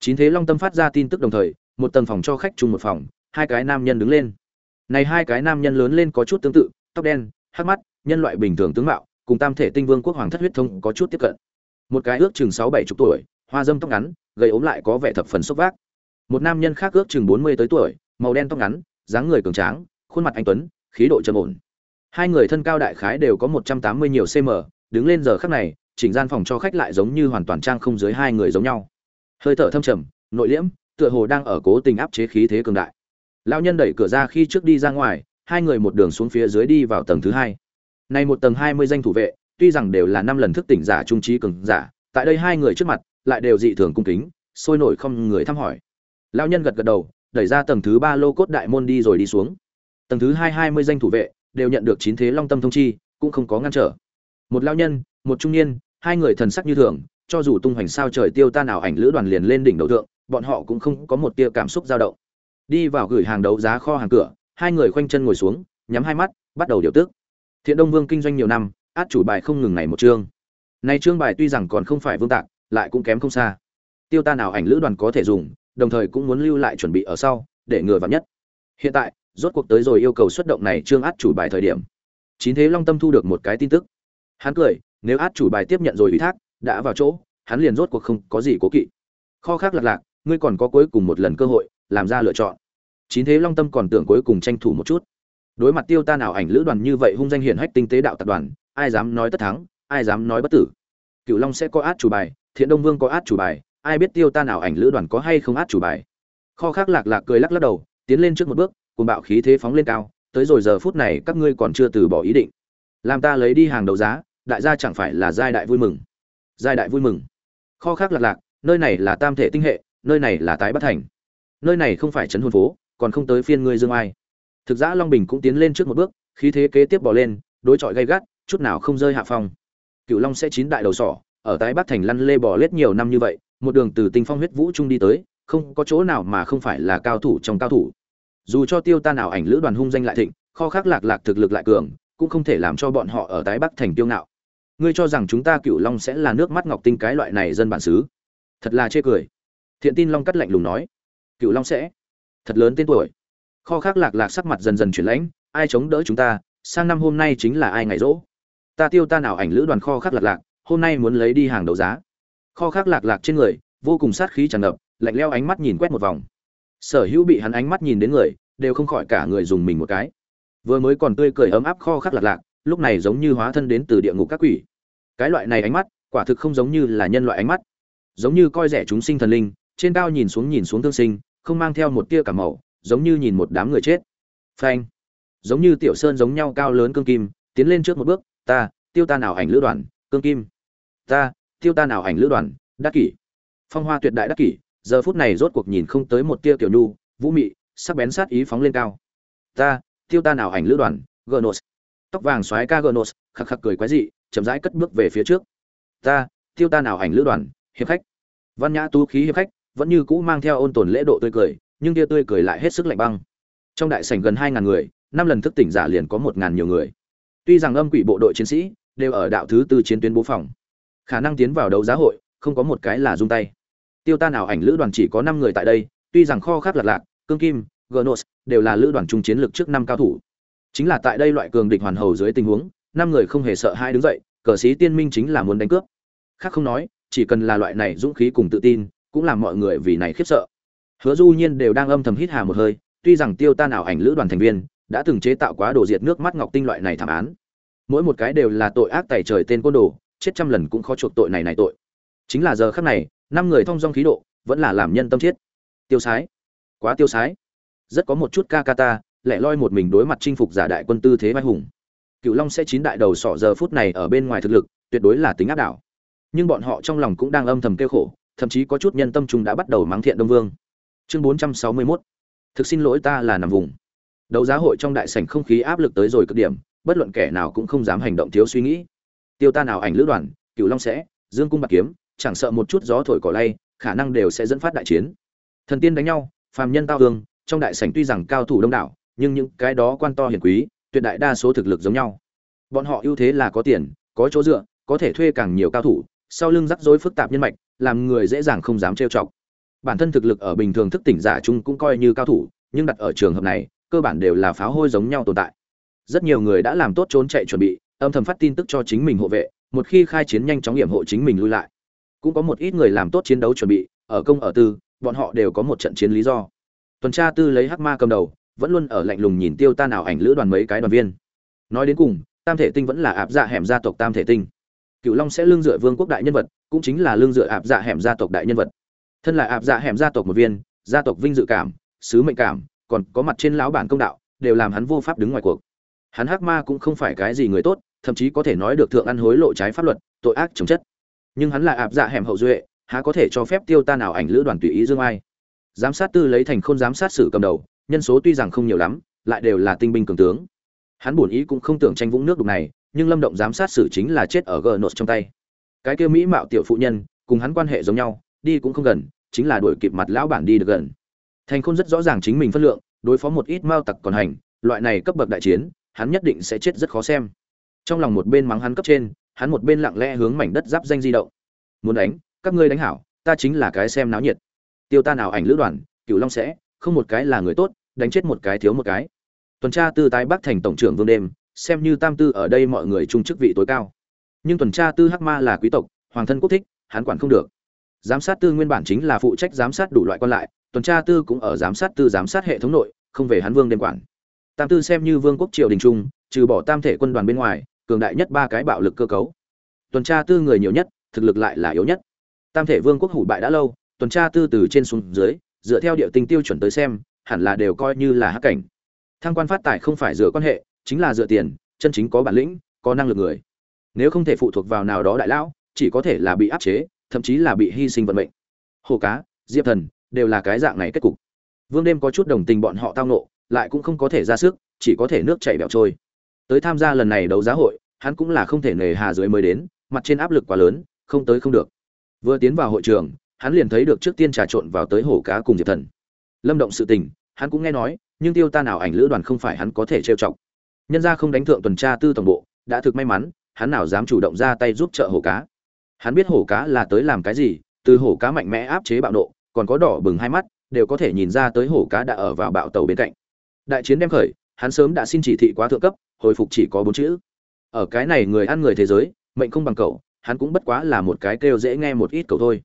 chín thế long tâm phát ra tin tức đồng thời, một tầng phòng cho khách chung một phòng, hai cái nam nhân đứng lên. Này hai cái nam nhân lớn lên có chút tương tự, tóc đen, hắc mắt, nhân loại bình thường tướng mạo, cùng tam thể tinh vương quốc hoàng thất huyết thông có chút tiếp cận. Một cái ước chừng sáu bảy chục tuổi, hoa dâm tóc ngắn, gầy ốm lại có vẻ thập phần sốc vác. Một nam nhân khác ước chừng bốn mươi tới tuổi, màu đen tóc ngắn, dáng người cường tráng, khuôn mặt anh tuấn, khí độ trầm ổn. Hai người thân cao đại khái đều có một trăm tám mươi nhiều cm đứng lên giờ khắc này, chỉnh gian phòng cho khách lại giống như hoàn toàn trang không dưới hai người giống nhau hơi thở thâm trầm, nội liễm, tựa hồ đang ở cố tình áp chế khí thế cường đại. Lão nhân đẩy cửa ra khi trước đi ra ngoài, hai người một đường xuống phía dưới đi vào tầng thứ hai. Này một tầng hai mươi danh thủ vệ, tuy rằng đều là năm lần thức tỉnh giả trung trí cường giả, tại đây hai người trước mặt, lại đều dị thường cung kính, sôi nổi không người thăm hỏi. Lão nhân gật gật đầu, đẩy ra tầng thứ ba lô cốt đại môn đi rồi đi xuống. Tầng thứ hai hai mươi danh thủ vệ, đều nhận được chín thế long tâm thông chi, cũng không có ngăn trở. Một lão nhân, một trung niên, hai người thần sắc như thường cho dù tung hoành sao trời tiêu tan nào ảnh lữ đoàn liền lên đỉnh đầu thượng, bọn họ cũng không có một tia cảm xúc dao động. Đi vào gửi hàng đấu giá kho hàng cửa, hai người khoanh chân ngồi xuống, nhắm hai mắt, bắt đầu điều tức. Thiện đông vương kinh doanh nhiều năm, át chủ bài không ngừng ngày một chương. Nay chương bài tuy rằng còn không phải vương tạc, lại cũng kém không xa. Tiêu ta nào ảnh lữ đoàn có thể dùng, đồng thời cũng muốn lưu lại chuẩn bị ở sau, để ngừa vào nhất. Hiện tại, rốt cuộc tới rồi yêu cầu xuất động này chương át chủ bài thời điểm. Chín thế long tâm thu được một cái tin tức. Hắn cười, nếu át chủ bài tiếp nhận rồi ủy thác đã vào chỗ, hắn liền rốt cuộc không có gì cố kỵ. Kho khác lạc lạc, ngươi còn có cuối cùng một lần cơ hội, làm ra lựa chọn. Chín thế long tâm còn tưởng cuối cùng tranh thủ một chút. Đối mặt tiêu ta nào ảnh lữ đoàn như vậy hung danh hiển hách tinh tế đạo tập đoàn, ai dám nói tất thắng, ai dám nói bất tử. Cựu long sẽ có át chủ bài, thiện đông vương có át chủ bài, ai biết tiêu ta nào ảnh lữ đoàn có hay không át chủ bài. Kho khác lạc lạc cười lắc lắc đầu, tiến lên trước một bước cùng bạo khí thế phóng lên cao, tới rồi giờ phút này các ngươi còn chưa từ bỏ ý định. Làm ta lấy đi hàng đầu giá, đại gia chẳng phải là giai đại vui mừng giai đại vui mừng. Kho khác lạc lạc, nơi này là tam thể tinh hệ, nơi này là tái bất thành. Nơi này không phải trấn hồn phố, còn không tới phiên ngươi dương ai. Thực ra long bình cũng tiến lên trước một bước, khí thế kế tiếp bỏ lên, đối chọi gay gắt, chút nào không rơi hạ phong. Cựu long sẽ chín đại đầu sỏ, ở tái bắc thành lăn lê bò lết nhiều năm như vậy, một đường từ tinh phong huyết vũ trung đi tới, không có chỗ nào mà không phải là cao thủ trong cao thủ. Dù cho tiêu ta nào ảnh lữ đoàn hung danh lại thịnh, kho khác lạc lạc thực lực lại cường, cũng không thể làm cho bọn họ ở tái bắc thành tiêu ngạo ngươi cho rằng chúng ta cựu long sẽ là nước mắt ngọc tinh cái loại này dân bản xứ. Thật là chê cười. Thiện tin long cắt lạnh lùng nói. Cựu long sẽ thật lớn tên tuổi. Kho khác lạc lạc sắc mặt dần dần chuyển lãnh, ai chống đỡ chúng ta, sang năm hôm nay chính là ai ngày rỗ. Ta tiêu ta nào ảnh lữ đoàn kho khác lạc lạc, hôm nay muốn lấy đi hàng đấu giá. Kho khác lạc lạc trên người, vô cùng sát khí tràn ngập, lạnh leo ánh mắt nhìn quét một vòng. Sở hữu bị hắn ánh mắt nhìn đến người, đều không khỏi cả người dùng mình một cái. Vừa mới còn tươi cười ấm áp kho khác lạc lạc, lúc này giống như hóa thân đến từ địa ngục các quỷ cái loại này ánh mắt, quả thực không giống như là nhân loại ánh mắt. Giống như coi rẻ chúng sinh thần linh, trên cao nhìn xuống nhìn xuống thương sinh, không mang theo một tia cảm màu, giống như nhìn một đám người chết. Phanh. Giống như tiểu sơn giống nhau cao lớn cương kim, tiến lên trước một bước, ta, tiêu ta nào ảnh lữ đoàn, cương kim. Ta, tiêu ta nào ảnh lữ đoàn, đắc kỷ. Phong hoa tuyệt đại đắc kỷ, giờ phút này rốt cuộc nhìn không tới một tia tiểu nhu, vũ mị, sắc bén sát ý phóng lên cao. Ta, tiêu ta nào ảnh lữ đoàn gnos tóc vàng xoáy ca gnos khắc khắc cười quái dị chậm rãi cất bước về phía trước. Ta, tiêu ta nào ảnh lữ đoàn, hiệp khách. Văn nhã tú khí hiệp khách, vẫn như cũ mang theo ôn tồn lễ độ tươi cười, nhưng tia tươi cười lại hết sức lạnh băng. Trong đại sảnh gần hai ngàn người, năm lần thức tỉnh giả liền có một ngàn nhiều người. Tuy rằng âm quỷ bộ đội chiến sĩ đều ở đạo thứ tư chiến tuyến bố phòng, khả năng tiến vào đấu giá hội không có một cái là rung tay. Tiêu ta nào ảnh lữ đoàn chỉ có năm người tại đây, tuy rằng kho khác lạc lạc, cương kim gnos đều là lữ đoàn trung chiến lược trước năm cao thủ. Chính là tại đây loại cường địch hoàn hầu dưới tình huống năm người không hề sợ hai đứng dậy cờ sĩ tiên minh chính là muốn đánh cướp. Khác không nói chỉ cần là loại này dũng khí cùng tự tin cũng làm mọi người vì này khiếp sợ. Hứa du nhiên đều đang âm thầm hít hà một hơi tuy rằng tiêu ta nào ảnh lữ đoàn thành viên đã từng chế tạo quá đồ diệt nước mắt ngọc tinh loại này thảm án. Mỗi một cái đều là tội ác tài trời tên côn đồ chết trăm lần cũng khó chuộc tội này này tội. Chính là giờ khắc này năm người thông dong khí độ vẫn là làm nhân tâm thiết, tiêu sái. Quá tiêu sái. Rất có một chút ca ca ta lẻ loi một mình đối mặt chinh phục giả đại quân tư thế vai hùng cựu long sẽ chín đại đầu sỏ giờ phút này ở bên ngoài thực lực, tuyệt đối là tính áp đảo. Nhưng bọn họ trong lòng cũng đang âm thầm kêu khổ, thậm chí có chút nhân tâm chúng đã bắt đầu mắng thiện đông vương. Chương bốn trăm sáu mươi 461 thực xin lỗi ta là nằm vùng. Đấu giá hội trong đại sảnh không khí áp lực tới rồi cực điểm, bất luận kẻ nào cũng không dám hành động thiếu suy nghĩ. Tiêu ta nào ảnh lữ đoàn cựu long sẽ, dương cung bạc kiếm, chẳng sợ một chút gió thổi cỏ lay, khả năng đều sẽ dẫn phát đại chiến. Thần tiên đánh nhau, phàm nhân tao hương, trong đại sảnh tuy rằng cao thủ đông đảo, nhưng những cái đó quan to hiển quý tuyệt đại đa số thực lực giống nhau. Bọn họ ưu thế là có tiền, có chỗ dựa, có thể thuê càng nhiều cao thủ, sau lưng rắc rối phức tạp nhân mạch, làm người dễ dàng không dám trêu chọc. Bản thân thực lực ở bình thường thức tỉnh giả chung cũng coi như cao thủ, nhưng đặt ở trường hợp này, cơ bản đều là pháo hôi giống nhau tồn tại. Rất nhiều người đã làm tốt trốn chạy chuẩn bị, âm thầm phát tin tức cho chính mình hộ vệ, một khi khai chiến nhanh chóng hiểm hộ chính mình lui lại. Cũng có một ít người làm tốt chiến đấu chuẩn bị, ở công ở tư, bọn họ đều có một trận chiến lý do. Tuần tra tư lấy hắc ma cầm đầu vẫn luôn ở lạnh lùng nhìn tiêu ta nào ảnh lữ đoàn mấy cái đoàn viên. Nói đến cùng, tam thể tinh vẫn là áp dạ hẻm gia tộc tam thể tinh. Cựu long sẽ lương dựa vương quốc đại nhân vật, cũng chính là lương dựa áp dạ hẻm gia tộc đại nhân vật. Thân là áp dạ hẻm gia tộc một viên, gia tộc vinh dự cảm, sứ mệnh cảm, còn có mặt trên lão bản công đạo, đều làm hắn vô pháp đứng ngoài cuộc. Hắn hắc ma cũng không phải cái gì người tốt, thậm chí có thể nói được thượng ăn hối lộ trái pháp luật, tội ác chống chất. Nhưng hắn là áp dạ hẻm hậu duệ, há có thể cho phép tiêu ta nào ảnh lữ đoàn tùy ý dương ai. Giám sát tư lấy thành khôn giám sát sử cầm đầu nhân số tuy rằng không nhiều lắm, lại đều là tinh binh cường tướng. Hắn buồn ý cũng không tưởng tranh vũng nước đục này, nhưng lâm động giám sát xử chính là chết ở gờ nốt trong tay. Cái kia mỹ mạo tiểu phụ nhân, cùng hắn quan hệ giống nhau, đi cũng không gần, chính là đuổi kịp mặt lão bản đi được gần. Thành khôn rất rõ ràng chính mình phân lượng, đối phó một ít mao tặc còn hành, loại này cấp bậc đại chiến, hắn nhất định sẽ chết rất khó xem. Trong lòng một bên mắng hắn cấp trên, hắn một bên lặng lẽ hướng mảnh đất giáp danh di động. Muốn đánh, các ngươi đánh hảo, ta chính là cái xem náo nhiệt. Tiêu ta nào ảnh lữ đoàn, cửu long sẽ, không một cái là người tốt đánh chết một cái thiếu một cái. Tuần tra tư tái bắc thành tổng trưởng vương đêm, xem như tam tư ở đây mọi người chung chức vị tối cao. Nhưng tuần tra tư hắc ma là quý tộc, hoàng thân quốc thích, hắn quản không được. Giám sát tư nguyên bản chính là phụ trách giám sát đủ loại quan lại, tuần tra tư cũng ở giám sát tư giám sát hệ thống nội, không về hắn vương đêm quản. Tam tư xem như vương quốc triều đình trung, trừ bỏ tam thể quân đoàn bên ngoài, cường đại nhất ba cái bạo lực cơ cấu. Tuần tra tư người nhiều nhất, thực lực lại là yếu nhất. Tam thể vương quốc hủ bại đã lâu, tuần tra tư từ trên xuống dưới, dựa theo địa tinh tiêu chuẩn tới xem hẳn là đều coi như là hắc cảnh. Thăng quan phát tài không phải dựa quan hệ, chính là dựa tiền, chân chính có bản lĩnh, có năng lực người. Nếu không thể phụ thuộc vào nào đó đại lão, chỉ có thể là bị áp chế, thậm chí là bị hy sinh vận mệnh. Hồ cá, diệp thần, đều là cái dạng này kết cục. Vương đêm có chút đồng tình bọn họ tao nộ lại cũng không có thể ra sức, chỉ có thể nước chảy bẹo trôi. Tới tham gia lần này đấu giá hội, hắn cũng là không thể nề hà dưới mới đến, mặt trên áp lực quá lớn, không tới không được. Vừa tiến vào hội trường, hắn liền thấy được trước tiên trà trộn vào tới hồ cá cùng diệp thần. Lâm động sự tình hắn cũng nghe nói, nhưng tiêu ta nào ảnh lữ đoàn không phải hắn có thể trêu chọc. Nhân ra không đánh thượng tuần tra tư tổng bộ, đã thực may mắn, hắn nào dám chủ động ra tay giúp trợ hổ cá. Hắn biết hổ cá là tới làm cái gì, từ hổ cá mạnh mẽ áp chế bạo nộ, còn có đỏ bừng hai mắt, đều có thể nhìn ra tới hổ cá đã ở vào bạo tàu bên cạnh. Đại chiến đem khởi, hắn sớm đã xin chỉ thị quá thượng cấp, hồi phục chỉ có bốn chữ. Ở cái này người ăn người thế giới, mệnh không bằng cậu, hắn cũng bất quá là một cái kêu dễ nghe một ít cậu thôi.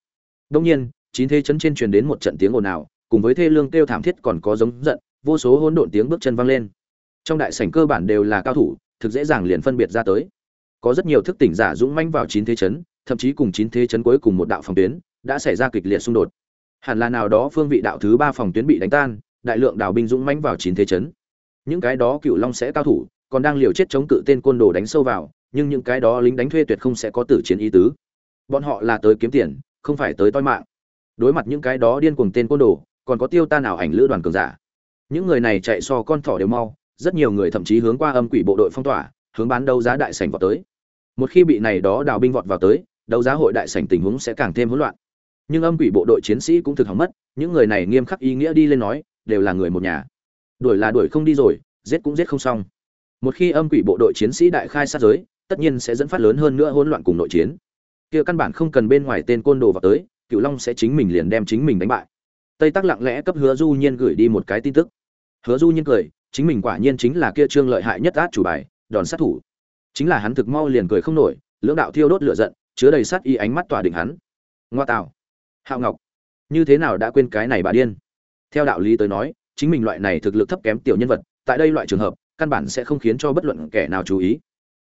Đông nhiên, chín thế chấn trên truyền đến một trận tiếng ồn ào cùng với thê lương kêu thảm thiết còn có giống giận, vô số hỗn độn tiếng bước chân vang lên. Trong đại sảnh cơ bản đều là cao thủ, thực dễ dàng liền phân biệt ra tới. Có rất nhiều thức tỉnh giả dũng mãnh vào chín thế chấn, thậm chí cùng chín thế chấn cuối cùng một đạo phòng tuyến đã xảy ra kịch liệt xung đột. Hẳn là nào đó phương vị đạo thứ ba phòng tuyến bị đánh tan, đại lượng đảo binh dũng mãnh vào chín thế chấn. Những cái đó cựu long sẽ cao thủ, còn đang liều chết chống cự tên côn đồ đánh sâu vào, nhưng những cái đó lính đánh thuê tuyệt không sẽ có tử chiến ý tứ. Bọn họ là tới kiếm tiền, không phải tới toi mạng. Đối mặt những cái đó điên cuồng tên côn đồ còn có tiêu ta nào ảnh lữ đoàn cường giả. Những người này chạy so con thỏ đều mau, rất nhiều người thậm chí hướng qua âm quỷ bộ đội phong tỏa, hướng bán đấu giá đại sảnh vào tới. Một khi bị này đó đào binh vọt vào tới, đấu giá hội đại sảnh tình huống sẽ càng thêm hỗn loạn. Nhưng âm quỷ bộ đội chiến sĩ cũng thực hỏng mất, những người này nghiêm khắc ý nghĩa đi lên nói, đều là người một nhà. Đuổi là đuổi không đi rồi, giết cũng giết không xong. Một khi âm quỷ bộ đội chiến sĩ đại khai sát giới, tất nhiên sẽ dẫn phát lớn hơn nữa hỗn loạn cùng nội chiến. Kia căn bản không cần bên ngoài tên côn đồ vào tới cựu long sẽ chính mình liền đem chính mình đánh bại tây tắc lặng lẽ cấp hứa du nhiên gửi đi một cái tin tức. Hứa du nhiên cười, chính mình quả nhiên chính là kia trương lợi hại nhất át chủ bài, đòn sát thủ. Chính là hắn thực mau liền cười không nổi, lưỡng đạo thiêu đốt lửa giận, chứa đầy sát y ánh mắt tỏa định hắn. Ngoa tạo. Hạo ngọc. Như thế nào đã quên cái này bà điên? Theo đạo lý tới nói, chính mình loại này thực lực thấp kém tiểu nhân vật, tại đây loại trường hợp, căn bản sẽ không khiến cho bất luận kẻ nào chú ý.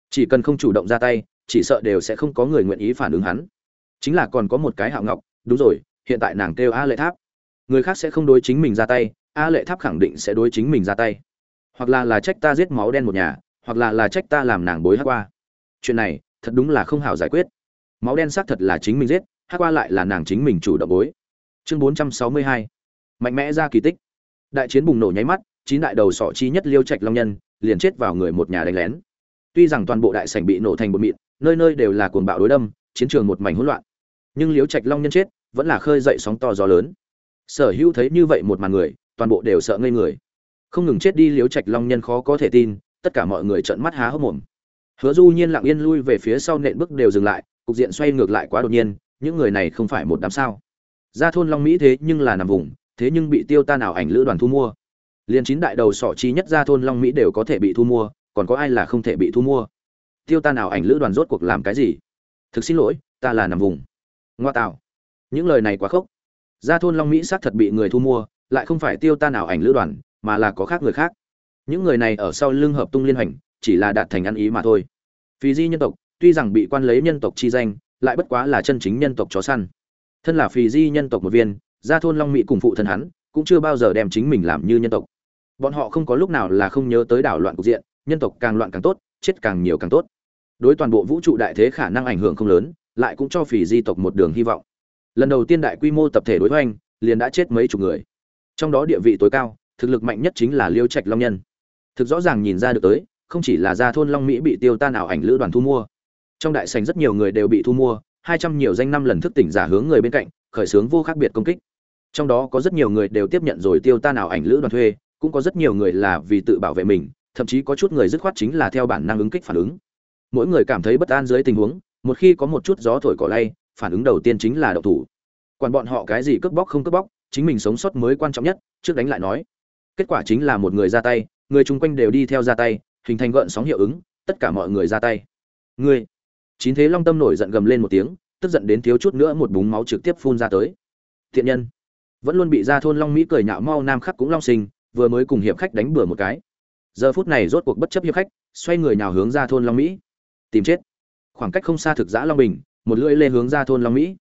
Chỉ cần không chủ động ra tay, chỉ sợ đều sẽ không có người nguyện ý phản ứng hắn. Chính là còn có một cái hạo ngọc, đúng rồi, hiện tại nàng kêu a lệ tháp người khác sẽ không đối chính mình ra tay, a lệ tháp khẳng định sẽ đối chính mình ra tay. Hoặc là là trách ta giết máu đen một nhà, hoặc là là trách ta làm nàng bối hát qua. Chuyện này, thật đúng là không hảo giải quyết. Máu đen xác thật là chính mình giết hát qua lại là nàng chính mình chủ động bối. Chương bốn trăm sáu mươi hai. Mạnh mẽ ra kỳ tích. Đại chiến bùng nổ nháy mắt, chín đại đầu sọ chi nhất liêu trạch long nhân, liền chết vào người một nhà đánh lén. Tuy rằng toàn bộ đại sảnh bị nổ thành bột mịn, nơi nơi đều là cuồng bạo đối đâm, chiến trường một mảnh hỗn loạn. Nhưng liêu trạch long nhân chết, vẫn là khơi dậy sóng to gió lớn sở hữu thấy như vậy một màn người, toàn bộ đều sợ ngây người. Không ngừng chết đi liếu trạch long nhân khó có thể tin, tất cả mọi người trợn mắt há hốc mồm. Hứa du nhiên lặng yên lui về phía sau nện bước đều dừng lại, cục diện xoay ngược lại quá đột nhiên, những người này không phải một đám sao. Ra thôn long mỹ thế nhưng là nằm vùng, thế nhưng bị tiêu tan ảo ảnh lữ đoàn thu mua. Liền chín đại đầu sỏ chi nhất ra thôn long mỹ đều có thể bị thu mua, còn có ai là không thể bị thu mua? Tiêu tan ảo ảnh lữ đoàn rốt cuộc làm cái gì? Thực xin lỗi, ta là nằm vùng. Ngoa tạo. Những lời này quá khốc ra thôn long mỹ xác thật bị người thu mua, lại không phải tiêu tan ảo ảnh lữ đoàn, mà là có khác người khác. Những người này ở sau lưng hợp tung liên hành chỉ là đạt thành ăn ý mà thôi. Phí di nhân tộc, tuy rằng bị quan lấy nhân tộc chi danh, lại bất quá là chân chính nhân tộc chó săn. Thân là phì di nhân tộc một viên, gia thôn long mỹ cùng phụ thân hắn, cũng chưa bao giờ đem chính mình làm như nhân tộc. Bọn họ không có lúc nào là không nhớ tới đảo loạn cục diện, nhân tộc càng loạn càng tốt, chết càng nhiều càng tốt. Đối toàn bộ vũ trụ đại thế khả năng ảnh hưởng không lớn, lại cũng cho phì di tộc một đường hy vọng lần đầu tiên đại quy mô tập thể đối hoành, liền đã chết mấy chục người. Trong đó địa vị tối cao, thực lực mạnh nhất chính là liêu trạch long nhân. Thực rõ ràng nhìn ra được tới, không chỉ là gia thôn long mỹ bị tiêu tan ảo ảnh lữ đoàn thu mua, trong đại sành rất nhiều người đều bị thu mua, hai trăm nhiều danh năm lần thức tỉnh giả hướng người bên cạnh, khởi xướng vô khác biệt công kích. Trong đó có rất nhiều người đều tiếp nhận rồi tiêu tan ảo ảnh lữ đoàn thuê, cũng có rất nhiều người là vì tự bảo vệ mình, thậm chí có chút người dứt khoát chính là theo bản năng ứng kích phản ứng. Mỗi người cảm thấy bất an dưới tình huống, một khi có một chút gió thổi cỏ lay phản ứng đầu tiên chính là động thủ. Quản bọn họ cái gì cướp bóc không cướp bóc, chính mình sống sót mới quan trọng nhất, trước đánh lại nói. Kết quả chính là một người ra tay, người chung quanh đều đi theo ra tay, hình thành gợn sóng hiệu ứng, tất cả mọi người ra tay. Ngươi. Chín thế long tâm nổi giận gầm lên một tiếng, tức giận đến thiếu chút nữa một búng máu trực tiếp phun ra tới. Thiện nhân. Vẫn luôn bị ra thôn long mỹ cười nhạo mau nam khắc cũng long sinh, vừa mới cùng hiệp khách đánh bừa một cái. Giờ phút này rốt cuộc bất chấp hiệp khách, xoay người nào hướng ra thôn long mỹ. Tìm chết. Khoảng cách không xa thực giã long bình một lưỡi lê hướng ra thôn long mỹ.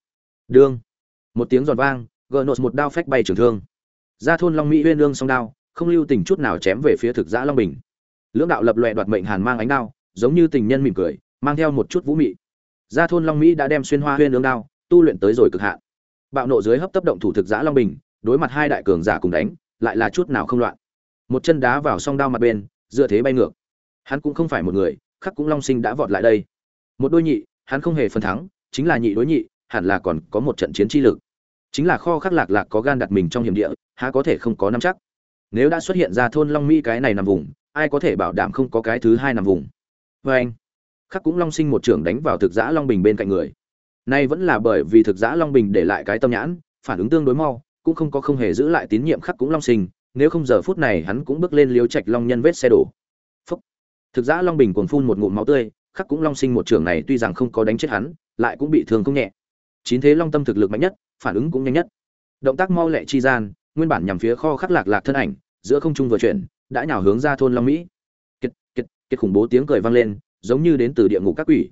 Đương một tiếng giòn vang gờ nốt một đao phách bay trường thương. Ra thôn long mỹ uyên lương song đao, không lưu tình chút nào chém về phía thực giã long bình. Lưỡng đạo lập loè đoạt mệnh hàn mang ánh đao, giống như tình nhân mỉm cười, mang theo một chút vũ mị. Ra thôn long mỹ đã đem xuyên hoa huyên lương đao, tu luyện tới rồi cực hạn. Bạo nộ dưới hấp tấp động thủ thực giã long bình, đối mặt hai đại cường giả cùng đánh, lại là chút nào không loạn. Một chân đá vào song đao mặt bên, dựa thế bay ngược. Hắn cũng không phải một người, khắc cũng long sinh đã vọt lại đây. Một đôi nhị hắn không hề phân thắng, chính là nhị đối nhị, hẳn là còn có một trận chiến chi lực. Chính là kho khắc lạc lạc có gan đặt mình trong hiểm địa, há có thể không có nắm chắc. Nếu đã xuất hiện ra thôn long mỹ cái này nằm vùng, ai có thể bảo đảm không có cái thứ hai nằm vùng? Và anh, khắc cũng long sinh một trưởng đánh vào thực giã long bình bên cạnh người. Nay vẫn là bởi vì thực giã long bình để lại cái tâm nhãn, phản ứng tương đối mau, cũng không có không hề giữ lại tín nhiệm khắc cũng long sinh, nếu không giờ phút này hắn cũng bước lên liếu trạch long nhân vết xe đổ. Phúc. thực giã long bình cuồng phun một ngụm máu tươi khắc cũng long sinh một trưởng này tuy rằng không có đánh chết hắn, lại cũng bị thương không nhẹ. Chín thế long tâm thực lực mạnh nhất, phản ứng cũng nhanh nhất. Động tác mau lẹ chi gian, nguyên bản nhằm phía kho khắc lạc lạc thân ảnh, giữa không trung vừa chuyển, đã nhào hướng ra thôn long mỹ. Kiệt kiệt kiệt khủng bố tiếng cười vang lên, giống như đến từ địa ngục các quỷ.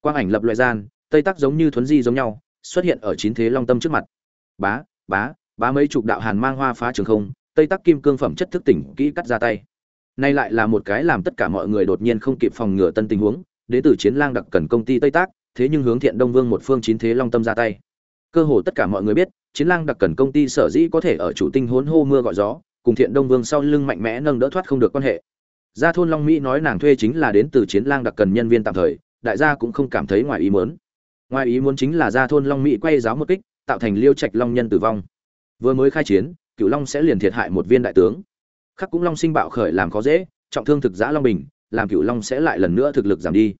Quang ảnh lập loại gian, tây tắc giống như thuấn di giống nhau, xuất hiện ở chín thế long tâm trước mặt. Bá bá bá mấy chục đạo hàn mang hoa phá trường không, tây tắc kim cương phẩm chất thức tỉnh kỹ cắt ra tay. Nay lại là một cái làm tất cả mọi người đột nhiên không kịp phòng ngừa tân tình huống đến từ chiến lang đặc cần công ty tây tác, thế nhưng hướng thiện đông vương một phương chín thế long tâm ra tay. Cơ hồ tất cả mọi người biết, chiến lang đặc cần công ty sở dĩ có thể ở chủ tinh hốn hô mưa gọi gió, cùng thiện đông vương sau lưng mạnh mẽ nâng đỡ thoát không được quan hệ. Gia thôn long mỹ nói nàng thuê chính là đến từ chiến lang đặc cần nhân viên tạm thời, đại gia cũng không cảm thấy ngoài ý muốn. Ngoài ý muốn chính là gia thôn long mỹ quay giáo một kích, tạo thành liêu trạch long nhân tử vong. Vừa mới khai chiến cựu long sẽ liền thiệt hại một viên đại tướng. Khắc cũng long sinh bạo khởi làm khó dễ, trọng thương thực giã long bình làm cựu long sẽ lại lần nữa thực lực giảm đi.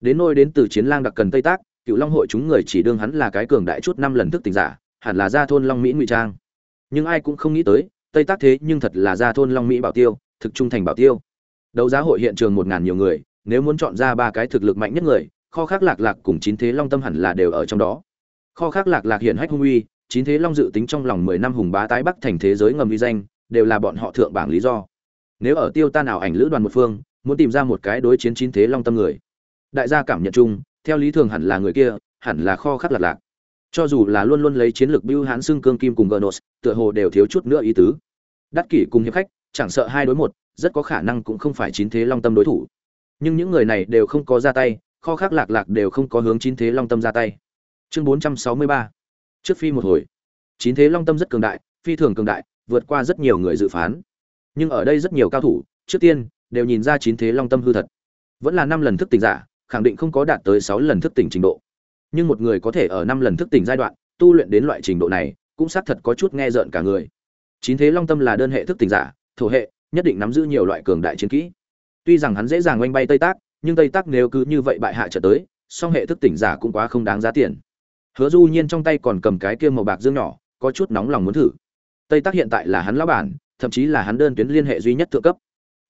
Đến nôi đến từ chiến lang đặc cần tây tác cựu long hội chúng người chỉ đương hắn là cái cường đại chút năm lần thức tỉnh giả, hẳn là gia thôn long mỹ ngụy trang. Nhưng ai cũng không nghĩ tới, tây tác thế nhưng thật là gia thôn long mỹ bảo tiêu, thực trung thành bảo tiêu. Đấu giá hội hiện trường một ngàn nhiều người, nếu muốn chọn ra ba cái thực lực mạnh nhất người, kho khác lạc lạc cùng chín thế long tâm hẳn là đều ở trong đó. Kho khác lạc lạc hiện hách hung uy, chín thế long dự tính trong lòng mười năm hùng bá tái bắc thành thế giới ngầm uy danh, đều là bọn họ thượng bảng lý do. Nếu ở tiêu tan nào ảnh lữ đoàn một phương muốn tìm ra một cái đối chiến chín thế long tâm người đại gia cảm nhận chung theo lý thường hẳn là người kia hẳn là kho khắc lạc lạc cho dù là luôn luôn lấy chiến lược bưu hãn xưng cương kim cùng Gernos, tựa hồ đều thiếu chút nữa ý tứ. Đắc kỷ cùng hiệp khách, chẳng sợ hai đối một, rất có khả năng cũng không phải chín thế long tâm đối thủ. Nhưng những người này đều không có ra tay, kho khác lạc lạc đều không có hướng chín thế long tâm ra tay. Chương 463. Trước phi một hồi, chín thế long tâm rất cường đại, phi thường cường đại, vượt qua rất nhiều người dự phán. Nhưng ở đây rất nhiều cao thủ, trước tiên đều nhìn ra chín thế long tâm hư thật. Vẫn là năm lần thức tỉnh giả, khẳng định không có đạt tới sáu lần thức tỉnh trình độ. Nhưng một người có thể ở năm lần thức tỉnh giai đoạn tu luyện đến loại trình độ này cũng xác thật có chút nghe rợn cả người. Chín thế long tâm là đơn hệ thức tỉnh giả thổ hệ nhất định nắm giữ nhiều loại cường đại chiến kỹ. Tuy rằng hắn dễ dàng oanh bay tây tác nhưng tây tác nếu cứ như vậy bại hạ trở tới song hệ thức tỉnh giả cũng quá không đáng giá tiền. Hứa du nhiên trong tay còn cầm cái kia màu bạc dương nhỏ có chút nóng lòng muốn thử. Tây tác hiện tại là hắn lão bản thậm chí là hắn đơn tuyến liên hệ duy nhất thượng cấp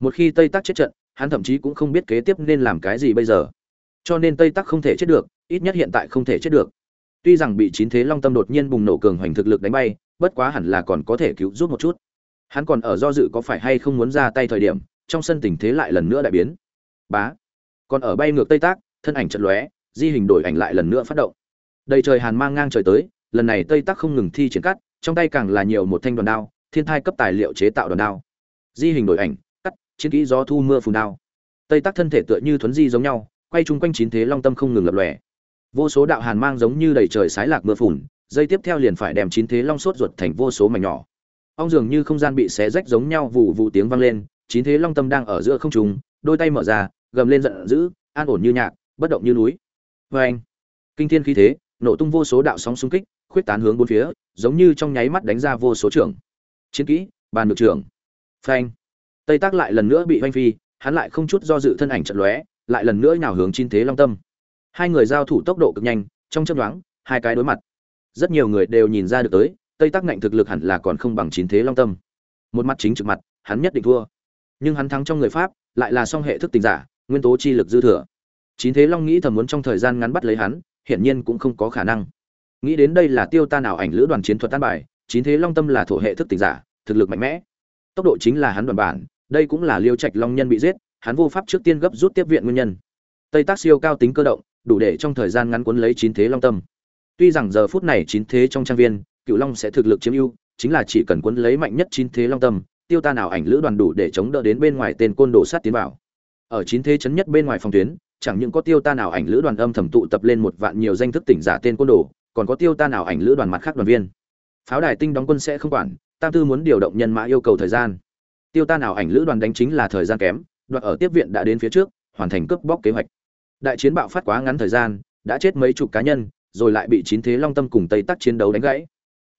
một khi tây tác chết trận, hắn thậm chí cũng không biết kế tiếp nên làm cái gì bây giờ. Cho nên tây tác không thể chết được, ít nhất hiện tại không thể chết được. Tuy rằng bị chín thế long tâm đột nhiên bùng nổ cường hoành thực lực đánh bay, bất quá hẳn là còn có thể cứu giúp một chút. Hắn còn ở do dự có phải hay không muốn ra tay thời điểm, trong sân tình thế lại lần nữa đại biến. Bá! Còn ở bay ngược tây tác thân ảnh chật lóe, di hình đổi ảnh lại lần nữa phát động. Đầy trời hàn mang ngang trời tới, lần này tây tác không ngừng thi triển cắt, trong tay càng là nhiều một thanh đoàn đao, thiên thai cấp tài liệu chế tạo đoàn đao. Di hình đổi ảnh chiến kỹ gió thu mưa phùn đao. Tây tác thân thể tựa như thuấn di giống nhau, quay chung quanh chín thế long tâm không ngừng lập lòe. Vô số đạo hàn mang giống như đầy trời sái lạc mưa phùn, dây tiếp theo liền phải đem chín thế long sốt ruột thành vô số mảnh nhỏ. Ong dường như không gian bị xé rách giống nhau vụ vụ tiếng vang lên, chín thế long tâm đang ở giữa không trung, đôi tay mở ra, gầm lên giận dữ, an ổn như nhạc, bất động như núi. Vê anh kinh thiên khí thế, nổ tung vô số đạo sóng xung kích, khuyết tán hướng bốn phía, giống như trong nháy mắt đánh ra vô số trưởng. Chiến kỹ, bàn được trưởng. Phanh! Tây tác lại lần nữa bị oanh phi, hắn lại không chút do dự thân ảnh trận lóe, lại lần nữa nào hướng chín thế long tâm. Hai người giao thủ tốc độ cực nhanh, trong chớp đoán hai cái đối mặt. Rất nhiều người đều nhìn ra được tới, tây tác ngạnh thực lực hẳn là còn không bằng chín thế long tâm. Một mặt chính trực mặt, hắn nhất định thua. Nhưng hắn thắng trong người pháp, lại là song hệ thức tình giả, nguyên tố chi lực dư thừa. Chín thế long nghĩ thầm muốn trong thời gian ngắn bắt lấy hắn, hiển nhiên cũng không có khả năng. Nghĩ đến đây là tiêu ta nào ảnh lữ đoàn chiến thuật tan bài, chín thế long tâm là thổ hệ thức tình giả, thực lực mạnh mẽ. Tốc độ chính là hắn đoàn bản đây cũng là liêu trạch long nhân bị giết, hắn vô pháp trước tiên gấp rút tiếp viện nguyên nhân. Tây tác siêu cao tính cơ động, đủ để trong thời gian ngắn cuốn lấy chín thế long tâm. Tuy rằng giờ phút này chín thế trong trang viên cựu long sẽ thực lực chiếm ưu, chính là chỉ cần cuốn lấy mạnh nhất chín thế long tâm, tiêu ta nào ảnh lữ đoàn đủ để chống đỡ đến bên ngoài tên côn đồ sát tiến vào. Ở chín thế chấn nhất bên ngoài phòng tuyến, chẳng những có tiêu ta nào ảnh lữ đoàn âm thầm tụ tập lên một vạn nhiều danh thức tỉnh giả tên côn đồ, còn có tiêu ta nào ảnh lữ đoàn mặt khác đoàn viên. Pháo đài tinh đóng quân sẽ không quản, tam tư muốn điều động nhân mã yêu cầu thời gian tiêu ta nào ảnh lữ đoàn đánh chính là thời gian kém đoạn ở tiếp viện đã đến phía trước, hoàn thành cướp bóc kế hoạch. Đại chiến bạo phát quá ngắn thời gian, đã chết mấy chục cá nhân, rồi lại bị chín thế long tâm cùng tây tắc chiến đấu đánh gãy.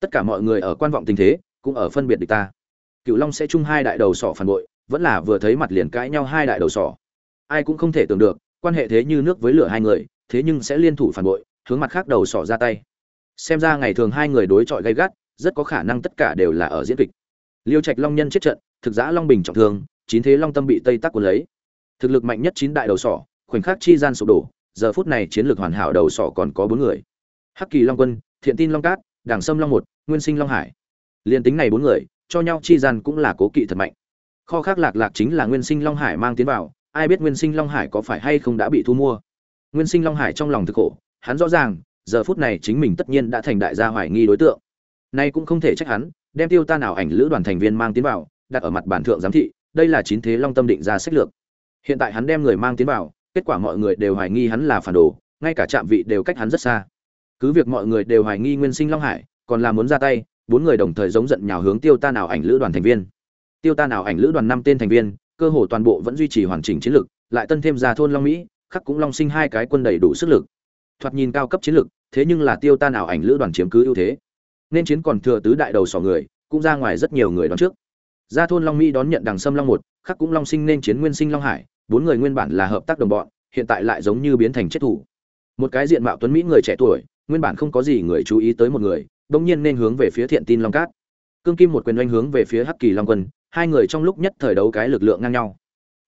Tất cả mọi người ở quan vọng tình thế, cũng ở phân biệt địch ta. Cựu long sẽ chung hai đại đầu sỏ phản bội, vẫn là vừa thấy mặt liền cãi nhau hai đại đầu sỏ. Ai cũng không thể tưởng được, quan hệ thế như nước với lửa hai người, thế nhưng sẽ liên thủ phản bội, hướng mặt khác đầu sỏ ra tay. Xem ra ngày thường hai người đối chọi gay gắt, rất có khả năng tất cả đều là ở diễn kịch. Liêu trạch long nhân chết trận thực giã long bình trọng thương, chín thế long tâm bị tây tắc cuốn lấy. Thực lực mạnh nhất chín đại đầu sỏ, khoảnh khắc chi gian sụp đổ, giờ phút này chiến lược hoàn hảo đầu sỏ còn có bốn người. Hắc kỳ long quân, thiện tin long cát, đảng sâm long một, nguyên sinh long hải. Liên tính này bốn người, cho nhau chi gian cũng là cố kỵ thật mạnh. Kho khác lạc lạc chính là nguyên sinh long hải mang tiến vào, ai biết nguyên sinh long hải có phải hay không đã bị thu mua. Nguyên sinh long hải trong lòng thực khổ, hắn rõ ràng, giờ phút này chính mình tất nhiên đã thành đại gia hoài nghi đối tượng. Nay cũng không thể trách hắn, đem tiêu ta nào ảnh lữ đoàn thành viên mang tiến vào đặt ở mặt bản thượng giám thị, đây là chín thế long tâm định ra sách lược. Hiện tại hắn đem người mang tiến vào, kết quả mọi người đều hoài nghi hắn là phản đồ, ngay cả trạm vị đều cách hắn rất xa. Cứ việc mọi người đều hoài nghi nguyên sinh long hải, còn là muốn ra tay, bốn người đồng thời giống giận nhào hướng tiêu ta nào ảnh lữ đoàn thành viên. Tiêu ta nào ảnh lữ đoàn năm tên thành viên, cơ hồ toàn bộ vẫn duy trì hoàn chỉnh chiến lược, lại tân thêm ra thôn long mỹ, khắc cũng long sinh hai cái quân đầy đủ sức lực. Thoạt nhìn cao cấp chiến lược, thế nhưng là tiêu ta nào ảnh lữ đoàn chiếm cứ ưu thế. Nên chiến còn thừa tứ đại đầu sỏ người, cũng ra ngoài rất nhiều người đón trước gia thôn long mỹ đón nhận đằng sâm long một, khắc cũng long sinh nên chiến nguyên sinh long hải, bốn người nguyên bản là hợp tác đồng bọn, hiện tại lại giống như biến thành chết thủ. Một cái diện mạo tuấn mỹ người trẻ tuổi, nguyên bản không có gì người chú ý tới một người, đông nhiên nên hướng về phía thiện tin long cát. Cương kim một quyền oanh hướng về phía hắc kỳ long quân, hai người trong lúc nhất thời đấu cái lực lượng ngang nhau.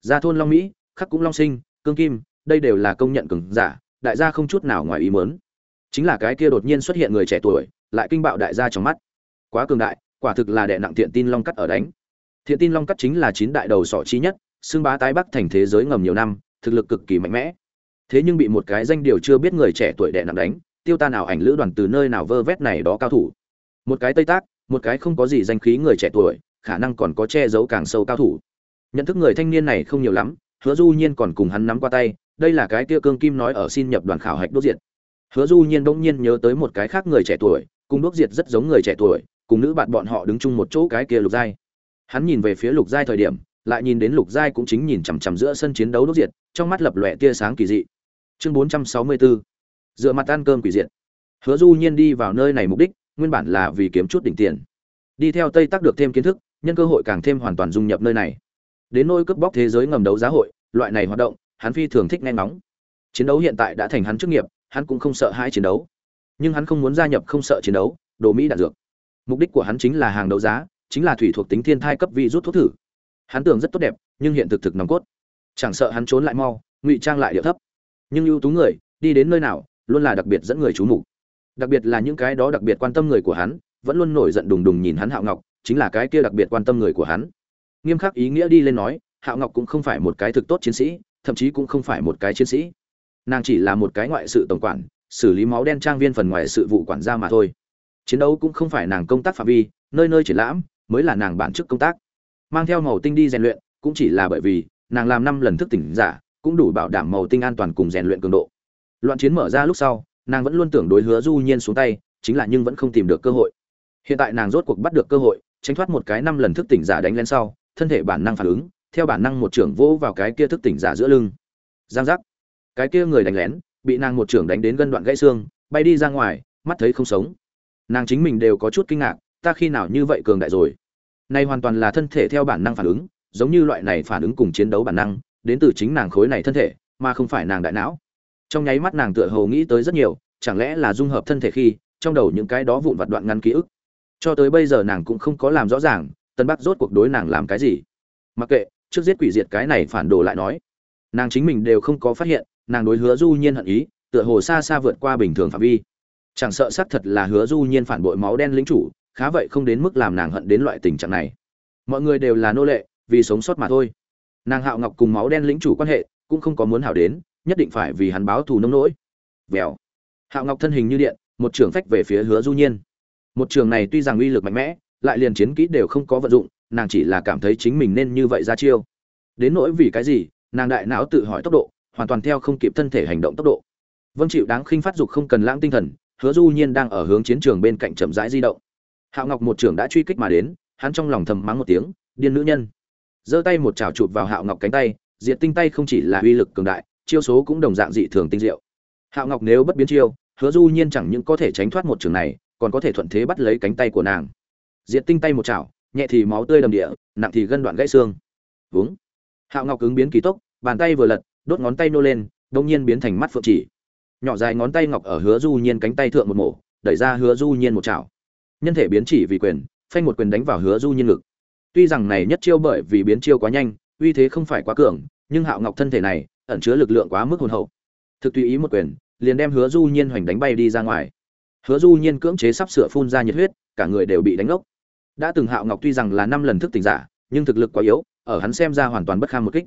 Gia thôn long mỹ, khắc cũng long sinh, cương kim, đây đều là công nhận cường giả, đại gia không chút nào ngoài ý muốn. Chính là cái kia đột nhiên xuất hiện người trẻ tuổi, lại kinh bạo đại gia trong mắt. Quá cường đại, quả thực là đè nặng thiện tin long cắt ở đánh thiện tin long cắt chính là chín đại đầu sỏ chi nhất, xưng bá tái bắc thành thế giới ngầm nhiều năm, thực lực cực kỳ mạnh mẽ. Thế nhưng bị một cái danh điều chưa biết người trẻ tuổi đệ nặng đánh, tiêu ta nào ảnh lữ đoàn từ nơi nào vơ vét này đó cao thủ. Một cái tây tác, một cái không có gì danh khí người trẻ tuổi, khả năng còn có che giấu càng sâu cao thủ. Nhận thức người thanh niên này không nhiều lắm, hứa du nhiên còn cùng hắn nắm qua tay, đây là cái kia cương kim nói ở xin nhập đoàn khảo hạch đốt diệt. Hứa du nhiên bỗng nhiên nhớ tới một cái khác người trẻ tuổi, cùng đốt diệt rất giống người trẻ tuổi, cùng nữ bạn bọn họ đứng chung một chỗ cái kia lục giai hắn nhìn về phía lục giai thời điểm, lại nhìn đến lục giai cũng chính nhìn chằm chằm giữa sân chiến đấu đốt diệt, trong mắt lập lòe tia sáng kỳ dị. Chương 464 dựa mặt ăn cơm quỷ diệt. Hứa du nhiên đi vào nơi này mục đích, nguyên bản là vì kiếm chút đỉnh tiền. Đi theo tây Tắc được thêm kiến thức, nhân cơ hội càng thêm hoàn toàn dung nhập nơi này. Đến nôi cướp bóc thế giới ngầm đấu giá hội, loại này hoạt động, hắn phi thường thích nghe ngóng. Chiến đấu hiện tại đã thành hắn chức nghiệp, hắn cũng không sợ hai chiến đấu. Nhưng hắn không muốn gia nhập không sợ chiến đấu, đồ mỹ đạn dược. Mục đích của hắn chính là hàng đấu giá chính là thủy thuộc tính thiên thai cấp vị rút thuốc thử. Hắn tưởng rất tốt đẹp, nhưng hiện thực thực nòng cốt. Chẳng sợ hắn trốn lại mau, ngụy trang lại điệu thấp. Nhưng ưu tú người, đi đến nơi nào, luôn là đặc biệt dẫn người chú mục. Đặc biệt là những cái đó đặc biệt quan tâm người của hắn, vẫn luôn nổi giận đùng đùng nhìn hắn hạo ngọc, chính là cái kia đặc biệt quan tâm người của hắn. Nghiêm khắc ý nghĩa đi lên nói, hạo ngọc cũng không phải một cái thực tốt chiến sĩ, thậm chí cũng không phải một cái chiến sĩ. Nàng chỉ là một cái ngoại sự tổng quản, xử lý máu đen trang viên phần ngoài sự vụ quản gia mà thôi. Chiến đấu cũng không phải nàng công tác phạm vi, nơi nơi triển lãm mới là nàng bản chức công tác. Mang theo màu tinh đi rèn luyện, cũng chỉ là bởi vì nàng làm năm lần thức tỉnh giả, cũng đủ bảo đảm màu tinh an toàn cùng rèn luyện cường độ. Loạn chiến mở ra lúc sau, nàng vẫn luôn tưởng đối hứa du nhiên xuống tay, chính là nhưng vẫn không tìm được cơ hội. Hiện tại nàng rốt cuộc bắt được cơ hội, tránh thoát một cái năm lần thức tỉnh giả đánh lên sau, thân thể bản năng phản ứng, theo bản năng một trưởng vỗ vào cái kia thức tỉnh giả giữa lưng. Giang giác. Cái kia người đánh lén, bị nàng một trưởng đánh đến gân đoạn gãy xương, bay đi ra ngoài, mắt thấy không sống. Nàng chính mình đều có chút kinh ngạc ta khi nào như vậy cường đại rồi? Nay hoàn toàn là thân thể theo bản năng phản ứng, giống như loại này phản ứng cùng chiến đấu bản năng, đến từ chính nàng khối này thân thể, mà không phải nàng đại não. Trong nháy mắt nàng tựa hồ nghĩ tới rất nhiều, chẳng lẽ là dung hợp thân thể khi, trong đầu những cái đó vụn vặt đoạn ngắn ký ức. Cho tới bây giờ nàng cũng không có làm rõ ràng, tân bắc rốt cuộc đối nàng làm cái gì. Mặc kệ, trước giết quỷ diệt cái này phản đồ lại nói. Nàng chính mình đều không có phát hiện, nàng đối hứa du nhiên hận ý, tựa hồ xa xa vượt qua bình thường phạm vi. Chẳng sợ xác thật là hứa du nhiên phản bội máu đen lính chủ khá vậy không đến mức làm nàng hận đến loại tình trạng này. Mọi người đều là nô lệ, vì sống sót mà thôi. Nàng hạo ngọc cùng máu đen lĩnh chủ quan hệ cũng không có muốn hảo đến, nhất định phải vì hắn báo thù nông nỗi. Vèo. Hạo ngọc thân hình như điện, một trường phách về phía hứa du nhiên. Một trường này tuy rằng uy lực mạnh mẽ, lại liền chiến kỹ đều không có vận dụng, nàng chỉ là cảm thấy chính mình nên như vậy ra chiêu. Đến nỗi vì cái gì, nàng đại não tự hỏi tốc độ, hoàn toàn theo không kịp thân thể hành động tốc độ. Vâng chịu đáng khinh phát dục không cần lãng tinh thần, hứa du nhiên đang ở hướng chiến trường bên cạnh chậm rãi di động hạo ngọc một trưởng đã truy kích mà đến, hắn trong lòng thầm mắng một tiếng, điên nữ nhân. Giơ tay một chảo chụp vào hạo ngọc cánh tay, diệt tinh tay không chỉ là uy lực cường đại, chiêu số cũng đồng dạng dị thường tinh diệu. Hạo ngọc nếu bất biến chiêu, hứa du nhiên chẳng những có thể tránh thoát một trường này, còn có thể thuận thế bắt lấy cánh tay của nàng. Diệt tinh tay một chảo, nhẹ thì máu tươi đầm địa, nặng thì gân đoạn gãy xương. Vướng hạo ngọc ứng biến kỳ tốc, bàn tay vừa lật, đốt ngón tay nô lên đông nhiên biến thành mắt phượng chỉ. Nhỏ dài ngón tay ngọc ở hứa du nhiên cánh tay thượng một mổ, đẩy ra hứa du nhiên một chảo nhân thể biến chỉ vì quyền, phanh một quyền đánh vào hứa du nhiên ngực. Tuy rằng này nhất chiêu bởi vì biến chiêu quá nhanh, uy thế không phải quá cường, nhưng hạo ngọc thân thể này ẩn chứa lực lượng quá mức hồn hậu. Thực tùy ý một quyền, liền đem hứa du nhiên hoành đánh bay đi ra ngoài. Hứa du nhiên cưỡng chế sắp sửa phun ra nhiệt huyết, cả người đều bị đánh ngốc. Đã từng hạo ngọc tuy rằng là năm lần thức tỉnh giả, nhưng thực lực quá yếu, ở hắn xem ra hoàn toàn bất kham một kích.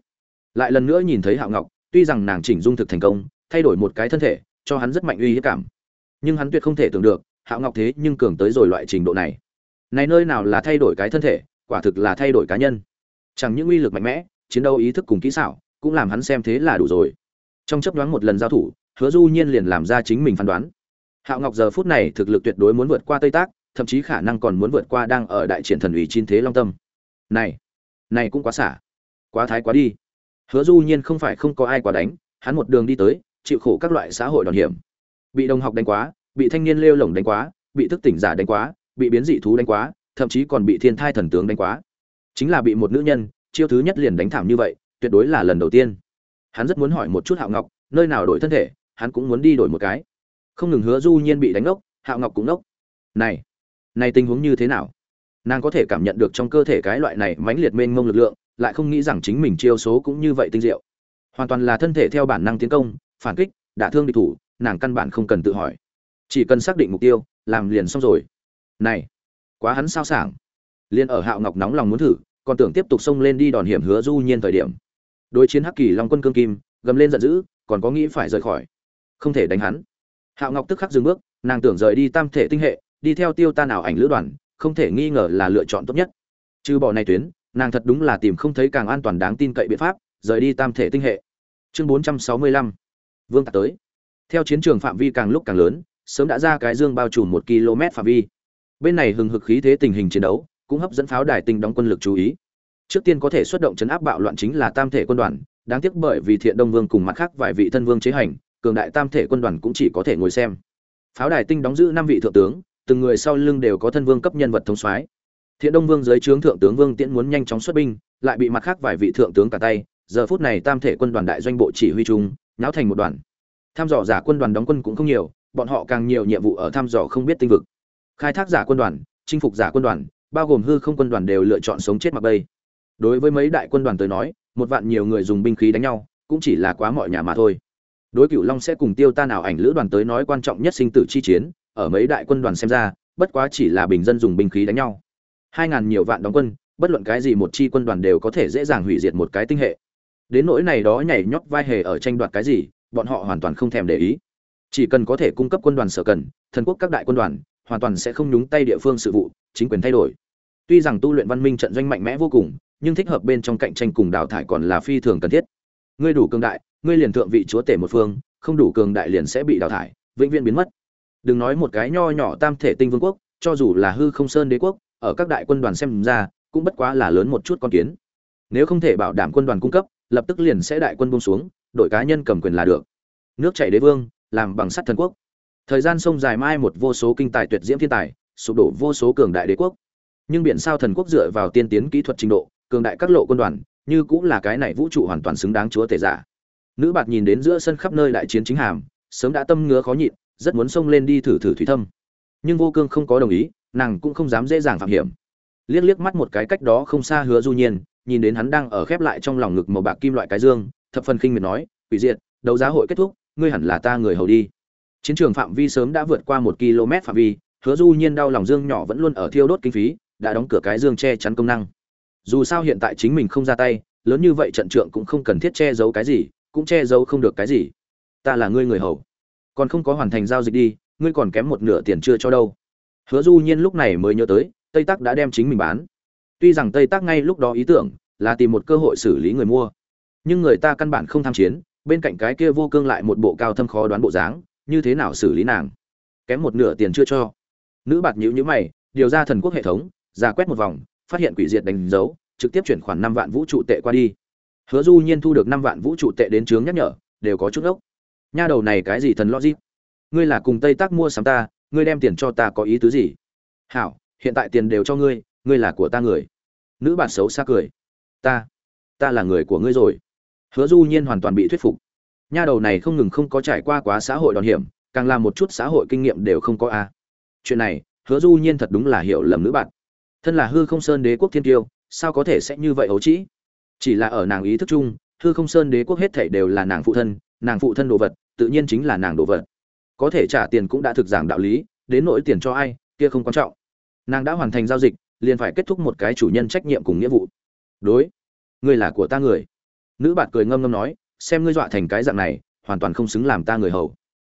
Lại lần nữa nhìn thấy hạo ngọc, tuy rằng nàng chỉnh dung thực thành công, thay đổi một cái thân thể, cho hắn rất mạnh uy hiếp cảm. Nhưng hắn tuyệt không thể tưởng được hạo ngọc thế nhưng cường tới rồi loại trình độ này. Này nơi nào là thay đổi cái thân thể, quả thực là thay đổi cá nhân. Chẳng những uy lực mạnh mẽ, chiến đấu ý thức cùng kỹ xảo cũng làm hắn xem thế là đủ rồi. Trong chấp đoán một lần giao thủ, hứa du nhiên liền làm ra chính mình phán đoán. Hạo ngọc giờ phút này thực lực tuyệt đối muốn vượt qua tây tác, thậm chí khả năng còn muốn vượt qua đang ở đại triển thần ủy chín thế long tâm. Này này cũng quá xả. Quá thái quá đi. Hứa du nhiên không phải không có ai quá đánh, hắn một đường đi tới, chịu khổ các loại xã hội đòn hiểm. Bị đồng học đánh quá bị thanh niên lêu lổng đánh quá, bị thức tỉnh giả đánh quá, bị biến dị thú đánh quá, thậm chí còn bị thiên thai thần tướng đánh quá. Chính là bị một nữ nhân, chiêu thứ nhất liền đánh thảm như vậy, tuyệt đối là lần đầu tiên. Hắn rất muốn hỏi một chút hạo ngọc, nơi nào đổi thân thể, hắn cũng muốn đi đổi một cái. Không ngừng hứa du nhiên bị đánh ngốc, hạo ngọc cũng ngốc. Này này tình huống như thế nào? Nàng có thể cảm nhận được trong cơ thể cái loại này mãnh liệt mênh mông lực lượng, lại không nghĩ rằng chính mình chiêu số cũng như vậy tinh diệu. Hoàn toàn là thân thể theo bản năng tiến công, phản kích, đả thương địch thủ, nàng căn bản không cần tự hỏi chỉ cần xác định mục tiêu, làm liền xong rồi. Này, quá hắn sao sảng. Liền ở hạo ngọc nóng lòng muốn thử, còn tưởng tiếp tục xông lên đi đòn hiểm hứa du nhiên thời điểm. Đối chiến hắc kỳ long quân cương kim, gầm lên giận dữ, còn có nghĩ phải rời khỏi. Không thể đánh hắn. Hạo ngọc tức khắc dừng bước, nàng tưởng rời đi tam thể tinh hệ, đi theo tiêu ta nào ảnh lữ đoàn, không thể nghi ngờ là lựa chọn tốt nhất. Trừ bỏ này tuyến, nàng thật đúng là tìm không thấy càng an toàn đáng tin cậy biện pháp, rời đi tam thể tinh hệ. Chương 465 vương tạc tới. Theo chiến trường phạm vi càng lúc càng lớn sớm đã ra cái dương bao trùm một km phạm vi. Bên này hừng hực khí thế tình hình chiến đấu, cũng hấp dẫn pháo đài tinh đóng quân lực chú ý. Trước tiên có thể xuất động chấn áp bạo loạn chính là tam thể quân đoàn, đáng tiếc bởi vì thiện đông vương cùng mặt khác vài vị thân vương chế hành, cường đại tam thể quân đoàn cũng chỉ có thể ngồi xem. Pháo đài tinh đóng giữ năm vị thượng tướng, từng người sau lưng đều có thân vương cấp nhân vật thống soái. Thiện đông vương dưới trướng thượng tướng vương tiễn muốn nhanh chóng xuất binh, lại bị mặt khác vài vị thượng tướng cả tay, giờ phút này tam thể quân đoàn đại doanh bộ chỉ huy chung, nháo thành một đoàn. Tham dò giả quân đoàn đóng quân cũng không nhiều bọn họ càng nhiều nhiệm vụ ở thăm dò không biết tinh vực. Khai thác giả quân đoàn, chinh phục giả quân đoàn, bao gồm hư không quân đoàn đều lựa chọn sống chết mặc bây đối với mấy đại quân đoàn tới nói, một vạn nhiều người dùng binh khí đánh nhau, cũng chỉ là quá mọi nhà mà thôi. Đối cửu long sẽ cùng tiêu ta nào ảnh lữ đoàn tới nói quan trọng nhất sinh tử chi chiến, ở mấy đại quân đoàn xem ra, bất quá chỉ là bình dân dùng binh khí đánh nhau. Hai ngàn nhiều vạn đóng quân, bất luận cái gì một chi quân đoàn đều có thể dễ dàng hủy diệt một cái tinh hệ. Đến nỗi này đó nhảy nhót vai hề ở tranh đoạt cái gì, bọn họ hoàn toàn không thèm để ý chỉ cần có thể cung cấp quân đoàn sở cần, thần quốc các đại quân đoàn, hoàn toàn sẽ không nhúng tay địa phương sự vụ, chính quyền thay đổi. Tuy rằng tu luyện văn minh trận doanh mạnh mẽ vô cùng, nhưng thích hợp bên trong cạnh tranh cùng đào thải còn là phi thường cần thiết. Ngươi đủ cường đại, ngươi liền thượng vị chúa tể một phương, không đủ cường đại liền sẽ bị đào thải, vĩnh viễn biến mất. Đừng nói một cái nho nhỏ tam thể tinh vương quốc, cho dù là hư không sơn đế quốc, ở các đại quân đoàn xem ra, cũng bất quá là lớn một chút con kiến. Nếu không thể bảo đảm quân đoàn cung cấp, lập tức liền sẽ đại quân buông xuống đội cá nhân cầm quyền là được. Nước chảy đế vương làm bằng sắt thần quốc. Thời gian sông dài mai một vô số kinh tài tuyệt diễm thiên tài, sụp đổ vô số cường đại đế quốc. Nhưng biển sao thần quốc dựa vào tiên tiến kỹ thuật trình độ, cường đại các lộ quân đoàn, như cũng là cái này vũ trụ hoàn toàn xứng đáng chúa tể giả. Nữ bạt nhìn đến giữa sân khắp nơi đại chiến chính hàm, sớm đã tâm ngứa khó nhịn, rất muốn xông lên đi thử thử thủy thâm. Nhưng vô cương không có đồng ý, nàng cũng không dám dễ dàng phạm hiểm. Liếc liếc mắt một cái cách đó không xa hứa du nhiên, nhìn đến hắn đang ở khép lại trong lòng ngực màu bạc kim loại cái dương, thập phần khinh miệt nói, quỷ diệt, đấu giá hội kết thúc ngươi hẳn là ta người hầu đi. Chiến trường phạm vi sớm đã vượt qua một km phạm vi, hứa du nhiên đau lòng dương nhỏ vẫn luôn ở thiêu đốt kinh phí, đã đóng cửa cái dương che chắn công năng. Dù sao hiện tại chính mình không ra tay, lớn như vậy trận trượng cũng không cần thiết che giấu cái gì, cũng che giấu không được cái gì. Ta là ngươi người hầu. Còn không có hoàn thành giao dịch đi, ngươi còn kém một nửa tiền chưa cho đâu. Hứa du nhiên lúc này mới nhớ tới, tây tắc đã đem chính mình bán. Tuy rằng tây tắc ngay lúc đó ý tưởng là tìm một cơ hội xử lý người mua, nhưng người ta căn bản không tham chiến bên cạnh cái kia vô cương lại một bộ cao thâm khó đoán bộ dáng, như thế nào xử lý nàng? Kém một nửa tiền chưa cho. Nữ bạt nhữ nhữ mày, điều ra thần quốc hệ thống, ra quét một vòng, phát hiện quỷ diệt đánh dấu, trực tiếp chuyển khoản năm vạn vũ trụ tệ qua đi. Hứa du nhiên thu được năm vạn vũ trụ tệ đến chướng nhắc nhở, đều có chút ốc. Nha đầu này cái gì thần logic? Ngươi là cùng tây tác mua sắm ta, ngươi đem tiền cho ta có ý tứ gì? Hảo, hiện tại tiền đều cho ngươi ngươi là của ta người. Nữ bạt xấu xa cười. Ta ta là người của ngươi rồi hứa du nhiên hoàn toàn bị thuyết phục. Nha đầu này không ngừng không có trải qua quá xã hội đòn hiểm, càng làm một chút xã hội kinh nghiệm đều không có a. Chuyện này, hứa du nhiên thật đúng là hiểu lầm nữ bạn. Thân là hư không sơn đế quốc thiên tiêu, sao có thể sẽ như vậy ấu trĩ? Chỉ là ở nàng ý thức chung, hư không sơn đế quốc hết thảy đều là nàng phụ thân, nàng phụ thân đồ vật, tự nhiên chính là nàng đồ vật. Có thể trả tiền cũng đã thực giảng đạo lý, đến nỗi tiền cho ai, kia không quan trọng. Nàng đã hoàn thành giao dịch, liền phải kết thúc một cái chủ nhân trách nhiệm cùng nghĩa vụ. Đối, ngươi là của ta người nữ bạt cười ngâm ngâm nói, xem ngươi dọa thành cái dạng này, hoàn toàn không xứng làm ta người hầu.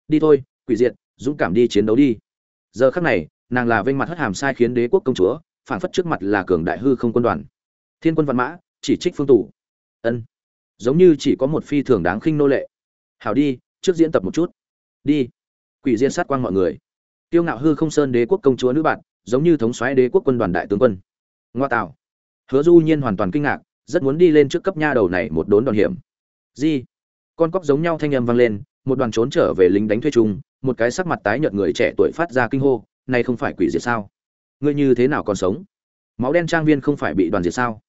Đi thôi, quỷ diệt, dũng cảm đi chiến đấu đi. Giờ khắc này, nàng là vinh mặt hất hàm sai khiến đế quốc công chúa phản phất trước mặt là cường đại hư không quân đoàn. Thiên quân văn mã, chỉ trích phương tủ ân. Giống như chỉ có một phi thường đáng khinh nô lệ. Hảo đi, trước diễn tập một chút. Đi. Quỷ diện sát quang mọi người. Tiêu ngạo hư không sơn đế quốc công chúa nữ bạn giống như thống soái đế quốc quân đoàn đại tướng quân. Ngoa tạo. Hứa du nhiên hoàn toàn kinh ngạc rất muốn đi lên trước cấp nha đầu này một đốn đòn hiểm. Di, con cóc giống nhau thanh âm vang lên, một đoàn trốn trở về lính đánh thuê chung, một cái sắc mặt tái nhợt người trẻ tuổi phát ra kinh hô, này không phải quỷ diệt sao? Ngươi như thế nào còn sống? Máu đen trang viên không phải bị đoàn diệt sao?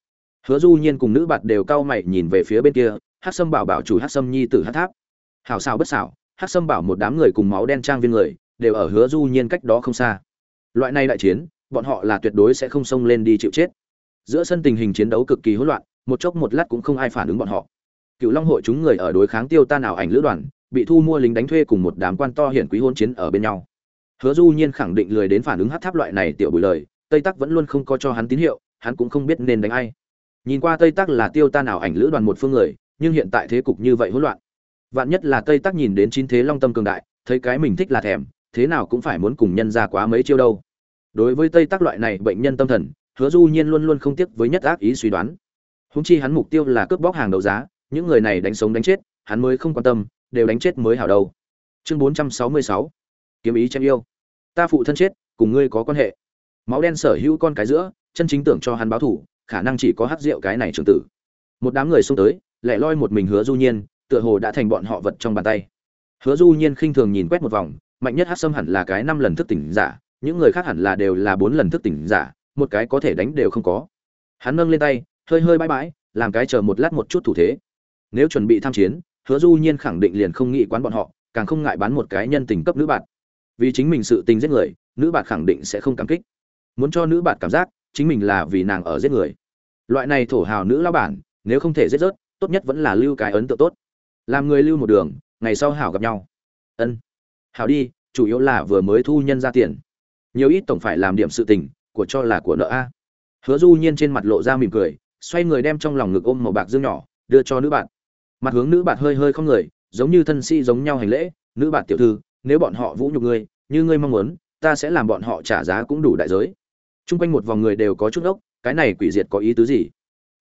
Hứa du nhiên cùng nữ bạt đều cau mày nhìn về phía bên kia hát sâm bảo bảo chủ hát sâm nhi tử hát tháp. Hảo xảo bất xảo hát sâm bảo một đám người cùng máu đen trang viên người, đều ở hứa du nhiên cách đó không xa. Loại này đại chiến, bọn họ là tuyệt đối sẽ không xông lên đi chịu chết giữa sân tình hình chiến đấu cực kỳ hỗn loạn, một chốc một lát cũng không ai phản ứng bọn họ. Cựu long hội chúng người ở đối kháng tiêu tan ảo ảnh lữ đoàn, bị thu mua lính đánh thuê cùng một đám quan to hiển quý hôn chiến ở bên nhau. Hứa du nhiên khẳng định lười đến phản ứng hát tháp loại này tiểu bùi lời, tây tắc vẫn luôn không có cho hắn tín hiệu, hắn cũng không biết nên đánh ai. Nhìn qua tây tắc là tiêu tan ảo ảnh lữ đoàn một phương người, nhưng hiện tại thế cục như vậy hỗn loạn. Vạn nhất là tây tắc nhìn đến chín thế long tâm cường đại, thấy cái mình thích là thèm, thế nào cũng phải muốn cùng nhân ra quá mấy chiêu đâu. Đối với tây tắc loại này bệnh nhân tâm thần hứa du nhiên luôn luôn không tiếc với nhất ác ý suy đoán. Húng chi hắn mục tiêu là cướp bóc hàng đấu giá, những người này đánh sống đánh chết, hắn mới không quan tâm, đều đánh chết mới hảo đâu. Chương 466 kiếm ý chém yêu. Ta phụ thân chết, cùng ngươi có quan hệ. Máu đen sở hữu con cái giữa, chân chính tưởng cho hắn báo thủ khả năng chỉ có hắc rượu cái này trường tử. Một đám người xông tới, lẻ loi một mình hứa du nhiên, tựa hồ đã thành bọn họ vật trong bàn tay. Hứa du nhiên khinh thường nhìn quét một vòng, mạnh nhất hắc sâm hẳn là cái năm lần thức tỉnh giả, những người khác hẳn là đều là bốn lần thức tỉnh giả một cái có thể đánh đều không có. Hắn nâng lên tay, hơi hơi bãi bãi, làm cái chờ một lát một chút thủ thế. Nếu chuẩn bị tham chiến, hứa du nhiên khẳng định liền không nghĩ quán bọn họ, càng không ngại bán một cái nhân tình cấp nữ bạn. Vì chính mình sự tình giết người, nữ bạn khẳng định sẽ không cảm kích. Muốn cho nữ bạn cảm giác, chính mình là vì nàng ở giết người. Loại này thổ hào nữ lao bản, nếu không thể giết rớt, tốt nhất vẫn là lưu cái ấn tượng tốt. Làm người lưu một đường, ngày sau hảo gặp nhau. Ân. Hảo đi, chủ yếu là vừa mới thu nhân ra tiền. Nhiều ít tổng phải làm điểm sự tình của cho là của nợ a. Hứa du nhiên trên mặt lộ ra mỉm cười, xoay người đem trong lòng ngực ôm màu bạc dương nhỏ, đưa cho nữ bạn. Mặt hướng nữ bạn hơi hơi không người, giống như thân sĩ giống nhau hành lễ, nữ bạn tiểu thư, nếu bọn họ vũ nhục ngươi, như ngươi mong muốn, ta sẽ làm bọn họ trả giá cũng đủ đại giới. Chung quanh một vòng người đều có chút ốc, cái này quỷ diệt có ý tứ gì?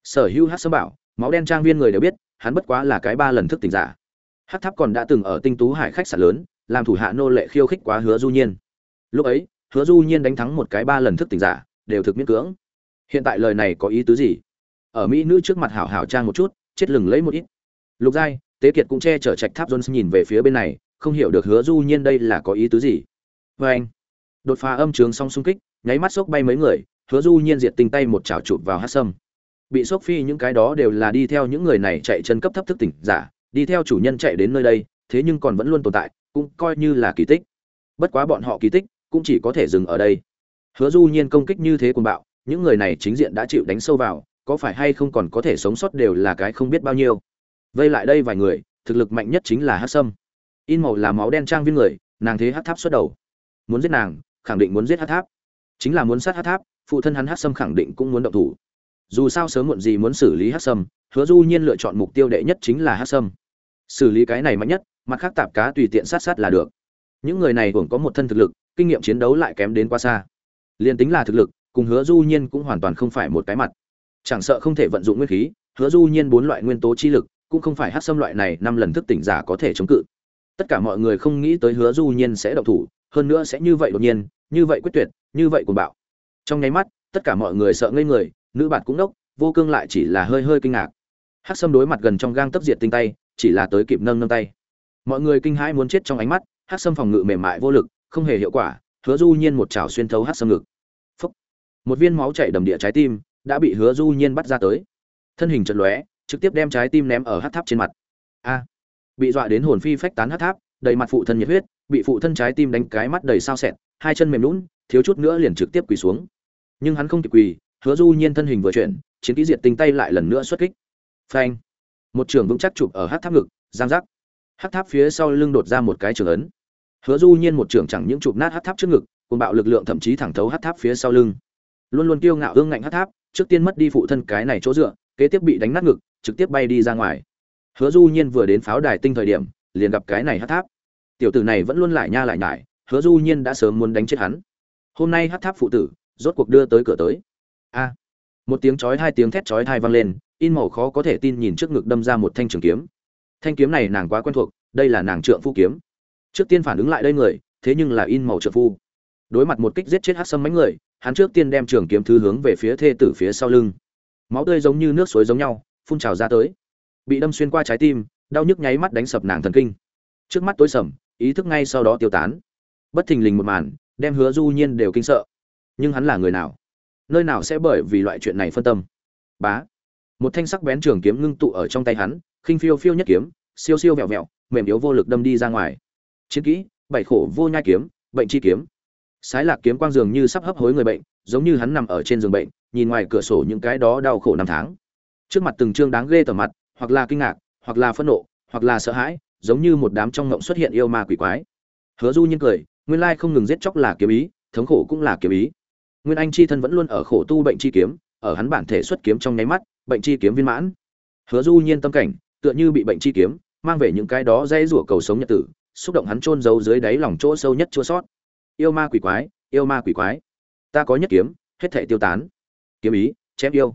Sở hữu hát sâm bảo, máu đen trang viên người đều biết, hắn bất quá là cái ba lần thức tỉnh giả. Hát tháp còn đã từng ở tinh tú hải khách sạn lớn, làm thủ hạ nô lệ khiêu khích quá hứa du nhiên. Lúc ấy hứa du nhiên đánh thắng một cái ba lần thức tỉnh giả, đều thực miễn cưỡng. Hiện tại lời này có ý tứ gì? Ở mỹ nữ trước mặt hảo hảo trang một chút, chết lừng lấy một ít. Lục giai, tế kiệt cũng che chở trạch tháp jones nhìn về phía bên này, không hiểu được hứa du nhiên đây là có ý tứ gì. Vê anh. Đột phá âm trường song xung kích, nháy mắt sốc bay mấy người, hứa du nhiên diệt tình tay một chảo chụp vào hát sâm. Bị sốc phi những cái đó đều là đi theo những người này chạy chân cấp thấp thức tỉnh giả, đi theo chủ nhân chạy đến nơi đây, thế nhưng còn vẫn luôn tồn tại, cũng coi như là kỳ tích. Bất quá bọn họ kỳ tích cũng chỉ có thể dừng ở đây. Hứa du nhiên công kích như thế cuồng bạo, những người này chính diện đã chịu đánh sâu vào, có phải hay không còn có thể sống sót đều là cái không biết bao nhiêu. Vây lại đây vài người, thực lực mạnh nhất chính là hát sâm. In màu là máu đen trang viên người, nàng thế hát tháp xuất đầu. Muốn giết nàng, khẳng định muốn giết hát tháp. Chính là muốn sát hát tháp, phụ thân hắn hát sâm khẳng định cũng muốn động thủ. Dù sao sớm muộn gì muốn xử lý hát sâm, hứa du nhiên lựa chọn mục tiêu đệ nhất chính là hát sâm. Xử lý cái này mạnh nhất, mặt khác tạp cá tùy tiện sát sát là được. Những người này cũng có một thân thực lực kinh nghiệm chiến đấu lại kém đến quá xa. Liền tính là thực lực, cùng hứa du nhiên cũng hoàn toàn không phải một cái mặt. Chẳng sợ không thể vận dụng nguyên khí, hứa du nhiên bốn loại nguyên tố chi lực cũng không phải hát xâm loại này năm lần thức tỉnh giả có thể chống cự. Tất cả mọi người không nghĩ tới hứa du nhiên sẽ động thủ, hơn nữa sẽ như vậy đột nhiên, như vậy quyết tuyệt, như vậy cuồng bạo. Trong nháy mắt, tất cả mọi người sợ ngây người, nữ bạn cũng đốc, vô cương lại chỉ là hơi hơi kinh ngạc. Hát xâm đối mặt gần trong gang tấp diệt tinh tay, chỉ là tới kịp nâng nâng tay. Mọi người kinh hãi muốn chết trong ánh mắt, hát xâm phòng ngự mềm mại vô lực không hề hiệu quả, hứa du nhiên một chảo xuyên thấu hát xâm ngực. Phúc. một viên máu chảy đầm địa trái tim đã bị hứa du nhiên bắt ra tới. Thân hình chật lóe, trực tiếp đem trái tim ném ở hát tháp trên mặt. A. Bị dọa đến hồn phi phách tán hát tháp, đầy mặt phụ thân nhiệt huyết, bị phụ thân trái tim đánh cái mắt đầy sao sẹt, hai chân mềm lún thiếu chút nữa liền trực tiếp quỳ xuống. Nhưng hắn không kịp quỳ, hứa du nhiên thân hình vừa chuyển, chiến kỹ diệt tinh tay lại lần nữa xuất kích. Phanh. Một trường vững chắc chụp ở hát tháp ngực, giang giác. Hát tháp phía sau lưng đột ra một cái trường ấn hứa du nhiên một trường chẳng những chụp nát hát tháp trước ngực cùng bạo lực lượng thậm chí thẳng thấu hát tháp phía sau lưng. Luôn luôn kiêu ngạo ương ngạnh hát tháp, trước tiên mất đi phụ thân cái này chỗ dựa, kế tiếp bị đánh nát ngực, trực tiếp bay đi ra ngoài. Hứa du nhiên vừa đến pháo đài tinh thời điểm, liền gặp cái này hát tháp. Tiểu tử này vẫn luôn lại nha lại nhải, hứa du nhiên đã sớm muốn đánh chết hắn. Hôm nay hát tháp phụ tử, rốt cuộc đưa tới cửa tới. A! Một tiếng chói hai tiếng thét chói tai vang lên, in màu khó có thể tin nhìn trước ngực đâm ra một thanh trường kiếm. Thanh kiếm này nàng quá quen thuộc, đây là nàng trượng phu kiếm trước tiên phản ứng lại đây người, thế nhưng là in màu trợ phu. Đối mặt một kích giết chết hát sâm mánh người, hắn trước tiên đem trường kiếm thứ hướng về phía thê tử phía sau lưng. Máu tươi giống như nước suối giống nhau, phun trào ra tới. Bị đâm xuyên qua trái tim, đau nhức nháy mắt đánh sập nàng thần kinh. Trước mắt tối sầm, ý thức ngay sau đó tiêu tán. Bất thình lình một màn, đem hứa du nhiên đều kinh sợ. Nhưng hắn là người nào? Nơi nào sẽ bởi vì loại chuyện này phân tâm? Bá. Một thanh sắc bén trường kiếm ngưng tụ ở trong tay hắn, khinh phiêu phiêu nhất kiếm, siêu siêu vẹo vẹo, mềm yếu vô lực đâm đi ra ngoài chiến kỹ, bảy khổ vô nhai kiếm, bệnh chi kiếm. Sái lạc kiếm quang dường như sắp hấp hối người bệnh, giống như hắn nằm ở trên giường bệnh, nhìn ngoài cửa sổ những cái đó đau khổ năm tháng. Trước mặt từng chương đáng ghê tởm mặt, hoặc là kinh ngạc, hoặc là phẫn nộ, hoặc là sợ hãi, giống như một đám trong ngộng xuất hiện yêu ma quỷ quái. Hứa du nhiên cười, nguyên lai không ngừng giết chóc là kiếm ý, thống khổ cũng là kiếm ý. Nguyên anh chi thân vẫn luôn ở khổ tu bệnh chi kiếm, ở hắn bản thể xuất kiếm trong nháy mắt, bệnh chi kiếm viên mãn. Hứa du nhiên tâm cảnh, tựa như bị bệnh chi kiếm, mang về những cái đó dây rủa cầu sống nhật tử xúc động hắn chôn giấu dưới đáy lòng chỗ sâu nhất chua sót. Yêu ma quỷ quái, yêu ma quỷ quái. Ta có nhất kiếm, hết thảy tiêu tán. Kiếm ý, chém yêu.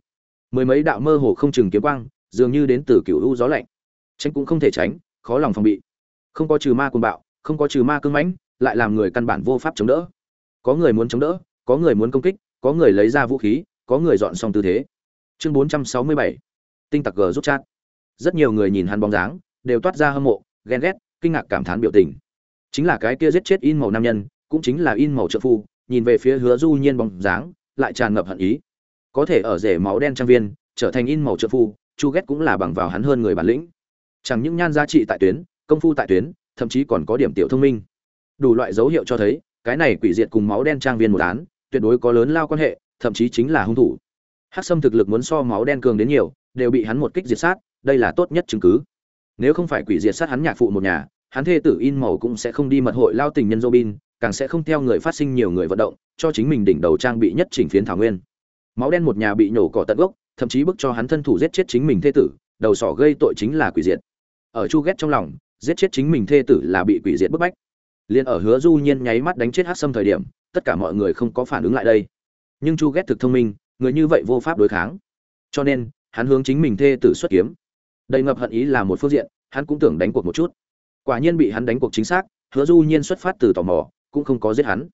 Mười mấy đạo mơ hồ không chừng kiếm quang, dường như đến từ cựu u gió lạnh. Tránh cũng không thể tránh, khó lòng phòng bị. Không có trừ ma cuồng bạo, không có trừ ma cương mãnh, lại làm người căn bản vô pháp chống đỡ. Có người muốn chống đỡ, có người muốn công kích, có người lấy ra vũ khí, có người dọn xong tư thế. Chương bốn trăm sáu mươi bảy. Tinh tặc gờ rút chat. Rất nhiều người nhìn hắn bóng dáng, đều toát ra hâm mộ, ghen ghét kinh ngạc cảm thán biểu tình. Chính là cái kia giết chết in màu nam nhân, cũng chính là in màu trợ phu, nhìn về phía hứa du nhiên bóng dáng, lại tràn ngập hận ý. Có thể ở rể máu đen trang viên, trở thành in màu trợ phu, chu ghét cũng là bằng vào hắn hơn người bản lĩnh. Chẳng những nhan giá trị tại tuyến, công phu tại tuyến, thậm chí còn có điểm tiểu thông minh. Đủ loại dấu hiệu cho thấy, cái này quỷ diệt cùng máu đen trang viên một án, tuyệt đối có lớn lao quan hệ, thậm chí chính là hung thủ. Hắc sâm thực lực muốn so máu đen cường đến nhiều, đều bị hắn một kích diệt sát, đây là tốt nhất chứng cứ nếu không phải quỷ diệt sát hắn nhạc phụ một nhà, hắn thê tử in màu cũng sẽ không đi mật hội lao tình nhân robin, càng sẽ không theo người phát sinh nhiều người vận động, cho chính mình đỉnh đầu trang bị nhất chỉnh phiến thảo nguyên. Máu đen một nhà bị nhổ cỏ tận gốc, thậm chí bức cho hắn thân thủ giết chết chính mình thê tử, đầu sỏ gây tội chính là quỷ diệt. Ở chu ghét trong lòng, giết chết chính mình thê tử là bị quỷ diệt bức bách. Liền ở hứa du nhiên nháy mắt đánh chết hát sâm thời điểm, tất cả mọi người không có phản ứng lại đây. Nhưng chu ghét thực thông minh, người như vậy vô pháp đối kháng. Cho nên, hắn hướng chính mình thê tử xuất kiếm đầy ngập hận ý là một phương diện, hắn cũng tưởng đánh cuộc một chút. Quả nhiên bị hắn đánh cuộc chính xác, hứa du nhiên xuất phát từ tò mò, cũng không có giết hắn.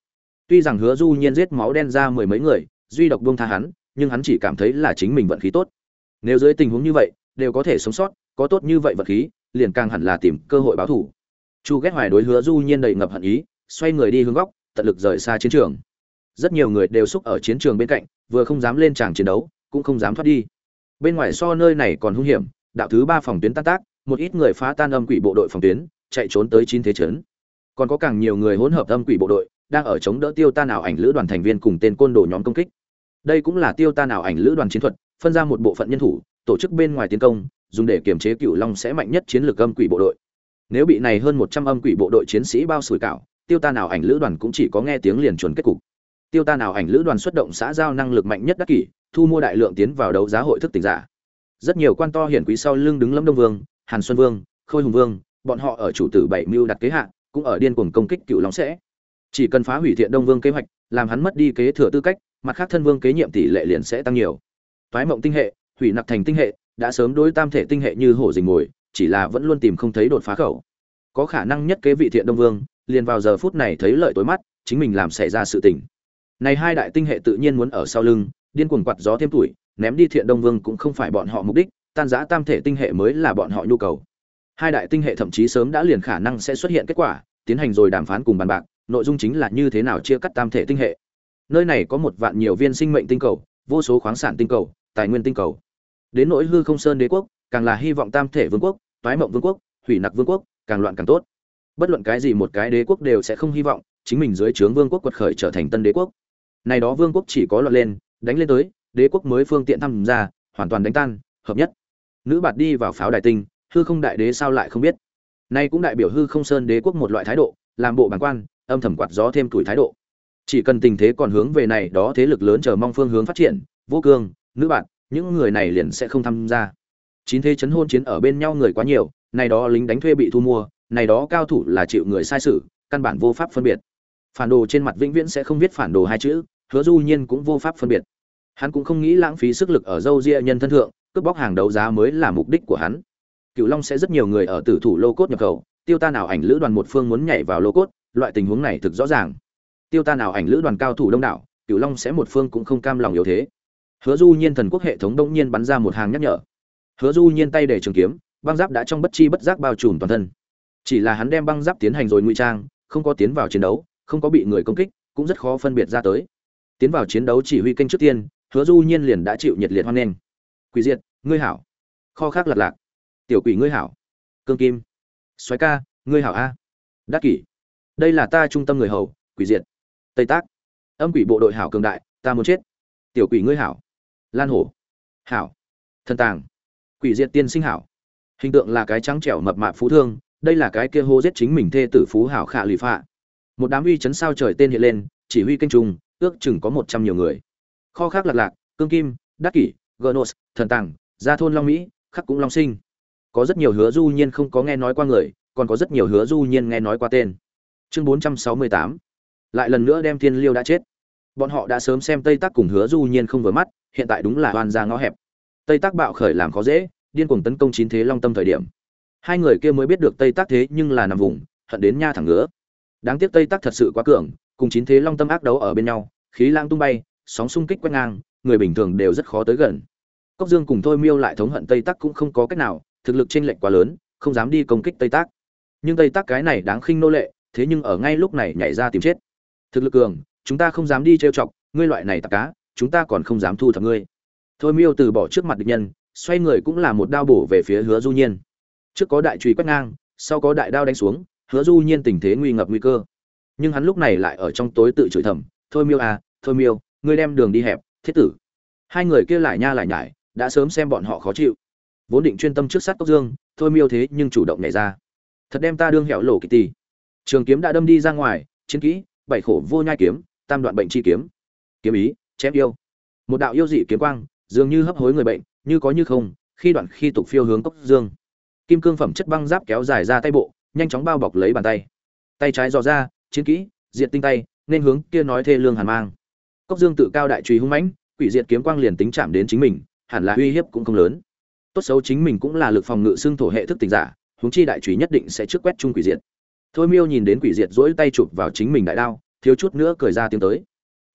Tuy rằng hứa du nhiên giết máu đen ra mười mấy người, duy độc buông tha hắn, nhưng hắn chỉ cảm thấy là chính mình vận khí tốt. Nếu dưới tình huống như vậy, đều có thể sống sót, có tốt như vậy vận khí, liền càng hẳn là tìm cơ hội báo thù. Chu ghét hoài đối hứa du nhiên đầy ngập hận ý, xoay người đi hướng góc, tận lực rời xa chiến trường. Rất nhiều người đều xúc ở chiến trường bên cạnh, vừa không dám lên tràng chiến đấu, cũng không dám thoát đi. Bên ngoài so nơi này còn hung hiểm đạo thứ ba phòng tuyến tan tác, một ít người phá tan âm quỷ bộ đội phòng tuyến, chạy trốn tới chín thế trấn còn có càng nhiều người hỗn hợp âm quỷ bộ đội, đang ở chống đỡ tiêu tan ảo ảnh lữ đoàn thành viên cùng tên côn đồ nhóm công kích. Đây cũng là tiêu tan ảo ảnh lữ đoàn chiến thuật, phân ra một bộ phận nhân thủ, tổ chức bên ngoài tiến công, dùng để kiềm chế cựu long sẽ mạnh nhất chiến lược âm quỷ bộ đội. Nếu bị này hơn một trăm âm quỷ bộ đội chiến sĩ bao sủi cảo, tiêu tan ảo ảnh lữ đoàn cũng chỉ có nghe tiếng liền chuẩn kết cục. Tiêu tan ảo ảnh lữ đoàn xuất động xã giao năng lực mạnh nhất đắc kỷ, thu mua đại lượng tiến vào đấu giá hội thức tỉnh giả rất nhiều quan to hiển quý sau lưng đứng lâm đông vương, hàn xuân vương, khôi hùng vương, bọn họ ở chủ tử bảy mưu đặt kế hạ, cũng ở điên cuồng công kích cựu long sẽ. Chỉ cần phá hủy thiện đông vương kế hoạch, làm hắn mất đi kế thừa tư cách, mặt khác thân vương kế nhiệm tỷ lệ liền sẽ tăng nhiều. Thoái mộng tinh hệ, hủy nặc thành tinh hệ, đã sớm đối tam thể tinh hệ như hổ dình mồi, chỉ là vẫn luôn tìm không thấy đột phá khẩu. Có khả năng nhất kế vị thiện đông vương, liền vào giờ phút này thấy lợi tối mắt, chính mình làm xảy ra sự tình. Này hai đại tinh hệ tự nhiên muốn ở sau lưng, điên cuồng quạt gió thêm tuổi ném đi thiện đông vương cũng không phải bọn họ mục đích, tan giã tam thể tinh hệ mới là bọn họ nhu cầu. Hai đại tinh hệ thậm chí sớm đã liền khả năng sẽ xuất hiện kết quả, tiến hành rồi đàm phán cùng bàn bạc, nội dung chính là như thế nào chia cắt tam thể tinh hệ. Nơi này có một vạn nhiều viên sinh mệnh tinh cầu, vô số khoáng sản tinh cầu, tài nguyên tinh cầu. Đến nỗi hư không sơn đế quốc, càng là hy vọng tam thể vương quốc, toái mộng vương quốc, hủy nặc vương quốc, càng loạn càng tốt. Bất luận cái gì một cái đế quốc đều sẽ không hy vọng, chính mình dưới trướng vương quốc quật khởi trở thành tân đế quốc. Này đó vương quốc chỉ có loạn lên, đánh lên tới đế quốc mới phương tiện tham gia, hoàn toàn đánh tan, hợp nhất. Nữ bạt đi vào pháo đài tinh, hư không đại đế sao lại không biết? Nay cũng đại biểu hư không sơn đế quốc một loại thái độ, làm bộ bản quan, âm thầm quạt gió thêm tuổi thái độ. Chỉ cần tình thế còn hướng về này đó thế lực lớn chờ mong phương hướng phát triển, vô cương, nữ bạn những người này liền sẽ không tham gia. Chín thế chấn hôn chiến ở bên nhau người quá nhiều, này đó lính đánh thuê bị thu mua, này đó cao thủ là chịu người sai sự, căn bản vô pháp phân biệt. Phản đồ trên mặt vĩnh viễn sẽ không viết phản đồ hai chữ, hứa du nhiên cũng vô pháp phân biệt hắn cũng không nghĩ lãng phí sức lực ở dâu ria nhân thân thượng, cướp bóc hàng đấu giá mới là mục đích của hắn. Cựu long sẽ rất nhiều người ở tử thủ lô cốt nhập khẩu, tiêu ta nào ảnh lữ đoàn một phương muốn nhảy vào lô cốt, loại tình huống này thực rõ ràng. Tiêu ta nào ảnh lữ đoàn cao thủ đông đảo cựu long sẽ một phương cũng không cam lòng yếu thế. Hứa du nhiên thần quốc hệ thống đông nhiên bắn ra một hàng nhắc nhở. Hứa du nhiên tay để trường kiếm, băng giáp đã trong bất chi bất giác bao trùm toàn thân. Chỉ là hắn đem băng giáp tiến hành rồi ngụy trang, không có tiến vào chiến đấu, không có bị người công kích, cũng rất khó phân biệt ra tới. Tiến vào chiến đấu chỉ huy kênh trước tiên hứa du nhiên liền đã chịu nhiệt liệt hoan nghênh. Quỷ diệt, ngươi hảo. Kho khác lật lạc. Tiểu quỷ ngươi hảo. Cương kim. Xoáy ca, ngươi hảo a. Đắc kỷ. Đây là ta trung tâm người hầu, quỷ diệt. Tây tác. Âm quỷ bộ đội hảo cường đại, ta muốn chết. Tiểu quỷ ngươi hảo. Lan hổ. Hảo. Thần tàng. Quỷ diệt tiên sinh hảo. Hình tượng là cái trắng trẻo mập mạp phú thương, đây là cái kia hô giết chính mình thê tử phú hảo khả lì phạ. Một đám uy chấn sao trời tên hiện lên, chỉ huy kênh trùng, ước chừng có một trăm nhiều người kho khác lạc lạc, cương kim, đắc kỷ gnos thần tàng, gia thôn long mỹ, khắc cũng long sinh. Có rất nhiều hứa du nhiên không có nghe nói qua người, còn có rất nhiều hứa du nhiên nghe nói qua tên. Chương bốn trăm sáu mươi tám. Lại lần nữa đem thiên liêu đã chết. Bọn họ đã sớm xem tây tác cùng hứa du nhiên không vừa mắt, hiện tại đúng là hoàn ra ngõ hẹp. Tây tác bạo khởi làm khó dễ, điên cuồng tấn công chín thế long tâm thời điểm. Hai người kia mới biết được tây tác thế nhưng là nằm vùng, hận đến nha thẳng ngứa. Đáng tiếc tây tác thật sự quá cường, cùng chín thế long tâm ác đấu ở bên nhau, khí lang tung bay sóng xung kích quét ngang, người bình thường đều rất khó tới gần. Cốc dương cùng thôi miêu lại thống hận tây Tắc cũng không có cách nào, thực lực chênh lệch quá lớn, không dám đi công kích tây Tắc. nhưng tây Tắc cái này đáng khinh nô lệ, thế nhưng ở ngay lúc này nhảy ra tìm chết. Thực lực cường, chúng ta không dám đi trêu chọc, ngươi loại này tặc cá, chúng ta còn không dám thu thập ngươi. Thôi miêu từ bỏ trước mặt địch nhân, xoay người cũng là một đao bổ về phía hứa du nhiên. Trước có đại chùy quét ngang, sau có đại đao đánh xuống, hứa du nhiên tình thế nguy ngập nguy cơ. Nhưng hắn lúc này lại ở trong tối tự chửi thầm, thôi miêu à thôi miêu ngươi đem đường đi hẹp, thiết tử. Hai người kia lại nha lại nhải, đã sớm xem bọn họ khó chịu. Vốn định chuyên tâm trước sát cốc dương, thôi miêu thế nhưng chủ động nhảy ra. Thật đem ta đương hẻo lỗ kỳ tì. Trường kiếm đã đâm đi ra ngoài, chiến kỹ, bảy khổ vô nhai kiếm, tam đoạn bệnh chi kiếm. Kiếm ý, chém yêu. Một đạo yêu dị kiếm quang, dường như hấp hối người bệnh, như có như không, khi đoạn khi tục phiêu hướng cốc dương. Kim cương phẩm chất băng giáp kéo dài ra tay bộ, nhanh chóng bao bọc lấy bàn tay. Tay trái dò ra, chiến kỹ diện tinh tay, nên hướng kia nói thê lương hàn mang cốc dương tự cao đại truy hung mãnh, quỷ diệt kiếm quang liền tính chạm đến chính mình, hẳn là uy hiếp cũng không lớn. Tốt xấu chính mình cũng là lực phòng ngự xương thổ hệ thức tình giả, huống chi đại truy nhất định sẽ trước quét chung quỷ diệt. Thôi miêu nhìn đến quỷ diệt dỗi tay chụp vào chính mình đại đao, thiếu chút nữa cười ra tiếng tới.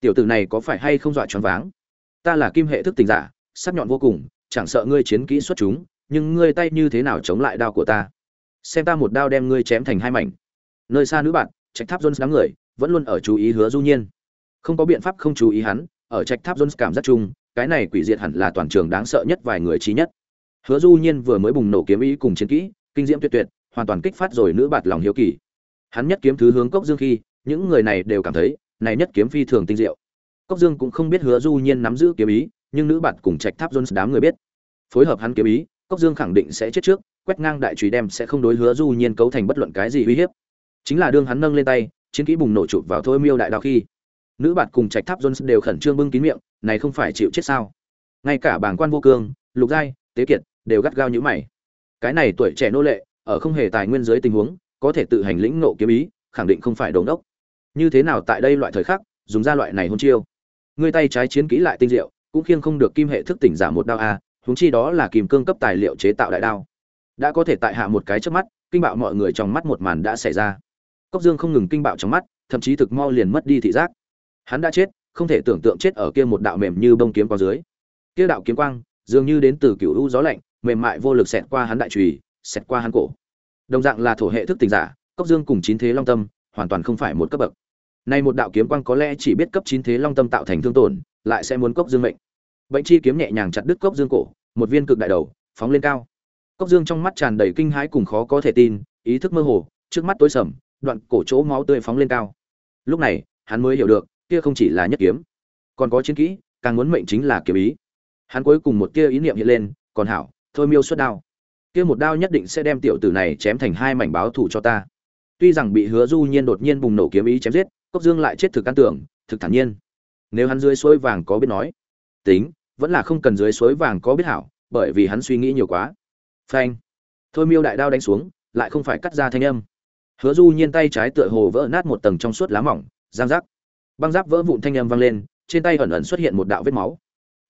Tiểu tử này có phải hay không dọa choáng váng? Ta là kim hệ thức tình giả, sắc nhọn vô cùng, chẳng sợ ngươi chiến kỹ xuất chúng, nhưng ngươi tay như thế nào chống lại đao của ta? Xem ta một đao đem ngươi chém thành hai mảnh. Nơi xa nữ bạn, trạch tháp jones đám người, vẫn luôn ở chú ý hứa du nhiên không có biện pháp không chú ý hắn, ở trạch tháp jones cảm giác chung, cái này quỷ diệt hẳn là toàn trường đáng sợ nhất vài người trí nhất. Hứa du nhiên vừa mới bùng nổ kiếm ý cùng chiến kỹ, kinh diễm tuyệt tuyệt, hoàn toàn kích phát rồi nữ bạt lòng hiếu kỳ. Hắn nhất kiếm thứ hướng cốc dương khi, những người này đều cảm thấy, này nhất kiếm phi thường tinh diệu. Cốc dương cũng không biết hứa du nhiên nắm giữ kiếm ý, nhưng nữ bạt cùng trạch tháp jones đám người biết. Phối hợp hắn kiếm ý, cốc dương khẳng định sẽ chết trước, quét ngang đại trùy đem sẽ không đối hứa du nhiên cấu thành bất luận cái gì uy hiếp. Chính là đương hắn nâng lên tay, chiến kỹ bùng nổ chụp vào thôi miêu đại đao khi nữ bạt cùng trạch tháp jones đều khẩn trương bưng kín miệng, này không phải chịu chết sao? Ngay cả bảng quan vô cương, lục giai, tế kiệt đều gắt gao như mày. Cái này tuổi trẻ nô lệ, ở không hề tài nguyên dưới tình huống, có thể tự hành lĩnh nộ kiếm ý, khẳng định không phải đồn đốc như thế nào tại đây loại thời khắc, dùng ra loại này hôn chiêu? Người tay trái chiến kỹ lại tinh diệu, cũng khiêng không được kim hệ thức tỉnh giả một đao a, huống chi đó là kìm cương cấp tài liệu chế tạo đại đao. Đã có thể tại hạ một cái trước mắt, kinh bạo mọi người trong mắt một màn đã xảy ra. Cốc dương không ngừng kinh bạo trong mắt, thậm chí thực mau liền mất đi thị giác hắn đã chết, không thể tưởng tượng chết ở kia một đạo mềm như bông kiếm qua dưới. Kia đạo kiếm quang, dường như đến từ cựu u gió lạnh, mềm mại vô lực xẹt qua hắn đại trùy, xẹt qua hắn cổ. Đồng dạng là thổ hệ thức tình giả, cốc dương cùng chín thế long tâm, hoàn toàn không phải một cấp bậc. Nay một đạo kiếm quang có lẽ chỉ biết cấp chín thế long tâm tạo thành thương tổn, lại sẽ muốn cốc dương mệnh. Bệnh chi kiếm nhẹ nhàng chặt đứt cốc dương cổ, một viên cực đại đầu, phóng lên cao. Cốc dương trong mắt tràn đầy kinh hãi cùng khó có thể tin, ý thức mơ hồ, trước mắt tối sầm, đoạn cổ chỗ máu tươi phóng lên cao. Lúc này, hắn mới hiểu được kia không chỉ là nhất kiếm, còn có chiến kỹ, càng muốn mệnh chính là kiếm ý. Hắn cuối cùng một tia ý niệm hiện lên, còn hảo, thôi miêu xuất đao. Kia một đao nhất định sẽ đem tiểu tử này chém thành hai mảnh báo thù cho ta. Tuy rằng bị hứa du nhiên đột nhiên bùng nổ kiếm ý chém giết, cốc dương lại chết thực căn tưởng, thực thản nhiên. Nếu hắn dưới suối vàng có biết nói, tính, vẫn là không cần dưới suối vàng có biết hảo, bởi vì hắn suy nghĩ nhiều quá. Phanh. Thôi miêu đại đao đánh xuống, lại không phải cắt ra thanh âm. Hứa du nhiên tay trái tựa hồ vỡ nát một tầng trong suốt lá mỏng, giang rắc băng giáp vỡ vụn thanh âm vang lên, trên tay ẩn ẩn xuất hiện một đạo vết máu.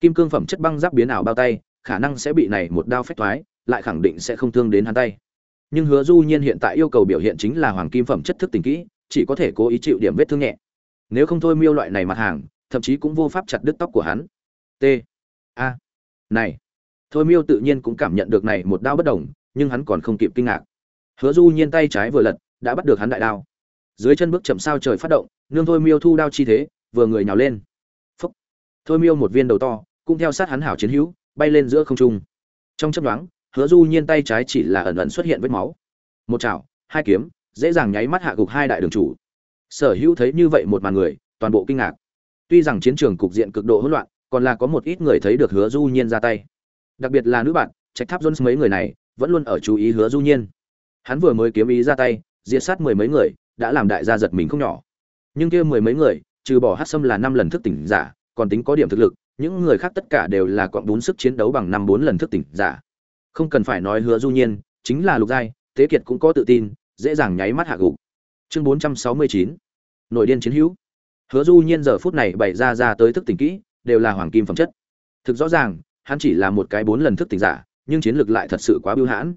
Kim cương phẩm chất băng giáp biến ảo bao tay, khả năng sẽ bị này một đao phách thoái, lại khẳng định sẽ không thương đến hắn tay. Nhưng hứa du nhiên hiện tại yêu cầu biểu hiện chính là hoàng kim phẩm chất thức tình kỹ, chỉ có thể cố ý chịu điểm vết thương nhẹ. Nếu không thôi miêu loại này mặt hàng, thậm chí cũng vô pháp chặt đứt tóc của hắn. T. A. Này. Thôi miêu tự nhiên cũng cảm nhận được này một đao bất đồng, nhưng hắn còn không kịp kinh ngạc. Hứa du nhiên tay trái vừa lật, đã bắt được hắn đại đao dưới chân bước chậm sao trời phát động, nương thôi miêu thu đao chi thế, vừa người nhào lên. Phúc. Thôi miêu một viên đầu to, cũng theo sát hắn hảo chiến hữu, bay lên giữa không trung. Trong chấp đoán hứa du nhiên tay trái chỉ là ẩn ẩn xuất hiện vết máu. Một chảo, hai kiếm, dễ dàng nháy mắt hạ gục hai đại đường chủ. Sở hữu thấy như vậy một màn người, toàn bộ kinh ngạc. Tuy rằng chiến trường cục diện cực độ hỗn loạn, còn là có một ít người thấy được hứa du nhiên ra tay. Đặc biệt là nữ bạn, trạch tháp jones mấy người này, vẫn luôn ở chú ý hứa du nhiên. Hắn vừa mới kiếm ý ra tay, diệt sát mười mấy người đã làm đại gia giật mình không nhỏ. Nhưng kia mười mấy người, trừ bỏ hát sâm là năm lần thức tỉnh giả, còn tính có điểm thực lực, những người khác tất cả đều là quặng bốn sức chiến đấu bằng năm bốn lần thức tỉnh giả. Không cần phải nói hứa du nhiên, chính là lục giai tế kiệt cũng có tự tin, dễ dàng nháy mắt hạ gục. Chương bốn trăm sáu mươi chín, nội điên chiến hữu. Hứa du nhiên giờ phút này bày ra ra tới thức tỉnh kỹ, đều là hoàng kim phẩm chất. Thực rõ ràng, hắn chỉ là một cái bốn lần thức tỉnh giả, nhưng chiến lược lại thật sự quá biêu hãn.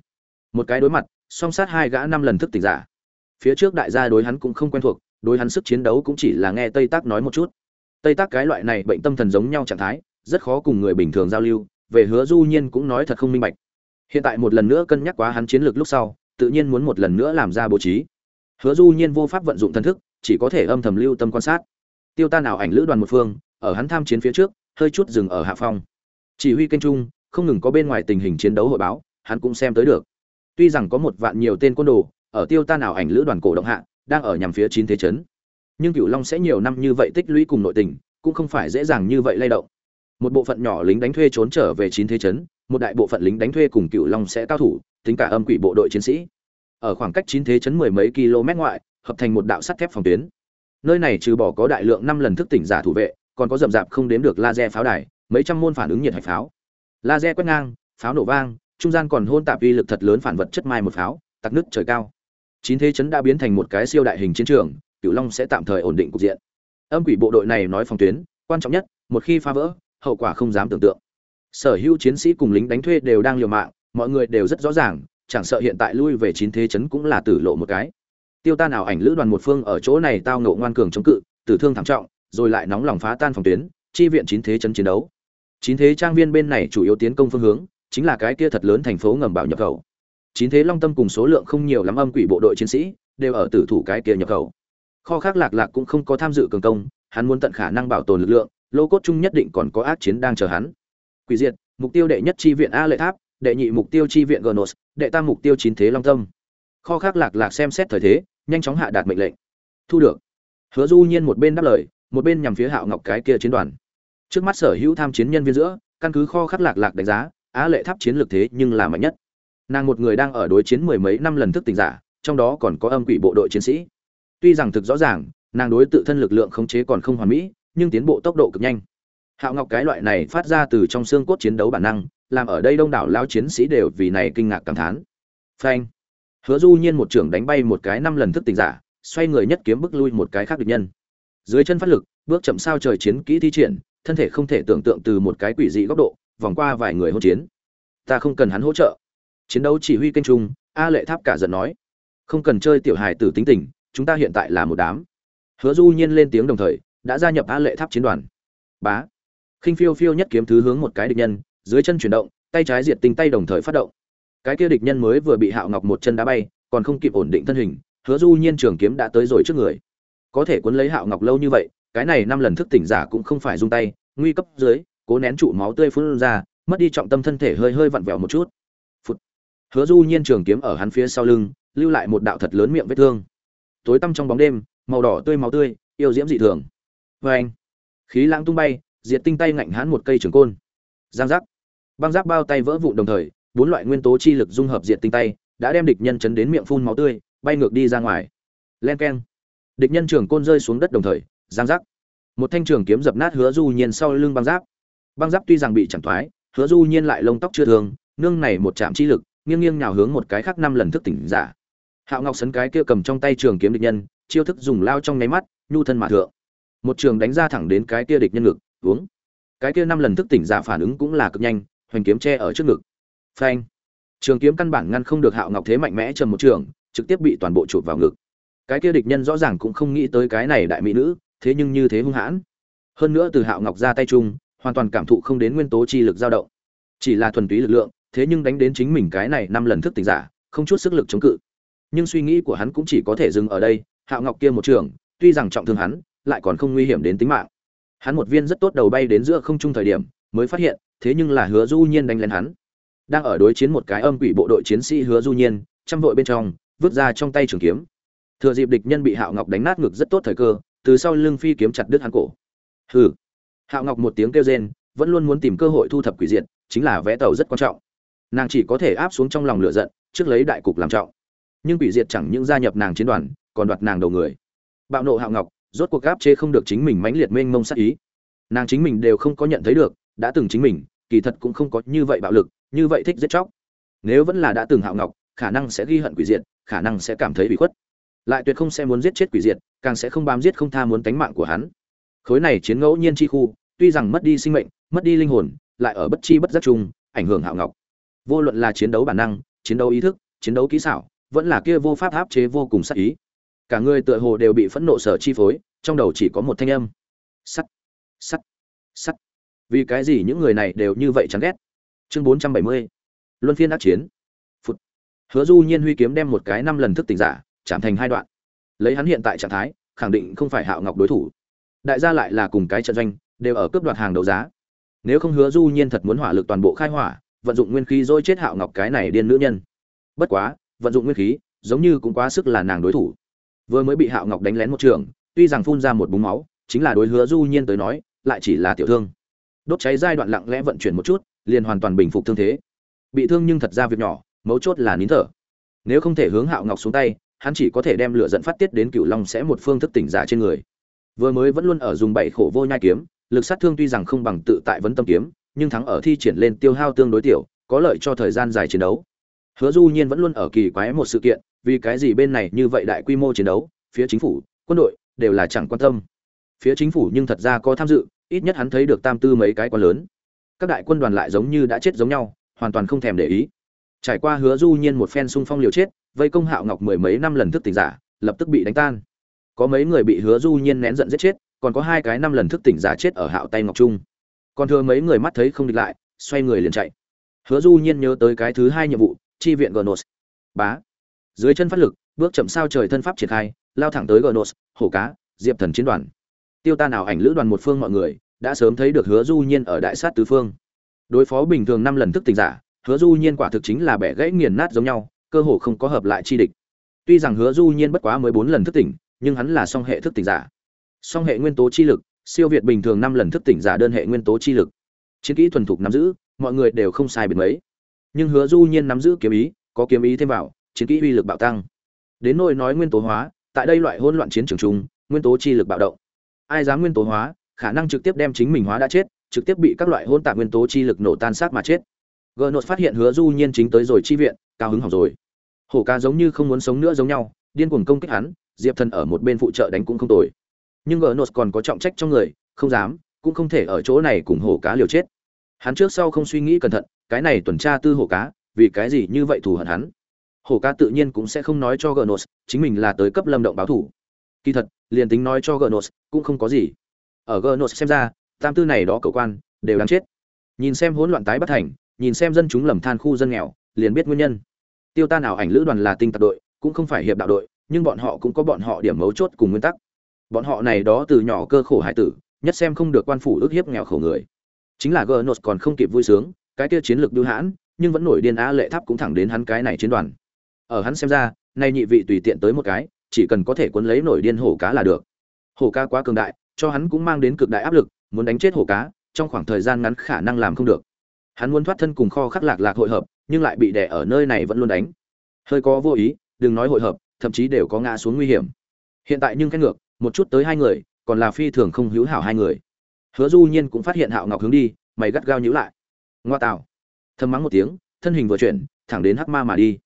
Một cái đối mặt, song sát hai gã năm lần thức tỉnh giả phía trước đại gia đối hắn cũng không quen thuộc, đối hắn sức chiến đấu cũng chỉ là nghe tây tác nói một chút. Tây tác cái loại này bệnh tâm thần giống nhau trạng thái, rất khó cùng người bình thường giao lưu, về hứa du nhiên cũng nói thật không minh bạch. Hiện tại một lần nữa cân nhắc quá hắn chiến lược lúc sau, tự nhiên muốn một lần nữa làm ra bố trí. Hứa du nhiên vô pháp vận dụng thần thức, chỉ có thể âm thầm lưu tâm quan sát. Tiêu tan ảo ảnh lữ đoàn một phương, ở hắn tham chiến phía trước, hơi chút dừng ở hạ phong. Chỉ huy kênh trung, không ngừng có bên ngoài tình hình chiến đấu hội báo, hắn cũng xem tới được. Tuy rằng có một vạn nhiều tên côn đồ ở tiêu tan nào ảnh lữ đoàn cổ động hạ, đang ở nhằm phía chín thế chấn. Nhưng cửu long sẽ nhiều năm như vậy tích lũy cùng nội tình, cũng không phải dễ dàng như vậy lay động. Một bộ phận nhỏ lính đánh thuê trốn trở về chín thế chấn, một đại bộ phận lính đánh thuê cùng cửu long sẽ cao thủ, tính cả âm quỷ bộ đội chiến sĩ. Ở khoảng cách chín thế chấn mười mấy km ngoại, hợp thành một đạo sắt thép phòng tuyến. Nơi này trừ bỏ có đại lượng năm lần thức tỉnh giả thủ vệ, còn có rậm rạp không đếm được laser pháo đài, mấy trăm môn phản ứng nhiệt hạch pháo. Laser quét ngang, pháo nổ vang, trung gian còn hôn tạp uy lực thật lớn phản vật chất mai một pháo, tặc nước trời cao chín thế chấn đã biến thành một cái siêu đại hình chiến trường, cửu long sẽ tạm thời ổn định cục diện. Âm quỷ bộ đội này nói phòng tuyến, quan trọng nhất, một khi phá vỡ, hậu quả không dám tưởng tượng. Sở hữu chiến sĩ cùng lính đánh thuê đều đang liều mạng, mọi người đều rất rõ ràng, chẳng sợ hiện tại lui về chín thế chấn cũng là tử lộ một cái. Tiêu tan ảo ảnh lữ đoàn một phương ở chỗ này tao ngộ ngoan cường chống cự, tử thương thảm trọng, rồi lại nóng lòng phá tan phòng tuyến, chi viện chín thế chấn chiến đấu. Chín thế trang viên bên này chủ yếu tiến công phương hướng, chính là cái kia thật lớn thành phố ngầm bảo nhập khẩu chín thế long tâm cùng số lượng không nhiều lắm âm quỷ bộ đội chiến sĩ, đều ở tử thủ cái kia nhập khẩu. Kho khác lạc lạc cũng không có tham dự cường công, hắn muốn tận khả năng bảo tồn lực lượng, lô cốt chung nhất định còn có ác chiến đang chờ hắn. Quỷ diệt, mục tiêu đệ nhất chi viện a lệ tháp, đệ nhị mục tiêu chi viện gnos đệ tam mục tiêu chín thế long tâm. Kho khác lạc lạc xem xét thời thế, nhanh chóng hạ đạt mệnh lệnh. Thu được. Hứa du nhiên một bên đáp lời, một bên nhằm phía hạo ngọc cái kia chiến đoàn. Trước mắt sở hữu tham chiến nhân viên giữa, căn cứ kho khắc lạc lạc đánh giá á lệ tháp chiến lược thế nhưng là mạnh nhất nàng một người đang ở đối chiến mười mấy năm lần thức tỉnh giả, trong đó còn có âm quỷ bộ đội chiến sĩ. Tuy rằng thực rõ ràng, nàng đối tự thân lực lượng khống chế còn không hoàn mỹ, nhưng tiến bộ tốc độ cực nhanh. Hạo ngọc cái loại này phát ra từ trong xương cốt chiến đấu bản năng, làm ở đây đông đảo lao chiến sĩ đều vì này kinh ngạc cảm thán. Phanh. Hứa du nhiên một trưởng đánh bay một cái năm lần thức tỉnh giả, xoay người nhất kiếm bức lui một cái khác địch nhân. Dưới chân phát lực, bước chậm sao trời chiến kỹ thi triển, thân thể không thể tưởng tượng từ một cái quỷ dị góc độ, vòng qua vài người hỗn chiến. Ta không cần hắn hỗ trợ chiến đấu chỉ huy kênh trung, a lệ tháp cả giận nói. Không cần chơi tiểu hài tử tính tình, chúng ta hiện tại là một đám. Hứa du nhiên lên tiếng đồng thời, đã gia nhập a lệ tháp chiến đoàn. Bá. Khinh phiêu phiêu nhất kiếm thứ hướng một cái địch nhân, dưới chân chuyển động, tay trái diệt tinh tay đồng thời phát động. Cái kia địch nhân mới vừa bị hạo ngọc một chân đá bay, còn không kịp ổn định thân hình, hứa du nhiên trường kiếm đã tới rồi trước người. Có thể cuốn lấy hạo ngọc lâu như vậy, cái này năm lần thức tỉnh giả cũng không phải dùng tay, nguy cấp dưới, cố nén trụ máu tươi phun ra, mất đi trọng tâm thân thể hơi hơi vặn vẹo một chút hứa du nhiên trường kiếm ở hắn phía sau lưng, lưu lại một đạo thật lớn miệng vết thương. Tối tăm trong bóng đêm, màu đỏ tươi máu tươi, yêu diễm dị thường. Vê anh, khí lãng tung bay, diệt tinh tay ngạnh hắn một cây trường côn. Giang giác. Băng giáp bao tay vỡ vụn đồng thời, bốn loại nguyên tố chi lực dung hợp diệt tinh tay, đã đem địch nhân chấn đến miệng phun máu tươi, bay ngược đi ra ngoài. Len keng. Địch nhân trường côn rơi xuống đất đồng thời, giang giác. Một thanh trường kiếm dập nát hứa du nhiên sau lưng băng giáp. Băng giáp tuy rằng bị chẳng thoái, hứa du nhiên lại lông tóc chưa thường, nương này một chạm chi lực nghiêng nghiêng nhào hướng một cái khác năm lần thức tỉnh giả. Hạo ngọc sấn cái kia cầm trong tay trường kiếm địch nhân, chiêu thức dùng lao trong nháy mắt, nhu thân mà thượng. Một trường đánh ra thẳng đến cái kia địch nhân ngực, uống. Cái kia năm lần thức tỉnh giả phản ứng cũng là cực nhanh, hoành kiếm che ở trước ngực. Phanh. Trường kiếm căn bản ngăn không được hạo ngọc thế mạnh mẽ trầm một trường, trực tiếp bị toàn bộ chụp vào ngực. Cái kia địch nhân rõ ràng cũng không nghĩ tới cái này đại mỹ nữ, thế nhưng như thế hung hãn. Hơn nữa từ hạo ngọc ra tay chung, hoàn toàn cảm thụ không đến nguyên tố chi lực dao động. Chỉ là thuần túy lực lượng thế nhưng đánh đến chính mình cái này năm lần thức tỉnh giả, không chút sức lực chống cự. Nhưng suy nghĩ của hắn cũng chỉ có thể dừng ở đây, hạo ngọc kia một trường, tuy rằng trọng thương hắn, lại còn không nguy hiểm đến tính mạng. Hắn một viên rất tốt đầu bay đến giữa không trung thời điểm, mới phát hiện, thế nhưng là hứa du nhiên đánh lên hắn. Đang ở đối chiến một cái âm quỷ bộ đội chiến sĩ hứa du nhiên, trăm vội bên trong, vứt ra trong tay trường kiếm. Thừa dịp địch nhân bị hạo ngọc đánh nát ngực rất tốt thời cơ, từ sau lưng phi kiếm chặt đứt hắn cổ. Hừ. Hạo ngọc một tiếng kêu rên, vẫn luôn muốn tìm cơ hội thu thập quỷ diệt, chính là vẽ tàu rất quan trọng nàng chỉ có thể áp xuống trong lòng lửa giận, trước lấy đại cục làm trọng. Nhưng quỷ diệt chẳng những gia nhập nàng chiến đoàn, còn đoạt nàng đầu người. Bạo nộ hạo ngọc, rốt cuộc áp chế không được chính mình mãnh liệt mênh mông sát ý. Nàng chính mình đều không có nhận thấy được, đã từng chính mình, kỳ thật cũng không có như vậy bạo lực, như vậy thích giết chóc. Nếu vẫn là đã từng hạo ngọc, khả năng sẽ ghi hận quỷ diệt, khả năng sẽ cảm thấy bị khuất. Lại tuyệt không sẽ muốn giết chết quỷ diệt, càng sẽ không bám giết không tha muốn tánh mạng của hắn. Khối này chiến ngẫu nhiên chi khu, tuy rằng mất đi sinh mệnh, mất đi linh hồn, lại ở bất chi bất giác chung, ảnh hưởng hạo ngọc vô luận là chiến đấu bản năng, chiến đấu ý thức, chiến đấu kỹ xảo, vẫn là kia vô pháp áp chế vô cùng sắc ý. Cả người tựa hồ đều bị phẫn nộ sở chi phối, trong đầu chỉ có một thanh âm. Sắt sắt sắt. Vì cái gì những người này đều như vậy chán ghét? Chương bốn trăm bảy mươi. Luân phiên ác chiến. Phút hứa du nhiên huy kiếm đem một cái năm lần thức tỉnh giả, chạm thành hai đoạn. Lấy hắn hiện tại trạng thái, khẳng định không phải hạo ngọc đối thủ. Đại gia lại là cùng cái trận doanh, đều ở cướp đoạt hàng đấu giá. Nếu không hứa du nhiên thật muốn hỏa lực toàn bộ khai hỏa vận dụng nguyên khí dôi chết hạo ngọc cái này điên nữ nhân. Bất quá, vận dụng nguyên khí, giống như cũng quá sức là nàng đối thủ. Vừa mới bị hạo ngọc đánh lén một trường, tuy rằng phun ra một búng máu, chính là đối hứa du nhiên tới nói, lại chỉ là tiểu thương. Đốt cháy giai đoạn lặng lẽ vận chuyển một chút, liền hoàn toàn bình phục thương thế. Bị thương nhưng thật ra việc nhỏ, mấu chốt là nín thở. Nếu không thể hướng hạo ngọc xuống tay, hắn chỉ có thể đem lửa dẫn phát tiết đến cựu long sẽ một phương thức tỉnh giả trên người. Vừa mới vẫn luôn ở dùng bảy khổ vô nhai kiếm, lực sát thương tuy rằng không bằng tự tại vấn tâm kiếm nhưng thắng ở thi triển lên tiêu hao tương đối tiểu, có lợi cho thời gian dài chiến đấu. Hứa du nhiên vẫn luôn ở kỳ quái một sự kiện, vì cái gì bên này như vậy đại quy mô chiến đấu, phía chính phủ, quân đội đều là chẳng quan tâm. Phía chính phủ nhưng thật ra có tham dự, ít nhất hắn thấy được tam tư mấy cái quá lớn. Các đại quân đoàn lại giống như đã chết giống nhau, hoàn toàn không thèm để ý. Trải qua hứa du nhiên một phen xung phong liều chết, vây công hạo ngọc mười mấy năm lần thức tỉnh giả, lập tức bị đánh tan. Có mấy người bị hứa du nhiên nén giận giết chết, còn có hai cái năm lần thức tỉnh giả chết ở hạo tay ngọc trung còn thừa mấy người mắt thấy không địch lại, xoay người liền chạy. Hứa du nhiên nhớ tới cái thứ hai nhiệm vụ, chi viện gnos bá. Dưới chân phát lực, bước chậm sao trời thân pháp triển khai, lao thẳng tới gnos hổ cá, diệp thần chiến đoàn. Tiêu ta nào ảnh lữ đoàn một phương mọi người, đã sớm thấy được hứa du nhiên ở đại sát tứ phương. Đối phó bình thường năm lần thức tỉnh giả, hứa du nhiên quả thực chính là bẻ gãy nghiền nát giống nhau, cơ hồ không có hợp lại chi địch. Tuy rằng hứa du nhiên bất quá mới bốn lần thức tỉnh, nhưng hắn là song hệ thức tỉnh giả. Song hệ nguyên tố chi lực siêu việt bình thường năm lần thức tỉnh giả đơn hệ nguyên tố chi lực. Chiến kỹ thuần thục nắm giữ, mọi người đều không sai biệt mấy. Nhưng hứa du nhiên nắm giữ kiếm ý, có kiếm ý thêm vào, chiến kỹ uy lực bạo tăng. Đến nỗi nói nguyên tố hóa, tại đây loại hỗn loạn chiến trường chung, nguyên tố chi lực bạo động. Ai dám nguyên tố hóa, khả năng trực tiếp đem chính mình hóa đã chết, trực tiếp bị các loại hỗn tạp nguyên tố chi lực nổ tan xác mà chết. Gờ phát hiện hứa du nhiên chính tới rồi chi viện, cao hứng hỏng rồi. Hổ ca giống như không muốn sống nữa giống nhau, điên cuồng công kích hắn, diệp thần ở một bên phụ trợ đánh cũng không tồi nhưng gờ còn có trọng trách trong người, không dám, cũng không thể ở chỗ này cùng hổ cá liều chết. Hắn trước sau không suy nghĩ cẩn thận, cái này tuần tra tư hổ cá, vì cái gì như vậy thù hận hắn? Hổ cá tự nhiên cũng sẽ không nói cho gờ chính mình là tới cấp lâm động báo thủ. Kỳ thật, liền tính nói cho gờ cũng không có gì. Ở gờ xem ra, tam tư này đó cầu quan, đều đáng chết. Nhìn xem hỗn loạn tái bất thành, nhìn xem dân chúng lầm than khu dân nghèo, liền biết nguyên nhân. Tiêu ta nào ảnh lữ đoàn là tinh tạc đội, cũng không phải hiệp đạo đội, nhưng bọn họ cũng có bọn họ điểm mấu chốt cùng nguyên tắc bọn họ này đó từ nhỏ cơ khổ hải tử, nhất xem không được quan phủ ước hiếp nghèo khổ người. Chính là gờ còn không kịp vui sướng, cái kia chiến lược biêu hãn, nhưng vẫn nổi điên á lệ tháp cũng thẳng đến hắn cái này chiến đoàn. Ở hắn xem ra, nay nhị vị tùy tiện tới một cái, chỉ cần có thể cuốn lấy nổi điên hổ cá là được. Hổ cá quá cường đại, cho hắn cũng mang đến cực đại áp lực, muốn đánh chết hổ cá, trong khoảng thời gian ngắn khả năng làm không được. Hắn muốn thoát thân cùng kho khắc lạc lạc hội hợp, nhưng lại bị đè ở nơi này vẫn luôn đánh. Hơi có vô ý, đừng nói hội hợp, thậm chí đều có ngã xuống nguy hiểm. Hiện tại nhưng cái ngược một chút tới hai người, còn là phi thường không hữu hảo hai người. Hứa du nhiên cũng phát hiện hạo ngọc hướng đi, mày gắt gao nhíu lại. Ngoa tạo. Thầm mắng một tiếng, thân hình vừa chuyển, thẳng đến hắc ma mà đi.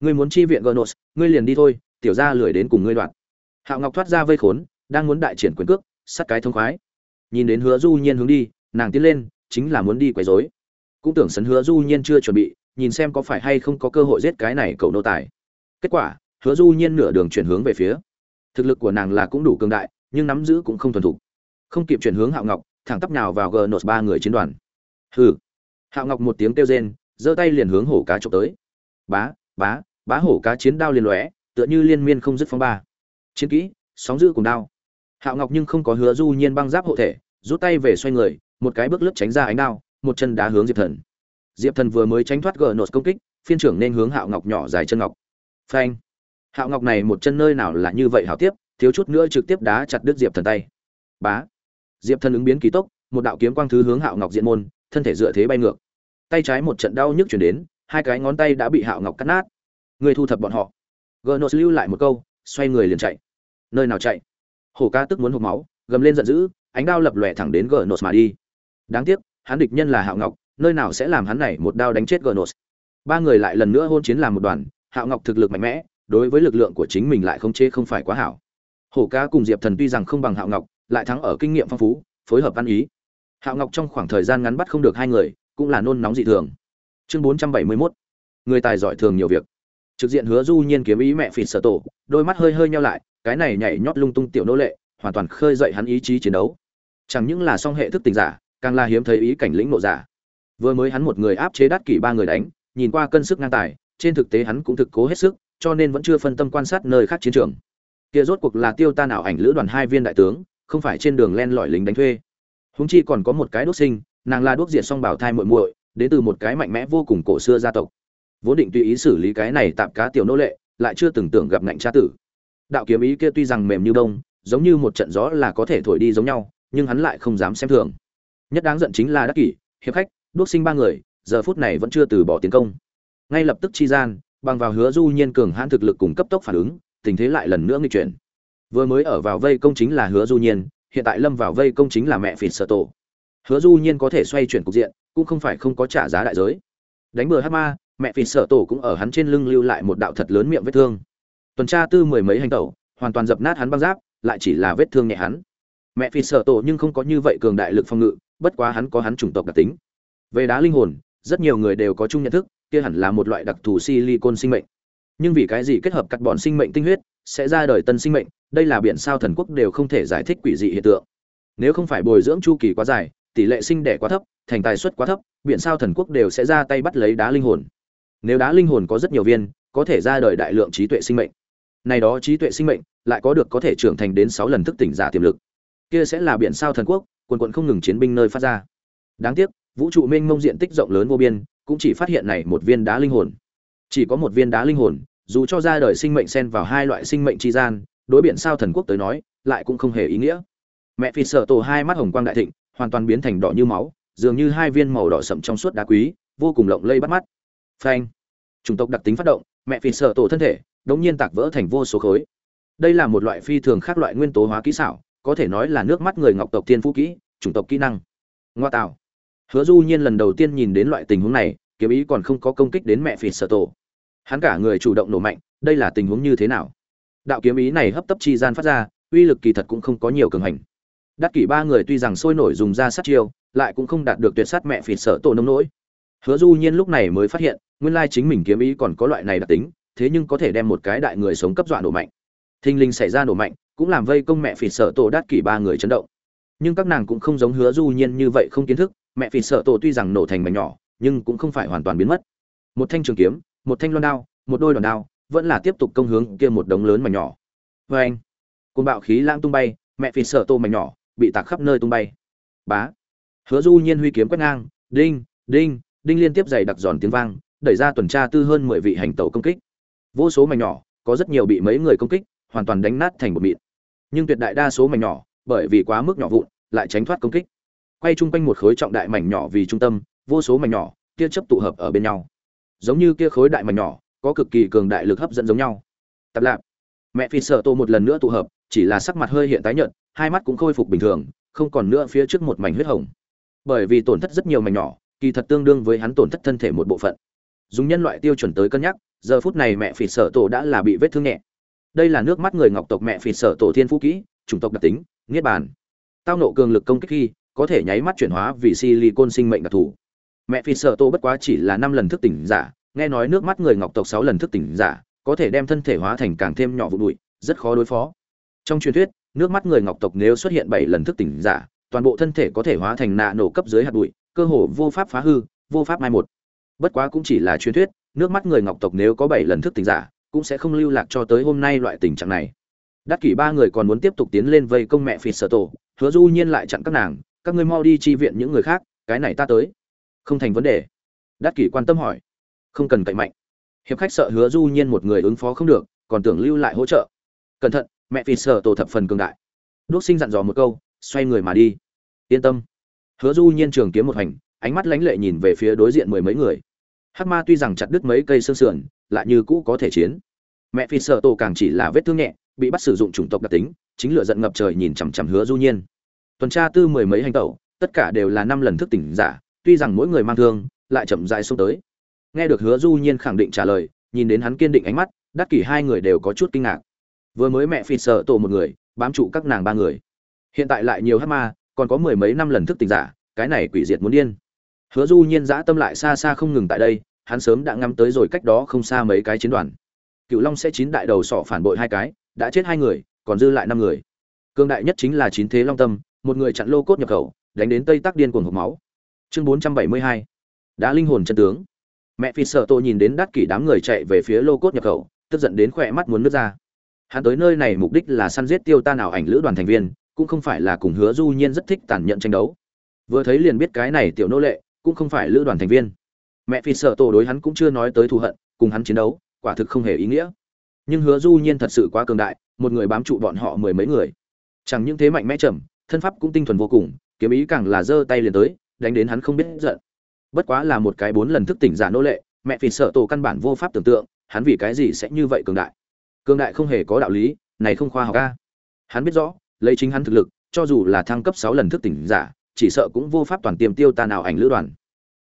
Ngươi muốn chi viện gonos, ngươi liền đi thôi, tiểu gia lười đến cùng ngươi đoạn. Hạo ngọc thoát ra vây khốn, đang muốn đại triển quyền cước, sắt cái thông khoái. Nhìn đến hứa du nhiên hướng đi, nàng tiến lên, chính là muốn đi quấy rối. Cũng tưởng sấn hứa du nhiên chưa chuẩn bị, nhìn xem có phải hay không có cơ hội giết cái này cậu nô tài. Kết quả, hứa du nhiên nửa đường chuyển hướng về phía thực lực của nàng là cũng đủ cường đại, nhưng nắm giữ cũng không thuần thục. Không kịp chuyển hướng hạo ngọc, thẳng tắp nào vào gờ nốt ba người chiến đoàn. Hừ. Hạo ngọc một tiếng kêu rên, giơ tay liền hướng hổ cá trộm tới. Bá bá bá hổ cá chiến đao liền lóe, tựa như liên miên không dứt phong ba. Chiến kỹ, sóng giữ cùng đao. Hạo ngọc nhưng không có hứa du nhiên băng giáp hộ thể, rút tay về xoay người, một cái bước lướt tránh ra ánh đao, một chân đá hướng diệp thần. Diệp thần vừa mới tránh thoát gờ nốt công kích, phiên trưởng nên hướng hạo ngọc nhỏ dài chân ngọc. Phanh hạo ngọc này một chân nơi nào là như vậy hảo tiếp, thiếu chút nữa trực tiếp đá chặt đứt diệp thần tay. Bá. Diệp thần ứng biến kỳ tốc, một đạo kiếm quang thứ hướng hạo ngọc diện môn, thân thể dựa thế bay ngược. Tay trái một trận đau nhức chuyển đến, hai cái ngón tay đã bị hạo ngọc cắt nát. Người thu thập bọn họ. Gnos lưu lại một câu, xoay người liền chạy. Nơi nào chạy? Hổ ca tức muốn hộp máu, gầm lên giận dữ, ánh đao lập lòe thẳng đến gnos mà đi. Đáng tiếc, hắn địch nhân là hạo ngọc, nơi nào sẽ làm hắn này một đao đánh chết gnos? Ba người lại lần nữa hôn chiến làm một đoàn, hạo ngọc thực lực mạnh mẽ đối với lực lượng của chính mình lại không chế không phải quá hảo. Hổ ca cùng diệp thần tuy rằng không bằng hạo ngọc, lại thắng ở kinh nghiệm phong phú, phối hợp ăn ý. Hạo ngọc trong khoảng thời gian ngắn bắt không được hai người, cũng là nôn nóng dị thường. Chương bốn trăm bảy mươi 471 người tài giỏi thường nhiều việc. Trực diện hứa du nhiên kiếm ý mẹ phỉ sở tổ, đôi mắt hơi hơi nhau lại, cái này nhảy nhót lung tung tiểu nô lệ, hoàn toàn khơi dậy hắn ý chí chiến đấu. Chẳng những là song hệ thức tình giả, càng là hiếm thấy ý cảnh lĩnh nộ giả. Vừa mới hắn một người áp chế đắt kỷ ba người đánh, nhìn qua cân sức ngang tài, trên thực tế hắn cũng thực cố hết sức cho nên vẫn chưa phân tâm quan sát nơi khác chiến trường. Kia rốt cuộc là tiêu tan ảo ảnh lữ đoàn hai viên đại tướng, không phải trên đường len lỏi lính đánh thuê. Húng chi còn có một cái đốt sinh, nàng là đốt diệt song bảo thai muội muội, đến từ một cái mạnh mẽ vô cùng cổ xưa gia tộc. Vốn định tùy ý xử lý cái này tạm cá tiểu nô lệ, lại chưa từng tưởng gặp ngạnh cha tử. Đạo kiếm ý kia tuy rằng mềm như bông, giống như một trận gió là có thể thổi đi giống nhau, nhưng hắn lại không dám xem thường. Nhất đáng giận chính là đắc kỷ, hiệp khách, đốt sinh ba người, giờ phút này vẫn chưa từ bỏ tiến công. Ngay lập tức chi gian bằng vào hứa du nhiên cường hãn thực lực cùng cấp tốc phản ứng, tình thế lại lần nữa nghịch chuyển. Vừa mới ở vào vây công chính là hứa du nhiên, hiện tại lâm vào vây công chính là mẹ phỉ sợ tổ. Hứa du nhiên có thể xoay chuyển cục diện, cũng không phải không có trả giá đại giới. Đánh bừa hắc ma, mẹ phỉ sợ tổ cũng ở hắn trên lưng lưu lại một đạo thật lớn miệng vết thương. Tuần tra tư mười mấy hành tẩu, hoàn toàn dập nát hắn băng giáp, lại chỉ là vết thương nhẹ hắn. Mẹ phỉ sợ tổ nhưng không có như vậy cường đại lực phòng ngự, bất quá hắn có hắn chủng tộc đặc tính. Về đá linh hồn, rất nhiều người đều có chung nhận thức kia hẳn là một loại đặc thù silicon sinh mệnh. Nhưng vì cái gì kết hợp cắt bọn sinh mệnh tinh huyết sẽ ra đời tân sinh mệnh, đây là biển sao thần quốc đều không thể giải thích quỷ dị hiện tượng. Nếu không phải bồi dưỡng chu kỳ quá dài, tỷ lệ sinh đẻ quá thấp, thành tài suất quá thấp, biển sao thần quốc đều sẽ ra tay bắt lấy đá linh hồn. Nếu đá linh hồn có rất nhiều viên, có thể ra đời đại lượng trí tuệ sinh mệnh. Này đó trí tuệ sinh mệnh lại có được có thể trưởng thành đến sáu lần thức tỉnh giả tiềm lực. Kia sẽ là biển sao thần quốc, quần quần không ngừng chiến binh nơi phát ra. Đáng tiếc, vũ trụ mênh mông diện tích rộng lớn vô biên cũng chỉ phát hiện này một viên đá linh hồn. Chỉ có một viên đá linh hồn, dù cho ra đời sinh mệnh xen vào hai loại sinh mệnh tri gian, đối biện sao thần quốc tới nói, lại cũng không hề ý nghĩa. Mẹ phi sợ tổ hai mắt hồng quang đại thịnh, hoàn toàn biến thành đỏ như máu, dường như hai viên màu đỏ sậm trong suốt đá quý, vô cùng lộng lây bắt mắt. Phanh! Chủng tộc đặc tính phát động, mẹ phi sợ tổ thân thể, đống nhiên tạc vỡ thành vô số khối. Đây là một loại phi thường khác loại nguyên tố hóa kỹ xảo, có thể nói là nước mắt người ngọc tộc tiên phú kỹ, chủng tộc kỹ năng. Ngoa tạo! Hứa du nhiên lần đầu tiên nhìn đến loại tình huống này, kiếm ý còn không có công kích đến mẹ Phỉ sợ tổ. Hắn cả người chủ động nổ mạnh, đây là tình huống như thế nào? Đạo kiếm ý này hấp tấp chi gian phát ra, uy lực kỳ thật cũng không có nhiều cường hành. Đắc kỷ ba người tuy rằng sôi nổi dùng ra sát chiêu, lại cũng không đạt được tuyệt sát mẹ phỉ sợ tổ nông nỗi. Hứa du nhiên lúc này mới phát hiện, nguyên lai chính mình kiếm ý còn có loại này đặc tính, thế nhưng có thể đem một cái đại người sống cấp dọa nổ mạnh. Thinh linh xảy ra nổ mạnh, cũng làm vây công mẹ phỉ sợ tổ đắc kỷ ba người chấn động. Nhưng các nàng cũng không giống hứa du nhiên như vậy không kiến thức mẹ phỉ sợ tổ tuy rằng nổ thành mảnh nhỏ, nhưng cũng không phải hoàn toàn biến mất. Một thanh trường kiếm, một thanh loan đao, một đôi đòn đao, vẫn là tiếp tục công hướng kia một đống lớn mảnh nhỏ. Vê anh côn bạo khí lãng tung bay, mẹ phì sợ tổ mảnh nhỏ bị tạc khắp nơi tung bay. Bá. Hứa du nhiên huy kiếm quét ngang, đinh đinh đinh liên tiếp dày đặc giòn tiếng vang, đẩy ra tuần tra tư hơn mười vị hành tẩu công kích. Vô số mảnh nhỏ, có rất nhiều bị mấy người công kích, hoàn toàn đánh nát thành một mịn. Nhưng tuyệt đại đa số mảnh nhỏ, bởi vì quá mức nhỏ vụn, lại tránh thoát công kích quay chung quanh một khối trọng đại mảnh nhỏ vì trung tâm, vô số mảnh nhỏ, tia chấp tụ hợp ở bên nhau. Giống như kia khối đại mảnh nhỏ, có cực kỳ cường đại lực hấp dẫn giống nhau. Tạp lạp. Mẹ phi sợ tô một lần nữa tụ hợp, chỉ là sắc mặt hơi hiện tái nhợt, hai mắt cũng khôi phục bình thường, không còn nữa phía trước một mảnh huyết hồng. Bởi vì tổn thất rất nhiều mảnh nhỏ, kỳ thật tương đương với hắn tổn thất thân thể một bộ phận. Dùng nhân loại tiêu chuẩn tới cân nhắc, giờ phút này mẹ phỉ sở tổ đã là bị vết thương nhẹ. Đây là nước mắt người ngọc tộc mẹ phỉ sở tổ thiên phú kỹ, chủng tộc đặc tính, niết bàn. Tao nộ cường lực công kích khi có thể nháy mắt chuyển hóa vì silicon sinh mệnh đặc thù. Mẹ phi sợ tô bất quá chỉ là năm lần thức tỉnh giả, nghe nói nước mắt người ngọc tộc sáu lần thức tỉnh giả, có thể đem thân thể hóa thành càng thêm nhỏ vụ bụi, rất khó đối phó. Trong truyền thuyết, nước mắt người ngọc tộc nếu xuất hiện bảy lần thức tỉnh giả, toàn bộ thân thể có thể hóa thành nạ nổ cấp dưới hạt bụi, cơ hồ vô pháp phá hư, vô pháp mai một. Bất quá cũng chỉ là truyền thuyết, nước mắt người ngọc tộc nếu có bảy lần thức tỉnh giả, cũng sẽ không lưu lạc cho tới hôm nay loại tình trạng này. Đắc kỷ ba người còn muốn tiếp tục tiến lên vây công mẹ phì sở tổ hứa du nhiên lại chặn các nàng các ngươi mau đi chi viện những người khác, cái này ta tới. Không thành vấn đề. Đắc kỷ quan tâm hỏi. Không cần cậy mạnh. Hiệp khách sợ hứa du nhiên một người ứng phó không được, còn tưởng lưu lại hỗ trợ. Cẩn thận, mẹ phi sợ tổ thập phần cường đại. Đốt sinh dặn dò một câu, xoay người mà đi. Yên tâm. Hứa du nhiên trường kiếm một hành, ánh mắt lánh lệ nhìn về phía đối diện mười mấy người. Hắc ma tuy rằng chặt đứt mấy cây xương sườn, lại như cũ có thể chiến. Mẹ phi sợ tổ càng chỉ là vết thương nhẹ, bị bắt sử dụng chủng tộc đặc tính, chính lửa giận ngập trời nhìn chằm chằm hứa du nhiên tuần tra tư mười mấy hành tẩu, tất cả đều là năm lần thức tỉnh giả, tuy rằng mỗi người mang thương, lại chậm rãi xuống tới. Nghe được hứa du nhiên khẳng định trả lời, nhìn đến hắn kiên định ánh mắt, đắc kỷ hai người đều có chút kinh ngạc. Vừa mới mẹ phi sợ tổ một người, bám trụ các nàng ba người. Hiện tại lại nhiều hát ma, còn có mười mấy năm lần thức tỉnh giả, cái này quỷ diệt muốn điên. Hứa du nhiên dã tâm lại xa xa không ngừng tại đây, hắn sớm đã ngắm tới rồi cách đó không xa mấy cái chiến đoàn. Cựu long sẽ chín đại đầu sọ phản bội hai cái, đã chết hai người, còn dư lại năm người. Cương đại nhất chính là chín thế long tâm một người chặn lô cốt nhập khẩu, đánh đến tây tắc điên cuồng hộp máu. Chương bốn trăm bảy mươi hai đã linh hồn chân tướng. Mẹ phi sợ tôi nhìn đến đắt kỷ đám người chạy về phía lô cốt nhập khẩu, tức giận đến khỏe mắt muốn nước ra. Hắn tới nơi này mục đích là săn giết tiêu ta nào ảnh lữ đoàn thành viên, cũng không phải là cùng hứa du nhiên rất thích tàn nhẫn tranh đấu. Vừa thấy liền biết cái này tiểu nô lệ, cũng không phải lữ đoàn thành viên. Mẹ phi sợ tổ đối hắn cũng chưa nói tới thù hận, cùng hắn chiến đấu, quả thực không hề ý nghĩa. Nhưng hứa du nhiên thật sự quá cường đại, một người bám trụ bọn họ mười mấy người. Chẳng những thế mạnh mẽ trầm thân pháp cũng tinh thuần vô cùng, kiếm ý càng là giơ tay liền tới, đánh đến hắn không biết giận. Bất quá là một cái bốn lần thức tỉnh giả nô lệ, mẹ phì sợ tổ căn bản vô pháp tưởng tượng, hắn vì cái gì sẽ như vậy cường đại. Cường đại không hề có đạo lý, này không khoa học ca hắn biết rõ, lấy chính hắn thực lực, cho dù là thăng cấp sáu lần thức tỉnh giả, chỉ sợ cũng vô pháp toàn tiềm tiêu ta nào ảnh lữ đoàn.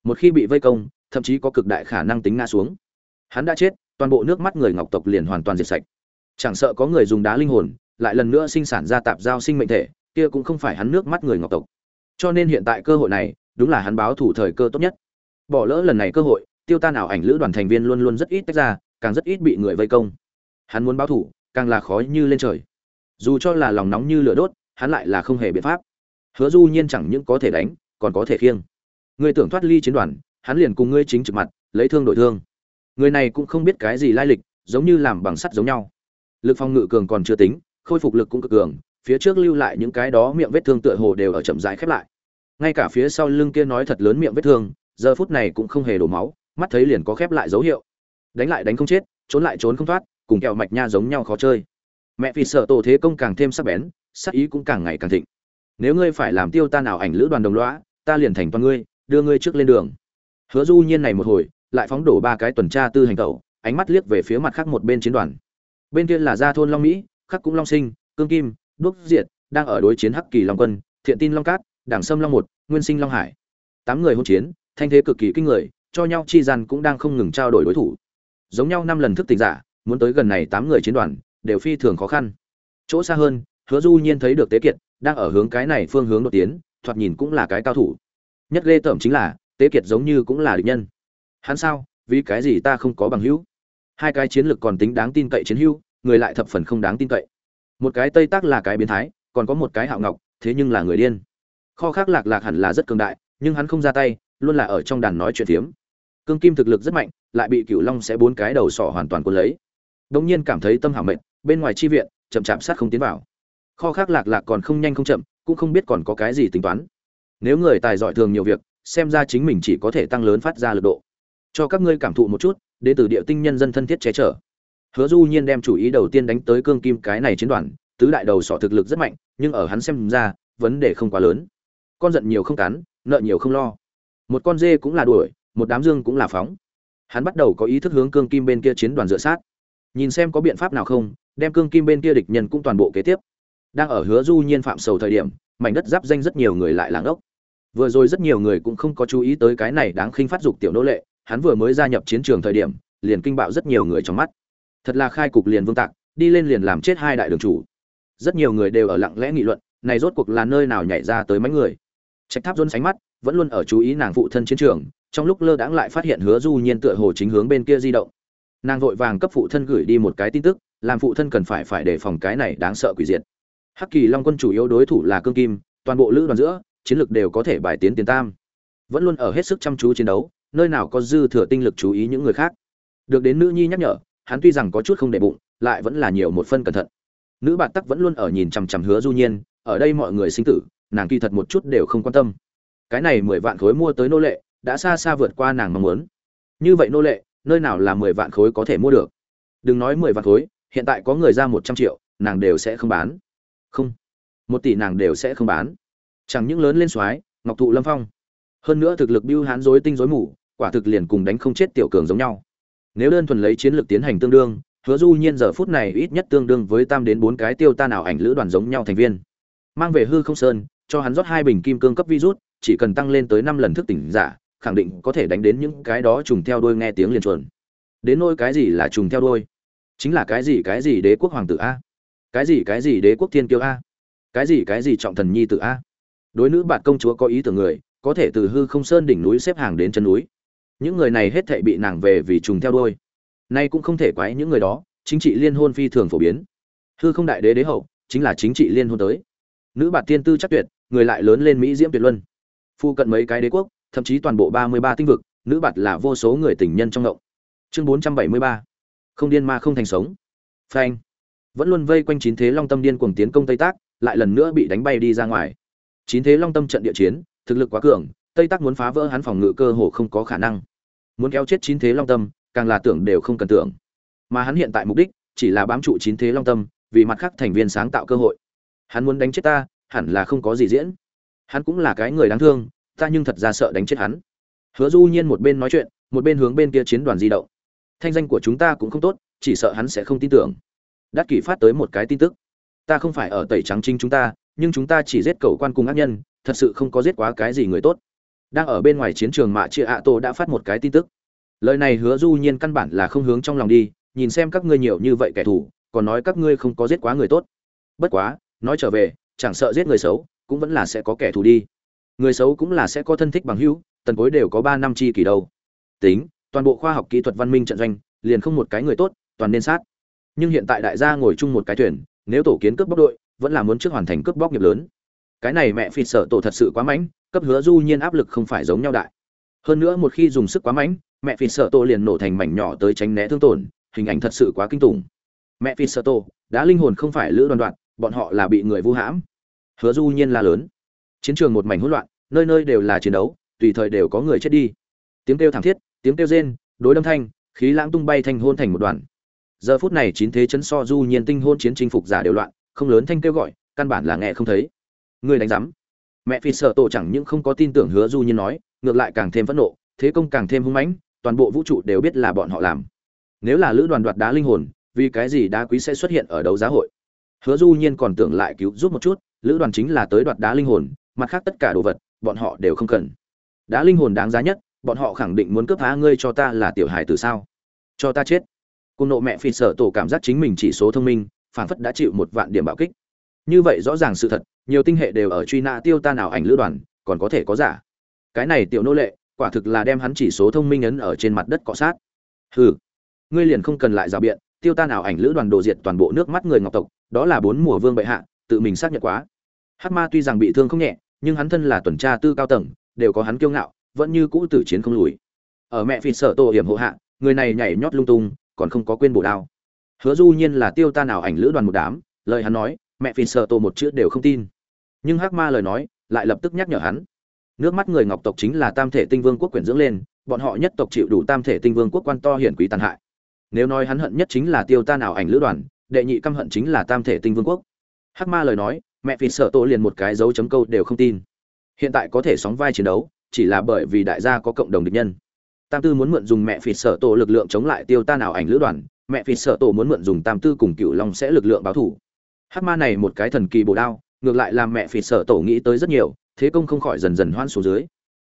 Một khi bị vây công, thậm chí có cực đại khả năng tính ngã xuống. Hắn đã chết, toàn bộ nước mắt người ngọc tộc liền hoàn toàn diệt sạch. Chẳng sợ có người dùng đá linh hồn, lại lần nữa sinh sản ra tạp giao sinh mệnh thể kia cũng không phải hắn nước mắt người ngọc tộc. Cho nên hiện tại cơ hội này, đúng là hắn báo thủ thời cơ tốt nhất. Bỏ lỡ lần này cơ hội, tiêu tan ảo ảnh lữ đoàn thành viên luôn luôn rất ít tách ra, càng rất ít bị người vây công. Hắn muốn báo thủ, càng là khó như lên trời. Dù cho là lòng nóng như lửa đốt, hắn lại là không hề biện pháp. Hứa du nhiên chẳng những có thể đánh, còn có thể khiêng. Người tưởng thoát ly chiến đoàn, hắn liền cùng ngươi chính trực mặt, lấy thương đổi thương. Người này cũng không biết cái gì lai lịch, giống như làm bằng sắt giống nhau. Lực phong ngự cường còn chưa tính, khôi phục lực cũng cực cường phía trước lưu lại những cái đó miệng vết thương tựa hồ đều ở chậm rãi khép lại. Ngay cả phía sau lưng kia nói thật lớn miệng vết thương, giờ phút này cũng không hề đổ máu, mắt thấy liền có khép lại dấu hiệu. Đánh lại đánh không chết, trốn lại trốn không thoát, cùng kẹo mạch nha giống nhau khó chơi. Mẹ vì sợ tổ thế công càng thêm sắc bén, sắc ý cũng càng ngày càng thịnh. Nếu ngươi phải làm tiêu ta nào ảnh lữ đoàn đồng lõa, ta liền thành toàn ngươi, đưa ngươi trước lên đường. Hứa du nhiên này một hồi, lại phóng đổ ba cái tuần tra tư hành tẩu, ánh mắt liếc về phía mặt khác một bên chiến đoàn. Bên kia là gia thôn long mỹ, khắc cũng long sinh, cương kim đúc diệt, đang ở đối chiến hắc kỳ long quân, thiện tin long cát, đảng sâm long một, nguyên sinh long hải. Tám người hôn chiến, thanh thế cực kỳ kinh người, cho nhau chi gian cũng đang không ngừng trao đổi đối thủ. Giống nhau năm lần thức tỉnh giả, muốn tới gần này tám người chiến đoàn, đều phi thường khó khăn. Chỗ xa hơn, hứa du nhiên thấy được tế kiệt, đang ở hướng cái này phương hướng đột tiến, thoạt nhìn cũng là cái cao thủ. Nhất ghê tởm chính là, tế kiệt giống như cũng là địch nhân. Hắn sao? Vì cái gì ta không có bằng hữu? Hai cái chiến lược còn tính đáng tin cậy chiến hữu, người lại thập phần không đáng tin cậy một cái tây tác là cái biến thái, còn có một cái hạo ngọc, thế nhưng là người điên. Kho khác lạc lạc hẳn là rất cường đại, nhưng hắn không ra tay, luôn là ở trong đàn nói chuyện phiếm. Cương kim thực lực rất mạnh, lại bị cựu long sẽ bốn cái đầu sỏ hoàn toàn cuốn lấy. Đông nhiên cảm thấy tâm hảo mệnh bên ngoài chi viện, chậm chạp sát không tiến vào. Kho khác lạc lạc còn không nhanh không chậm, cũng không biết còn có cái gì tính toán. Nếu người tài giỏi thường nhiều việc, xem ra chính mình chỉ có thể tăng lớn phát ra lực độ. Cho các ngươi cảm thụ một chút, đến từ địa tinh nhân dân thân thiết che chở hứa du nhiên đem chủ ý đầu tiên đánh tới cương kim cái này chiến đoàn, tứ đại đầu sọ thực lực rất mạnh, nhưng ở hắn xem ra, vấn đề không quá lớn. Con giận nhiều không cắn, nợ nhiều không lo. Một con dê cũng là đuổi, một đám dương cũng là phóng. Hắn bắt đầu có ý thức hướng cương kim bên kia chiến đoàn dựa sát. Nhìn xem có biện pháp nào không, đem cương kim bên kia địch nhân cũng toàn bộ kế tiếp. Đang ở hứa du nhiên phạm sầu thời điểm, mảnh đất giáp danh rất nhiều người lại làng ốc vừa rồi rất nhiều người cũng không có chú ý tới cái này đáng khinh phát dục tiểu nô lệ, hắn vừa mới gia nhập chiến trường thời điểm, liền kinh bạo rất nhiều người trong mắt thật là khai cục liền vương tạc, đi lên liền làm chết hai đại đường chủ. Rất nhiều người đều ở lặng lẽ nghị luận, này rốt cuộc là nơi nào nhảy ra tới mấy người. Trạch tháp run sánh mắt, vẫn luôn ở chú ý nàng phụ thân chiến trường, trong lúc lơ đãng lại phát hiện hứa du nhiên tựa hồ chính hướng bên kia di động. Nàng vội vàng cấp phụ thân gửi đi một cái tin tức, làm phụ thân cần phải phải đề phòng cái này đáng sợ quỷ diệt. Hắc kỳ long quân chủ yếu đối thủ là cương kim, toàn bộ lữ đoàn giữa, chiến lược đều có thể bài tiến tiền tam. Vẫn luôn ở hết sức chăm chú chiến đấu, nơi nào có dư thừa tinh lực chú ý những người khác. Được đến nữ nhi nhắc nhở hắn tuy rằng có chút không để bụng lại vẫn là nhiều một phân cẩn thận. Nữ bạn tắc vẫn luôn ở nhìn chằm chằm hứa du nhiên ở đây mọi người sinh tử nàng kỳ thật một chút đều không quan tâm. Cái này mười vạn khối mua tới nô lệ đã xa xa vượt qua nàng mong muốn. Như vậy nô lệ nơi nào là mười vạn khối có thể mua được? Đừng nói mười vạn khối hiện tại có người ra một trăm triệu nàng đều sẽ không bán. Không. Một tỷ nàng đều sẽ không bán. Chẳng những lớn lên xoái, ngọc thụ lâm phong. Hơn nữa thực lực bưu hán rối tinh rối mù quả thực liền cùng đánh không chết tiểu cường giống nhau nếu đơn thuần lấy chiến lược tiến hành tương đương, hứa du nhiên giờ phút này ít nhất tương đương với tam đến bốn cái tiêu ta nào ảnh lữ đoàn giống nhau thành viên. Mang về hư không sơn, cho hắn rót hai bình kim cương cấp virus, chỉ cần tăng lên tới năm lần thức tỉnh giả, khẳng định có thể đánh đến những cái đó trùng theo đuôi nghe tiếng liền chuẩn. đến nôi cái gì là trùng theo đuôi? Chính là cái gì cái gì đế quốc hoàng tử a? Cái gì cái gì đế quốc thiên kiêu a? Cái gì cái gì trọng thần nhi tử a? Đối nữ bạn công chúa có ý tưởng người, có thể từ hư không sơn đỉnh núi xếp hàng đến chân núi những người này hết thảy bị nàng về vì trùng theo đuôi. Nay cũng không thể quái những người đó, chính trị liên hôn phi thường phổ biến. Hư không đại đế đế hậu, chính là chính trị liên hôn tới. Nữ bạt tiên tư chắc tuyệt, người lại lớn lên mỹ diễm tuyệt luân. Phu cận mấy cái đế quốc, thậm chí toàn bộ ba mươi ba tinh vực, nữ bạt là vô số người tình nhân trong ngộng chương bốn trăm bảy mươi ba. Không điên ma không thành sống. Phanh. Vẫn luôn vây quanh chín thế long tâm điên cuồng tiến công tây tác, lại lần nữa bị đánh bay đi ra ngoài. Chín thế long tâm trận địa chiến, thực lực quá cường tây tác muốn phá vỡ hắn phòng ngự cơ hồ không có khả năng. Muốn kéo chết chín thế long tâm, càng là tưởng đều không cần tưởng. Mà hắn hiện tại mục đích, chỉ là bám trụ chín thế long tâm, vì mặt khác thành viên sáng tạo cơ hội. Hắn muốn đánh chết ta, hẳn là không có gì diễn. Hắn cũng là cái người đáng thương, ta nhưng thật ra sợ đánh chết hắn. Hứa du nhiên một bên nói chuyện, một bên hướng bên kia chiến đoàn di động. Thanh danh của chúng ta cũng không tốt, chỉ sợ hắn sẽ không tin tưởng. Đắc kỷ phát tới một cái tin tức. Ta không phải ở tẩy trắng trinh chúng ta, nhưng chúng ta chỉ giết cầu quan cùng ác nhân, thật sự không có giết quá cái gì người tốt đang ở bên ngoài chiến trường mạ chia ạ tổ đã phát một cái tin tức. Lời này hứa du nhiên căn bản là không hướng trong lòng đi, nhìn xem các ngươi nhiều như vậy kẻ thù, còn nói các ngươi không có giết quá người tốt. Bất quá, nói trở về, chẳng sợ giết người xấu, cũng vẫn là sẽ có kẻ thù đi. Người xấu cũng là sẽ có thân thích bằng hữu, tần cối đều có ba năm chi kỳ đâu. Tính, toàn bộ khoa học kỹ thuật văn minh trận doanh, liền không một cái người tốt, toàn nên sát. Nhưng hiện tại đại gia ngồi chung một cái thuyền, nếu tổ kiến cướp bóc đội, vẫn là muốn trước hoàn thành cướp bóc nghiệp lớn. Cái này mẹ phi sợ tổ thật sự quá mãnh cấp hứa du nhiên áp lực không phải giống nhau đại. Hơn nữa một khi dùng sức quá mạnh, mẹ phi sợ tô liền nổ thành mảnh nhỏ tới tránh né thương tổn hình ảnh thật sự quá kinh tủng. Mẹ phi sợ tô đã linh hồn không phải lữ đoàn đoạn bọn họ là bị người vu hãm. Hứa du nhiên là lớn. Chiến trường một mảnh hỗn loạn nơi nơi đều là chiến đấu tùy thời đều có người chết đi. Tiếng kêu thảm thiết tiếng kêu rên đối đâm thanh khí lãng tung bay thành hôn thành một đoàn. Giờ phút này chín thế chấn so du nhiên tinh hôn chiến chinh phục giả đều loạn không lớn thanh kêu gọi căn bản là nghe không thấy. Người đánh giám mẹ phi sợ tổ chẳng những không có tin tưởng hứa du nhiên nói, ngược lại càng thêm phẫn nộ, thế công càng thêm hung mãnh, toàn bộ vũ trụ đều biết là bọn họ làm. Nếu là lữ đoàn đoạt đá linh hồn, vì cái gì đá quý sẽ xuất hiện ở đấu giá hội? Hứa du nhiên còn tưởng lại cứu giúp một chút, lữ đoàn chính là tới đoạt đá linh hồn, mặt khác tất cả đồ vật, bọn họ đều không cần. Đá linh hồn đáng giá nhất, bọn họ khẳng định muốn cướp phá ngươi cho ta là tiểu hài từ sao? Cho ta chết. Cùng nộ mẹ phi sở tổ cảm giác chính mình chỉ số thông minh phảng phất đã chịu một vạn điểm bạo kích như vậy rõ ràng sự thật, nhiều tinh hệ đều ở truy nã tiêu ta nào ảnh lữ đoàn, còn có thể có giả. Cái này tiểu nô lệ, quả thực là đem hắn chỉ số thông minh ấn ở trên mặt đất cọ sát. Hừ, ngươi liền không cần lại rào biện, tiêu ta nào ảnh lữ đoàn đồ diệt toàn bộ nước mắt người ngọc tộc, đó là bốn mùa vương bệ hạ, tự mình xác nhận quá. Hắc ma tuy rằng bị thương không nhẹ, nhưng hắn thân là tuần tra tư cao tầng, đều có hắn kiêu ngạo, vẫn như cũ tử chiến không lùi. Ở mẹ phi sợ tổ hiểm hộ hạ, người này nhảy nhót lung tung, còn không có quên bổ đao. Hứa du nhiên là tiêu ta nào ảnh lữ đoàn một đám, lời hắn nói mẹ phi sợ tổ một chữ đều không tin. Nhưng hắc ma lời nói lại lập tức nhắc nhở hắn. Nước mắt người ngọc tộc chính là tam thể tinh vương quốc quyển dưỡng lên, bọn họ nhất tộc chịu đủ tam thể tinh vương quốc quan to hiển quý tàn hại. Nếu nói hắn hận nhất chính là tiêu ta nào ảnh lữ đoàn, đệ nhị căm hận chính là tam thể tinh vương quốc. Hắc ma lời nói, mẹ phi sợ tổ liền một cái dấu chấm câu đều không tin. Hiện tại có thể sóng vai chiến đấu, chỉ là bởi vì đại gia có cộng đồng địch nhân. Tam tư muốn mượn dùng mẹ phi sợ tổ lực lượng chống lại tiêu ta nào ảnh lữ đoàn, mẹ phi sợ tổ muốn mượn dùng tam tư cùng cựu long sẽ lực lượng báo thủ hắc ma này một cái thần kỳ bổ đao, ngược lại làm mẹ phi sở tổ nghĩ tới rất nhiều, thế công không khỏi dần dần hoan xuống dưới.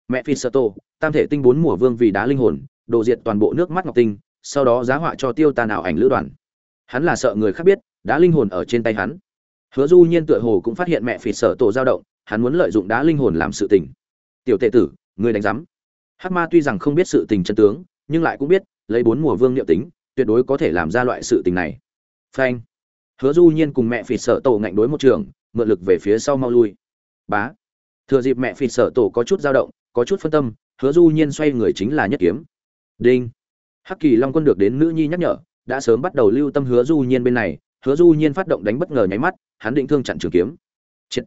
Mẹ phi sở tổ, tam thể tinh bốn mùa vương vì đá linh hồn, đồ diệt toàn bộ nước mắt ngọc tinh, sau đó giá họa cho tiêu ta nào ảnh lữ đoàn. Hắn là sợ người khác biết, đá linh hồn ở trên tay hắn. Hứa du nhiên tựa hồ cũng phát hiện mẹ phi sở tổ dao động, hắn muốn lợi dụng đá linh hồn làm sự tình. Tiểu tệ tử, ngươi đánh rắm. hắc ma tuy rằng không biết sự tình chân tướng, nhưng lại cũng biết, lấy bốn mùa vương niệm tính, tuyệt đối có thể làm ra loại sự tình này. Phanh hứa du nhiên cùng mẹ phỉ sợ tổ ngạnh đối một trường, mượn lực về phía sau mau lui. Bá. Thừa dịp mẹ phỉ sợ tổ có chút dao động, có chút phân tâm, hứa du nhiên xoay người chính là nhất kiếm. Đinh. Hắc kỳ long quân được đến nữ nhi nhắc nhở, đã sớm bắt đầu lưu tâm hứa du nhiên bên này. Hứa du nhiên phát động đánh bất ngờ nháy mắt, hắn định thương chặn trường kiếm. Chết.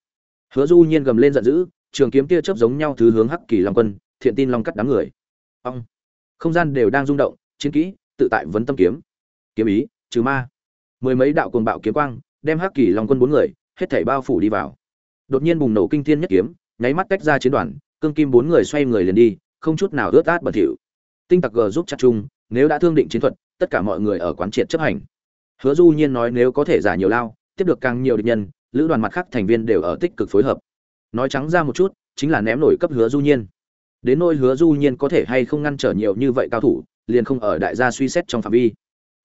hứa du nhiên gầm lên giận dữ, trường kiếm tia chớp giống nhau thứ hướng hắc kỳ long quân, thiện tin long cắt đám người. Ông không gian đều đang rung động, chiến kỹ, tự tại vấn tâm kiếm. Kiếm ý, trừ ma mười mấy đạo cuồng bạo kiếm quang, đem hắc kỳ long quân bốn người, hết thảy bao phủ đi vào. Đột nhiên bùng nổ kinh thiên nhất kiếm, nháy mắt tách ra chiến đoàn, cương kim bốn người xoay người liền đi, không chút nào ướt át bẩn thỉu. Tinh tặc g giúp chặt chung, nếu đã thương định chiến thuật, tất cả mọi người ở quán triệt chấp hành. Hứa du nhiên nói nếu có thể giả nhiều lao, tiếp được càng nhiều địch nhân, lữ đoàn mặt khác thành viên đều ở tích cực phối hợp. Nói trắng ra một chút, chính là ném nổi cấp hứa du nhiên. Đến nỗi hứa du nhiên có thể hay không ngăn trở nhiều như vậy cao thủ, liền không ở đại gia suy xét trong phạm vi.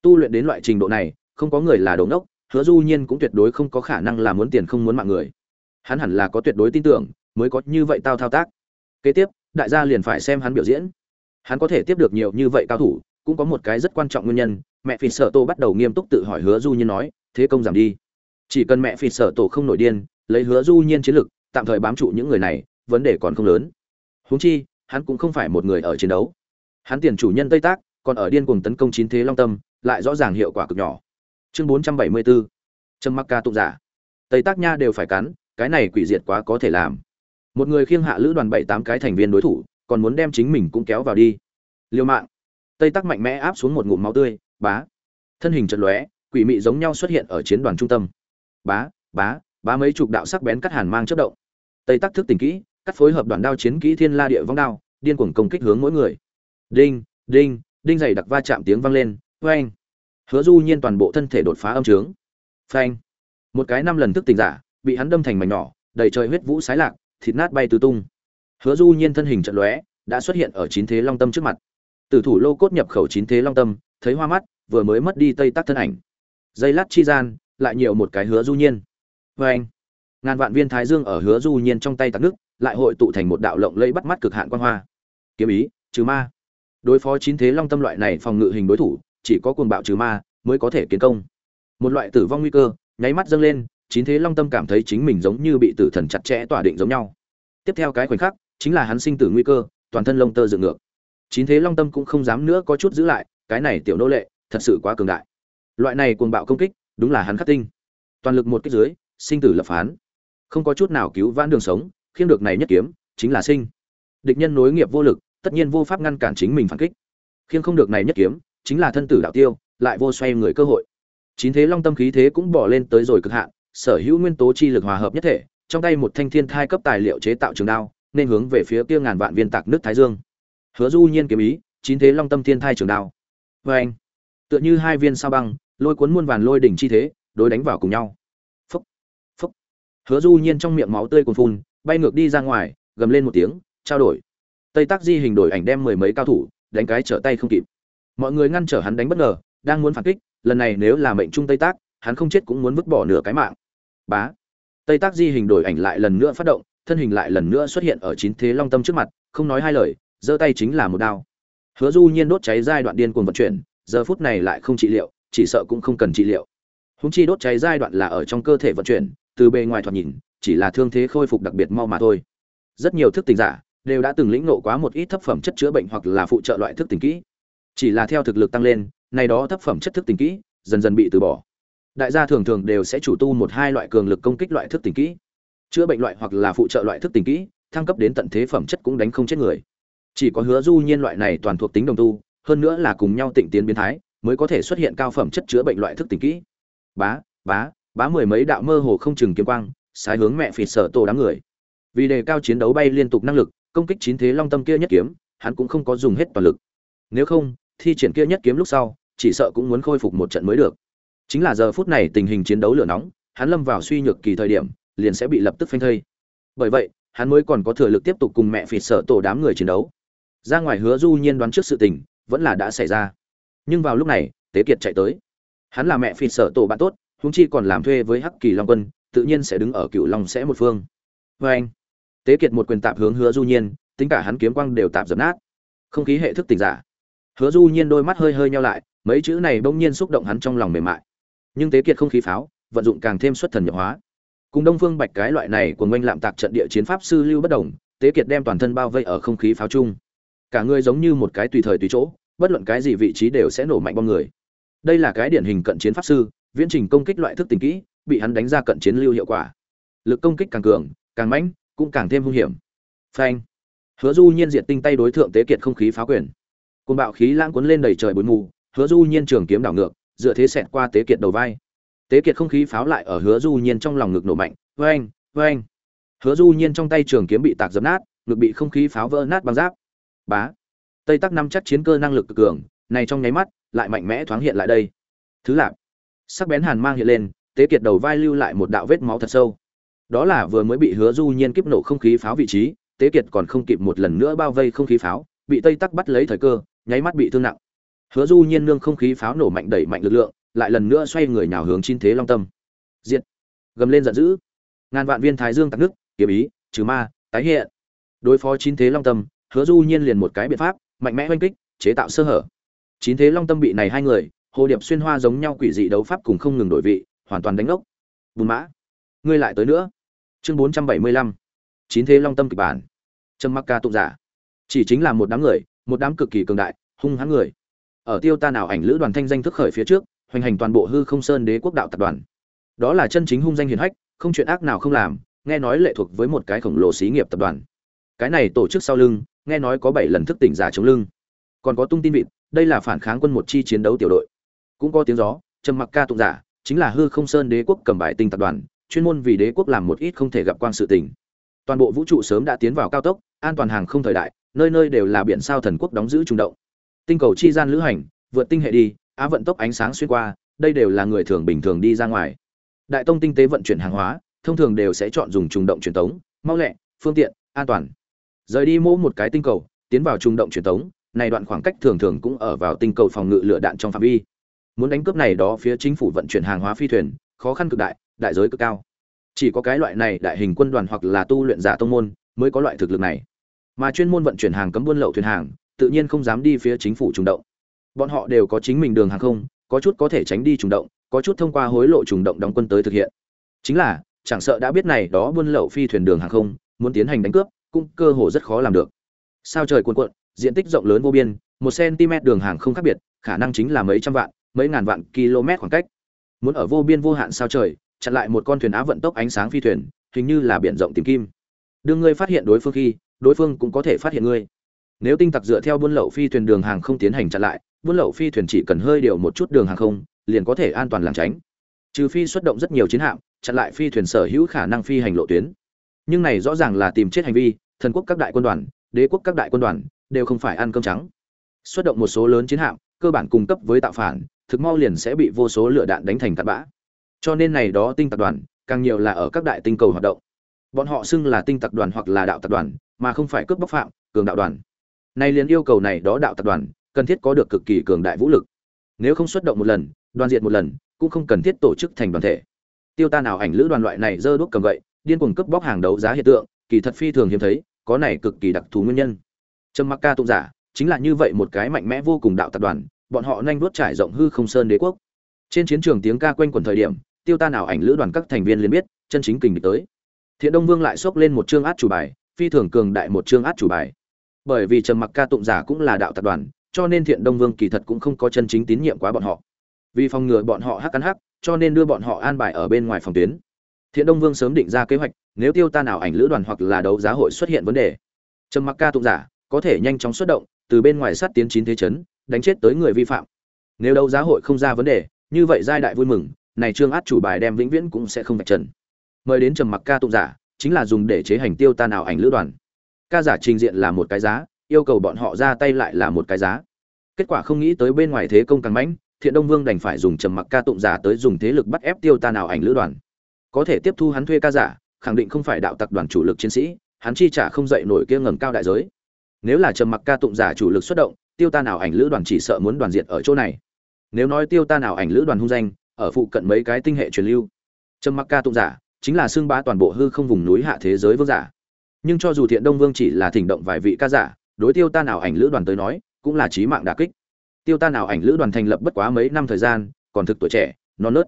Tu luyện đến loại trình độ này không có người là đồ ngốc, hứa du nhiên cũng tuyệt đối không có khả năng là muốn tiền không muốn mạng người. Hắn hẳn là có tuyệt đối tin tưởng, mới có như vậy tao thao tác. Kế tiếp, đại gia liền phải xem hắn biểu diễn. Hắn có thể tiếp được nhiều như vậy cao thủ, cũng có một cái rất quan trọng nguyên nhân, mẹ phỉ sợ tổ bắt đầu nghiêm túc tự hỏi hứa du nhiên nói, thế công giảm đi. Chỉ cần mẹ phỉ sợ tổ không nổi điên, lấy hứa du nhiên chiến lực, tạm thời bám trụ những người này, vấn đề còn không lớn. Huống chi, hắn cũng không phải một người ở chiến đấu. Hắn tiền chủ nhân tây tác, còn ở điên cuồng tấn công chín thế long tâm, lại rõ ràng hiệu quả cực nhỏ chương bốn trăm bảy mươi 474 trâm mắc ca tụng giả. Tây tác nha đều phải cắn, cái này quỷ diệt quá có thể làm. Một người khiêng hạ lữ đoàn bảy tám cái thành viên đối thủ, còn muốn đem chính mình cũng kéo vào đi. Liêu mạng. Tây tắc mạnh mẽ áp xuống một ngụm máu tươi, bá. Thân hình chật lóe, quỷ mị giống nhau xuất hiện ở chiến đoàn trung tâm. Bá bá bá mấy chục đạo sắc bén cắt hàn mang chớp động. Tây tắc thức tỉnh kỹ, cắt phối hợp đoàn đao chiến kỹ thiên la địa vong đao, điên cuồng công kích hướng mỗi người. Đinh đinh đinh dày đặc va chạm tiếng vang lên, oeng hứa du nhiên toàn bộ thân thể đột phá âm trướng. Phanh. Một cái năm lần thức tỉnh giả, bị hắn đâm thành mảnh nhỏ, đầy trời huyết vũ sái lạc, thịt nát bay tứ tung. Hứa du nhiên thân hình trận lóe, đã xuất hiện ở chín thế long tâm trước mặt. Tử thủ lô cốt nhập khẩu chín thế long tâm, thấy hoa mắt, vừa mới mất đi tây tắc thân ảnh. Dây lát chi gian, lại nhiều một cái hứa du nhiên. Vê anh ngàn vạn viên thái dương ở hứa du nhiên trong tay tắc nước, lại hội tụ thành một đạo lộng lẫy bắt mắt cực hạn quan hoa. Kiếm ý, trừ ma. Đối phó chín thế long tâm loại này phòng ngự hình đối thủ chỉ có cuồng bạo trừ ma mới có thể kiến công. Một loại tử vong nguy cơ, nháy mắt dâng lên, chín thế long tâm cảm thấy chính mình giống như bị tử thần chặt chẽ tỏa định giống nhau. Tiếp theo cái khoảnh khắc, chính là hắn sinh tử nguy cơ, toàn thân lông tơ dựng ngược. Chín thế long tâm cũng không dám nữa có chút giữ lại, cái này tiểu nô lệ, thật sự quá cường đại. Loại này cuồng bạo công kích, đúng là hắn khắc tinh. Toàn lực một kích dưới, sinh tử lập phán. Không có chút nào cứu vãn đường sống, khiêng được này nhất kiếm, chính là sinh. Địch nhân nối nghiệp vô lực, tất nhiên vô pháp ngăn cản chính mình phản kích. Khiêng không được này nhất kiếm chính là thân tử đạo tiêu, lại vô xoay người cơ hội. Chín thế long tâm khí thế cũng bỏ lên tới rồi cực hạn, sở hữu nguyên tố chi lực hòa hợp nhất thể, trong tay một thanh thiên thai cấp tài liệu chế tạo trường đao, nên hướng về phía kia ngàn vạn viên tạc nước thái dương. Hứa du nhiên kiếm ý, chín thế long tâm thiên thai trường đao. Vê anh, tựa như hai viên sao băng, lôi cuốn muôn vàn lôi đỉnh chi thế, đối đánh vào cùng nhau. Phúc phúc. Hứa du nhiên trong miệng máu tươi cuồn phun, bay ngược đi ra ngoài, gầm lên một tiếng, trao đổi. Tây tác di hình đổi ảnh đem mười mấy cao thủ, đánh cái trở tay không kịp mọi người ngăn trở hắn đánh bất ngờ, đang muốn phản kích, lần này nếu là mệnh trung tây tác, hắn không chết cũng muốn vứt bỏ nửa cái mạng. Bá. Tây tác di hình đổi ảnh lại lần nữa phát động, thân hình lại lần nữa xuất hiện ở chín thế long tâm trước mặt, không nói hai lời, giơ tay chính là một đao. Hứa du nhiên đốt cháy giai đoạn điên cuồng vận chuyển, giờ phút này lại không trị liệu, chỉ sợ cũng không cần trị liệu. Húng chi đốt cháy giai đoạn là ở trong cơ thể vận chuyển, từ bề ngoài thoạt nhìn, chỉ là thương thế khôi phục đặc biệt mau mà thôi. Rất nhiều thức tình giả đều đã từng lĩnh ngộ quá một ít thấp phẩm chất chữa bệnh hoặc là phụ trợ loại thức tình kỹ chỉ là theo thực lực tăng lên, này đó thấp phẩm chất thức tình kỹ, dần dần bị từ bỏ. Đại gia thường thường đều sẽ chủ tu một hai loại cường lực công kích loại thức tình kỹ. Chữa bệnh loại hoặc là phụ trợ loại thức tình kỹ, thăng cấp đến tận thế phẩm chất cũng đánh không chết người. Chỉ có hứa du nhiên loại này toàn thuộc tính đồng tu, hơn nữa là cùng nhau tịnh tiến biến thái, mới có thể xuất hiện cao phẩm chất chữa bệnh loại thức tình kỹ. Bá bá bá mười mấy đạo mơ hồ không chừng kiếm quang sai hướng mẹ phì sở tổ đám người. Vì đề cao chiến đấu bay liên tục năng lực, công kích chín thế long tâm kia nhất kiếm, hắn cũng không có dùng hết toàn lực nếu không, thi triển kia nhất kiếm lúc sau, chỉ sợ cũng muốn khôi phục một trận mới được. Chính là giờ phút này tình hình chiến đấu lửa nóng, hắn lâm vào suy nhược kỳ thời điểm, liền sẽ bị lập tức phanh thây. Bởi vậy, hắn mới còn có thừa lực tiếp tục cùng mẹ phì sở tổ đám người chiến đấu. Ra ngoài hứa du nhiên đoán trước sự tình, vẫn là đã xảy ra. Nhưng vào lúc này, tế kiệt chạy tới. Hắn là mẹ phi sở tổ bạn tốt húng chi còn làm thuê với hắc kỳ long quân, tự nhiên sẽ đứng ở cựu long sẽ một phương. Vê anh, tế kiệt một quyền tạp hướng hứa du nhiên, tính cả hắn kiếm quang đều tạp dập nát. Không khí hệ thức tỉnh giả hứa du nhiên đôi mắt hơi hơi nhau lại, mấy chữ này bỗng nhiên xúc động hắn trong lòng mềm mại. Nhưng tế kiệt không khí pháo, vận dụng càng thêm xuất thần nhập hóa. Cùng đông phương bạch cái loại này của ngoanh lạm tạc trận địa chiến pháp sư lưu bất đồng, tế kiệt đem toàn thân bao vây ở không khí pháo chung. Cả người giống như một cái tùy thời tùy chỗ, bất luận cái gì vị trí đều sẽ nổ mạnh bom người. Đây là cái điển hình cận chiến pháp sư, viễn trình công kích loại thức tình kỹ, bị hắn đánh ra cận chiến lưu hiệu quả. Lực công kích càng cường, càng mãnh, cũng càng thêm hung hiểm. Phanh. Hứa du nhiên diệt tinh tay đối thượng tế kiệt không khí phá quyền côn bạo khí lãng cuốn lên đầy trời bụi mù, hứa du nhiên trường kiếm đảo ngược, dựa thế xẹt qua tế kiệt đầu vai. Tế kiệt không khí pháo lại ở hứa du nhiên trong lòng ngực nổ mạnh vang vang hứa du nhiên trong tay trường kiếm bị tạc dập nát, ngực bị không khí pháo vỡ nát băng giáp. Bá! Tây tắc năm chắc chiến cơ năng lực cực cường, này trong nháy mắt, lại mạnh mẽ thoáng hiện lại đây. Thứ lạp sắc bén hàn mang hiện lên, tế kiệt đầu vai lưu lại một đạo vết máu thật sâu. Đó là vừa mới bị hứa du nhiên kiếp nổ không khí pháo vị trí, tế kiệt còn không kịp một lần nữa bao vây không khí pháo bị tây tắc bắt lấy thời cơ, nháy mắt bị thương nặng. Hứa du nhiên nương không khí pháo nổ mạnh đẩy mạnh lực lượng, lại lần nữa xoay người nhào hướng chín thế long tâm. Diệt. Gầm lên giận dữ. Ngàn vạn viên thái dương tạc nước, kiếm ý, trừ ma, tái hiện. Đối phó chín thế long tâm, hứa du nhiên liền một cái biện pháp, mạnh mẽ oanh kích, chế tạo sơ hở. Chín thế long tâm bị này hai người, hồ điệp xuyên hoa giống nhau quỷ dị đấu pháp cùng không ngừng đổi vị, hoàn toàn đánh ốc bùn mã. Ngươi lại tới nữa. Chương bốn trăm bảy mươi lăm. Chín thế long tâm kịch bản. Trâm mắc ca tụng giả chỉ chính là một đám người, một đám cực kỳ cường đại, hung hãn người. Ở tiêu ta nào ảnh lữ đoàn thanh danh thức khởi phía trước, hoành hành toàn bộ hư không sơn đế quốc đạo tập đoàn. Đó là chân chính hung danh hiền hách, không chuyện ác nào không làm, nghe nói lệ thuộc với một cái khổng lồ xí nghiệp tập đoàn. Cái này tổ chức sau lưng, nghe nói có bảy lần thức tỉnh giả chống lưng. Còn có tung tin vịt, đây là phản kháng quân một chi chiến đấu tiểu đội. Cũng có tiếng gió, trầm mặc ca tụng giả, chính là hư không sơn đế quốc cầm bài tinh tập đoàn, chuyên môn vì đế quốc làm một ít không thể gặp quan sự tình. Toàn bộ vũ trụ sớm đã tiến vào cao tốc, an toàn hàng không thời đại nơi nơi đều là biển sao thần quốc đóng giữ trung động. Tinh cầu chi gian lữ hành, vượt tinh hệ đi, á vận tốc ánh sáng xuyên qua, đây đều là người thường bình thường đi ra ngoài. Đại tông tinh tế vận chuyển hàng hóa, thông thường đều sẽ chọn dùng trùng động truyền tống, mau lẹ, phương tiện, an toàn. Rời đi mỗi một cái tinh cầu, tiến vào trùng động truyền tống, này đoạn khoảng cách thường thường cũng ở vào tinh cầu phòng ngự lửa đạn trong phạm vi. Muốn đánh cướp này đó phía chính phủ vận chuyển hàng hóa phi thuyền, khó khăn cực đại đại giới cực cao. Chỉ có cái loại này đại hình quân đoàn hoặc là tu luyện giả tông môn, mới có loại thực lực này mà chuyên môn vận chuyển hàng cấm buôn lậu thuyền hàng, tự nhiên không dám đi phía chính phủ trùng động. Bọn họ đều có chính mình đường hàng không, có chút có thể tránh đi trùng động, có chút thông qua hối lộ trùng động đóng quân tới thực hiện. Chính là, chẳng sợ đã biết này đó buôn lậu phi thuyền đường hàng không, muốn tiến hành đánh cướp, cũng cơ hồ rất khó làm được. Sao trời cuồn cuộn, diện tích rộng lớn vô biên, một cm đường hàng không khác biệt, khả năng chính là mấy trăm vạn, mấy ngàn vạn km khoảng cách. Muốn ở vô biên vô hạn sao trời, chặn lại một con thuyền á vận tốc ánh sáng phi thuyền, hình như là biển rộng tìm kim. Đương ngươi phát hiện đối phương khi đối phương cũng có thể phát hiện ngươi. Nếu tinh tặc dựa theo buôn lậu phi thuyền đường hàng không tiến hành chặn lại, buôn lậu phi thuyền chỉ cần hơi điều một chút đường hàng không, liền có thể an toàn làm tránh. Trừ phi xuất động rất nhiều chiến hạm, chặn lại phi thuyền sở hữu khả năng phi hành lộ tuyến. Nhưng này rõ ràng là tìm chết hành vi, thần quốc các đại quân đoàn, đế quốc các đại quân đoàn đều không phải ăn cơm trắng. Xuất động một số lớn chiến hạm, cơ bản cung cấp với tạo phản, thực mau liền sẽ bị vô số lửa đạn đánh thành tạt bã. Cho nên này đó tinh tạc đoàn, càng nhiều là ở các đại tinh cầu hoạt động bọn họ xưng là tinh tặc đoàn hoặc là đạo tặc đoàn, mà không phải cướp bóc phạm, cường đạo đoàn. Nay liền yêu cầu này đó đạo tặc đoàn, cần thiết có được cực kỳ cường đại vũ lực. Nếu không xuất động một lần, đoàn diện một lần, cũng không cần thiết tổ chức thành đoàn thể. Tiêu ta nào ảnh lữ đoàn loại này dơ đuốc cầm gậy, điên cuồng cướp bóc hàng đấu giá hiện tượng, kỳ thật phi thường hiếm thấy, có này cực kỳ đặc thù nguyên nhân. Trâm mặc ca tụng giả, chính là như vậy một cái mạnh mẽ vô cùng đạo tập đoàn, bọn họ nhanh đuốt trải rộng hư không sơn đế quốc. Trên chiến trường tiếng ca quanh quẩn thời điểm, tiêu ta nào ảnh lữ đoàn các thành viên liền biết, chân chính kình địch tới thiện đông vương lại xốc lên một chương át chủ bài, phi thường cường đại một chương át chủ bài. Bởi vì trầm mặc ca tụng giả cũng là đạo tập đoàn, cho nên thiện đông vương kỳ thật cũng không có chân chính tín nhiệm quá bọn họ. Vì phòng ngừa bọn họ hắc cắn hắc, cho nên đưa bọn họ an bài ở bên ngoài phòng tuyến. Thiện đông vương sớm định ra kế hoạch, nếu tiêu ta nào ảnh lữ đoàn hoặc là đấu giá hội xuất hiện vấn đề. Trầm mặc ca tụng giả có thể nhanh chóng xuất động, từ bên ngoài sát tiến chín thế chấn, đánh chết tới người vi phạm. Nếu đấu giá hội không ra vấn đề, như vậy giai đại vui mừng, này trương át chủ bài đem vĩnh viễn cũng sẽ không vạch trần mời đến trầm mặc ca tụng giả, chính là dùng để chế hành tiêu ta nào ảnh lữ đoàn. Ca giả trình diện là một cái giá, yêu cầu bọn họ ra tay lại là một cái giá. Kết quả không nghĩ tới bên ngoài thế công càng mãnh, thiện đông vương đành phải dùng trầm mặc ca tụng giả tới dùng thế lực bắt ép tiêu ta nào ảnh lữ đoàn. Có thể tiếp thu hắn thuê ca giả, khẳng định không phải đạo tặc đoàn chủ lực chiến sĩ, hắn chi trả không dậy nổi kia ngầm cao đại giới. Nếu là trầm mặc ca tụng giả chủ lực xuất động, tiêu ta nào ảnh lữ đoàn chỉ sợ muốn đoàn diệt ở chỗ này. Nếu nói tiêu ta nào ảnh lữ đoàn hung danh, ở phụ cận mấy cái tinh hệ truyền lưu, trầm mặc ca tụng giả chính là xương bá toàn bộ hư không vùng núi hạ thế giới vương giả. Nhưng cho dù thiện đông vương chỉ là thỉnh động vài vị ca giả, đối tiêu ta nào ảnh lữ đoàn tới nói, cũng là chí mạng đả kích. Tiêu ta nào ảnh lữ đoàn thành lập bất quá mấy năm thời gian, còn thực tuổi trẻ, non nớt.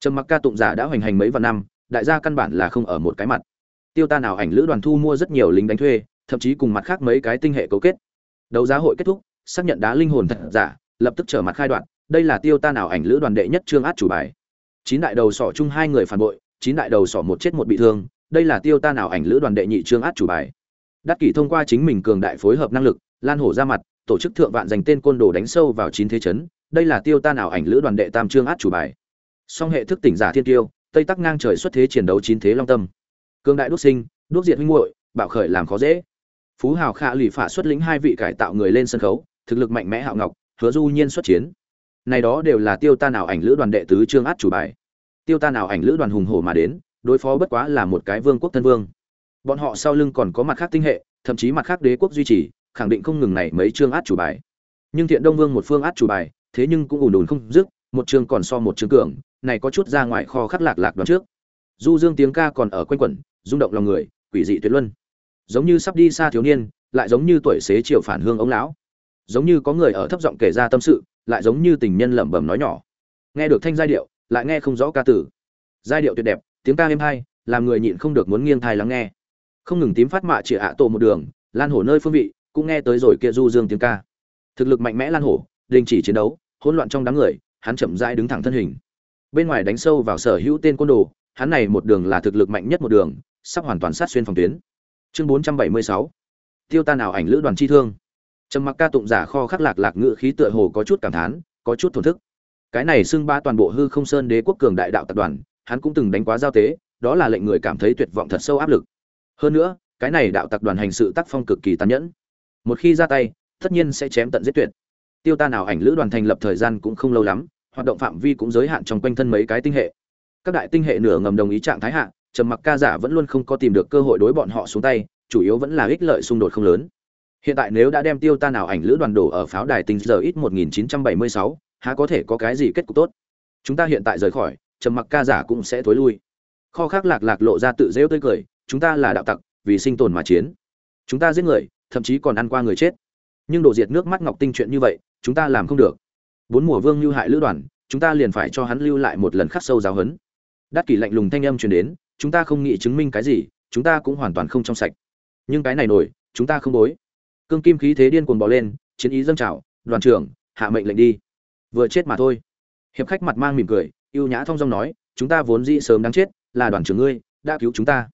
Trầm mặc ca tụng giả đã hoành hành mấy vạn năm, đại gia căn bản là không ở một cái mặt. Tiêu ta nào ảnh lữ đoàn thu mua rất nhiều lính đánh thuê, thậm chí cùng mặt khác mấy cái tinh hệ cấu kết. Đấu giá hội kết thúc, xác nhận đá linh hồn thật giả, lập tức trở mặt khai đoạn, đây là tiêu ta nào ảnh lữ đoàn đệ nhất trương át chủ bài. Chín đại đầu sỏ chung hai người phản bội chín đại đầu sỏ một chết một bị thương, đây là tiêu ta nào ảnh lữ đoàn đệ nhị trương át chủ bài. Đắc kỷ thông qua chính mình cường đại phối hợp năng lực, lan hổ ra mặt, tổ chức thượng vạn dành tên côn đồ đánh sâu vào chín thế chấn, đây là tiêu ta nào ảnh lữ đoàn đệ tam trương át chủ bài. Song hệ thức tỉnh giả thiên tiêu, tây tắc ngang trời xuất thế chiến đấu chín thế long tâm. Cường đại đốt sinh, đốt diệt huynh muội, bạo khởi làm khó dễ. Phú hào khả lụy phả xuất lĩnh hai vị cải tạo người lên sân khấu, thực lực mạnh mẽ hạo ngọc, hứa du nhiên xuất chiến. Này đó đều là tiêu ta nào ảnh lữ đoàn đệ tứ trương át chủ bài tiêu ta nào ảnh lữ đoàn hùng hổ mà đến, đối phó bất quá là một cái vương quốc thân vương. Bọn họ sau lưng còn có mặt khác tinh hệ, thậm chí mặt khác đế quốc duy trì, khẳng định không ngừng này mấy chương át chủ bài. Nhưng thiện đông vương một phương át chủ bài, thế nhưng cũng ủn ủn không dứt, một chương còn so một chương cường, này có chút ra ngoài kho khắc lạc lạc đoạn trước. Du dương tiếng ca còn ở quanh quẩn, rung động lòng người, quỷ dị tuyệt luân. Giống như sắp đi xa thiếu niên, lại giống như tuổi xế chiều phản hương ông lão. Giống như có người ở thấp giọng kể ra tâm sự, lại giống như tình nhân lẩm bẩm nói nhỏ. Nghe được thanh giai điệu lại nghe không rõ ca tử. Giai điệu tuyệt đẹp, tiếng ca êm hay, làm người nhịn không được muốn nghiêng thai lắng nghe. Không ngừng tím phát mạ chỉ ạ tổ một đường, lan hổ nơi phương vị, cũng nghe tới rồi kia du dương tiếng ca. Thực lực mạnh mẽ lan hổ, đình chỉ chiến đấu, hỗn loạn trong đám người, hắn chậm rãi đứng thẳng thân hình. Bên ngoài đánh sâu vào sở hữu tên côn đồ, hắn này một đường là thực lực mạnh nhất một đường, sắp hoàn toàn sát xuyên phòng tuyến. Chương 476 tiêu ta nào ảnh lữ đoàn chi thương. Trầm mặc ca tụng giả kho khắc lạc lạc ngự khí tựa hồ có chút cảm thán, có chút thổn thức cái này xưng ba toàn bộ hư không sơn đế quốc cường đại đạo tập đoàn hắn cũng từng đánh quá giao tế đó là lệnh người cảm thấy tuyệt vọng thật sâu áp lực. Hơn nữa cái này đạo tặc đoàn hành sự tác phong cực kỳ tàn nhẫn. Một khi ra tay tất nhiên sẽ chém tận giết tuyệt. Tiêu ta nào ảnh lữ đoàn thành lập thời gian cũng không lâu lắm hoạt động phạm vi cũng giới hạn trong quanh thân mấy cái tinh hệ. Các đại tinh hệ nửa ngầm đồng ý trạng thái hạ trầm mặc ca giả vẫn luôn không có tìm được cơ hội đối bọn họ xuống tay chủ yếu vẫn là ích lợi xung đột không lớn. Hiện tại nếu đã đem tiêu ta nào ảnh lữ đoàn đổ ở pháo đài tinh giờ ít 1976, há có thể có cái gì kết cục tốt? Chúng ta hiện tại rời khỏi, trầm mặc ca giả cũng sẽ thối lui. Kho khác lạc lạc lộ ra tự rêu tươi cười, chúng ta là đạo tặc, vì sinh tồn mà chiến. Chúng ta giết người, thậm chí còn ăn qua người chết. Nhưng đổ diệt nước mắt ngọc tinh chuyện như vậy, chúng ta làm không được. Bốn mùa vương lưu hại lữ đoàn, chúng ta liền phải cho hắn lưu lại một lần khắc sâu giáo hấn đắc kỷ lạnh lùng thanh âm truyền đến, chúng ta không nghĩ chứng minh cái gì, chúng ta cũng hoàn toàn không trong sạch. Nhưng cái này nổi, chúng ta không bối. Cương kim khí thế điên cuồng bò lên, chiến ý dâng trào, đoàn trưởng, hạ mệnh lệnh đi vừa chết mà thôi. Hiệp khách mặt mang mỉm cười, ưu nhã thong dong nói, chúng ta vốn dĩ sớm đáng chết, là đoàn trưởng ngươi, đã cứu chúng ta.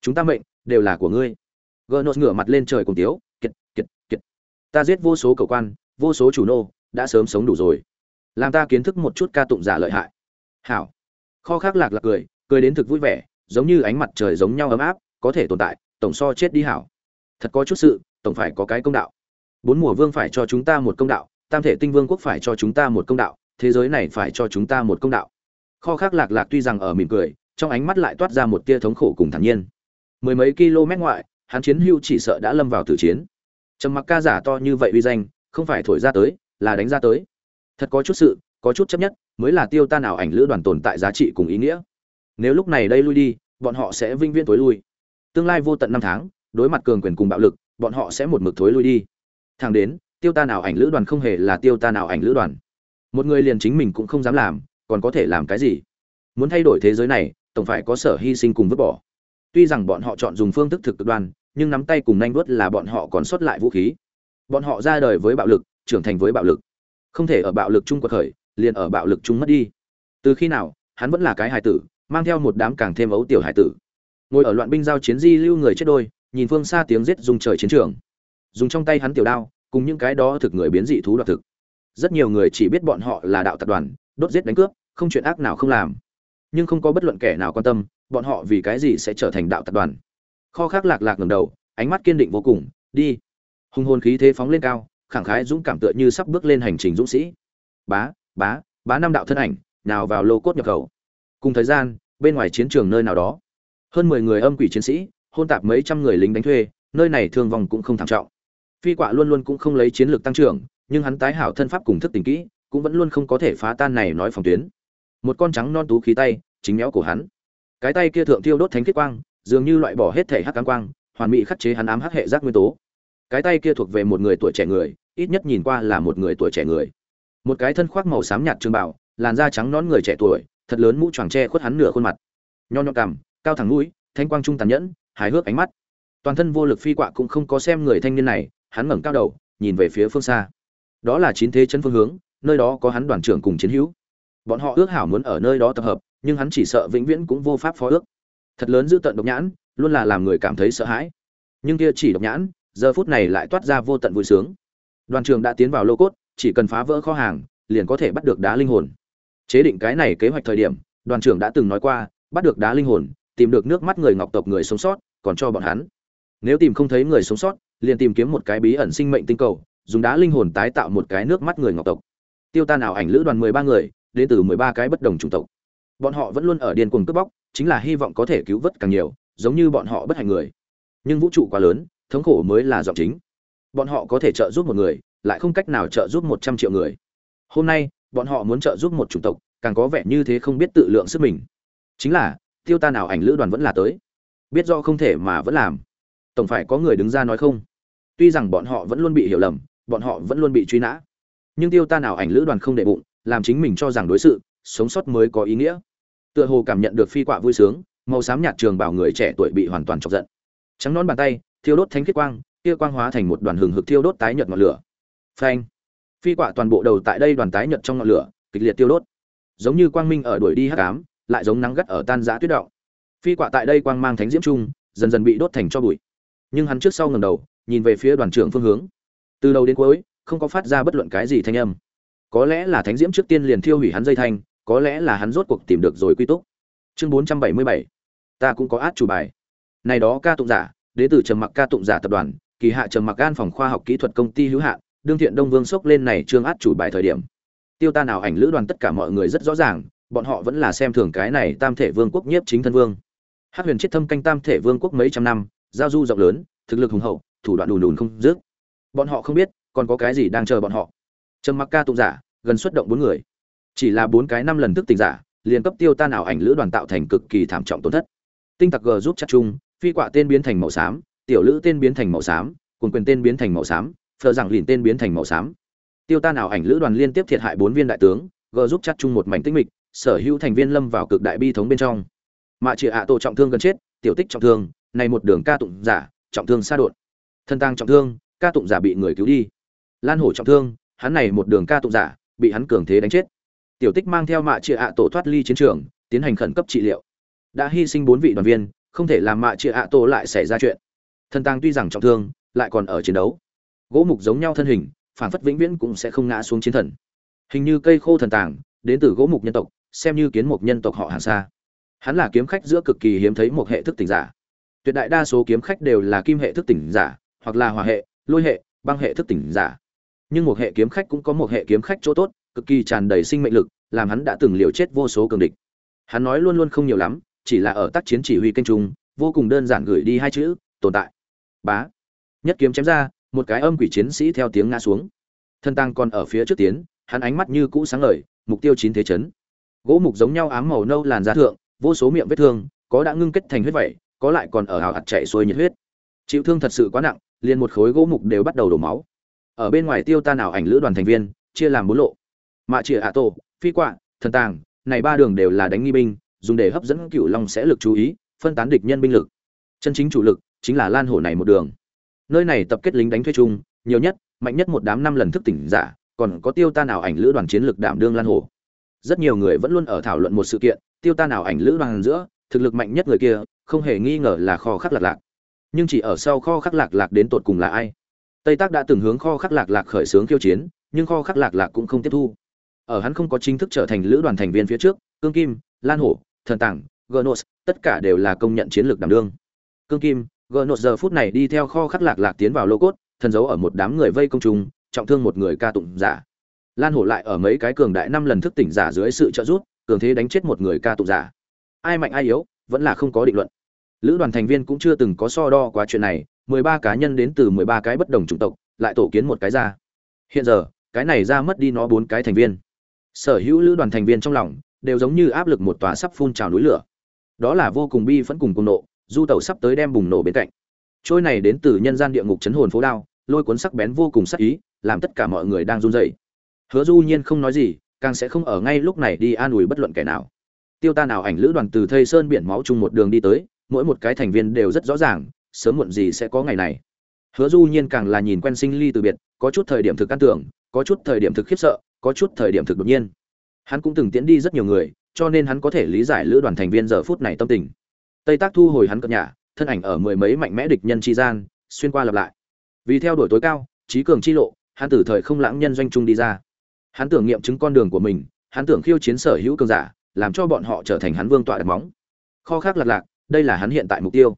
Chúng ta mệnh đều là của ngươi. Gờ nốt ngửa mặt lên trời cùng tiếu, kiệt kiệt kiệt. Ta giết vô số cầu quan, vô số chủ nô, đã sớm sống đủ rồi. Làm ta kiến thức một chút ca tụng giả lợi hại. Hảo. Kho khác lạc lạc cười cười đến thực vui vẻ, giống như ánh mặt trời giống nhau ấm áp, có thể tồn tại, tổng so chết đi hảo. Thật có chút sự, tổng phải có cái công đạo. Bốn mùa vương phải cho chúng ta một công đạo tam thể tinh vương quốc phải cho chúng ta một công đạo, thế giới này phải cho chúng ta một công đạo. Kho khác lạc lạc tuy rằng ở mỉm cười, trong ánh mắt lại toát ra một tia thống khổ cùng thản nhiên. Mười mấy km ngoại, hắn chiến hưu chỉ sợ đã lâm vào tử chiến. Trầm mặc ca giả to như vậy uy danh, không phải thổi ra tới, là đánh ra tới. Thật có chút sự, có chút chấp nhất, mới là tiêu tan ảo ảnh lữ đoàn tồn tại giá trị cùng ý nghĩa. Nếu lúc này đây lui đi, bọn họ sẽ vinh viễn tối lui. Tương lai vô tận năm tháng, đối mặt cường quyền cùng bạo lực, bọn họ sẽ một mực thối lui đi. Thẳng đến tiêu ta nào ảnh lữ đoàn không hề là tiêu ta nào ảnh lữ đoàn. Một người liền chính mình cũng không dám làm, còn có thể làm cái gì? Muốn thay đổi thế giới này, tổng phải có sở hy sinh cùng vứt bỏ. Tuy rằng bọn họ chọn dùng phương thức thực cực đoan nhưng nắm tay cùng nanh vớt là bọn họ còn xuất lại vũ khí. Bọn họ ra đời với bạo lực, trưởng thành với bạo lực. Không thể ở bạo lực chung quật khởi, liền ở bạo lực chung mất đi. Từ khi nào, hắn vẫn là cái hài tử, mang theo một đám càng thêm ấu tiểu hài tử. Ngồi ở loạn binh giao chiến di lưu người chết đôi, nhìn phương xa tiếng giết dùng trời chiến trường. Dùng trong tay hắn tiểu đao cùng những cái đó thực người biến dị thú đoạt thực. Rất nhiều người chỉ biết bọn họ là đạo tập đoàn, đốt giết đánh cướp, không chuyện ác nào không làm. Nhưng không có bất luận kẻ nào quan tâm, bọn họ vì cái gì sẽ trở thành đạo tập đoàn. Kho khác lạc lạc ngầm đầu, ánh mắt kiên định vô cùng, đi. Hùng hồn khí thế phóng lên cao, khẳng khái dũng cảm tựa như sắp bước lên hành trình dũng sĩ. Bá bá bá năm đạo thân ảnh, nào vào lô cốt nhập khẩu. Cùng thời gian, bên ngoài chiến trường nơi nào đó, hơn mười người âm quỷ chiến sĩ, hôn tạp mấy trăm người lính đánh thuê, nơi này thương vong cũng không thảm trọng phi quạ luôn luôn cũng không lấy chiến lược tăng trưởng, nhưng hắn tái hảo thân pháp cùng thức tình kỹ, cũng vẫn luôn không có thể phá tan này nói phòng tuyến. Một con trắng non tú khí tay, chính méo của hắn. Cái tay kia thượng thiêu đốt thánh kết quang, dường như loại bỏ hết thể hắc cang quang, hoàn mỹ khắc chế hắn ám hắc hệ giác nguyên tố. Cái tay kia thuộc về một người tuổi trẻ người, ít nhất nhìn qua là một người tuổi trẻ người. Một cái thân khoác màu xám nhạt trường bảo làn da trắng nón người trẻ tuổi, thật lớn mũ choàng tre khuất hắn nửa khuôn mặt. Nho nhọn cằm, cao thẳng mũi, thanh quang trung tàn nhẫn, hài hước ánh mắt. Toàn thân vô lực phi quạ cũng không có xem người thanh niên này hắn ngẩng cao đầu, nhìn về phía phương xa. Đó là chín thế chân phương hướng, nơi đó có hắn đoàn trưởng cùng chiến hữu. Bọn họ ước hảo muốn ở nơi đó tập hợp, nhưng hắn chỉ sợ vĩnh viễn cũng vô pháp phó ước. Thật lớn dư tận độc nhãn, luôn là làm người cảm thấy sợ hãi. Nhưng kia chỉ độc nhãn, giờ phút này lại toát ra vô tận vui sướng. Đoàn trưởng đã tiến vào lô cốt, chỉ cần phá vỡ kho hàng, liền có thể bắt được đá linh hồn. Chế định cái này kế hoạch thời điểm, đoàn trưởng đã từng nói qua, bắt được đá linh hồn, tìm được nước mắt người ngọc tộc người sống sót, còn cho bọn hắn. Nếu tìm không thấy người sống sót liền tìm kiếm một cái bí ẩn sinh mệnh tinh cầu, dùng đá linh hồn tái tạo một cái nước mắt người ngọc tộc. Tiêu tan ảo ảnh lữ đoàn mười ba người, đến từ mười ba cái bất đồng chủng tộc. Bọn họ vẫn luôn ở điên cuồng cướp bóc, chính là hy vọng có thể cứu vớt càng nhiều, giống như bọn họ bất hạnh người. Nhưng vũ trụ quá lớn, thống khổ mới là giọng chính. Bọn họ có thể trợ giúp một người, lại không cách nào trợ giúp một trăm triệu người. Hôm nay, bọn họ muốn trợ giúp một chủng tộc, càng có vẻ như thế không biết tự lượng sức mình. Chính là, tiêu ta nào ảnh lữ đoàn vẫn là tới. Biết do không thể mà vẫn làm. Tổng phải có người đứng ra nói không? Tuy rằng bọn họ vẫn luôn bị hiểu lầm, bọn họ vẫn luôn bị truy nã. Nhưng tiêu ta nào ảnh lữ đoàn không để bụng, làm chính mình cho rằng đối sự, sống sót mới có ý nghĩa. Tựa hồ cảm nhận được phi quạ vui sướng, màu xám nhạt trường bảo người trẻ tuổi bị hoàn toàn chọc giận. Trắng nón bàn tay, thiêu đốt thánh kết quang, kia quang hóa thành một đoàn hừng hực thiêu đốt tái nhợt ngọn lửa. Phanh! Phi quạ toàn bộ đầu tại đây đoàn tái nhợt trong ngọn lửa, kịch liệt tiêu đốt. Giống như quang minh ở đuổi đi hắc ám, lại giống nắng gắt ở tan giã tuyết động. Phi quạ tại đây quang mang thánh diễm trung, dần dần bị đốt thành cho bụi. Nhưng hắn trước sau ngẩng đầu nhìn về phía đoàn trưởng phương hướng. Từ đầu đến cuối, không có phát ra bất luận cái gì thanh âm. Có lẽ là thánh diễm trước tiên liền thiêu hủy hắn dây thanh, có lẽ là hắn rốt cuộc tìm được rồi quy túc. Chương 477 ta cũng có át chủ bài. Này đó ca tụng giả, đế tử trầm mặc ca tụng giả tập đoàn, kỳ hạ trầm mặc gan phòng khoa học kỹ thuật công ty hữu hạn, đương thiện đông vương sốc lên này trương át chủ bài thời điểm. Tiêu ta nào ảnh lữ đoàn tất cả mọi người rất rõ ràng, bọn họ vẫn là xem thường cái này tam thể vương quốc nhiếp chính thân vương. Hát huyền chiết thâm canh tam thể vương quốc mấy trăm năm, giao du rộng lớn, thực lực hùng hậu thủ đoạn đùn đùn không dứt. Bọn họ không biết, còn có cái gì đang chờ bọn họ. Trầm mặc ca tụng giả, gần xuất động bốn người. Chỉ là bốn cái năm lần thức tỉnh giả, liền cấp tiêu tan ảo ảnh lữ đoàn tạo thành cực kỳ thảm trọng tổn thất. Tinh tặc g giúp chắc chung, phi quạ tên biến thành màu xám, tiểu lữ tên biến thành màu xám quân quyền tên biến thành màu xám, phờ rằng lìn tên biến thành màu xám. Tiêu tan ảo ảnh lữ đoàn liên tiếp thiệt hại bốn viên đại tướng, g giúp chắc chung một mảnh tinh mịch, sở hữu thành viên lâm vào cực đại bi thống bên trong. Mạ chị ạ tổ trọng thương gần chết, tiểu tích trọng thương, này một đường ca tụng giả, trọng thương xa đột thân tang trọng thương, ca tụng giả bị người cứu đi. Lan hổ trọng thương, hắn này một đường ca tụng giả, bị hắn cường thế đánh chết. Tiểu tích mang theo mạ chị ạ tổ thoát ly chiến trường, tiến hành khẩn cấp trị liệu. Đã hy sinh bốn vị đoàn viên, không thể làm mạ chị ạ tổ lại xảy ra chuyện. Thân tang tuy rằng trọng thương, lại còn ở chiến đấu. Gỗ mục giống nhau thân hình phản phất vĩnh viễn cũng sẽ không ngã xuống chiến thần. Hình như cây khô thần tàng, đến từ gỗ mục nhân tộc, xem như kiến mục nhân tộc họ hàng xa. Hắn là kiếm khách giữa cực kỳ hiếm thấy một hệ thức tỉnh giả. Tuyệt đại đa số kiếm khách đều là kim hệ thức tỉnh giả hoặc là hỏa hệ, lôi hệ, băng hệ thức tỉnh giả. Nhưng một hệ kiếm khách cũng có một hệ kiếm khách chỗ tốt, cực kỳ tràn đầy sinh mệnh lực, làm hắn đã từng liều chết vô số cường địch. Hắn nói luôn luôn không nhiều lắm, chỉ là ở tác chiến chỉ huy kênh trung, vô cùng đơn giản gửi đi hai chữ, tồn tại. Bá. Nhất kiếm chém ra, một cái âm quỷ chiến sĩ theo tiếng ngã xuống. Thân tăng còn ở phía trước tiến, hắn ánh mắt như cũ sáng ngời, mục tiêu chín thế chấn. Gỗ mục giống nhau ám màu nâu làn da thượng, vô số miệng vết thương, có đã ngưng kết thành huyết vẩy có lại còn ở hào hạt chạy xuôi nhiệt huyết. Chịu thương thật sự quá nặng liền một khối gỗ mục đều bắt đầu đổ máu. Ở bên ngoài tiêu tan ảo ảnh lữ đoàn thành viên, chia làm bốn lộ. Mạ chĩa ạ tổ, phi quạ, thần tàng, này ba đường đều là đánh nghi binh, dùng để hấp dẫn cựu long sẽ lực chú ý, phân tán địch nhân binh lực. Chân chính chủ lực chính là lan hổ này một đường. Nơi này tập kết lính đánh thuê chung, nhiều nhất, mạnh nhất một đám năm lần thức tỉnh giả, còn có tiêu tan ảo ảnh lữ đoàn chiến lực đảm đương lan hổ. Rất nhiều người vẫn luôn ở thảo luận một sự kiện, tiêu tan ảo ảnh lữ đoàn giữa, thực lực mạnh nhất người kia, không hề nghi ngờ là kho khắc lạc lạc nhưng chỉ ở sau kho khắc lạc lạc đến tột cùng là ai. Tây tác đã từng hướng kho khắc lạc lạc khởi xướng khiêu chiến, nhưng kho khắc lạc lạc cũng không tiếp thu. Ở hắn không có chính thức trở thành lữ đoàn thành viên phía trước, cương kim, lan hổ, thần tảng gonos tất cả đều là công nhận chiến lược đảm đương. Cương kim gonos giờ phút này đi theo kho khắc lạc lạc tiến vào lô cốt, thần giấu ở một đám người vây công chúng, trọng thương một người ca tụng giả. Lan hổ lại ở mấy cái cường đại năm lần thức tỉnh giả dưới sự trợ giúp, cường thế đánh chết một người ca tụng giả. Ai mạnh ai yếu, vẫn là không có định luận lữ đoàn thành viên cũng chưa từng có so đo quá chuyện này, mười ba cá nhân đến từ mười ba cái bất đồng chủng tộc, lại tổ kiến một cái ra. Hiện giờ, cái này ra mất đi nó bốn cái thành viên. Sở hữu lữ đoàn thành viên trong lòng, đều giống như áp lực một tòa sắp phun trào núi lửa. Đó là vô cùng bi phẫn cùng cùng nộ, du tàu sắp tới đem bùng nổ bên cạnh. Trôi này đến từ nhân gian địa ngục chấn hồn phố đao, lôi cuốn sắc bén vô cùng sắc ý, làm tất cả mọi người đang run rẩy. Hứa du nhiên không nói gì, càng sẽ không ở ngay lúc này đi an ủi bất luận kẻ nào. Tiêu ta nào ảnh lữ đoàn từ thây sơn biển máu chung một đường đi tới mỗi một cái thành viên đều rất rõ ràng, sớm muộn gì sẽ có ngày này. Hứa du nhiên càng là nhìn quen sinh ly từ biệt, có chút thời điểm thực căn tưởng, có chút thời điểm thực khiếp sợ, có chút thời điểm thực đột nhiên. Hắn cũng từng tiễn đi rất nhiều người, cho nên hắn có thể lý giải lữ đoàn thành viên giờ phút này tâm tình. Tây tác thu hồi hắn cất nhà, thân ảnh ở mười mấy mạnh mẽ địch nhân chi gian, xuyên qua lặp lại. Vì theo đuổi tối cao, trí cường chi lộ, hắn tử thời không lãng nhân doanh trung đi ra. Hắn tưởng nghiệm chứng con đường của mình, hắn tưởng khiêu chiến sở hữu cường giả, làm cho bọn họ trở thành hắn vương tọa đặt móng. Kho khác lạc lạc đây là hắn hiện tại mục tiêu.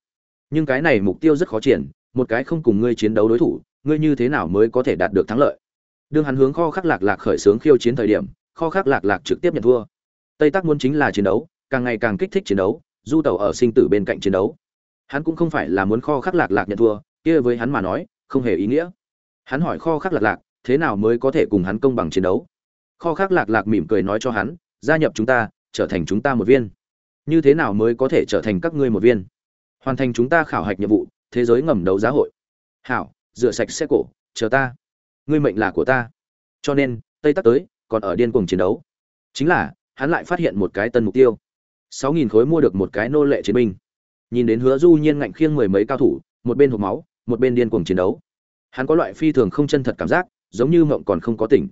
Nhưng cái này mục tiêu rất khó triển, một cái không cùng ngươi chiến đấu đối thủ, ngươi như thế nào mới có thể đạt được thắng lợi? Đương hắn hướng kho khắc lạc lạc khởi xướng khiêu chiến thời điểm, kho khắc lạc lạc trực tiếp nhận thua. Tây tác muốn chính là chiến đấu, càng ngày càng kích thích chiến đấu, du tàu ở sinh tử bên cạnh chiến đấu. Hắn cũng không phải là muốn kho khắc lạc lạc nhận thua, kia với hắn mà nói, không hề ý nghĩa. Hắn hỏi kho khắc lạc lạc, thế nào mới có thể cùng hắn công bằng chiến đấu? Kho khắc lạc lạc mỉm cười nói cho hắn, gia nhập chúng ta, trở thành chúng ta một viên như thế nào mới có thể trở thành các ngươi một viên? Hoàn thành chúng ta khảo hạch nhiệm vụ, thế giới ngầm đấu giá hội. Hảo, rửa sạch xe cổ, chờ ta. Ngươi mệnh là của ta. Cho nên, tây tắc tới, còn ở điên cuồng chiến đấu. Chính là, hắn lại phát hiện một cái tân mục tiêu. Sáu nghìn khối mua được một cái nô lệ chiến binh. Nhìn đến hứa du nhiên ngạnh khiêng mười mấy cao thủ, một bên hộp máu, một bên điên cuồng chiến đấu. Hắn có loại phi thường không chân thật cảm giác, giống như mộng còn không có tỉnh.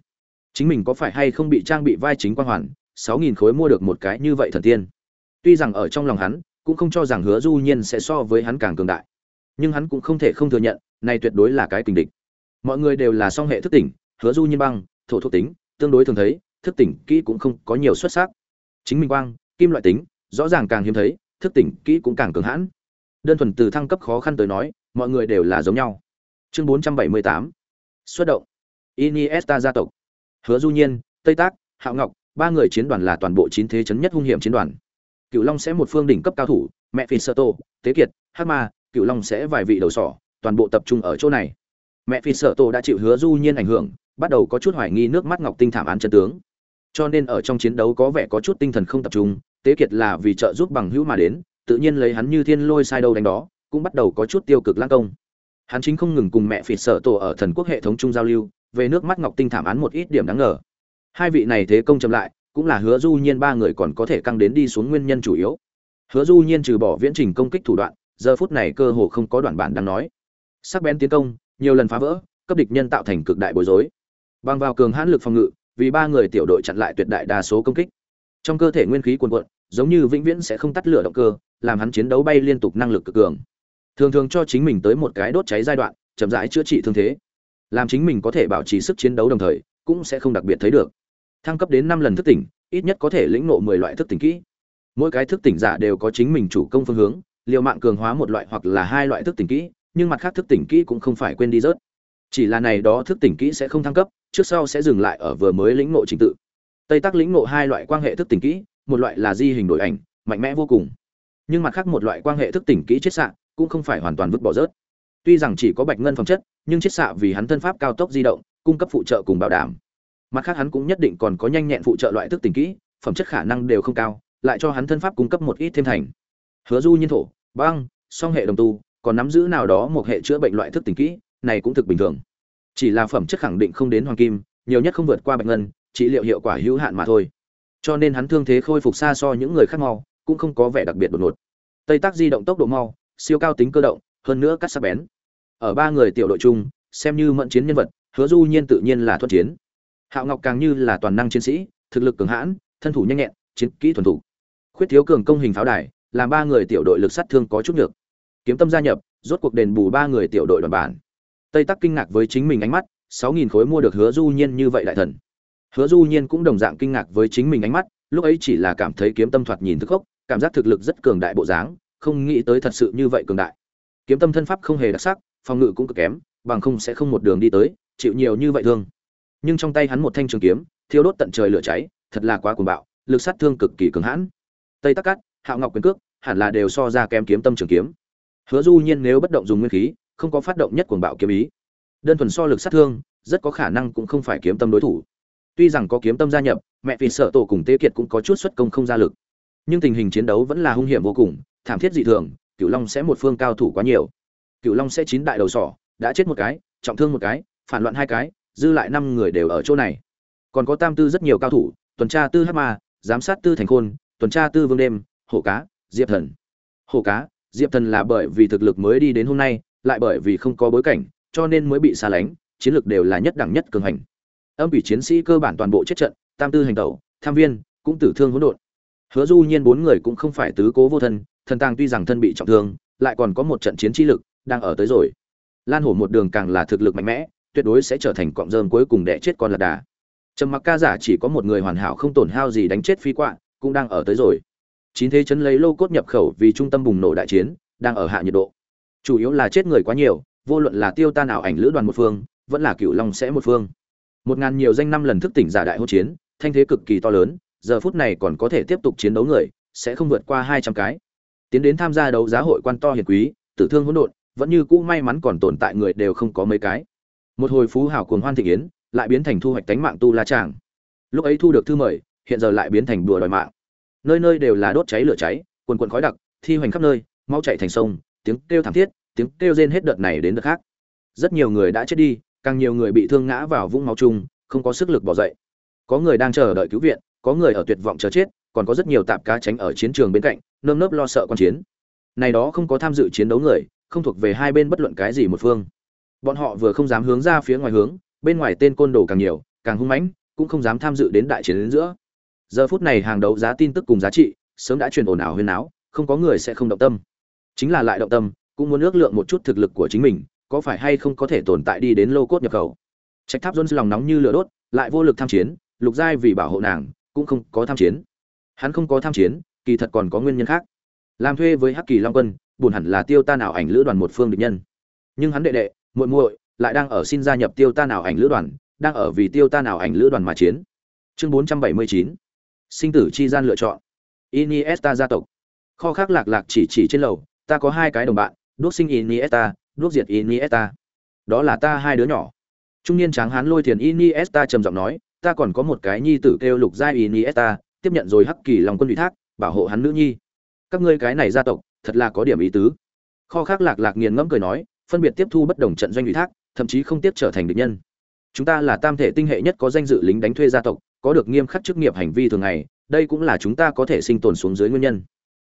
Chính mình có phải hay không bị trang bị vai chính quang hoàn, sáu nghìn khối mua được một cái như vậy thần tiên tuy rằng ở trong lòng hắn, cũng không cho rằng hứa du nhiên sẽ so với hắn càng cường đại. Nhưng hắn cũng không thể không thừa nhận, này tuyệt đối là cái kình địch. Mọi người đều là song hệ thức tỉnh, hứa du nhiên băng, thổ thuộc tính, tương đối thường thấy, thức tỉnh kỹ cũng không có nhiều xuất sắc. Chính minh quang, kim loại tính, rõ ràng càng hiếm thấy, thức tỉnh kỹ cũng càng cường hãn. Đơn thuần từ thăng cấp khó khăn tới nói, mọi người đều là giống nhau. Chương 478 xuất động. Iniesta gia tộc. Hứa du nhiên, tây tác, hạo ngọc, ba người chiến đoàn là toàn bộ chín thế chấn nhất hung hiểm chiến đoàn cựu long sẽ một phương đỉnh cấp cao thủ, mẹ phi sơ tô tế kiệt, hắc ma cựu long sẽ vài vị đầu sỏ, toàn bộ tập trung ở chỗ này. Mẹ phi sợ tô đã chịu hứa du nhiên ảnh hưởng, bắt đầu có chút hoài nghi nước mắt ngọc tinh thảm án chân tướng. Cho nên ở trong chiến đấu có vẻ có chút tinh thần không tập trung tế kiệt là vì trợ giúp bằng hữu mà đến, tự nhiên lấy hắn như thiên lôi sai đâu đánh đó, cũng bắt đầu có chút tiêu cực lãng công. Hắn chính không ngừng cùng mẹ phỉ sợ tổ ở thần quốc hệ thống chung giao lưu, về nước mắt ngọc tinh thảm án một ít điểm đáng ngờ. Hai vị này thế công chậm lại cũng là hứa du nhiên ba người còn có thể căng đến đi xuống nguyên nhân chủ yếu. Hứa du nhiên trừ bỏ viễn trình công kích thủ đoạn, giờ phút này cơ hồ không có đoạn bản đang nói. Sắc bén tiến công, nhiều lần phá vỡ, cấp địch nhân tạo thành cực đại bối rối. Bằng vào cường hãn lực phòng ngự, vì ba người tiểu đội chặn lại tuyệt đại đa số công kích. Trong cơ thể nguyên khí cuồn cuộn, giống như vĩnh viễn sẽ không tắt lửa động cơ, làm hắn chiến đấu bay liên tục năng lực cực cường. Thường thường cho chính mình tới một cái đốt cháy giai đoạn, chậm rãi chữa trị thương thế. Làm chính mình có thể bảo trì sức chiến đấu đồng thời, cũng sẽ không đặc biệt thấy được thăng cấp đến năm lần thức tỉnh, ít nhất có thể lĩnh ngộ mười loại thức tỉnh kỹ. Mỗi cái thức tỉnh giả đều có chính mình chủ công phương hướng, liều mạng cường hóa một loại hoặc là hai loại thức tỉnh kỹ, nhưng mặt khác thức tỉnh kỹ cũng không phải quên đi rớt. Chỉ là này đó thức tỉnh kỹ sẽ không thăng cấp, trước sau sẽ dừng lại ở vừa mới lĩnh ngộ trình tự. Tây tác lĩnh ngộ hai loại quan hệ thức tỉnh kỹ, một loại là di hình đổi ảnh, mạnh mẽ vô cùng. Nhưng mặt khác một loại quan hệ thức tỉnh kỹ chết xạ cũng không phải hoàn toàn vứt bỏ rớt. Tuy rằng chỉ có bạch ngân phẩm chất, nhưng chết xạ vì hắn thân pháp cao tốc di động, cung cấp phụ trợ cùng bảo đảm mặt khác hắn cũng nhất định còn có nhanh nhẹn phụ trợ loại thức tỉnh kỹ, phẩm chất khả năng đều không cao, lại cho hắn thân pháp cung cấp một ít thêm thành. Hứa du nhiên thổ, băng, song hệ đồng tu, còn nắm giữ nào đó một hệ chữa bệnh loại thức tỉnh kỹ, này cũng thực bình thường. Chỉ là phẩm chất khẳng định không đến hoàng kim, nhiều nhất không vượt qua bạch ngân, trị liệu hiệu quả hữu hạn mà thôi. Cho nên hắn thương thế khôi phục xa so những người khác mau, cũng không có vẻ đặc biệt đột ngột. Tây tác di động tốc độ mau, siêu cao tính cơ động, hơn nữa cắt sắc bén. Ở ba người tiểu đội chung, xem như mẫn chiến nhân vật, hứa du nhiên tự nhiên là thuận chiến hạo ngọc càng như là toàn năng chiến sĩ, thực lực cường hãn, thân thủ nhanh nhẹn, chiến kỹ thuần thủ. Khuyết thiếu cường công hình pháo đài, làm ba người tiểu đội lực sát thương có chút nhược. Kiếm tâm gia nhập, rốt cuộc đền bù ba người tiểu đội đoàn bản. Tây tắc kinh ngạc với chính mình ánh mắt, sáu nghìn khối mua được hứa du nhiên như vậy đại thần. Hứa du nhiên cũng đồng dạng kinh ngạc với chính mình ánh mắt, lúc ấy chỉ là cảm thấy kiếm tâm thoạt nhìn thức gốc, cảm giác thực lực rất cường đại bộ dáng, không nghĩ tới thật sự như vậy cường đại. Kiếm tâm thân pháp không hề đặc sắc, phòng ngự cũng cực kém, bằng không sẽ không một đường đi tới, chịu nhiều như vậy thương nhưng trong tay hắn một thanh trường kiếm thiêu đốt tận trời lửa cháy thật là quá cuồng bạo lực sát thương cực kỳ cường hãn. Tây tắc cát, hạo ngọc quyền cước hẳn là đều so ra kém kiếm tâm trường kiếm. Hứa du nhiên nếu bất động dùng nguyên khí không có phát động nhất cuồng bạo kiếm ý. Đơn thuần so lực sát thương rất có khả năng cũng không phải kiếm tâm đối thủ. Tuy rằng có kiếm tâm gia nhập mẹ vì sợ tổ cùng tế kiệt cũng có chút xuất công không ra lực. Nhưng tình hình chiến đấu vẫn là hung hiểm vô cùng thảm thiết dị thường cửu long sẽ một phương cao thủ quá nhiều. Cửu long sẽ chín đại đầu sỏ đã chết một cái trọng thương một cái phản loạn hai cái dư lại năm người đều ở chỗ này. Còn có tam tư rất nhiều cao thủ, tuần tra tư hát ma, giám sát tư thành khôn, tuần tra tư vương đêm, hổ cá, diệp thần. Hổ cá, diệp thần là bởi vì thực lực mới đi đến hôm nay, lại bởi vì không có bối cảnh, cho nên mới bị xa lánh, chiến lược đều là nhất đẳng nhất cường hành. Âm bị chiến sĩ cơ bản toàn bộ chết trận, tam tư hành tẩu, tham viên, cũng tử thương hỗn độn. Hứa du nhiên bốn người cũng không phải tứ cố vô thân, thần tàng tuy rằng thân bị trọng thương, lại còn có một trận chiến trí lực, đang ở tới rồi. Lan hổ một đường càng là thực lực mạnh mẽ tuyệt đối sẽ trở thành cọng rơm cuối cùng để chết con lạc đà. Trầm mặc ca giả chỉ có một người hoàn hảo không tổn hao gì đánh chết phi quạ, cũng đang ở tới rồi. Chín thế chấn lấy lô cốt nhập khẩu vì trung tâm bùng nổ đại chiến, đang ở hạ nhiệt độ. Chủ yếu là chết người quá nhiều, vô luận là tiêu tan ảo ảnh lữ đoàn một phương, vẫn là cựu long sẽ một phương. Một ngàn nhiều danh năm lần thức tỉnh giả đại hỗn chiến, thanh thế cực kỳ to lớn, giờ phút này còn có thể tiếp tục chiến đấu người, sẽ không vượt qua hai trăm cái. Tiến đến tham gia đấu giá hội quan to hiền quý, tử thương hỗn độn, vẫn như cũ may mắn còn tồn tại người đều không có mấy cái một hồi phú hào cuồng hoan thị yến lại biến thành thu hoạch tánh mạng tu la tràng lúc ấy thu được thư mời, hiện giờ lại biến thành đùa đòi mạng. Nơi nơi đều là đốt cháy lửa cháy, quần quần khói đặc, thi hoành khắp nơi, mau chạy thành sông, tiếng kêu thảm thiết, tiếng kêu rên hết đợt này đến đợt khác. Rất nhiều người đã chết đi, càng nhiều người bị thương ngã vào vũng máu chung, không có sức lực bỏ dậy. Có người đang chờ đợi cứu viện, có người ở tuyệt vọng chờ chết, còn có rất nhiều tạp cá tránh ở chiến trường bên cạnh, nơm nớp lo sợ quan chiến. Này đó không có tham dự chiến đấu người, không thuộc về hai bên bất luận cái gì một phương bọn họ vừa không dám hướng ra phía ngoài hướng, bên ngoài tên côn đồ càng nhiều, càng hung mãnh, cũng không dám tham dự đến đại chiến đến giữa. Giờ phút này hàng đấu giá tin tức cùng giá trị, sớm đã truyền ồn ào huyên áo không có người sẽ không động tâm. Chính là lại động tâm, cũng muốn ước lượng một chút thực lực của chính mình, có phải hay không có thể tồn tại đi đến lô cốt nhập khẩu. Trạch tháp jones lòng nóng như lửa đốt, lại vô lực tham chiến, lục giai vì bảo hộ nàng, cũng không có tham chiến. Hắn không có tham chiến, kỳ thật còn có nguyên nhân khác. Làm thuê với hắc kỳ long quân, buồn hẳn là tiêu tan ảo ảnh lữ đoàn một phương địch nhân. Nhưng hắn đệ đệ muội muội, lại đang ở xin gia nhập tiêu ta nào ảnh lữ đoàn, đang ở vì tiêu ta nào ảnh lữ đoàn mà chiến. Chương 479 sinh tử chi gian lựa chọn. Iniesta gia tộc. Kho khác lạc lạc chỉ chỉ trên lầu, ta có hai cái đồng bạn đuốc sinh iniesta đuốc diệt iniesta. Đó là ta hai đứa nhỏ. Trung niên tráng hán lôi thiền iniesta trầm giọng nói, ta còn có một cái nhi tử kêu lục giai iniesta, tiếp nhận rồi hắc kỳ lòng quân ủy thác, bảo hộ hắn nữ nhi. Các ngươi cái này gia tộc, thật là có điểm ý tứ. Kho khác lạc lạc nghiền ngẫm cười nói phân biệt tiếp thu bất đồng trận doanh ủy thác, thậm chí không tiếp trở thành địch nhân. Chúng ta là tam thể tinh hệ nhất có danh dự lính đánh thuê gia tộc, có được nghiêm khắc chức nghiệp hành vi thường ngày, đây cũng là chúng ta có thể sinh tồn xuống dưới nguyên nhân.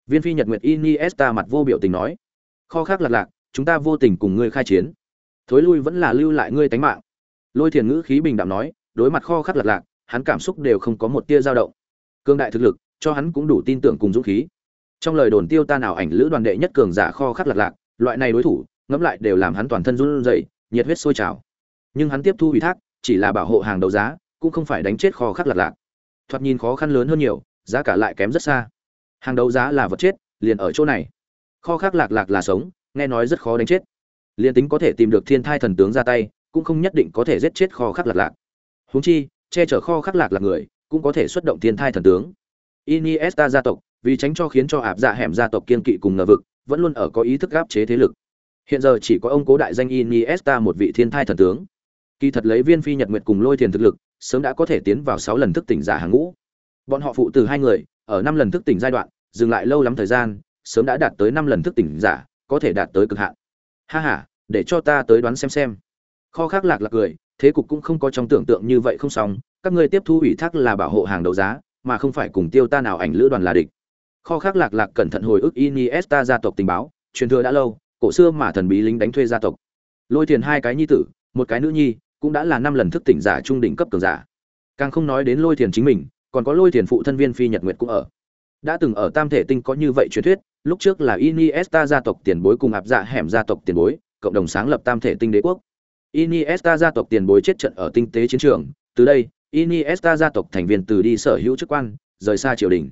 Viên phi nhật nguyệt iniesta mặt vô biểu tình nói, kho khác lạc lạc, chúng ta vô tình cùng ngươi khai chiến. Thối lui vẫn là lưu lại ngươi tánh mạng. Lôi thiền ngữ khí bình đạm nói, đối mặt kho khắc lạc lạc, hắn cảm xúc đều không có một tia dao động. Cương đại thực lực, cho hắn cũng đủ tin tưởng cùng dũng khí. Trong lời đồn tiêu ta nào ảnh lữ đoàn đệ nhất cường giả kho khắc lạc lạc, loại này đối thủ ngẫm lại đều làm hắn toàn thân run rẩy, nhiệt huyết sôi trào. Nhưng hắn tiếp thu ủy thác, chỉ là bảo hộ hàng đầu giá, cũng không phải đánh chết kho khắc lạc lạc. Thoạt nhìn khó khăn lớn hơn nhiều, giá cả lại kém rất xa. Hàng đấu giá là vật chết, liền ở chỗ này. Kho khắc lạc lạc là sống, nghe nói rất khó đánh chết. Liên tính có thể tìm được thiên thai thần tướng ra tay, cũng không nhất định có thể giết chết kho khắc lạc lạc. Huống chi, che chở kho khắc lạc lạc người, cũng có thể xuất động thiên thai thần tướng. Iniesta gia tộc, vì tránh cho khiến cho ạp dạ hẻm gia tộc kiên kỵ cùng ngờ vực, vẫn luôn ở có ý thức áp chế thế lực hiện giờ chỉ có ông cố đại danh iniesta một vị thiên thai thần tướng. Kỳ thật lấy viên phi nhật nguyệt cùng lôi thiền thực lực, sớm đã có thể tiến vào sáu lần thức tỉnh giả hàng ngũ. Bọn họ phụ từ hai người, ở năm lần thức tỉnh giai đoạn, dừng lại lâu lắm thời gian, sớm đã đạt tới năm lần thức tỉnh giả, có thể đạt tới cực hạn. Ha ha, để cho ta tới đoán xem xem. Kho khác lạc lạc cười, thế cục cũng không có trong tưởng tượng như vậy không xong, các ngươi tiếp thu ủy thác là bảo hộ hàng đấu giá, mà không phải cùng tiêu ta nào ảnh lữ đoàn là địch. Kho khác lạc lạc cẩn thận hồi ức iniesta gia tộc tình báo, truyền thừa đã lâu cổ xưa mà thần bí lính đánh thuê gia tộc. Lôi tiền hai cái nhi tử, một cái nữ nhi, cũng đã là năm lần thức tỉnh giả trung đỉnh cấp cường giả. Càng không nói đến lôi tiền chính mình, còn có lôi tiền phụ thân viên phi nhật nguyệt cũng ở. Đã từng ở tam thể tinh có như vậy truyền thuyết, lúc trước là iniesta gia tộc tiền bối cùng ập dạ hẻm gia tộc tiền bối, cộng đồng sáng lập tam thể tinh đế quốc. Iniesta gia tộc tiền bối chết trận ở tinh tế chiến trường, từ đây, iniesta gia tộc thành viên từ đi sở hữu chức quan, rời xa triều đình.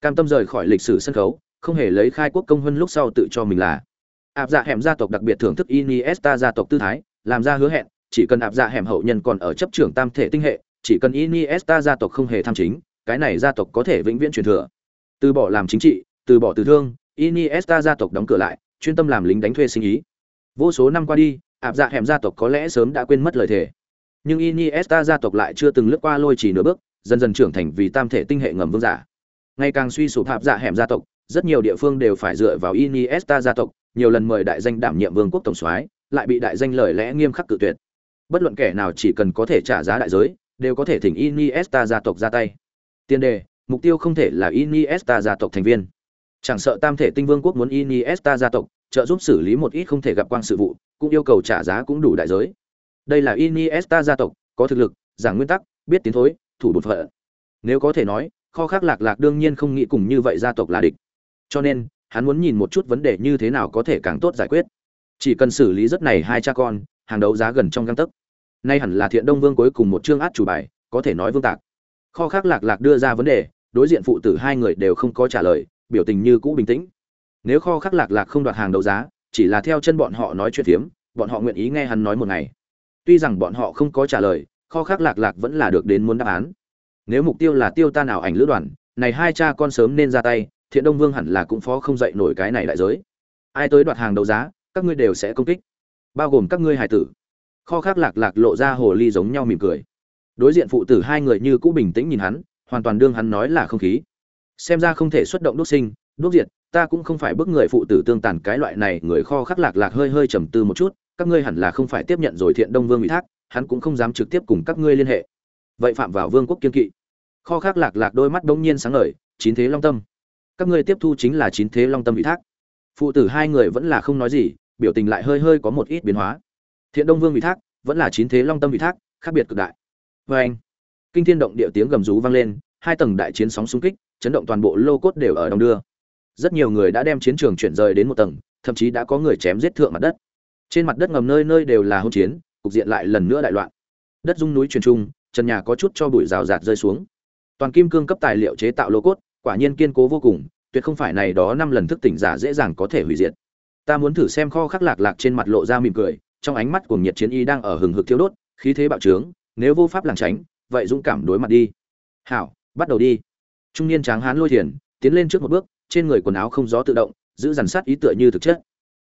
Cam tâm rời khỏi lịch sử sân khấu, không hề lấy khai quốc công hơn lúc sau tự cho mình là áp dạ hẻm gia tộc đặc biệt thưởng thức iniesta gia tộc tư thái, làm ra hứa hẹn, chỉ cần áp dạ hẻm hậu nhân còn ở chấp trưởng tam thể tinh hệ, chỉ cần iniesta gia tộc không hề tham chính, cái này gia tộc có thể vĩnh viễn truyền thừa. Từ bỏ làm chính trị, từ bỏ từ thương, iniesta gia tộc đóng cửa lại, chuyên tâm làm lính đánh thuê sinh ý. Vô số năm qua đi, áp dạ hẻm gia tộc có lẽ sớm đã quên mất lời thề. Nhưng iniesta gia tộc lại chưa từng lướt qua lôi chỉ nửa bước, dần dần trưởng thành vì tam thể tinh hệ ngầm vương giả. Ngày càng suy sụp áp dạ hẻm gia tộc, rất nhiều địa phương đều phải dựa vào iniesta gia tộc nhiều lần mời đại danh đảm nhiệm vương quốc tổng soái, lại bị đại danh lời lẽ nghiêm khắc cự tuyệt. Bất luận kẻ nào chỉ cần có thể trả giá đại giới, đều có thể thỉnh iniesta gia tộc ra tay. Tiên đề, mục tiêu không thể là iniesta gia tộc thành viên. Chẳng sợ tam thể tinh vương quốc muốn iniesta gia tộc, trợ giúp xử lý một ít không thể gặp quang sự vụ, cũng yêu cầu trả giá cũng đủ đại giới. Đây là iniesta gia tộc, có thực lực, giảng nguyên tắc, biết tiến thối, thủ bột phận. Nếu có thể nói, kho khác lạc lạc đương nhiên không nghĩ cùng như vậy gia tộc là địch. Cho nên hắn muốn nhìn một chút vấn đề như thế nào có thể càng tốt giải quyết. Chỉ cần xử lý rất này hai cha con, hàng đấu giá gần trong găng tấc. Nay hẳn là thiện đông vương cuối cùng một chương át chủ bài, có thể nói vương tạc. Kho khác lạc lạc đưa ra vấn đề, đối diện phụ tử hai người đều không có trả lời, biểu tình như cũ bình tĩnh. Nếu kho khác lạc lạc không đoạt hàng đấu giá, chỉ là theo chân bọn họ nói chuyện phiếm, bọn họ nguyện ý nghe hắn nói một ngày. Tuy rằng bọn họ không có trả lời, kho khác lạc lạc vẫn là được đến muốn đáp án. Nếu mục tiêu là tiêu tan ảo ảnh lữ đoàn, này hai cha con sớm nên ra tay thiện đông vương hẳn là cũng phó không dậy nổi cái này đại giới. Ai tới đoạt hàng đấu giá, các ngươi đều sẽ công kích. Bao gồm các ngươi hải tử. Kho khác lạc lạc lộ ra hồ ly giống nhau mỉm cười. Đối diện phụ tử hai người như cũ bình tĩnh nhìn hắn, hoàn toàn đương hắn nói là không khí. Xem ra không thể xuất động đốt sinh, đốt diệt, ta cũng không phải bức người phụ tử tương tàn cái loại này, người kho khắc lạc lạc hơi hơi trầm tư một chút, các ngươi hẳn là không phải tiếp nhận rồi thiện đông vương ủy thác, hắn cũng không dám trực tiếp cùng các ngươi liên hệ. Vậy phạm vào vương quốc kiên kỵ. Kho khắc lạc lạc đôi mắt đông nhiên sáng ngời, chín thế long tâm các ngươi tiếp thu chính là chín thế long tâm ủy thác. Phụ tử hai người vẫn là không nói gì, biểu tình lại hơi hơi có một ít biến hóa. Thiện đông vương ủy thác vẫn là chín thế long tâm ủy thác, khác biệt cực đại. Vê anh, kinh thiên động địa tiếng gầm rú vang lên, hai tầng đại chiến sóng xung kích, chấn động toàn bộ lô cốt đều ở đông đưa. Rất nhiều người đã đem chiến trường chuyển rời đến một tầng, thậm chí đã có người chém giết thượng mặt đất. Trên mặt đất ngầm nơi nơi đều là hỗn chiến, cục diện lại lần nữa đại loạn. Đất rung núi truyền trung, trần nhà có chút cho bụi rào rạt rơi xuống. Toàn kim cương cấp tài liệu chế tạo lô cốt quả nhiên kiên cố vô cùng, tuyệt không phải này đó năm lần thức tỉnh giả dễ dàng có thể hủy diệt. Ta muốn thử xem kho khắc lạc lạc trên mặt lộ ra mỉm cười, trong ánh mắt của nhiệt chiến y đang ở hừng hực thiêu đốt, khí thế bạo trướng, nếu vô pháp làng tránh, vậy dũng cảm đối mặt đi. Hảo, bắt đầu đi. Trung niên tráng hán lôi thiền, tiến lên trước một bước, trên người quần áo không gió tự động, giữ dàn sát ý tựa như thực chất.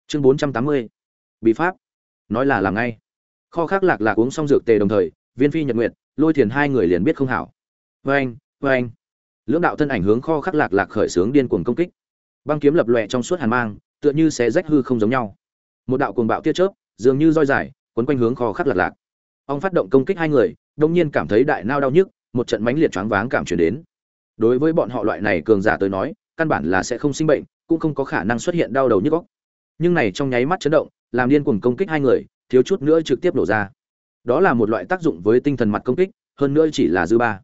Chương bốn trăm tám mươi, bí pháp. Nói là làm ngay. Kho khắc lạc lạc uống xong dược tề đồng thời, viên phi nhật nguyệt, lôi thiền hai người liền biết không hảo. Vê anh vê anh lưỡng đạo thân ảnh hướng kho khắc lạc lạc khởi sướng điên cuồng công kích. Băng kiếm lập lòe trong suốt hàn mang, tựa như sẽ rách hư không giống nhau. Một đạo cuồng bạo tia chớp, dường như roi dài, quấn quanh hướng kho khắc lạc lạc. Ông phát động công kích hai người đông nhiên cảm thấy đại nao đau nhức, một trận mãnh liệt choáng váng cảm chuyển đến. Đối với bọn họ loại này cường giả tới nói, căn bản là sẽ không sinh bệnh, cũng không có khả năng xuất hiện đau đầu nhức óc. Nhưng này trong nháy mắt chấn động, làm điên cuồng công kích hai người, thiếu chút nữa trực tiếp nổ ra. Đó là một loại tác dụng với tinh thần mặt công kích, hơn nữa chỉ là dư ba.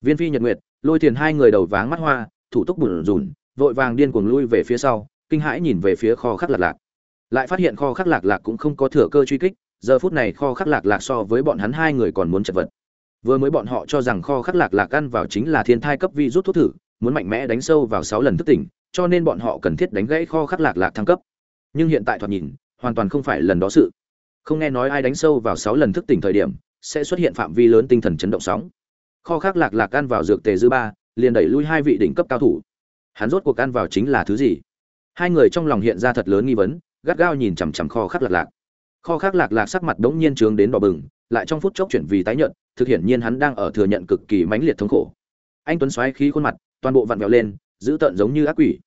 Viên phi nhật nguyệt lôi tiền hai người đầu váng mắt hoa, thủ túc bùn rùn vội vàng điên cuồng lui về phía sau, kinh hãi nhìn về phía kho khắc lạc lạc. Lại phát hiện kho khắc lạc lạc cũng không có thừa cơ truy kích, giờ phút này kho khắc lạc lạc so với bọn hắn hai người còn muốn chật vật. Vừa mới bọn họ cho rằng kho khắc lạc lạc ăn vào chính là thiên thai cấp vi rút thuốc thử, muốn mạnh mẽ đánh sâu vào sáu lần thức tỉnh, cho nên bọn họ cần thiết đánh gãy kho khắc lạc lạc thăng cấp. Nhưng hiện tại thoạt nhìn, hoàn toàn không phải lần đó sự. Không nghe nói ai đánh sâu vào sáu lần thức tỉnh thời điểm, sẽ xuất hiện phạm vi lớn tinh thần chấn động sóng kho khắc lạc lạc ăn vào dược tề dư ba, liền đẩy lui hai vị đỉnh cấp cao thủ. Hắn rốt cuộc ăn vào chính là thứ gì? Hai người trong lòng hiện ra thật lớn nghi vấn, gắt gao nhìn chằm chằm kho khắc lạc lạc. Kho khắc lạc lạc sắc mặt đống nhiên trướng đến đỏ bừng, lại trong phút chốc chuyển vì tái nhợt, thực hiện nhiên hắn đang ở thừa nhận cực kỳ mãnh liệt thống khổ. Anh tuấn xoáy khí khuôn mặt, toàn bộ vặn vẹo lên giữ tợn giống như ác quỷ.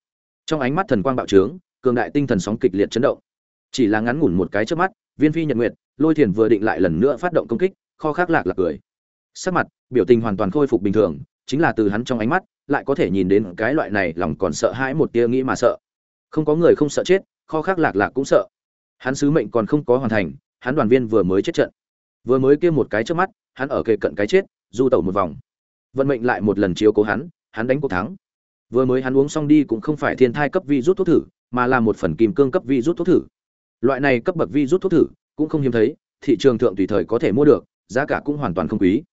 Trong ánh mắt thần quang bạo trướng, cường đại tinh thần sóng kịch liệt chấn động. Chỉ là ngắn ngủn một cái trước mắt, viên phi nhật nguyệt, lôi thiền vừa định lại lần nữa phát động công kích, kho khắc lạc lạc cười sắc mặt, biểu tình hoàn toàn khôi phục bình thường, chính là từ hắn trong ánh mắt, lại có thể nhìn đến cái loại này lòng còn sợ hãi một tia nghĩ mà sợ. Không có người không sợ chết, kho khác lạc lạc cũng sợ. Hắn sứ mệnh còn không có hoàn thành, hắn đoàn viên vừa mới chết trận. Vừa mới kia một cái trước mắt, hắn ở kề cận cái chết, du tẩu một vòng. Vận mệnh lại một lần chiếu cố hắn hắn đánh cuộc thắng. Vừa mới hắn uống xong đi cũng không phải thiên thai cấp vi rút thuốc thử, mà là một phần kim cương cấp vi rút thuốc thử. Loại này cấp bậc vi rút thuốc thử, cũng không hiếm thấy, thị trường thượng tùy thời có thể mua được, giá cả cũng hoàn toàn không quý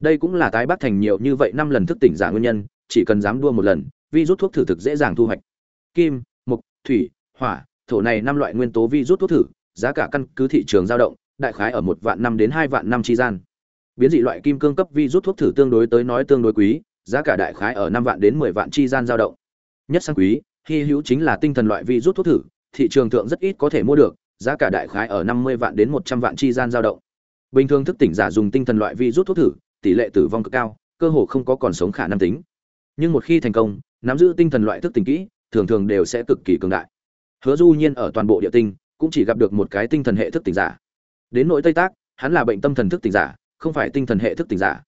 đây cũng là tái bắc thành nhiều như vậy năm lần thức tỉnh giả nguyên nhân, chỉ cần dám đua một lần vi rút thuốc thử thực dễ dàng thu hoạch. Kim mục thủy, hỏa, thổ này năm loại nguyên tố vi rút thuốc thử, giá cả căn cứ thị trường dao động, đại khái ở một vạn năm đến hai vạn năm chi gian. Biến dị loại kim cương cấp vi rút thuốc thử tương đối tới nói tương đối quý, giá cả đại khái ở năm vạn đến mười vạn chi gian dao động. Nhất sang quý, hy hữu chính là tinh thần loại vi rút thuốc thử, thị trường thượng rất ít có thể mua được, giá cả đại khái ở năm mươi vạn đến một trăm vạn chi gian dao động. Bình thường thức tỉnh giả dùng tinh thần loại vi rút thuốc thử tỷ lệ tử vong cực cao, cơ hồ không có còn sống khả năng tính. Nhưng một khi thành công, nắm giữ tinh thần loại thức tỉnh kỹ, thường thường đều sẽ cực kỳ cường đại. Hứa du nhiên ở toàn bộ địa tinh, cũng chỉ gặp được một cái tinh thần hệ thức tỉnh giả. Đến nội tây tác, hắn là bệnh tâm thần thức tỉnh giả, không phải tinh thần hệ thức tỉnh giả.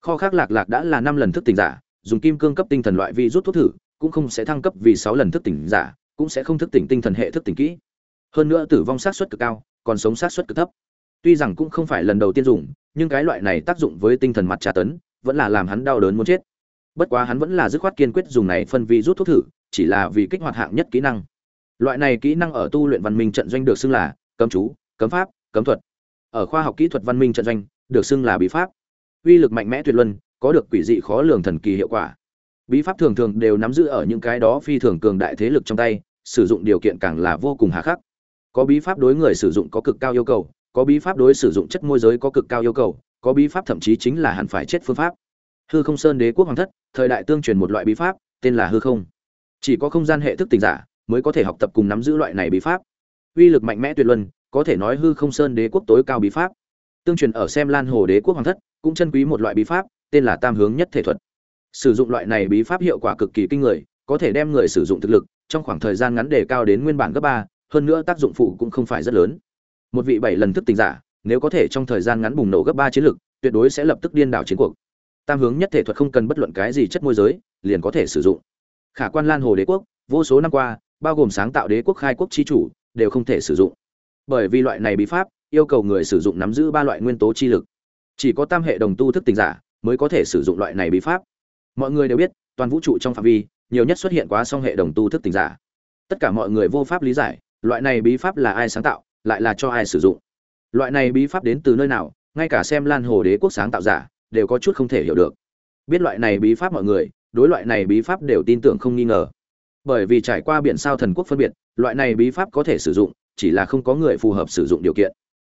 Kho khác lạc lạc đã là năm lần thức tỉnh giả, dùng kim cương cấp tinh thần loại vi rút thuốc thử, cũng không sẽ thăng cấp vì sáu lần thức tỉnh giả, cũng sẽ không thức tỉnh tinh thần hệ thức tỉnh kỹ. Hơn nữa tử vong sát suất cực cao, còn sống sát suất cực thấp. Tuy rằng cũng không phải lần đầu tiên dùng nhưng cái loại này tác dụng với tinh thần mặt trà tấn, vẫn là làm hắn đau đớn muốn chết. Bất quá hắn vẫn là dứt khoát kiên quyết dùng này phân vi rút thuốc thử, chỉ là vì kích hoạt hạng nhất kỹ năng. Loại này kỹ năng ở tu luyện văn minh trận doanh được xưng là cấm chú, cấm pháp, cấm thuật. Ở khoa học kỹ thuật văn minh trận doanh, được xưng là bí pháp. Uy lực mạnh mẽ tuyệt luân, có được quỷ dị khó lường thần kỳ hiệu quả. Bí pháp thường thường đều nắm giữ ở những cái đó phi thường cường đại thế lực trong tay, sử dụng điều kiện càng là vô cùng hà khắc. Có bí pháp đối người sử dụng có cực cao yêu cầu có bí pháp đối sử dụng chất môi giới có cực cao yêu cầu, có bí pháp thậm chí chính là hẳn phải chết phương pháp. Hư không sơn đế quốc hoàng thất, thời đại tương truyền một loại bí pháp, tên là hư không. Chỉ có không gian hệ thức tình giả mới có thể học tập cùng nắm giữ loại này bí pháp. Uy lực mạnh mẽ tuyệt luân, có thể nói hư không sơn đế quốc tối cao bí pháp. Tương truyền ở xem lan hồ đế quốc hoàng thất, cũng chân quý một loại bí pháp, tên là tam hướng nhất thể thuật. Sử dụng loại này bí pháp hiệu quả cực kỳ kinh người, có thể đem người sử dụng thực lực trong khoảng thời gian ngắn đề cao đến nguyên bản gấp ba, hơn nữa tác dụng phụ cũng không phải rất lớn một vị bảy lần thức tỉnh giả, nếu có thể trong thời gian ngắn bùng nổ gấp ba chiến lực tuyệt đối sẽ lập tức điên đảo chiến cuộc. Tam hướng nhất thể thuật không cần bất luận cái gì chất môi giới, liền có thể sử dụng. Khả quan lan hồ đế quốc, vô số năm qua, bao gồm sáng tạo đế quốc khai quốc chi chủ, đều không thể sử dụng. Bởi vì loại này bí pháp, yêu cầu người sử dụng nắm giữ ba loại nguyên tố chi lực. Chỉ có tam hệ đồng tu thức tỉnh giả, mới có thể sử dụng loại này bí pháp. Mọi người đều biết, toàn vũ trụ trong phạm vi, nhiều nhất xuất hiện quá song hệ đồng tu thức tỉnh giả. Tất cả mọi người vô pháp lý giải, loại này bí pháp là ai sáng tạo lại là cho ai sử dụng. Loại này bí pháp đến từ nơi nào, ngay cả xem lan hồ đế quốc sáng tạo giả, đều có chút không thể hiểu được. Biết loại này bí pháp mọi người, đối loại này bí pháp đều tin tưởng không nghi ngờ. Bởi vì trải qua biển sao thần quốc phân biệt, loại này bí pháp có thể sử dụng, chỉ là không có người phù hợp sử dụng điều kiện.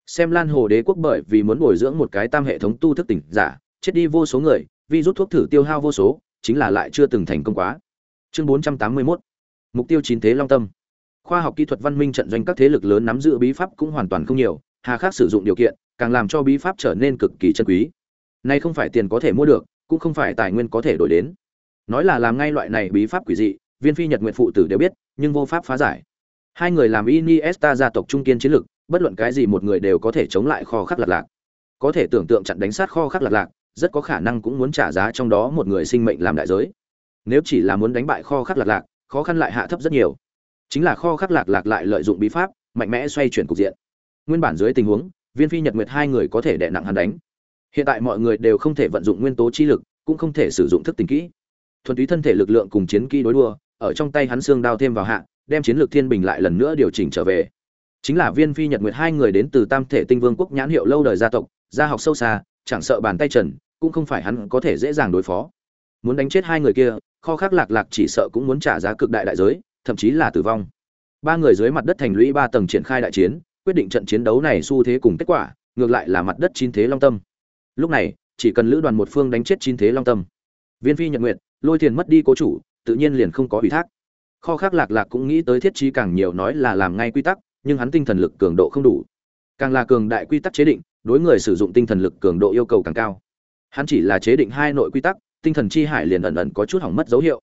Xem lan hồ đế quốc bởi vì muốn bồi dưỡng một cái tam hệ thống tu thức tỉnh giả, chết đi vô số người, vi rút thuốc thử tiêu hao vô số, chính là lại chưa từng thành công quá. Chương 481 mục tiêu chín thế long tâm khoa học kỹ thuật văn minh trận doanh các thế lực lớn nắm giữ bí pháp cũng hoàn toàn không nhiều, hà khắc sử dụng điều kiện, càng làm cho bí pháp trở nên cực kỳ chân quý. Nay không phải tiền có thể mua được, cũng không phải tài nguyên có thể đổi đến. Nói là làm ngay loại này bí pháp quỷ dị, viên phi nhật nguyện phụ tử đều biết, nhưng vô pháp phá giải. Hai người làm iniesta gia tộc trung kiên chiến lực, bất luận cái gì một người đều có thể chống lại kho khắc lạc lạc. Có thể tưởng tượng chặn đánh sát kho khắc lạc lạc, rất có khả năng cũng muốn trả giá trong đó một người sinh mệnh làm đại giới. Nếu chỉ là muốn đánh bại kho khắc lạc lạc, khó khăn lại hạ thấp rất nhiều chính là kho khắc lạc lạc lại lợi dụng bí pháp, mạnh mẽ xoay chuyển cục diện. Nguyên bản dưới tình huống, viên phi nhật nguyệt hai người có thể đè nặng hắn đánh. Hiện tại mọi người đều không thể vận dụng nguyên tố chi lực, cũng không thể sử dụng thức tình kỹ. Thuần túy thân thể lực lượng cùng chiến kỹ đối đua, ở trong tay hắn xương đao thêm vào hạ, đem chiến lược thiên bình lại lần nữa điều chỉnh trở về. Chính là viên phi nhật nguyệt hai người đến từ tam thể tinh vương quốc nhãn hiệu lâu đời gia tộc, gia học sâu xa, chẳng sợ bàn tay trần, cũng không phải hắn có thể dễ dàng đối phó. Muốn đánh chết hai người kia, kho khác lạc lạc chỉ sợ cũng muốn trả giá cực đại đại giới thậm chí là tử vong. Ba người dưới mặt đất thành lũy ba tầng triển khai đại chiến, quyết định trận chiến đấu này xu thế cùng kết quả, ngược lại là mặt đất chín thế long tâm. Lúc này, chỉ cần lữ đoàn một phương đánh chết chín thế long tâm. Viên phi nhật nguyện lôi thiền mất đi cố chủ, tự nhiên liền không có ủy thác. Kho khác lạc lạc cũng nghĩ tới thiết trí càng nhiều nói là làm ngay quy tắc, nhưng hắn tinh thần lực cường độ không đủ. Càng là cường đại quy tắc chế định, đối người sử dụng tinh thần lực cường độ yêu cầu càng cao. Hắn chỉ là chế định hai nội quy tắc, tinh thần chi hải liền ẩn ẩn có chút hỏng mất dấu hiệu.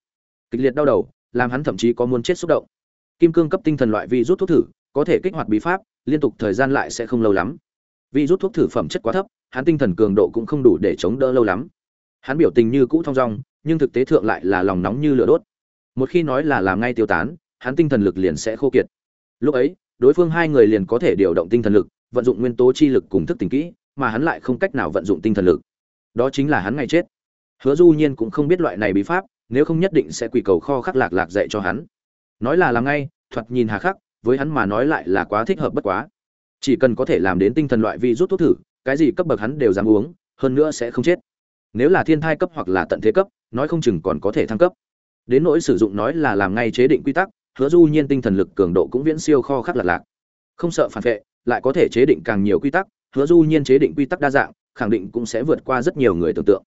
Kịch liệt đau đầu làm hắn thậm chí có muốn chết xúc động. Kim cương cấp tinh thần loại vi rút thuốc thử, có thể kích hoạt bí pháp, liên tục thời gian lại sẽ không lâu lắm. Vi rút thuốc thử phẩm chất quá thấp, hắn tinh thần cường độ cũng không đủ để chống đỡ lâu lắm. Hắn biểu tình như cũ thong dong, nhưng thực tế thượng lại là lòng nóng như lửa đốt. Một khi nói là làm ngay tiêu tán, hắn tinh thần lực liền sẽ khô kiệt. Lúc ấy, đối phương hai người liền có thể điều động tinh thần lực, vận dụng nguyên tố chi lực cùng thức tỉnh kỹ, mà hắn lại không cách nào vận dụng tinh thần lực. Đó chính là hắn ngày chết. Hứa du nhiên cũng không biết loại này bí pháp nếu không nhất định sẽ quỳ cầu kho khắc lạc lạc dạy cho hắn. Nói là làm ngay, thoạt nhìn hà khắc, với hắn mà nói lại là quá thích hợp bất quá. Chỉ cần có thể làm đến tinh thần loại vi rút thuốc thử, cái gì cấp bậc hắn đều dám uống, hơn nữa sẽ không chết. Nếu là thiên thai cấp hoặc là tận thế cấp, nói không chừng còn có thể thăng cấp. Đến nỗi sử dụng nói là làm ngay chế định quy tắc, hứa du nhiên tinh thần lực cường độ cũng viễn siêu kho khắc lạc lạc. Không sợ phản vệ, lại có thể chế định càng nhiều quy tắc, hứa du nhiên chế định quy tắc đa dạng, khẳng định cũng sẽ vượt qua rất nhiều người tưởng tượng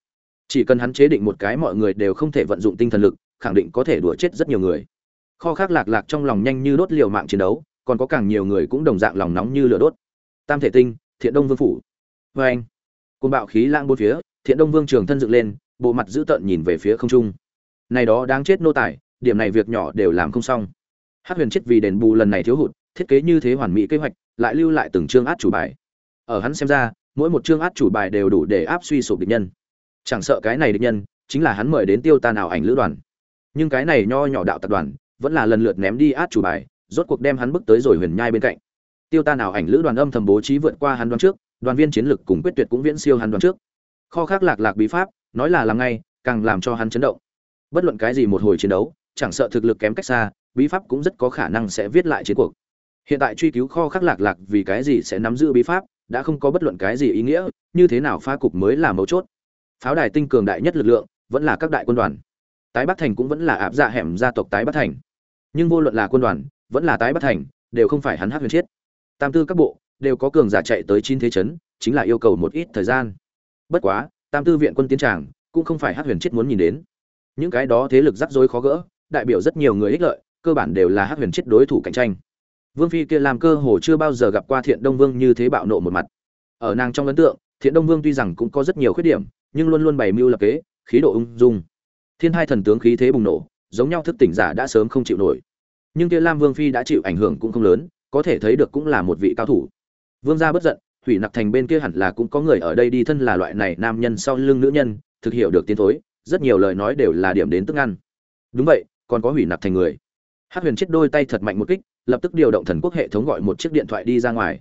chỉ cần hắn chế định một cái mọi người đều không thể vận dụng tinh thần lực, khẳng định có thể đùa chết rất nhiều người. Kho khác lạc lạc trong lòng nhanh như đốt liều mạng chiến đấu, còn có càng nhiều người cũng đồng dạng lòng nóng như lửa đốt. Tam thể tinh, thiện đông vương phủ. Vê anh. Côn bạo khí lãng bốn phía, thiện đông vương trường thân dựng lên, bộ mặt dữ tợn nhìn về phía không trung. Này đó đáng chết nô tài, điểm này việc nhỏ đều làm không xong. Hát huyền chết vì đền bù lần này thiếu hụt, thiết kế như thế hoàn mỹ kế hoạch, lại lưu lại từng chương át chủ bài. Ở hắn xem ra, mỗi một chương át chủ bài đều đủ để áp suy sụp địch nhân chẳng sợ cái này địch nhân chính là hắn mời đến tiêu ta nào ảnh lữ đoàn. Nhưng cái này nho nhỏ đạo tập đoàn vẫn là lần lượt ném đi át chủ bài, rốt cuộc đem hắn bước tới rồi huyền nhai bên cạnh. Tiêu ta nào ảnh lữ đoàn âm thầm bố trí vượt qua hắn đoán trước, đoàn viên chiến lực cùng quyết tuyệt cũng viễn siêu hắn đoán trước. Kho khác lạc lạc bí pháp, nói là làm ngay, càng làm cho hắn chấn động. Bất luận cái gì một hồi chiến đấu, chẳng sợ thực lực kém cách xa, bí pháp cũng rất có khả năng sẽ viết lại chiến cuộc. Hiện tại truy cứu kho khắc lạc lạc vì cái gì sẽ nắm giữ bí pháp, đã không có bất luận cái gì ý nghĩa, như thế nào phá cục mới là mấu chốt pháo đài tinh cường đại nhất lực lượng, vẫn là các đại quân đoàn. Tái bắc thành cũng vẫn là áp dạ hẻm gia tộc tái bắc thành. Nhưng vô luận là quân đoàn, vẫn là tái bắc thành, đều không phải hắn hát huyền chiết tam tư các bộ, đều có cường giả chạy tới chín thế chấn, chính là yêu cầu một ít thời gian. Bất quá, tam tư viện quân tiến tràng, cũng không phải hát huyền chiết muốn nhìn đến. Những cái đó thế lực rắc rối khó gỡ, đại biểu rất nhiều người ích lợi, cơ bản đều là hát huyền chiết đối thủ cạnh tranh. Vương phi kia làm cơ hồ chưa bao giờ gặp qua thiện đông vương như thế bạo nộ một mặt. Ở nàng trong ấn tượng, thiện đông vương tuy rằng cũng có rất nhiều khuyết điểm nhưng luôn luôn bày mưu lập kế, khí độ ung dung. Thiên hai thần tướng khí thế bùng nổ, giống nhau thức tỉnh giả đã sớm không chịu nổi. Nhưng kia lam vương phi đã chịu ảnh hưởng cũng không lớn, có thể thấy được cũng là một vị cao thủ. Vương gia bất giận hủy nặc thành bên kia hẳn là cũng có người ở đây đi thân là loại này nam nhân sau lưng nữ nhân, thực hiểu được tiến thối, rất nhiều lời nói đều là điểm đến tức ăn đúng vậy, còn có hủy nặc thành người. Hát huyền chết đôi tay thật mạnh một kích, lập tức điều động thần quốc hệ thống gọi một chiếc điện thoại đi ra ngoài.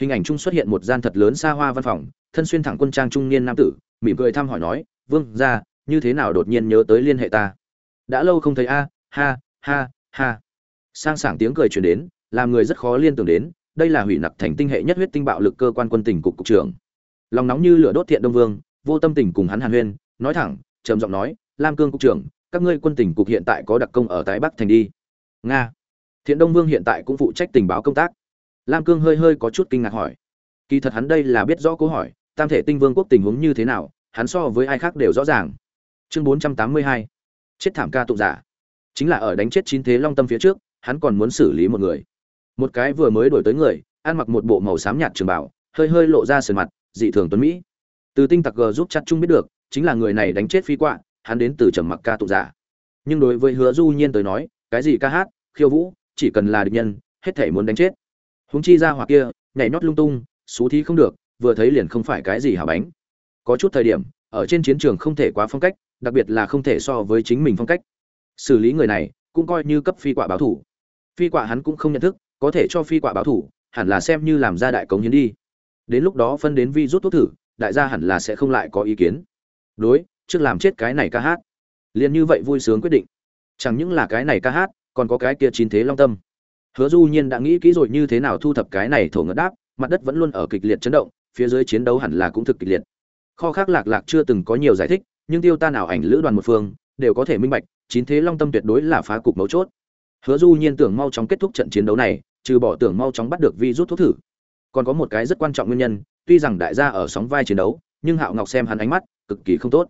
Hình ảnh chung xuất hiện một gian thật lớn xa hoa văn phòng thân xuyên thẳng quân trang trung niên nam tử, mỉm cười thăm hỏi nói, vương ra như thế nào đột nhiên nhớ tới liên hệ ta? Đã lâu không thấy a, ha ha ha. Sang sảng tiếng cười truyền đến, làm người rất khó liên tưởng đến, đây là hủy nặc thành tinh hệ nhất huyết tinh bạo lực cơ quan quân tỉnh cục cục trưởng. Lòng nóng như lửa đốt thiện đông vương, vô tâm tình cùng hắn hàn huyên, nói thẳng, trầm giọng nói, lam cương cục trưởng, các ngươi quân tình cục hiện tại có đặc công ở tái bắc thành đi. Nga. Thiện đông vương hiện tại cũng phụ trách tình báo công tác. Lam cương hơi hơi có chút kinh ngạc hỏi kỳ thật hắn đây là biết rõ câu hỏi, tam thể tinh vương quốc tình huống như thế nào, hắn so với ai khác đều rõ ràng. Chương bốn trăm tám mươi hai. Chết thảm ca tụng giả. Chính là ở đánh chết chín thế long tâm phía trước, hắn còn muốn xử lý một người. Một cái vừa mới đổi tới người, ăn mặc một bộ màu xám nhạt trường bảo hơi hơi lộ ra sườn mặt, dị thường tuấn mỹ. Từ tinh tặc g giúp chặt chung biết được, chính là người này đánh chết phi quạ, hắn đến từ trầm mặc ca tụng giả. Nhưng đối với hứa du nhiên tới nói, cái gì ca hát, khiêu vũ, chỉ cần là địch nhân, hết thể muốn đánh chết. Huống chi ra hoặc kia, nhảy nhót lung tung xú thi không được, vừa thấy liền không phải cái gì hả bánh. Có chút thời điểm, ở trên chiến trường không thể quá phong cách, đặc biệt là không thể so với chính mình phong cách. Xử lý người này, cũng coi như cấp phi quả báo thủ. Phi quả hắn cũng không nhận thức, có thể cho phi quả báo thủ, hẳn là xem như làm ra đại cống hiến đi. Đến lúc đó phân đến vi rút thuốc thử, đại gia hẳn là sẽ không lại có ý kiến. Đối, trước làm chết cái này ca hát. Liền như vậy vui sướng quyết định. Chẳng những là cái này ca hát, còn có cái kia chín thế long tâm. Hứa du nhiên đã nghĩ kỹ rồi như thế nào thu thập cái này thổ ngất đáp mặt đất vẫn luôn ở kịch liệt chấn động, phía dưới chiến đấu hẳn là cũng thực kịch liệt. Kho khác lạc lạc chưa từng có nhiều giải thích, nhưng tiêu tan ảo ảnh lữ đoàn một phương, đều có thể minh bạch, chín thế long tâm tuyệt đối là phá cục mấu chốt. Hứa du nhiên tưởng mau chóng kết thúc trận chiến đấu này, trừ bỏ tưởng mau chóng bắt được vi rút thuốc thử. Còn có một cái rất quan trọng nguyên nhân, tuy rằng đại gia ở sóng vai chiến đấu, nhưng hạo ngọc xem hắn ánh mắt, cực kỳ không tốt.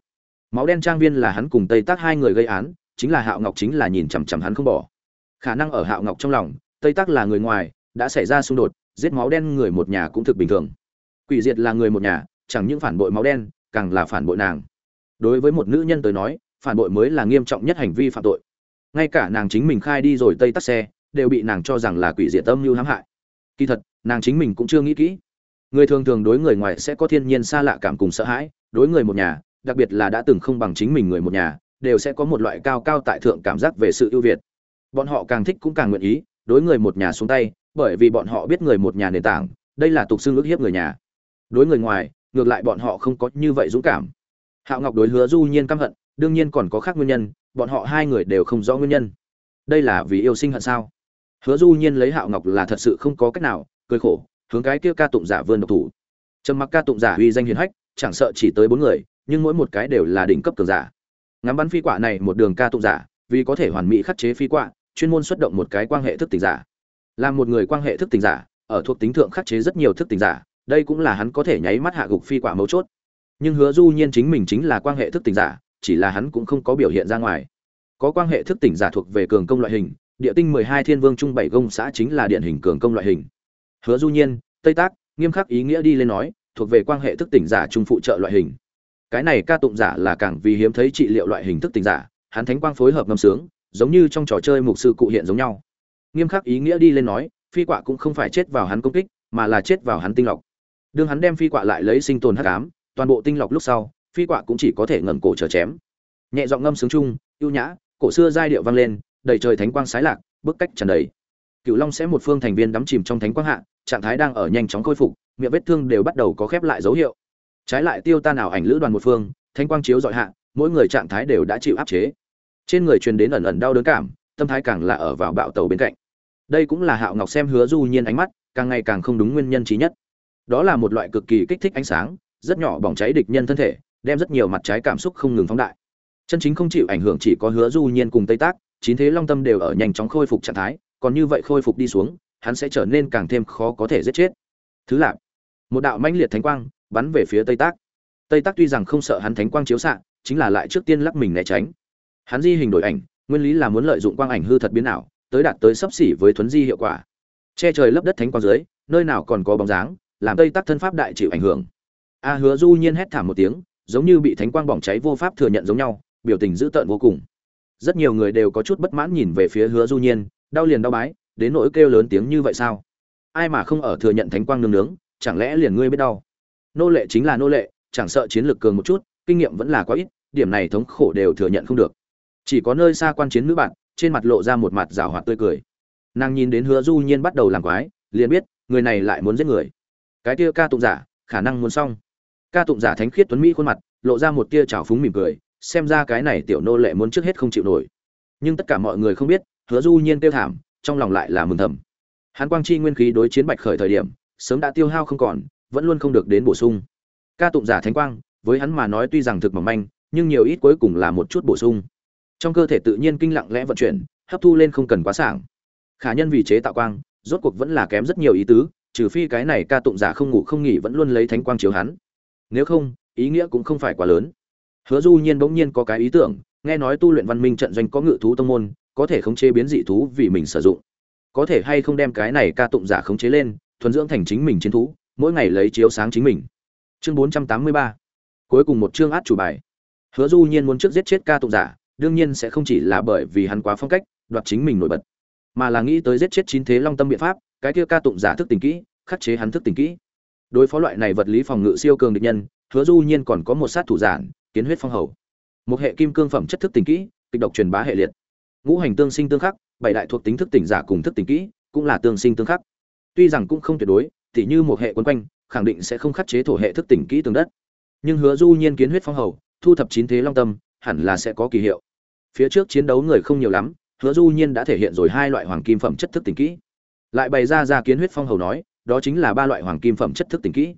Máu đen trang viên là hắn cùng tây tác hai người gây án, chính là hạo ngọc chính là nhìn chằm chằm hắn không bỏ. Khả năng ở hạo ngọc trong lòng, tây tác là người ngoài, đã xảy ra xung đột giết máu đen người một nhà cũng thực bình thường. Quỷ diệt là người một nhà, chẳng những phản bội máu đen, càng là phản bội nàng. Đối với một nữ nhân tới nói, phản bội mới là nghiêm trọng nhất hành vi phạm tội. Ngay cả nàng chính mình khai đi rồi tây tắt xe, đều bị nàng cho rằng là quỷ diệt tâm lưu hãm hại. Kỳ thật, nàng chính mình cũng chưa nghĩ kỹ. Người thường thường đối người ngoài sẽ có thiên nhiên xa lạ cảm cùng sợ hãi, đối người một nhà, đặc biệt là đã từng không bằng chính mình người một nhà, đều sẽ có một loại cao cao tại thượng cảm giác về sự ưu việt. Bọn họ càng thích cũng càng nguyện ý, đối người một nhà xuống tay bởi vì bọn họ biết người một nhà nền tảng, đây là tục xương ước hiếp người nhà. Đối người ngoài, ngược lại bọn họ không có như vậy dũng cảm. Hạo ngọc đối hứa du nhiên căm hận, đương nhiên còn có khác nguyên nhân, bọn họ hai người đều không rõ nguyên nhân. Đây là vì yêu sinh hận sao? Hứa du nhiên lấy hạo ngọc là thật sự không có cách nào, cười khổ, hướng cái kia ca tụng giả vươn độc thủ. Trầm mặc ca tụng giả uy danh hiền hách, chẳng sợ chỉ tới bốn người, nhưng mỗi một cái đều là đỉnh cấp cường giả. Ngắm bắn phi quả này một đường ca tụng giả, vì có thể hoàn mỹ khắc chế phi quả, chuyên môn xuất động một cái quan hệ thức tỉnh giả làm một người quan hệ thức tỉnh giả, ở thuộc tính thượng khắc chế rất nhiều thức tỉnh giả, đây cũng là hắn có thể nháy mắt hạ gục phi quả mấu chốt. Nhưng hứa du nhiên chính mình chính là quan hệ thức tỉnh giả, chỉ là hắn cũng không có biểu hiện ra ngoài. Có quan hệ thức tỉnh giả thuộc về cường công loại hình, địa tinh 12 thiên vương trung bảy gông xã chính là điển hình cường công loại hình. Hứa du nhiên, tây tác, nghiêm khắc ý nghĩa đi lên nói, thuộc về quan hệ thức tỉnh giả trung phụ trợ loại hình. Cái này ca tụng giả là càng vì hiếm thấy trị liệu loại hình thức tỉnh giả, hắn thánh quang phối hợp ngâm sướng, giống như trong trò chơi mục sư cụ hiện giống nhau nghiêm khắc ý nghĩa đi lên nói, phi quạ cũng không phải chết vào hắn công kích, mà là chết vào hắn tinh lọc. Đương hắn đem phi quạ lại lấy sinh tồn hắc ám, toàn bộ tinh lọc lúc sau, phi quạ cũng chỉ có thể ngẩng cổ chờ chém. Nhẹ giọng ngâm sướng chung, ưu nhã, cổ xưa giai điệu vang lên, đầy trời thánh quang sái lạc, bức cách tràn đầy. Cựu long sẽ một phương thành viên đắm chìm trong thánh quang hạ, trạng thái đang ở nhanh chóng khôi phục, miệng vết thương đều bắt đầu có khép lại dấu hiệu. Trái lại tiêu tan ảo ảnh lữ đoàn một phương, thánh quang chiếu dọi hạ, mỗi người trạng thái đều đã chịu áp chế. Trên người truyền đến ẩn ẩn đau đớn cảm, tâm thái càng là ở vào bạo tàu bên cạnh đây cũng là hạo ngọc xem hứa du nhiên ánh mắt, càng ngày càng không đúng nguyên nhân trí nhất. Đó là một loại cực kỳ kích thích ánh sáng, rất nhỏ bỏng cháy địch nhân thân thể, đem rất nhiều mặt trái cảm xúc không ngừng phóng đại. Chân chính không chịu ảnh hưởng chỉ có hứa du nhiên cùng tây tác, chín thế long tâm đều ở nhanh chóng khôi phục trạng thái, còn như vậy khôi phục đi xuống, hắn sẽ trở nên càng thêm khó có thể giết chết. Thứ lạp một đạo mãnh liệt thánh quang bắn về phía tây tác. Tây tác tuy rằng không sợ hắn thánh quang chiếu xạ, chính là lại trước tiên lắc mình né tránh. Hắn di hình đổi ảnh, nguyên lý là muốn lợi dụng quang ảnh hư thật biến ảo tới đạt tới sấp xỉ với thuấn di hiệu quả. Che trời lấp đất thánh quang dưới, nơi nào còn có bóng dáng, làm tây tắc thân pháp đại chịu ảnh hưởng. A hứa du nhiên hét thảm một tiếng, giống như bị thánh quang bỏng cháy vô pháp thừa nhận giống nhau, biểu tình dữ tợn vô cùng. Rất nhiều người đều có chút bất mãn nhìn về phía hứa du nhiên, đau liền đau bái, đến nỗi kêu lớn tiếng như vậy sao? Ai mà không ở thừa nhận thánh quang nương nướng, chẳng lẽ liền ngươi biết đau? Nô lệ chính là nô lệ, chẳng sợ chiến lược cường một chút, kinh nghiệm vẫn là quá ít, điểm này thống khổ đều thừa nhận không được. Chỉ có nơi xa quan chiến nữ bạn trên mặt lộ ra một mặt rào hoạt tươi cười. Nàng nhìn đến hứa du nhiên bắt đầu làm quái, liền biết, người này lại muốn giết người. Cái kia ca tụng giả, khả năng muốn xong. Ca tụng giả thánh khiết tuấn mỹ khuôn mặt, lộ ra một tia trào phúng mỉm cười, xem ra cái này tiểu nô lệ muốn trước hết không chịu nổi. Nhưng tất cả mọi người không biết, hứa du nhiên tiêu thảm, trong lòng lại là mừng thầm. Hắn quang chi nguyên khí đối chiến bạch khởi thời điểm, sớm đã tiêu hao không còn, vẫn luôn không được đến bổ sung. Ca tụng giả thánh quang, với hắn mà nói tuy rằng thực mỏng manh, nhưng nhiều ít cuối cùng là một chút bổ sung trong cơ thể tự nhiên kinh lặng lẽ vận chuyển, hấp thu lên không cần quá sảng. Khả nhân vì chế tạo quang, rốt cuộc vẫn là kém rất nhiều ý tứ, trừ phi cái này ca tụng giả không ngủ không nghỉ vẫn luôn lấy thánh quang chiếu hắn. Nếu không, ý nghĩa cũng không phải quá lớn. Hứa du nhiên bỗng nhiên có cái ý tưởng, nghe nói tu luyện văn minh trận doanh có ngự thú tông môn, có thể khống chế biến dị thú vì mình sử dụng. Có thể hay không đem cái này ca tụng giả khống chế lên, thuần dưỡng thành chính mình chiến thú, mỗi ngày lấy chiếu sáng chính mình. Chương 483 cuối cùng một chương át chủ bài. Hứa du nhiên muốn trước giết chết ca tụng giả đương nhiên sẽ không chỉ là bởi vì hắn quá phong cách, đoạt chính mình nổi bật, mà là nghĩ tới giết chết chín thế long tâm biện pháp, cái kia ca tụng giả thức tình kỹ, khắc chế hắn thức tình kỹ. Đối phó loại này vật lý phòng ngự siêu cường địch nhân, hứa du nhiên còn có một sát thủ giản, kiến huyết phong hầu. Một hệ kim cương phẩm chất thức tình kỹ, kịch độc truyền bá hệ liệt. Ngũ hành tương sinh tương khắc, bảy đại thuộc tính thức tỉnh giả cùng thức tỉnh kỹ, cũng là tương sinh tương khắc. Tuy rằng cũng không tuyệt đối thì như một hệ quấn quanh, khẳng định sẽ không khắc chế thổ hệ thức tỉnh kỹ tương đất. Nhưng hứa du nhiên kiến huyết phong hầu, thu thập chín thế long tâm, hẳn là sẽ có kỳ hiệu phía trước chiến đấu người không nhiều lắm, hứa du nhiên đã thể hiện rồi hai loại hoàng kim phẩm chất thức tỉnh kỹ. Lại bày ra ra kiến huyết phong hầu nói, đó chính là ba loại hoàng kim phẩm chất thức tỉnh kỹ.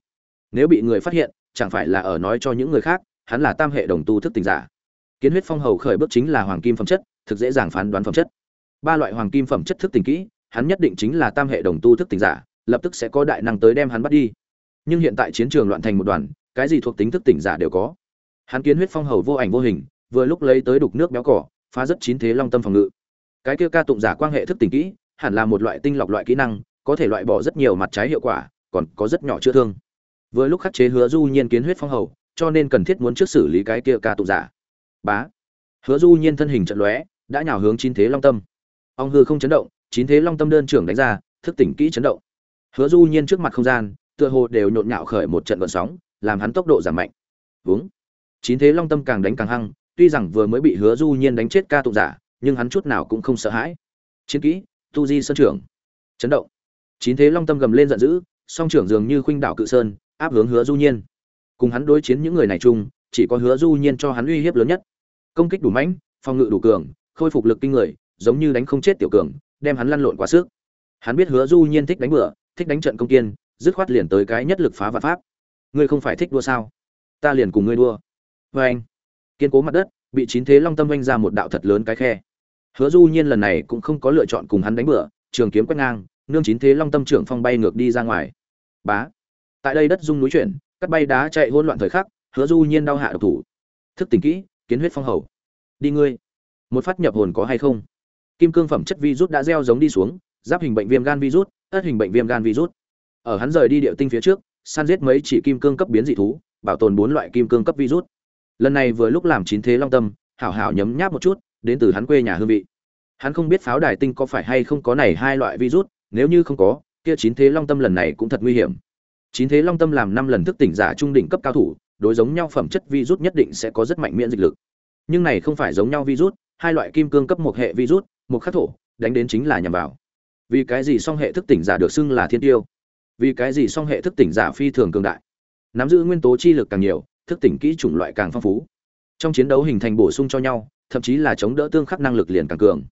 Nếu bị người phát hiện, chẳng phải là ở nói cho những người khác, hắn là tam hệ đồng tu thức tỉnh giả. Kiến huyết phong hầu khởi bước chính là hoàng kim phẩm chất, thực dễ dàng phán đoán phẩm chất. Ba loại hoàng kim phẩm chất thức tỉnh kỹ, hắn nhất định chính là tam hệ đồng tu thức tỉnh giả, lập tức sẽ có đại năng tới đem hắn bắt đi. Nhưng hiện tại chiến trường loạn thành một đoàn, cái gì thuộc tính thức tỉnh giả đều có. Hắn kiến huyết phong hầu vô ảnh vô hình vừa lúc lấy tới đục nước béo cỏ, phá rất chín thế long tâm phòng ngự. Cái kia ca tụng giả quan hệ thức tỉnh kỹ, hẳn là một loại tinh lọc loại kỹ năng, có thể loại bỏ rất nhiều mặt trái hiệu quả, còn có rất nhỏ chữa thương. Vừa lúc khắc chế hứa du nhiên kiến huyết phong hầu, cho nên cần thiết muốn trước xử lý cái kia ca tụng giả. Bá. Hứa du nhiên thân hình trận lóe, đã nhào hướng chín thế long tâm. Ông hư không chấn động, chín thế long tâm đơn trưởng đánh ra, thức tỉnh kỹ chấn động. Hứa du nhiên trước mặt không gian, tựa hồ đều nhộn nhạo khởi một trận vận sóng, làm hắn tốc độ giảm mạnh. Vướng chín thế long tâm càng đánh càng hăng tuy rằng vừa mới bị hứa du nhiên đánh chết ca tụng giả, nhưng hắn chút nào cũng không sợ hãi. Chiến kỹ, tu di sơn trưởng. Chấn động. Chín thế long tâm gầm lên giận dữ, song trưởng dường như khuynh đảo cự sơn, áp hướng hứa du nhiên. Cùng hắn đối chiến những người này chung, chỉ có hứa du nhiên cho hắn uy hiếp lớn nhất. Công kích đủ mãnh, phòng ngự đủ cường, khôi phục lực kinh người, giống như đánh không chết tiểu cường, đem hắn lăn lộn quá sức. Hắn biết hứa du nhiên thích đánh bừa, thích đánh trận công kiên, dứt khoát liền tới cái nhất lực phá vạn pháp. Ngươi không phải thích đua sao? Ta liền cùng ngươi đua. Với anh kiên cố mặt đất, bị chín thế long tâm vanh ra một đạo thật lớn cái khe. Hứa du nhiên lần này cũng không có lựa chọn cùng hắn đánh bừa, trường kiếm quét ngang, nương chín thế long tâm trưởng phong bay ngược đi ra ngoài. Bá. Tại đây đất rung núi chuyển, cắt bay đá chạy hỗn loạn thời khắc, hứa du nhiên đau hạ độc thủ. Thức tỉnh kỹ, kiến huyết phong hầu. Đi ngươi. Một phát nhập hồn có hay không? Kim cương phẩm chất virus đã gieo giống đi xuống, giáp hình bệnh viêm gan virus, ất hình bệnh viêm gan virus. Ở hắn rời đi địa tinh phía trước, săn giết mấy chỉ kim cương cấp biến dị thú, bảo tồn bốn loại kim cương cấp virus lần này vừa lúc làm chín thế long tâm, hảo hảo nhấm nháp một chút, đến từ hắn quê nhà hương vị. Hắn không biết pháo đài tinh có phải hay không có này hai loại virus, nếu như không có, kia chín thế long tâm lần này cũng thật nguy hiểm. Chín thế long tâm làm năm lần thức tỉnh giả trung đỉnh cấp cao thủ, đối giống nhau phẩm chất virus nhất định sẽ có rất mạnh miễn dịch lực. Nhưng này không phải giống nhau virus, hai loại kim cương cấp một hệ virus, một khắc thổ, đánh đến chính là nhằm vào. Vì cái gì song hệ thức tỉnh giả được xưng là thiên tiêu? Vì cái gì song hệ thức tỉnh giả phi thường cường đại? Nắm giữ nguyên tố chi lực càng nhiều thức tỉnh kỹ chủng loại càng phong phú. Trong chiến đấu hình thành bổ sung cho nhau, thậm chí là chống đỡ tương khắc năng lực liền càng cường.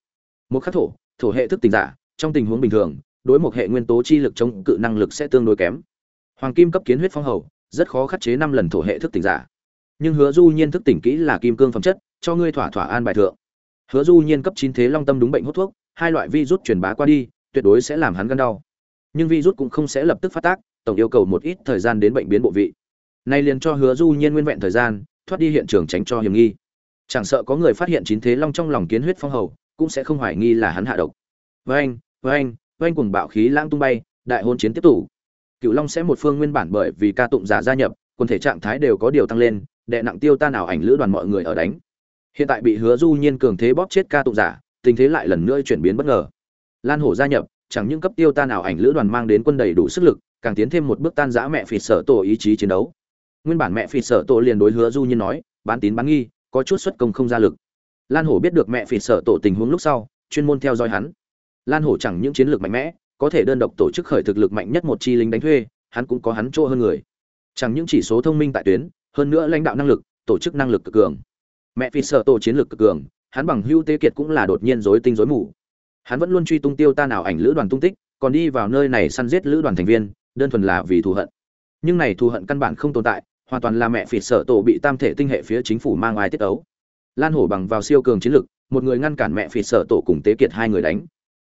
Một khắc thổ thổ hệ thức tỉnh giả, trong tình huống bình thường, đối một hệ nguyên tố chi lực chống cự năng lực sẽ tương đối kém. Hoàng kim cấp kiến huyết phong hầu, rất khó khắc chế năm lần thổ hệ thức tỉnh giả. Nhưng hứa du nhiên thức tỉnh kỹ là kim cương phẩm chất, cho ngươi thỏa thỏa an bài thượng. Hứa du nhiên cấp chín thế long tâm đúng bệnh hút thuốc, hai loại virus truyền bá qua đi, tuyệt đối sẽ làm hắn gan đau. Nhưng virus cũng không sẽ lập tức phát tác, tổng yêu cầu một ít thời gian đến bệnh biến bộ vị nay liền cho hứa du nhiên nguyên vẹn thời gian, thoát đi hiện trường tránh cho hiểm nghi. Chẳng sợ có người phát hiện chín thế long trong lòng kiến huyết phong hầu, cũng sẽ không hoài nghi là hắn hạ độc. Với anh với anh với anh cùng bạo khí lãng tung bay, đại hôn chiến tiếp tục. Cựu long sẽ một phương nguyên bản bởi vì ca tụng giả gia nhập, quần thể trạng thái đều có điều tăng lên, đệ nặng tiêu tan ảo ảnh lữ đoàn mọi người ở đánh. Hiện tại bị hứa du nhiên cường thế bóp chết ca tụng giả, tình thế lại lần nữa chuyển biến bất ngờ. Lan hổ gia nhập, chẳng những cấp tiêu tan ảo ảnh lữ đoàn mang đến quân đầy đủ sức lực, càng tiến thêm một bước tan giã mẹ phỉ sở tổ ý chí chiến đấu nguyên bản mẹ phỉ sở tổ liền đối hứa du nhiên nói, bán tín bán nghi, có chút xuất công không ra lực. Lan hổ biết được mẹ phỉ sở tổ tình huống lúc sau, chuyên môn theo dõi hắn. Lan hổ chẳng những chiến lược mạnh mẽ, có thể đơn độc tổ chức khởi thực lực mạnh nhất một chi lính đánh thuê, hắn cũng có hắn chỗ hơn người. Chẳng những chỉ số thông minh tại tuyến, hơn nữa lãnh đạo năng lực, tổ chức năng lực cực cường. Mẹ phi sở tổ chiến lược cực cường, hắn bằng hưu tế kiệt cũng là đột nhiên rối tinh rối mù. Hắn vẫn luôn truy tung tiêu ta nào ảnh lữ đoàn tung tích, còn đi vào nơi này săn giết lữ đoàn thành viên, đơn thuần là vì thù hận nhưng này thù hận căn bản không tồn tại, hoàn toàn là mẹ phỉ sợ tổ bị tam thể tinh hệ phía chính phủ mang ai tiết ấu. Lan hổ bằng vào siêu cường chiến lực, một người ngăn cản mẹ phỉ sợ tổ cùng tế kiệt hai người đánh.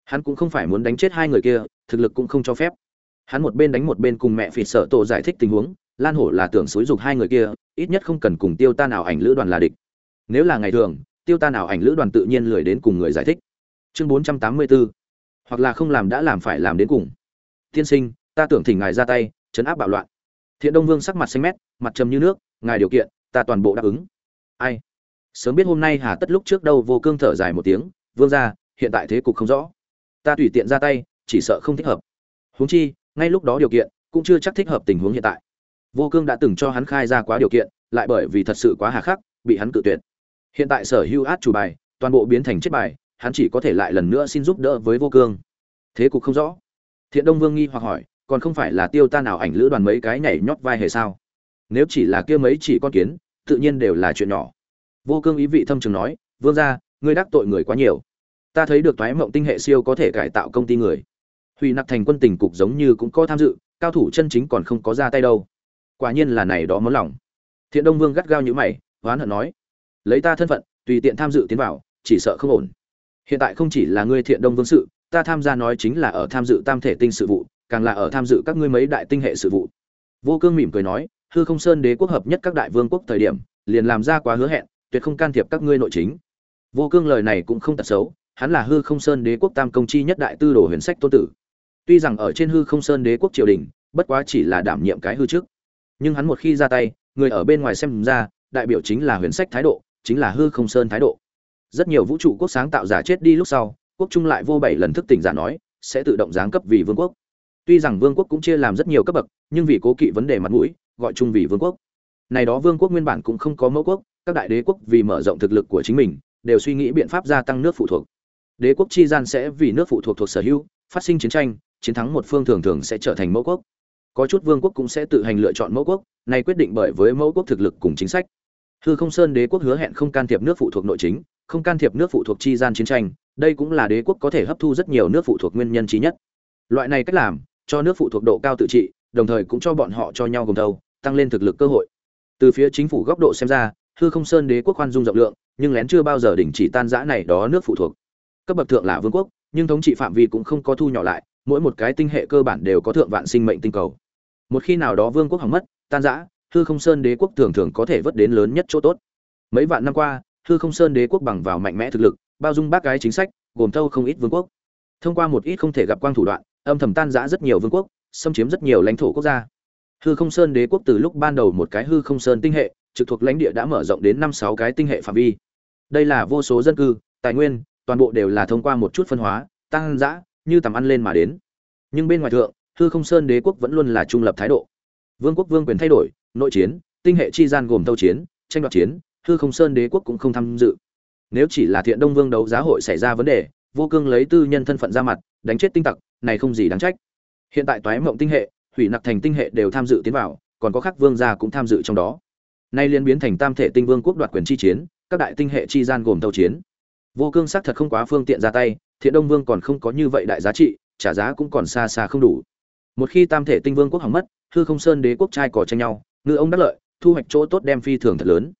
Hắn cũng không phải muốn đánh chết hai người kia, thực lực cũng không cho phép. Hắn một bên đánh một bên cùng mẹ phỉ sợ tổ giải thích tình huống, lan hổ là tưởng xúi dục hai người kia, ít nhất không cần cùng tiêu ta nào ảnh lữ đoàn là địch. Nếu là ngày thường, tiêu ta nào ảnh lữ đoàn tự nhiên lười đến cùng người giải thích. Chương bốn trăm tám mươi bốn hoặc là không làm đã làm phải làm đến cùng. Tiên sinh, ta tưởng thỉnh ngài ra tay, chấn áp bạo loạn thiện đông vương sắc mặt xanh mét, mặt trầm như nước, ngài điều kiện, ta toàn bộ đáp ứng. Ai? Sớm biết hôm nay hà tất lúc trước đâu vô cương thở dài một tiếng, vương ra hiện tại thế cục không rõ. Ta tùy tiện ra tay, chỉ sợ không thích hợp. Huống chi, ngay lúc đó điều kiện, cũng chưa chắc thích hợp tình huống hiện tại. Vô cương đã từng cho hắn khai ra quá điều kiện, lại bởi vì thật sự quá hà khắc, bị hắn cự tuyệt. Hiện tại sở hữu át chủ bài, toàn bộ biến thành chết bài, hắn chỉ có thể lại lần nữa xin giúp đỡ với vô cương. Thế cục không rõ. Thiện đông vương nghi hoặc hỏi còn không phải là tiêu ta nào ảnh lữ đoàn mấy cái nhảy nhót vai hề sao? Nếu chỉ là kia mấy chỉ con kiến, tự nhiên đều là chuyện nhỏ. Vô cương ý vị thâm trường nói, vương gia, ngươi đắc tội người quá nhiều. Ta thấy được toái mộng tinh hệ siêu có thể cải tạo công ty người. Hủy nặc thành quân tình cục giống như cũng có tham dự, cao thủ chân chính còn không có ra tay đâu. Quả nhiên là này đó món lòng. Thiện đông vương gắt gao như mày hoán hận nói, lấy ta thân phận, tùy tiện tham dự tiến vào, chỉ sợ không ổn. Hiện tại không chỉ là ngươi thiện đông vương sự, ta tham gia nói chính là ở tham dự tam thể tinh sự vụ càng là ở tham dự các ngươi mấy đại tinh hệ sự vụ. Vô cương mỉm cười nói, hư không sơn đế quốc hợp nhất các đại vương quốc thời điểm, liền làm ra quá hứa hẹn, tuyệt không can thiệp các ngươi nội chính. Vô cương lời này cũng không tật xấu, hắn là hư không sơn đế quốc tam công chi nhất đại tư đồ huyền sách tôn tử. Tuy rằng ở trên hư không sơn đế quốc triều đình, bất quá chỉ là đảm nhiệm cái hư trước. Nhưng hắn một khi ra tay, người ở bên ngoài xem ra, đại biểu chính là huyền sách thái độ, chính là hư không sơn thái độ. Rất nhiều vũ trụ quốc sáng tạo giả chết đi lúc sau, quốc trung lại vô bảy lần thức tỉnh giả nói, sẽ tự động giáng cấp vì vương quốc tuy rằng vương quốc cũng chia làm rất nhiều cấp bậc, nhưng vì cố kỵ vấn đề mặt mũi, gọi chung vì vương quốc. Này đó vương quốc nguyên bản cũng không có mẫu quốc, các đại đế quốc vì mở rộng thực lực của chính mình, đều suy nghĩ biện pháp gia tăng nước phụ thuộc. Đế quốc chi gian sẽ vì nước phụ thuộc thuộc sở hữu, phát sinh chiến tranh, chiến thắng một phương thường thường sẽ trở thành mẫu quốc. Có chút vương quốc cũng sẽ tự hành lựa chọn mẫu quốc, này quyết định bởi với mẫu quốc thực lực cùng chính sách. Hư không sơn đế quốc hứa hẹn không can thiệp nước phụ thuộc nội chính, không can thiệp nước phụ thuộc chi gian chiến tranh, đây cũng là đế quốc có thể hấp thu rất nhiều nước phụ thuộc nguyên nhân trí nhất. Loại này cách làm cho nước phụ thuộc độ cao tự trị đồng thời cũng cho bọn họ cho nhau cùng đầu, tăng lên thực lực cơ hội. Từ phía chính phủ góc độ xem ra hư không sơn đế quốc khoan dung rộng lượng nhưng lén chưa bao giờ đình chỉ tan rã này đó nước phụ thuộc. Cấp bậc thượng là vương quốc nhưng thống trị phạm vi cũng không có thu nhỏ lại mỗi một cái tinh hệ cơ bản đều có thượng vạn sinh mệnh tinh cầu. Một khi nào đó vương quốc hỏng mất tan rã, hư không sơn đế quốc thường thường có thể vớt đến lớn nhất chỗ tốt. Mấy vạn năm qua hư không sơn đế quốc bằng vào mạnh mẽ thực lực bao dung bác cái chính sách gồm thâu không ít vương quốc. Thông qua một ít không thể gặp quang thủ đoạn âm thầm tan rã rất nhiều vương quốc, xâm chiếm rất nhiều lãnh thổ quốc gia. Hư không sơn đế quốc từ lúc ban đầu một cái hư không sơn tinh hệ, trực thuộc lãnh địa đã mở rộng đến năm sáu cái tinh hệ phạm vi. Đây là vô số dân cư, tài nguyên, toàn bộ đều là thông qua một chút phân hóa, tăng dã như tầm ăn lên mà đến. Nhưng bên ngoài thượng, hư không sơn đế quốc vẫn luôn là trung lập thái độ. Vương quốc vương quyền thay đổi, nội chiến, tinh hệ chi gian gồm thâu chiến, tranh đoạt chiến, hư không sơn đế quốc cũng không tham dự. Nếu chỉ là thiện đông vương đấu giá hội xảy ra vấn đề, vô cương lấy tư nhân thân phận ra mặt, đánh chết tinh tặc này không gì đáng trách. Hiện tại toái mộng tinh hệ, hủy nặc thành tinh hệ đều tham dự tiến vào, còn có các vương gia cũng tham dự trong đó. Nay liên biến thành tam thể tinh vương quốc đoạt quyền chi chiến, các đại tinh hệ chi gian gồm tàu chiến. Vô cương xác thật không quá phương tiện ra tay, thiện đông vương còn không có như vậy đại giá trị, trả giá cũng còn xa xa không đủ. Một khi tam thể tinh vương quốc hỏng mất, hư không sơn đế quốc trai cỏ tranh nhau, ngư ông đắc lợi, thu hoạch chỗ tốt đem phi thường thật lớn.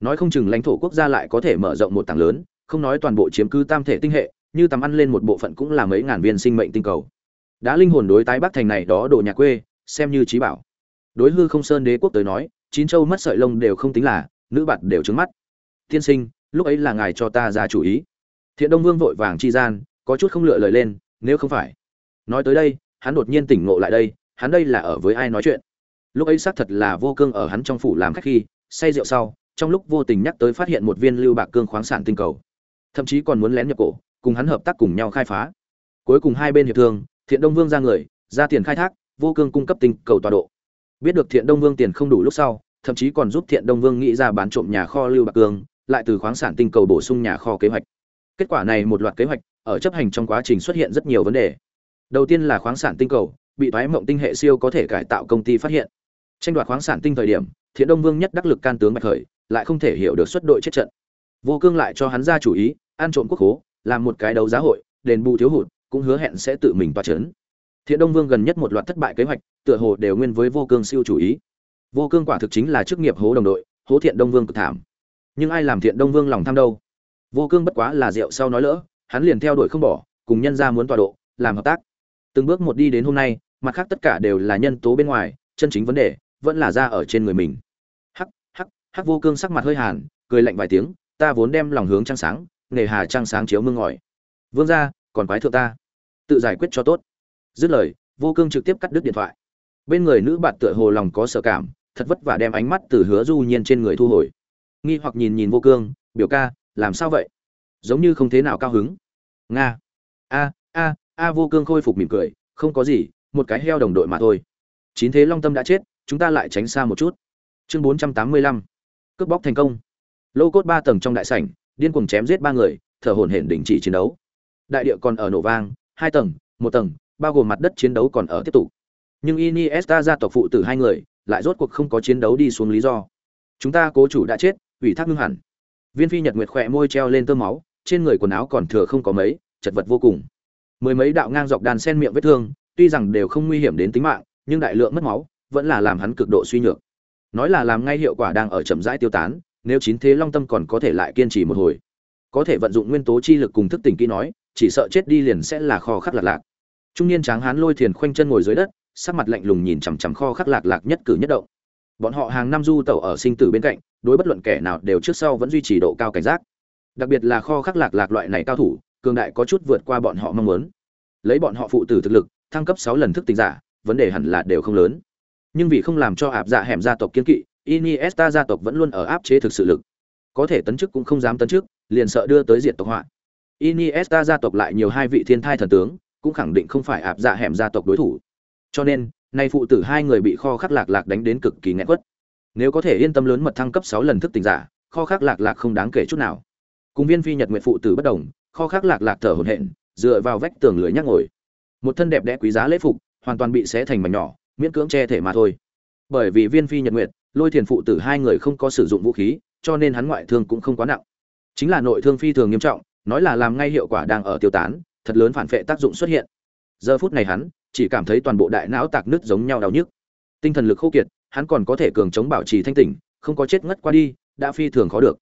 Nói không chừng lãnh thổ quốc gia lại có thể mở rộng một tảng lớn, không nói toàn bộ chiếm cứ tam thể tinh hệ như tắm ăn lên một bộ phận cũng là mấy ngàn viên sinh mệnh tinh cầu. Đã linh hồn đối tái bắc thành này đó đồ nhà quê, xem như trí bảo. Đối hư không sơn đế quốc tới nói, chín châu mất sợi lông đều không tính là, nữ bạt đều trứng mắt. Tiên sinh, lúc ấy là ngài cho ta ra chủ ý. Thiện đông vương vội vàng chi gian, có chút không lựa lời lên, nếu không phải. Nói tới đây, hắn đột nhiên tỉnh ngộ lại đây, hắn đây là ở với ai nói chuyện? Lúc ấy xác thật là vô cương ở hắn trong phủ làm khách khi, say rượu sau, trong lúc vô tình nhắc tới phát hiện một viên lưu bạc cương khoáng sản tinh cầu. Thậm chí còn muốn lén nhập cổ cùng hắn hợp tác cùng nhau khai phá. Cuối cùng hai bên hiệp thương, thiện đông vương ra người, ra tiền khai thác, vô cương cung cấp tinh cầu tọa độ. Biết được thiện đông vương tiền không đủ lúc sau, thậm chí còn giúp thiện đông vương nghĩ ra bán trộm nhà kho lưu bạc cương, lại từ khoáng sản tinh cầu bổ sung nhà kho kế hoạch. Kết quả này một loạt kế hoạch, ở chấp hành trong quá trình xuất hiện rất nhiều vấn đề. Đầu tiên là khoáng sản tinh cầu, bị thoái mộng tinh hệ siêu có thể cải tạo công ty phát hiện. Tranh đoạt khoáng sản tinh thời điểm, thiện đông vương nhất đắc lực can tướng bạch khởi, lại không thể hiểu được xuất đội chết trận. Vô cương lại cho hắn ra chủ ý, ăn trộm quốc hố làm một cái đấu giá hội, đền bù thiếu hụt, cũng hứa hẹn sẽ tự mình toa chấn. Thiện đông vương gần nhất một loạt thất bại kế hoạch, tựa hồ đều nguyên với vô cương siêu chủ ý. Vô cương quả thực chính là chức nghiệp hố đồng đội, hố thiện đông vương cực thảm. Nhưng ai làm thiện đông vương lòng tham đâu? Vô cương bất quá là rượu sau nói lỡ, hắn liền theo đuổi không bỏ, cùng nhân ra muốn tọa độ, làm hợp tác. Từng bước một đi đến hôm nay, mặt khác tất cả đều là nhân tố bên ngoài, chân chính vấn đề, vẫn là ra ở trên người mình. Hắc hắc hắc vô cương sắc mặt hơi hàn, cười lạnh vài tiếng, ta vốn đem lòng hướng trăng sáng nghề hà trăng sáng chiếu mương ngòi. Vương ra còn quái thượng ta. Tự giải quyết cho tốt. Dứt lời, vô cương trực tiếp cắt đứt điện thoại. Bên người nữ bạn tựa hồ lòng có sợ cảm, thật vất vả đem ánh mắt từ hứa du nhiên trên người thu hồi. Nghi hoặc nhìn nhìn vô cương, biểu ca, làm sao vậy? Giống như không thế nào cao hứng. Nga. A a a, vô cương khôi phục mỉm cười, không có gì, một cái heo đồng đội mà thôi. Chín thế long tâm đã chết, chúng ta lại tránh xa một chút. Chương bốn trăm tám mươi lăm. Cướp bóc thành công. Lô cốt ba tầng trong đại sảnh điên cuồng chém giết ba người, thở hổn hển đình chỉ chiến đấu. Đại địa còn ở nổ vang, hai tầng, một tầng, bao gồm mặt đất chiến đấu còn ở tiếp tục. Nhưng iniesta gia tộc phụ tử hai người lại rốt cuộc không có chiến đấu đi xuống lý do. Chúng ta cố chủ đã chết, ủy thác ngưng hẳn. Viên phi nhật nguyệt khỏe môi treo lên tơ máu, trên người quần áo còn thừa không có mấy, chật vật vô cùng. Mười mấy đạo ngang dọc đàn sen miệng vết thương, tuy rằng đều không nguy hiểm đến tính mạng, nhưng đại lượng mất máu vẫn là làm hắn cực độ suy nhược. Nói là làm ngay hiệu quả đang ở chậm rãi tiêu tán nếu chín thế long tâm còn có thể lại kiên trì một hồi. Có thể vận dụng nguyên tố chi lực cùng thức tỉnh kỹ nói, chỉ sợ chết đi liền sẽ là kho khắc lạc lạc. Trung niên tráng hán lôi thiền khoanh chân ngồi dưới đất, sắc mặt lạnh lùng nhìn chằm chằm kho khắc lạc lạc nhất cử nhất động. Bọn họ hàng năm du tẩu ở sinh tử bên cạnh, đối bất luận kẻ nào đều trước sau vẫn duy trì độ cao cảnh giác. Đặc biệt là kho khắc lạc lạc loại này cao thủ, cường đại có chút vượt qua bọn họ mong muốn. Lấy bọn họ phụ tử thực lực, thăng cấp sáu lần thức tỉnh giả, vấn đề hẳn là đều không lớn. Nhưng vì không làm cho ạp dạ hẻm gia tộc kiên kỵ iniesta gia tộc vẫn luôn ở áp chế thực sự lực. Có thể tấn chức cũng không dám tấn chức, liền sợ đưa tới diện tộc họa. Iniesta gia tộc lại nhiều hai vị thiên thai thần tướng, cũng khẳng định không phải áp dạ hẻm gia tộc đối thủ. Cho nên, nay phụ tử hai người bị kho khắc lạc lạc đánh đến cực kỳ nghẹn quất. Nếu có thể yên tâm lớn mật thăng cấp sáu lần thức tỉnh giả, kho khắc lạc lạc không đáng kể chút nào. Cùng viên phi nhật nguyện phụ tử bất đồng, kho khắc lạc lạc thở hổn hển, dựa vào vách tường lười nhắc ngồi. Một thân đẹp đẽ quý giá lễ phục, hoàn toàn bị xé thành mảnh nhỏ, miễn cưỡng che thể mà thôi. Bởi vì viên phi nhật nguyệt lôi thiền phụ tử hai người không có sử dụng vũ khí, cho nên hắn ngoại thương cũng không quá nặng. Chính là nội thương phi thường nghiêm trọng, nói là làm ngay hiệu quả đang ở tiêu tán, thật lớn phản vệ tác dụng xuất hiện. Giờ phút này hắn chỉ cảm thấy toàn bộ đại não tạc nứt giống nhau đau nhức. Tinh thần lực khô kiệt, hắn còn có thể cường chống bảo trì thanh tỉnh, không có chết ngất qua đi, đã phi thường khó được.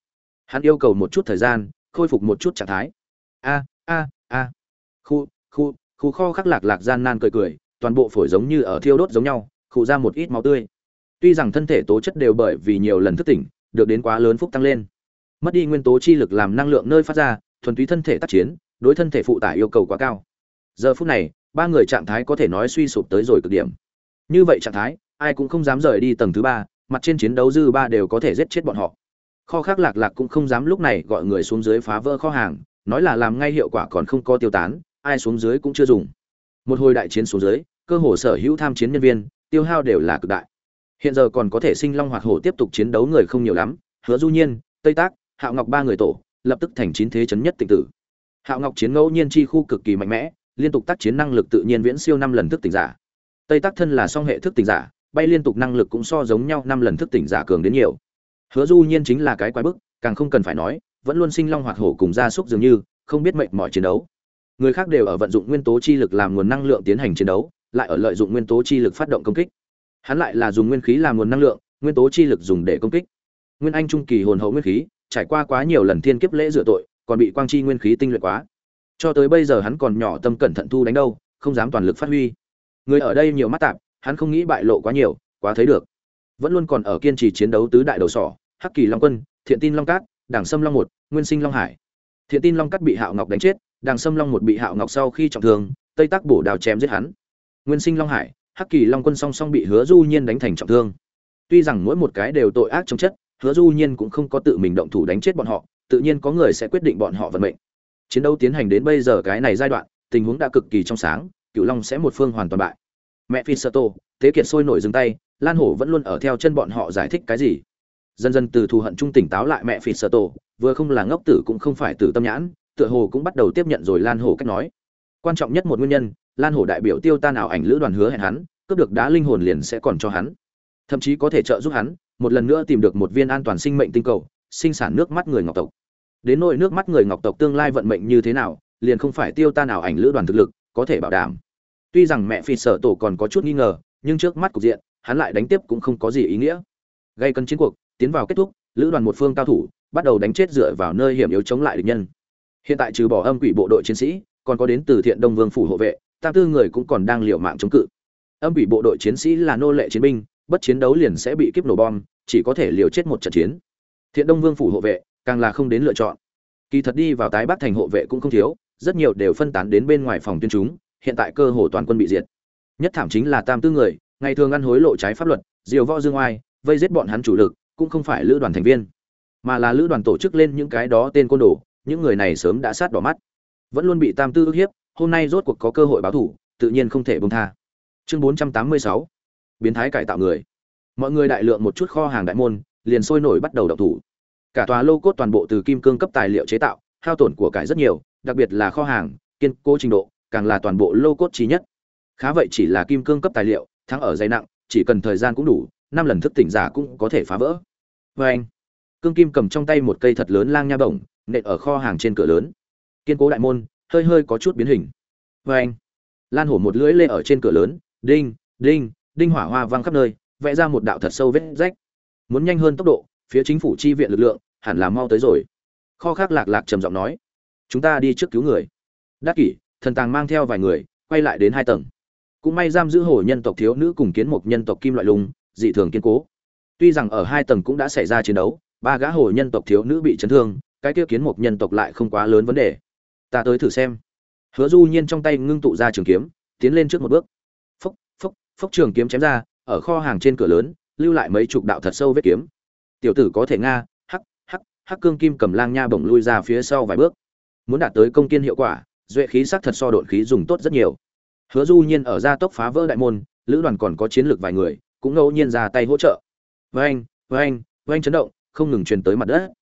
Hắn yêu cầu một chút thời gian, khôi phục một chút trạng thái. A a a. Khu khu khu kho khắc lạc lạc gian nan cười cười, toàn bộ phổi giống như ở thiêu đốt giống nhau, khụ ra một ít máu tươi tuy rằng thân thể tố chất đều bởi vì nhiều lần thức tỉnh, được đến quá lớn phúc tăng lên. Mất đi nguyên tố chi lực làm năng lượng nơi phát ra, thuần túy thân thể tác chiến, đối thân thể phụ tải yêu cầu quá cao. Giờ phút này, ba người trạng thái có thể nói suy sụp tới rồi cực điểm. Như vậy trạng thái, ai cũng không dám rời đi tầng thứ ba, mặt trên chiến đấu dư ba đều có thể giết chết bọn họ. Kho khác lạc lạc cũng không dám lúc này gọi người xuống dưới phá vỡ kho hàng, nói là làm ngay hiệu quả còn không có tiêu tán, ai xuống dưới cũng chưa dùng. Một hồi đại chiến xuống dưới, cơ hồ sở hữu tham chiến nhân viên, tiêu hao đều là cực đại hiện giờ còn có thể sinh long hoạt hổ tiếp tục chiến đấu người không nhiều lắm, hứa du nhiên, tây tác, hạo ngọc ba người tổ, lập tức thành chín thế chấn nhất tịnh tử. Hạo ngọc chiến ngẫu nhiên chi khu cực kỳ mạnh mẽ, liên tục tác chiến năng lực tự nhiên viễn siêu năm lần thức tỉnh giả. Tây tác thân là song hệ thức tỉnh giả, bay liên tục năng lực cũng so giống nhau năm lần thức tỉnh giả cường đến nhiều. Hứa du nhiên chính là cái quái bức, càng không cần phải nói, vẫn luôn sinh long hoạt hổ cùng gia súc dường như, không biết mệnh mọi chiến đấu. Người khác đều ở vận dụng nguyên tố chi lực làm nguồn năng lượng tiến hành chiến đấu, lại ở lợi dụng nguyên tố chi lực phát động công kích hắn lại là dùng nguyên khí làm nguồn năng lượng, nguyên tố chi lực dùng để công kích. Nguyên anh trung kỳ hồn hậu nguyên khí, trải qua quá nhiều lần thiên kiếp lễ rửa tội, còn bị quang chi nguyên khí tinh luyện quá. Cho tới bây giờ hắn còn nhỏ tâm cẩn thận thu đánh đâu, không dám toàn lực phát huy. Người ở đây nhiều mắt tạp, hắn không nghĩ bại lộ quá nhiều, quá thấy được. Vẫn luôn còn ở kiên trì chiến đấu tứ đại đầu sỏ, hắc kỳ long quân, thiện tin long cát, đảng sâm long một, nguyên sinh long hải. Thiện tin long cát bị hạo ngọc đánh chết đàng sâm long một bị hạo ngọc sau khi trọng thương, tây tác bổ đào chém giết hắn. Nguyên sinh long hải hắc kỳ long quân song song bị hứa du nhiên đánh thành trọng thương. Tuy rằng mỗi một cái đều tội ác trong chất hứa du nhiên cũng không có tự mình động thủ đánh chết bọn họ tự nhiên có người sẽ quyết định bọn họ vận mệnh. Chiến đấu tiến hành đến bây giờ cái này giai đoạn tình huống đã cực kỳ trong sáng Cựu long sẽ một phương hoàn toàn bại. Mẹ phi sơ tô thế kiệt sôi nổi dừng tay lan hổ vẫn luôn ở theo chân bọn họ giải thích cái gì? Dần dần từ thù hận trung tỉnh táo lại mẹ phi sơ tô vừa không là ngốc tử cũng không phải tử tâm nhãn tựa hồ cũng bắt đầu tiếp nhận rồi Lan Hổ cách nói. Quan trọng nhất một nguyên nhân, Lan Hổ đại biểu tiêu tan ảo ảnh lữ đoàn hứa hẹn hắn, cướp được đá linh hồn liền sẽ còn cho hắn. Thậm chí có thể trợ giúp hắn, một lần nữa tìm được một viên an toàn sinh mệnh tinh cầu, sinh sản nước mắt người ngọc tộc. Đến nỗi nước mắt người ngọc tộc tương lai vận mệnh như thế nào, liền không phải tiêu tan ảo ảnh lữ đoàn thực lực có thể bảo đảm. Tuy rằng mẹ phi sở tổ còn có chút nghi ngờ, nhưng trước mắt cục diện, hắn lại đánh tiếp cũng không có gì ý nghĩa. Gây cân chiến cuộc, tiến vào kết thúc, lữ đoàn một phương cao thủ, bắt đầu đánh chết dựa vào nơi hiểm yếu chống lại địch nhân hiện tại trừ bỏ âm quỷ bộ đội chiến sĩ còn có đến từ thiện đông vương phủ hộ vệ tam tư người cũng còn đang liều mạng chống cự. Âm bị bộ đội chiến sĩ là nô lệ chiến binh, bất chiến đấu liền sẽ bị kiếp nổ bom, chỉ có thể liều chết một trận chiến. Thiện đông vương phủ hộ vệ, càng là không đến lựa chọn. Kỳ thật đi vào tái bắc thành hộ vệ cũng không thiếu, rất nhiều đều phân tán đến bên ngoài phòng tuyên chúng, hiện tại cơ hồ toàn quân bị diệt. Nhất thảm chính là tam tư người, ngày thường ăn hối lộ trái pháp luật, diều võ dương oai, vây giết bọn hắn chủ lực, cũng không phải lữ đoàn thành viên, mà là lữ đoàn tổ chức lên những cái đó tên côn đồ, những người này sớm đã sát đỏ mắt. Vẫn luôn bị tam tư ức hiếp hôm nay rốt cuộc có cơ hội báo thủ, tự nhiên không thể bông tha. Chương bốn trăm tám mươi sáu. Biến thái cải tạo người. Mọi người đại lượng một chút kho hàng đại môn, liền sôi nổi bắt đầu động thủ. Cả tòa lô cốt toàn bộ từ kim cương cấp tài liệu chế tạo, hao tổn của cải rất nhiều, đặc biệt là kho hàng, kiên cố trình độ, càng là toàn bộ lô cốt trí nhất. Khá vậy chỉ là kim cương cấp tài liệu, thắng ở dày nặng, chỉ cần thời gian cũng đủ, năm lần thức tỉnh giả cũng có thể phá vỡ. Vê anh, cương kim cầm trong tay một cây thật lớn lang nha bổng, nện ở kho hàng trên cửa lớn. Kiên cố đại môn hơi hơi có chút biến hình. Vê anh, lan hổ một lưỡi lê ở trên cửa lớn, đinh đinh đinh hỏa hoa văng khắp nơi, vẽ ra một đạo thật sâu vết rách. Muốn nhanh hơn tốc độ, phía chính phủ chi viện lực lượng, hẳn là mau tới rồi. Kho khác lạc lạc trầm giọng nói, chúng ta đi trước cứu người. Đắc kỷ, thần tàng mang theo vài người, quay lại đến hai tầng. Cũng may giam giữ Hổ nhân tộc thiếu nữ cùng kiến một nhân tộc kim loại lùng, dị thường kiên cố. Tuy rằng ở hai tầng cũng đã xảy ra chiến đấu, ba gã Hổ nhân tộc thiếu nữ bị chấn thương, cái kia kiến một nhân tộc lại không quá lớn vấn đề ta tới thử xem. Hứa du nhiên trong tay ngưng tụ ra trường kiếm, tiến lên trước một bước. Phốc phốc phốc trường kiếm chém ra, ở kho hàng trên cửa lớn, lưu lại mấy chục đạo thật sâu vết kiếm. Tiểu tử có thể nga, hắc hắc hắc cương kim cầm lang nha bổng lui ra phía sau vài bước. Muốn đạt tới công kiên hiệu quả, duệ khí sắc thật so độn khí dùng tốt rất nhiều. Hứa du nhiên ở gia tốc phá vỡ đại môn, lữ đoàn còn có chiến lược vài người, cũng ngẫu nhiên ra tay hỗ trợ. Với anh với anh với anh chấn động, không ngừng truyền tới mặt đất.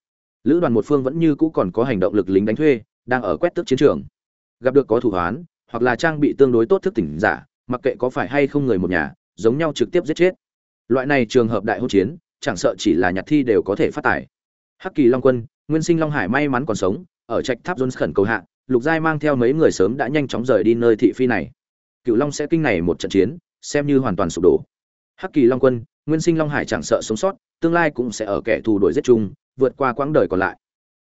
Lữ đoàn một phương vẫn như cũ còn có hành động lực lính đánh thuê đang ở quét tước chiến trường. Gặp được có thủ hoán, hoặc là trang bị tương đối tốt thức tỉnh giả, mặc kệ có phải hay không người một nhà, giống nhau trực tiếp giết chết. Loại này trường hợp đại hỗn chiến, chẳng sợ chỉ là nhặt thi đều có thể phát tải. Hắc kỳ long quân, nguyên sinh long hải may mắn còn sống, ở trạch tháp jones khẩn cầu hạ, lục giai mang theo mấy người sớm đã nhanh chóng rời đi nơi thị phi này. Cựu long sẽ kinh này một trận chiến, xem như hoàn toàn sụp đổ. Hắc kỳ long quân, nguyên sinh long hải chẳng sợ sống sót, tương lai cũng sẽ ở kẻ thù đuổi giết chung, vượt qua quãng đời còn lại.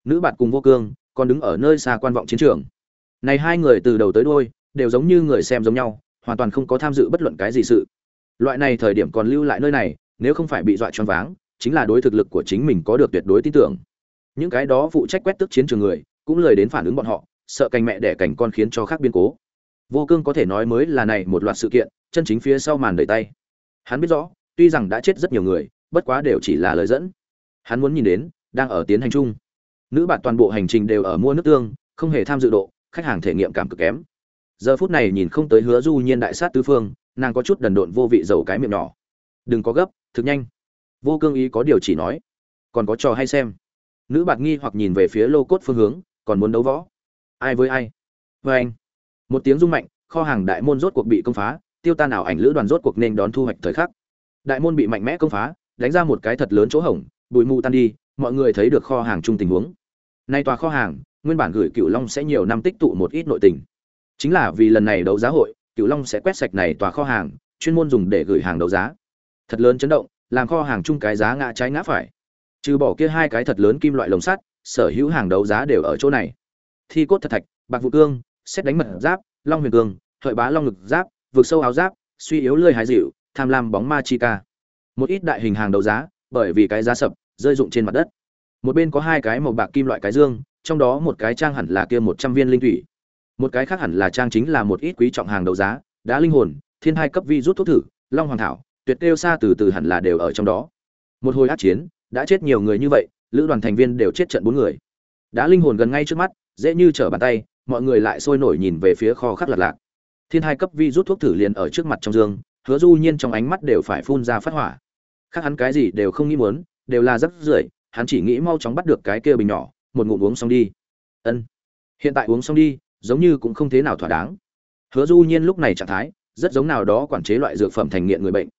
Nữ bạt cùng vô cương còn đứng ở nơi xa quan vọng chiến trường. Này hai người từ đầu tới đuôi, đều giống như người xem giống nhau, hoàn toàn không có tham dự bất luận cái gì sự. Loại này thời điểm còn lưu lại nơi này, nếu không phải bị dọa choáng váng, chính là đối thực lực của chính mình có được tuyệt đối tin tưởng. Những cái đó phụ trách quét tức chiến trường người, cũng lời đến phản ứng bọn họ, sợ cành mẹ đẻ cảnh con khiến cho khác biến cố. Vô cương có thể nói mới là này một loạt sự kiện, chân chính phía sau màn đẩy tay. Hắn biết rõ, tuy rằng đã chết rất nhiều người, bất quá đều chỉ là lời dẫn. Hắn muốn nhìn đến, đang ở tiến hành chung nữ bạn toàn bộ hành trình đều ở mua nước tương, không hề tham dự độ, khách hàng thể nghiệm cảm cực kém. Giờ phút này nhìn không tới hứa du nhiên đại sát tứ phương, nàng có chút đần độn vô vị dầu cái miệng nhỏ. Đừng có gấp, thực nhanh. Vô cương ý có điều chỉ nói. Còn có trò hay xem. Nữ bạc nghi hoặc nhìn về phía lô cốt phương hướng, còn muốn đấu võ? Ai với ai? Với anh. Một tiếng rung mạnh, kho hàng đại môn rốt cuộc bị công phá, tiêu tan ảo ảnh lữ đoàn rốt cuộc nên đón thu hoạch thời khắc. Đại môn bị mạnh mẽ công phá, đánh ra một cái thật lớn chỗ hổng, bụi mù tan đi, mọi người thấy được kho hàng chung tình huống nay tòa kho hàng, nguyên bản gửi cựu long sẽ nhiều năm tích tụ một ít nội tình. Chính là vì lần này đấu giá hội cựu long sẽ quét sạch này tòa kho hàng, chuyên môn dùng để gửi hàng đấu giá. Thật lớn chấn động, làm kho hàng chung cái giá ngã trái ngã phải. Trừ bỏ kia hai cái thật lớn kim loại lồng sắt, sở hữu hàng đấu giá đều ở chỗ này. Thi cốt thật thạch, bạc vụ cương, xét đánh mật giáp, long huyền cương thợi bá long ngực giáp, vượt sâu áo giáp, suy yếu lơi hái dịu, tham lam bóng ma chi ca. Một ít đại hình hàng đấu giá, bởi vì cái giá sập, rơi rụng trên mặt đất một bên có hai cái màu bạc kim loại cái dương, trong đó một cái trang hẳn là kia một trăm viên linh thủy. Một cái khác hẳn là trang chính là một ít quý trọng hàng đấu giá, đá linh hồn, thiên hai cấp vi rút thuốc thử, long hoàng thảo, tuyệt kêu xa từ từ hẳn là đều ở trong đó. Một hồi át chiến, đã chết nhiều người như vậy, lữ đoàn thành viên đều chết trận bốn người. Đá linh hồn gần ngay trước mắt, dễ như trở bàn tay, mọi người lại sôi nổi nhìn về phía kho khắc lạc lạc. Thiên hai cấp vi rút thuốc thử liền ở trước mặt trong dương, hứa du nhiên trong ánh mắt đều phải phun ra phát hỏa. Khác hắn cái gì đều không nghĩ muốn, đều là rất rưởi hắn chỉ nghĩ mau chóng bắt được cái kia bình nhỏ, một ngụm uống xong đi. Ân. Hiện tại uống xong đi, giống như cũng không thế nào thỏa đáng. Hứa du nhiên lúc này trạng thái, rất giống nào đó quản chế loại dược phẩm thành nghiện người bệnh.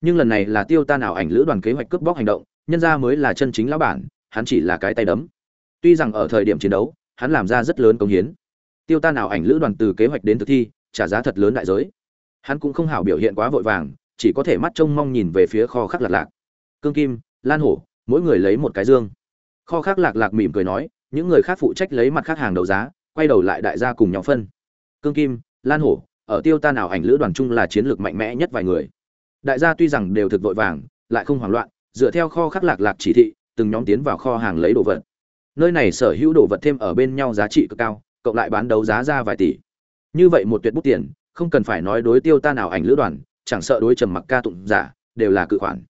Nhưng lần này là tiêu ta nào ảnh lữ đoàn kế hoạch cướp bóc hành động, nhân ra mới là chân chính lão bản, hắn chỉ là cái tay đấm. Tuy rằng ở thời điểm chiến đấu, hắn làm ra rất lớn công hiến. Tiêu ta nào ảnh lữ đoàn từ kế hoạch đến thực thi, trả giá thật lớn đại giới. Hắn cũng không hảo biểu hiện quá vội vàng, chỉ có thể mắt trông mong nhìn về phía kho khắc lạc lạc. Cương kim, lan hổ mỗi người lấy một cái dương. Kho khác lạc lạc mỉm cười nói, những người khác phụ trách lấy mặt khác hàng đấu giá, quay đầu lại đại gia cùng nhau phân. Cương kim, lan hổ, ở tiêu ta nào ảnh lữ đoàn chung là chiến lược mạnh mẽ nhất vài người. Đại gia tuy rằng đều thực vội vàng, lại không hoảng loạn, dựa theo kho khắc lạc lạc chỉ thị, từng nhóm tiến vào kho hàng lấy đồ vật. Nơi này sở hữu đồ vật thêm ở bên nhau giá trị cực cao, cộng lại bán đấu giá ra vài tỷ. Như vậy một tuyệt bút tiền, không cần phải nói đối tiêu ta nào ảnh lữ đoàn, chẳng sợ đối trầm mặc ca tụng giả, đều là cự khoản.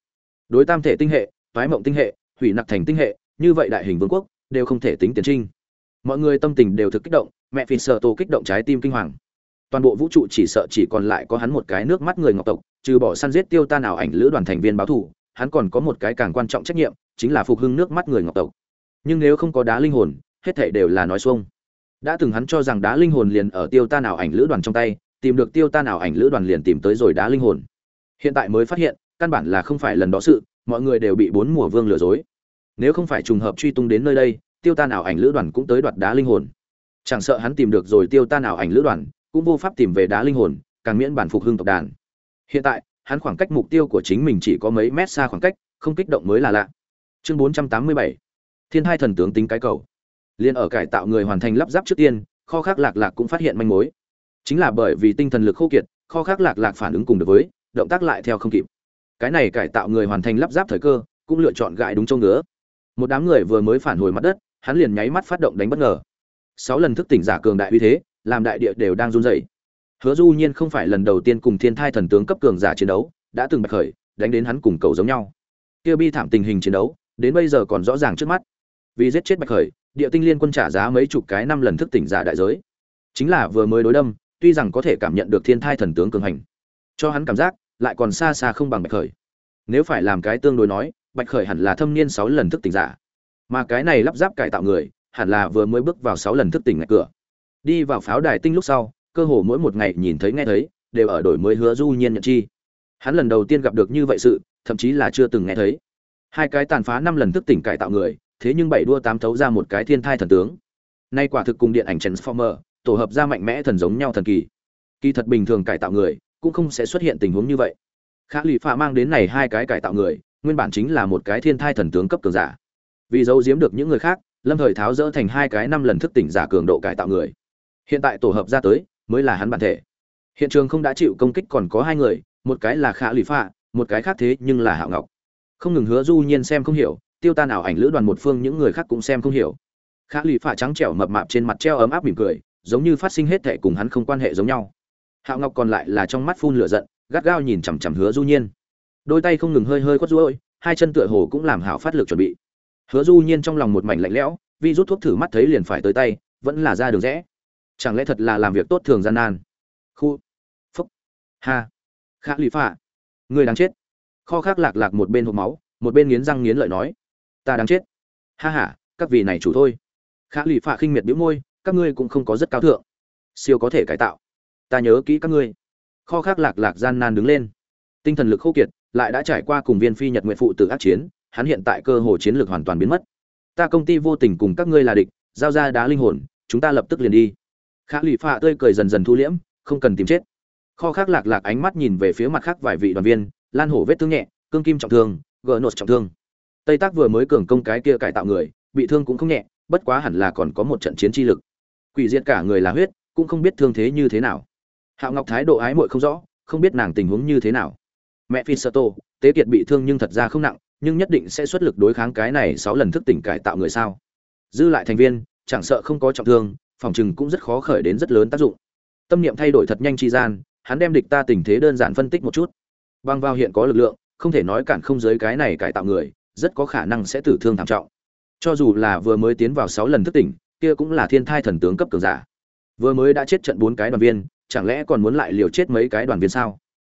Đối tam thể tinh hệ toái mộng tinh hệ hủy nặc thành tinh hệ như vậy đại hình vương quốc đều không thể tính tiến trinh. Mọi người tâm tình đều thực kích động mẹ phi sợ tổ kích động trái tim kinh hoàng. Toàn bộ vũ trụ chỉ sợ chỉ còn lại có hắn một cái nước mắt người ngọc tộc trừ bỏ săn giết tiêu ta nào ảnh lữ đoàn thành viên báo thủ, hắn còn có một cái càng quan trọng trách nhiệm chính là phục hưng nước mắt người ngọc tộc. Nhưng nếu không có đá linh hồn hết thảy đều là nói xuông. Đã từng hắn cho rằng đá linh hồn liền ở tiêu ta nào ảnh lữ đoàn trong tay tìm được tiêu ta nào ảnh lữ đoàn liền tìm tới rồi đá linh hồn. Hiện tại mới phát hiện căn bản là không phải lần đó sự mọi người đều bị bốn mùa vương lừa dối. Nếu không phải trùng hợp truy tung đến nơi đây, tiêu ta nào ảnh lữ đoàn cũng tới đoạt đá linh hồn. Chẳng sợ hắn tìm được rồi tiêu ta nào ảnh lữ đoàn, cũng vô pháp tìm về đá linh hồn, càng miễn bản phục hưng tộc đàn. Hiện tại, hắn khoảng cách mục tiêu của chính mình chỉ có mấy mét xa khoảng cách, không kích động mới là lạ. Chương 487 thiên hai thần tướng tính cái cầu. Liên ở cải tạo người hoàn thành lắp ráp trước tiên, kho khác lạc lạc cũng phát hiện manh mối. Chính là bởi vì tinh thần lực khô kiệt, kho khác lạc lạc phản ứng cùng được với, động tác lại theo không kịp cái này cải tạo người hoàn thành lắp ráp thời cơ, cũng lựa chọn gãi đúng châu ngứa. Một đám người vừa mới phản hồi mặt đất, hắn liền nháy mắt phát động đánh bất ngờ. Sáu lần thức tỉnh giả cường đại uy thế, làm đại địa đều đang run rẩy. Hứa du nhiên không phải lần đầu tiên cùng thiên thai thần tướng cấp cường giả chiến đấu, đã từng bạch khởi, đánh đến hắn cùng cầu giống nhau. Kia bi thảm tình hình chiến đấu, đến bây giờ còn rõ ràng trước mắt. Vì giết chết bạch khởi, địa tinh liên quân trả giá mấy chục cái năm lần thức tỉnh giả đại giới. Chính là vừa mới đối đâm, tuy rằng có thể cảm nhận được thiên thai thần tướng cường hành, cho hắn cảm giác lại còn xa xa không bằng bạch khởi. Nếu phải làm cái tương đối nói, bạch khởi hẳn là thâm niên sáu lần thức tỉnh giả. Mà cái này lắp ráp cải tạo người, hẳn là vừa mới bước vào sáu lần thức tỉnh ngạch cửa. Đi vào pháo đài tinh lúc sau, cơ hồ mỗi một ngày nhìn thấy nghe thấy, đều ở đổi mới hứa du nhiên nhận chi. Hắn lần đầu tiên gặp được như vậy sự, thậm chí là chưa từng nghe thấy. Hai cái tàn phá năm lần thức tỉnh cải tạo người, thế nhưng bảy đua tám thấu ra một cái thiên thai thần tướng. Nay quả thực cùng điện ảnh transformer, tổ hợp ra mạnh mẽ thần giống nhau thần kỳ. Kỳ thật bình thường cải tạo người cũng không sẽ xuất hiện tình huống như vậy. Khả lụy phạ mang đến này hai cái cải tạo người, nguyên bản chính là một cái thiên thai thần tướng cấp cường giả. Vì giấu giếm được những người khác, lâm thời tháo rỡ thành hai cái năm lần thức tỉnh giả cường độ cải tạo người. Hiện tại tổ hợp ra tới, mới là hắn bản thể. Hiện trường không đã chịu công kích còn có hai người, một cái là khả lụy phạ, một cái khác thế nhưng là hạo ngọc. Không ngừng hứa du nhiên xem không hiểu, tiêu tan ảo ảnh lữ đoàn một phương những người khác cũng xem không hiểu. Khả lụy phạ trắng trẻo mập mạp trên mặt treo ấm áp mỉm cười, giống như phát sinh hết thệ cùng hắn không quan hệ giống nhau hạo ngọc còn lại là trong mắt phun lửa giận, gắt gao nhìn chằm chằm hứa du nhiên. Đôi tay không ngừng hơi hơi quất ruôi, hai chân tựa hồ cũng làm hảo phát lực chuẩn bị. Hứa du nhiên trong lòng một mảnh lạnh lẽo, vì rút thuốc thử mắt thấy liền phải tới tay, vẫn là ra đường rẽ. Chẳng lẽ thật là làm việc tốt thường gian nan? Khu, phúc, ha, khả lụy phạ. Người đáng chết. Kho khác lạc lạc một bên hộp máu, một bên nghiến răng nghiến lợi nói. Ta đáng chết. Ha ha, các vị này chủ thôi. Khả lụy phạ khinh miệt bĩu môi, các ngươi cũng không có rất cao thượng. Siêu có thể cải tạo ta nhớ kỹ các ngươi. Kho khác lạc lạc gian nan đứng lên. Tinh thần lực khô kiệt, lại đã trải qua cùng viên phi nhật nguyện phụ tự ác chiến, hắn hiện tại cơ hồ chiến lược hoàn toàn biến mất. Ta công ty vô tình cùng các ngươi là địch, giao ra đá linh hồn, chúng ta lập tức liền đi. Khả lụy phạ tươi cười dần dần thu liễm, không cần tìm chết. Kho khác lạc lạc ánh mắt nhìn về phía mặt khác vài vị đoàn viên, lan hổ vết thương nhẹ, cương kim trọng thương, gỡ nột trọng thương. Tây tác vừa mới cường công cái kia cải tạo người, bị thương cũng không nhẹ, bất quá hẳn là còn có một trận chiến chi lực. Quỷ diệt cả người là huyết, cũng không biết thương thế như thế nào hạo ngọc thái độ ái muội không rõ, không biết nàng tình huống như thế nào. Mẹ phi sơ tô tế kiệt bị thương nhưng thật ra không nặng, nhưng nhất định sẽ xuất lực đối kháng cái này sáu lần thức tỉnh cải tạo người sao. Dư lại thành viên, chẳng sợ không có trọng thương, phòng chừng cũng rất khó khởi đến rất lớn tác dụng. Tâm niệm thay đổi thật nhanh chi gian, hắn đem địch ta tình thế đơn giản phân tích một chút. Băng vào hiện có lực lượng, không thể nói cản không giới cái này cải tạo người, rất có khả năng sẽ tử thương thảm trọng. Cho dù là vừa mới tiến vào sáu lần thức tỉnh, kia cũng là thiên thai thần tướng cấp cường giả. Vừa mới đã chết trận bốn cái đoàn viên chẳng lẽ còn muốn lại liều chết mấy cái đoàn viên sao?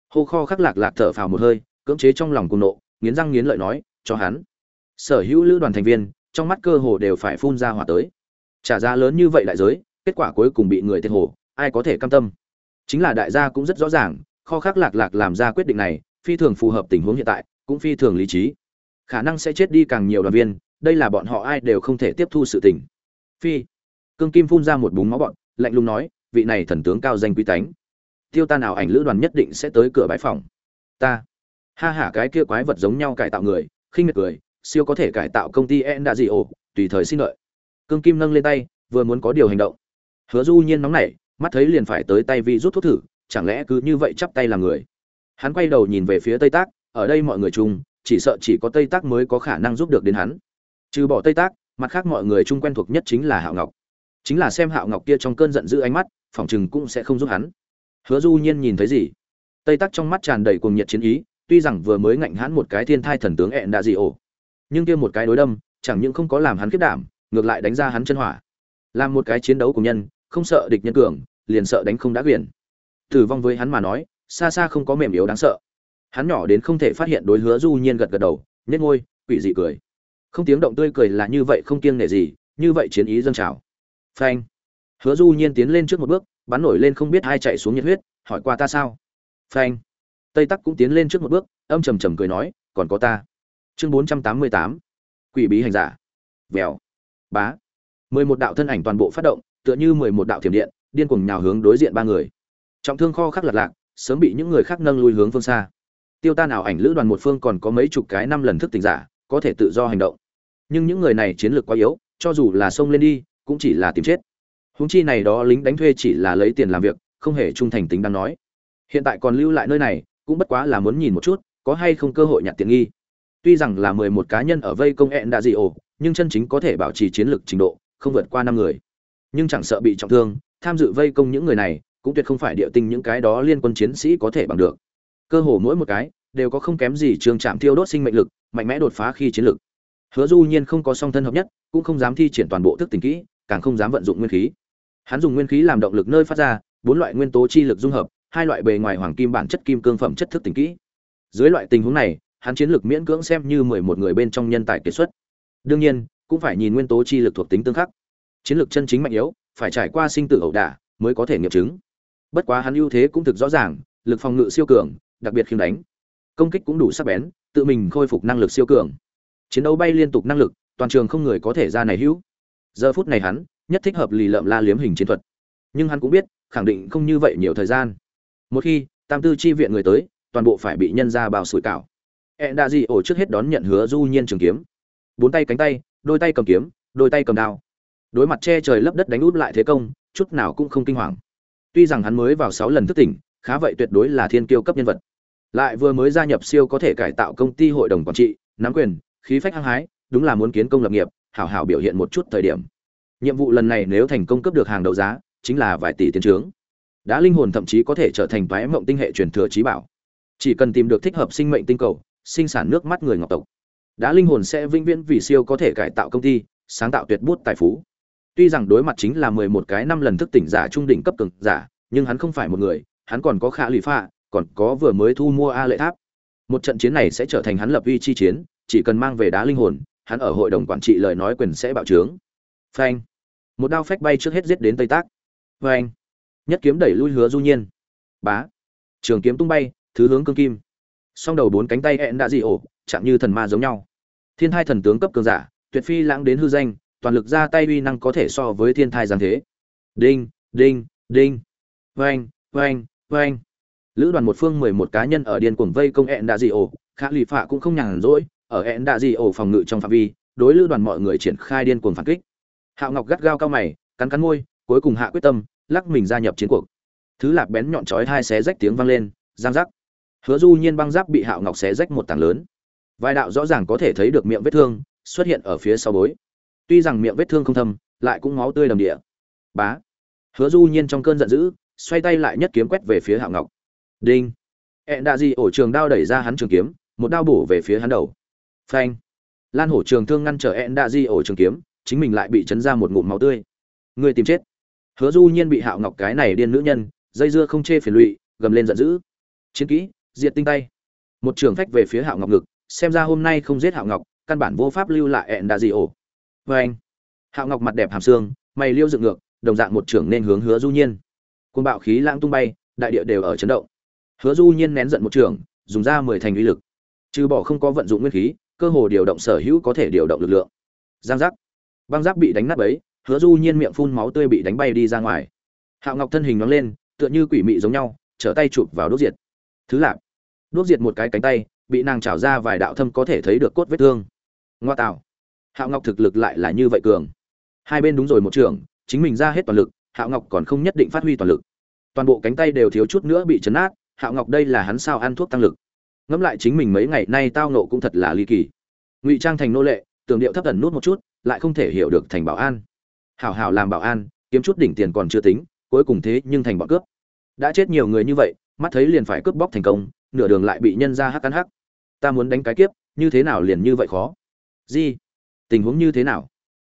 Hô kho khắc lạc lạc thở phào một hơi, cưỡng chế trong lòng cùng nộ, nghiến răng nghiến lợi nói, cho hắn. Sở hữu lữ đoàn thành viên, trong mắt cơ hồ đều phải phun ra hỏa tới. Trả giá lớn như vậy đại giới, kết quả cuối cùng bị người thiệt hồ, ai có thể cam tâm? Chính là đại gia cũng rất rõ ràng, kho khắc lạc lạc làm ra quyết định này, phi thường phù hợp tình huống hiện tại, cũng phi thường lý trí. Khả năng sẽ chết đi càng nhiều đoàn viên, đây là bọn họ ai đều không thể tiếp thu sự tình. Phi, cương kim phun ra một búng máu bọn, lạnh lùng nói vị này thần tướng cao danh quý tánh. Tiêu ta nào ảnh lữ đoàn nhất định sẽ tới cửa bãi phòng ta. Ha hả cái kia quái vật giống nhau cải tạo người, khinh miệt cười, siêu có thể cải tạo công ty en đã gì ồ tùy thời xin lợi. Cương kim nâng lên tay, vừa muốn có điều hành động. Hứa du nhiên nóng nảy, mắt thấy liền phải tới tay vi rút thuốc thử, chẳng lẽ cứ như vậy chắp tay làm người? Hắn quay đầu nhìn về phía tây tác, ở đây mọi người chung, chỉ sợ chỉ có tây tác mới có khả năng giúp được đến hắn. Trừ bỏ tây tác, mặt khác mọi người chung quen thuộc nhất chính là hạo ngọc. Chính là xem hạo ngọc kia trong cơn giận dữ ánh mắt phỏng chừng cũng sẽ không giúp hắn. Hứa du nhiên nhìn thấy gì? Tây tắc trong mắt tràn đầy cuồng nhiệt chiến ý, tuy rằng vừa mới ngạnh hãn một cái thiên thai thần tướng ẹn đã dị ổ, nhưng kia một cái đối đâm, chẳng những không có làm hắn kiếp đảm, ngược lại đánh ra hắn chân hỏa. Làm một cái chiến đấu của nhân, không sợ địch nhân cường, liền sợ đánh không đã quyền. Tử vong với hắn mà nói, xa xa không có mềm yếu đáng sợ. Hắn nhỏ đến không thể phát hiện đối hứa du nhiên gật gật đầu, nhếch ngôi quỷ dị cười. Không tiếng động tươi cười là như vậy không kiêng nể gì, như vậy chiến ý dâng trào. Phanh hứa du nhiên tiến lên trước một bước, bắn nổi lên không biết ai chạy xuống nhiệt huyết, hỏi qua ta sao? Phanh. Tây tắc cũng tiến lên trước một bước, âm trầm trầm cười nói, còn có ta. Chương bốn trăm tám mươi tám. Quỷ bí hành giả. Vèo. Bá. mười một đạo thân ảnh toàn bộ phát động, tựa như mười một đạo thiểm điện, điên cuồng nhào hướng đối diện ba người. Trọng thương kho khắc lật lạc, sớm bị những người khác nâng lui hướng phương xa. Tiêu tan ảo ảnh lữ đoàn một phương còn có mấy chục cái năm lần thức tỉnh giả, có thể tự do hành động. Nhưng những người này chiến lược quá yếu, cho dù là xông lên đi, cũng chỉ là tìm chết. Huống chi này đó lính đánh thuê chỉ là lấy tiền làm việc, không hề trung thành tính đáng nói. Hiện tại còn lưu lại nơi này, cũng bất quá là muốn nhìn một chút, có hay không cơ hội nhặt tiện nghi. Tuy rằng là mười một cá nhân ở vây công hẹn đã dị ổ nhưng chân chính có thể bảo trì chiến lược trình độ, không vượt qua năm người. Nhưng chẳng sợ bị trọng thương, tham dự vây công những người này, cũng tuyệt không phải địa tinh những cái đó liên quân chiến sĩ có thể bằng được. Cơ hồ mỗi một cái, đều có không kém gì trường trạm tiêu đốt sinh mệnh lực, mạnh mẽ đột phá khi chiến lực hứa du nhiên không có song thân hợp nhất, cũng không dám thi triển toàn bộ thức tình kỹ, càng không dám vận dụng nguyên khí hắn dùng nguyên khí làm động lực nơi phát ra, bốn loại nguyên tố chi lực dung hợp, hai loại bề ngoài hoàng kim bản chất kim cương phẩm chất thức tỉnh kỹ. Dưới loại tình huống này, hắn chiến lược miễn cưỡng xem như mười một người bên trong nhân tài kiệt xuất. Đương nhiên, cũng phải nhìn nguyên tố chi lực thuộc tính tương khắc. Chiến lược chân chính mạnh yếu, phải trải qua sinh tử ẩu đả mới có thể nghiệm chứng. Bất quá hắn ưu thế cũng thực rõ ràng, lực phòng ngự siêu cường, đặc biệt khiêm đánh. Công kích cũng đủ sắc bén, tự mình khôi phục năng lực siêu cường. Chiến đấu bay liên tục năng lực, toàn trường không người có thể ra này hữu. Giờ phút này hắn nhất thích hợp lì lợm la liếm hình chiến thuật. Nhưng hắn cũng biết, khẳng định không như vậy nhiều thời gian. Một khi, tam tư chi viện người tới, toàn bộ phải bị nhân ra bào sủi cảo. E đa di ổ trước hết đón nhận hứa du nhiên trường kiếm. Bốn tay cánh tay, đôi tay cầm kiếm, đôi tay cầm đao. Đối mặt che trời lấp đất đánh út lại thế công, chút nào cũng không kinh hoàng. Tuy rằng hắn mới vào sáu lần thức tỉnh, khá vậy tuyệt đối là thiên kiêu cấp nhân vật. Lại vừa mới gia nhập siêu có thể cải tạo công ty hội đồng quản trị, nắm quyền, khí phách hăng hái, đúng là muốn kiến công lập nghiệp, hảo hảo biểu hiện một chút thời điểm nhiệm vụ lần này nếu thành công cấp được hàng đấu giá, chính là vài tỷ tiền trướng. Đã linh hồn thậm chí có thể trở thành toái mộng tinh hệ truyền thừa trí bảo. Chỉ cần tìm được thích hợp sinh mệnh tinh cầu, sinh sản nước mắt người ngọc tộc. Đã linh hồn sẽ vĩnh viễn vì siêu có thể cải tạo công ty, sáng tạo tuyệt bút tài phú. Tuy rằng đối mặt chính là mười một cái năm lần thức tỉnh giả trung đỉnh cấp cường giả, nhưng hắn không phải một người, hắn còn có khả lụy pha, còn có vừa mới thu mua a lệ tháp. Một trận chiến này sẽ trở thành hắn lập uy chi chiến, chỉ cần mang về đá linh hồn, hắn ở hội đồng quản trị lời nói quyền sẽ bạo trướng phanh. Một đao phách bay trước hết giết đến tây tác. Phanh. Nhất kiếm đẩy lui hứa du nhiên. Bá. Trường kiếm tung bay, thứ hướng cương kim. Song đầu bốn cánh tay hẹn đã dị ổ, chạm như thần ma giống nhau. Thiên thai thần tướng cấp cường giả, tuyệt phi lãng đến hư danh, toàn lực ra tay uy năng có thể so với thiên thai giáng thế. Đinh đinh đinh. Vang vang vang lữ đoàn một phương mười một cá nhân ở điên cuồng vây công hẹn đã dị ổ, khả lì phạ cũng không nhàn rỗi, ở hẹn đã dị ổ phòng ngự trong phạm vi, đối lữ đoàn mọi người triển khai điên cuồng phản kích hạo ngọc gắt gao cao mày, cắn cắn môi, cuối cùng hạ quyết tâm, lắc mình gia nhập chiến cuộc. Thứ lạp bén nhọn chói hai xé rách tiếng vang lên, giang rắc hứa du nhiên băng giáp bị hạo ngọc xé rách một tảng lớn. Vài đạo rõ ràng có thể thấy được miệng vết thương xuất hiện ở phía sau bối. Tuy rằng miệng vết thương không thâm, lại cũng máu tươi đầm địa. Bá. Hứa du nhiên trong cơn giận dữ, xoay tay lại nhất kiếm quét về phía hạo ngọc. Đinh. E ẹn đạ di ổ trường đao đẩy ra hắn trường kiếm, một đao bổ về phía hắn đầu. Phanh. Lan hổ trường thương ngăn trở e ẹn đạ di ổ trường kiếm chính mình lại bị chấn ra một ngụm máu tươi. Người tìm chết. Hứa du nhiên bị hạo ngọc cái này điên nữ nhân, dây dưa không chê phiền lụy, gầm lên giận dữ. Chiến kỹ, diệt tinh tay. Một trường phách về phía hạo ngọc ngực, xem ra hôm nay không giết hạo ngọc, căn bản vô pháp lưu lại ẹn đã gì ổ. Vê anh, hạo ngọc mặt đẹp hàm xương, mày liêu dựng ngược, đồng dạng một trưởng nên hướng hứa du nhiên. Côn bạo khí lãng tung bay, đại địa đều ở chấn động. Hứa du nhiên nén giận một trưởng dùng ra mười thành uy lực. Trừ bỏ không có vận dụng nguyên khí, cơ hồ điều động sở hữu có thể điều động lực lượng. Giang giác băng giáp bị đánh nát ấy hứa du nhiên miệng phun máu tươi bị đánh bay đi ra ngoài. Hạo ngọc thân hình nóng lên, tựa như quỷ mị giống nhau, trở tay chụp vào đốt diệt. Thứ lạp đốt diệt một cái cánh tay, bị nàng chảo ra vài đạo thâm có thể thấy được cốt vết thương. Ngoa tạo. Hạo ngọc thực lực lại là như vậy cường. Hai bên đúng rồi một trường, chính mình ra hết toàn lực, hạo ngọc còn không nhất định phát huy toàn lực. Toàn bộ cánh tay đều thiếu chút nữa bị chấn át hạo ngọc đây là hắn sao ăn thuốc tăng lực. Ngẫm lại chính mình mấy ngày nay tao nộ cũng thật là ly kỳ. Ngụy trang thành nô lệ, tưởng điệu thấp thần nút một chút lại không thể hiểu được thành bảo an. Hảo hảo làm bảo an, kiếm chút đỉnh tiền còn chưa tính, cuối cùng thế nhưng thành bọn cướp. Đã chết nhiều người như vậy, mắt thấy liền phải cướp bóc thành công, nửa đường lại bị nhân ra hắc cắn hắc. Ta muốn đánh cái kiếp, như thế nào liền như vậy khó? Gì? Tình huống như thế nào?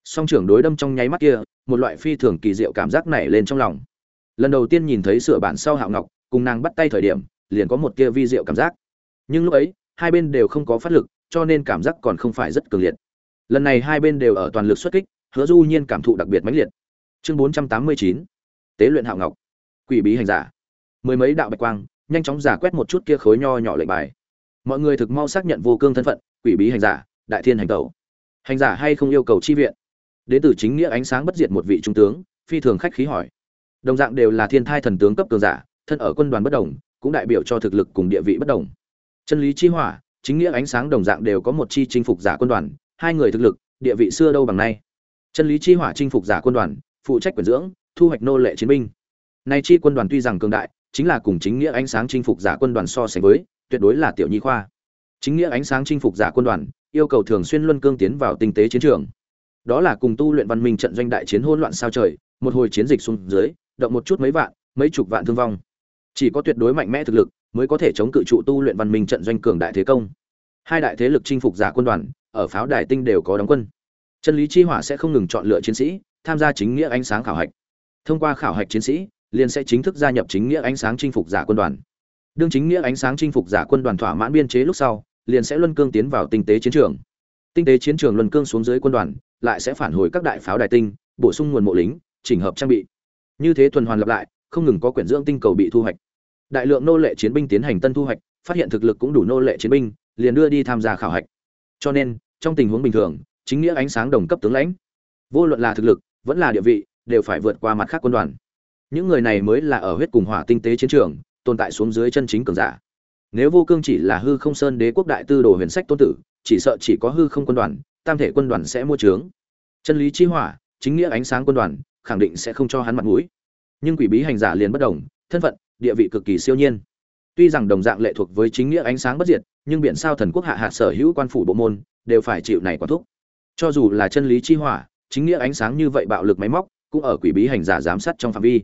Song trưởng đối đâm trong nháy mắt kia, một loại phi thường kỳ diệu cảm giác nảy lên trong lòng. Lần đầu tiên nhìn thấy sửa bản sau hạo ngọc, cùng nàng bắt tay thời điểm, liền có một kia vi diệu cảm giác. Nhưng lúc ấy, hai bên đều không có phát lực, cho nên cảm giác còn không phải rất cường liệt lần này hai bên đều ở toàn lực xuất kích, hứa du nhiên cảm thụ đặc biệt mãnh liệt. Chương bốn trăm tám mươi chín, tế luyện hạo ngọc. Quỷ bí hành giả. Mười mấy đạo bạch quang, nhanh chóng giả quét một chút kia khối nho nhỏ lệnh bài. Mọi người thực mau xác nhận vô cương thân phận, quỷ bí hành giả, đại thiên hành tẩu. Hành giả hay không yêu cầu chi viện? Đến từ chính nghĩa ánh sáng bất diệt một vị trung tướng, phi thường khách khí hỏi. Đồng dạng đều là thiên thai thần tướng cấp cường giả, thân ở quân đoàn bất đồng, cũng đại biểu cho thực lực cùng địa vị bất đồng. Chân lý chi hỏa, chính nghĩa ánh sáng đồng dạng đều có một chi chinh phục giả quân đoàn hai người thực lực, địa vị xưa đâu bằng nay. Chân lý chi hỏa chinh phục giả quân đoàn, phụ trách quyền dưỡng, thu hoạch nô lệ chiến binh. Nay chi quân đoàn tuy rằng cường đại, chính là cùng chính nghĩa ánh sáng chinh phục giả quân đoàn so sánh với, tuyệt đối là tiểu nhi khoa. Chính nghĩa ánh sáng chinh phục giả quân đoàn, yêu cầu thường xuyên luân cương tiến vào tinh tế chiến trường. Đó là cùng tu luyện văn minh trận doanh đại chiến hỗn loạn sao trời, một hồi chiến dịch xuống dưới, động một chút mấy vạn, mấy chục vạn thương vong. Chỉ có tuyệt đối mạnh mẽ thực lực, mới có thể chống cự trụ tu luyện văn minh trận doanh cường đại thế công. Hai đại thế lực chinh phục giả quân đoàn ở pháo đài tinh đều có đóng quân. Chân lý chi hỏa sẽ không ngừng chọn lựa chiến sĩ, tham gia chính nghĩa ánh sáng khảo hạch. Thông qua khảo hạch chiến sĩ, liền sẽ chính thức gia nhập chính nghĩa ánh sáng chinh phục giả quân đoàn. Đương chính nghĩa ánh sáng chinh phục giả quân đoàn thỏa mãn biên chế lúc sau, liền sẽ luân cương tiến vào tinh tế chiến trường. Tinh tế chiến trường luân cương xuống dưới quân đoàn, lại sẽ phản hồi các đại pháo đài tinh, bổ sung nguồn mộ lính, chỉnh hợp trang bị. Như thế tuần hoàn lặp lại, không ngừng có quyển dưỡng tinh cầu bị thu hoạch. Đại lượng nô lệ chiến binh tiến hành tân thu hoạch, phát hiện thực lực cũng đủ nô lệ chiến binh, liền đưa đi tham gia khảo hạch cho nên, trong tình huống bình thường, chính nghĩa ánh sáng đồng cấp tướng lãnh, vô luận là thực lực, vẫn là địa vị, đều phải vượt qua mặt khác quân đoàn. Những người này mới là ở huyết cùng hỏa tinh tế chiến trường, tồn tại xuống dưới chân chính cường giả. Nếu vô cương chỉ là hư không sơn đế quốc đại tư đồ huyền sách tôn tử, chỉ sợ chỉ có hư không quân đoàn, tam thể quân đoàn sẽ mua trướng chân lý chi hỏa, chính nghĩa ánh sáng quân đoàn, khẳng định sẽ không cho hắn mặt mũi. Nhưng quỷ bí hành giả liền bất đồng, thân phận, địa vị cực kỳ siêu nhiên. Tuy rằng đồng dạng lệ thuộc với chính nghĩa ánh sáng bất diệt nhưng biển sao thần quốc hạ hạ sở hữu quan phủ bộ môn đều phải chịu này quản thúc. Cho dù là chân lý chi hỏa, chính nghĩa ánh sáng như vậy bạo lực máy móc, cũng ở quỷ bí hành giả giám sát trong phạm vi.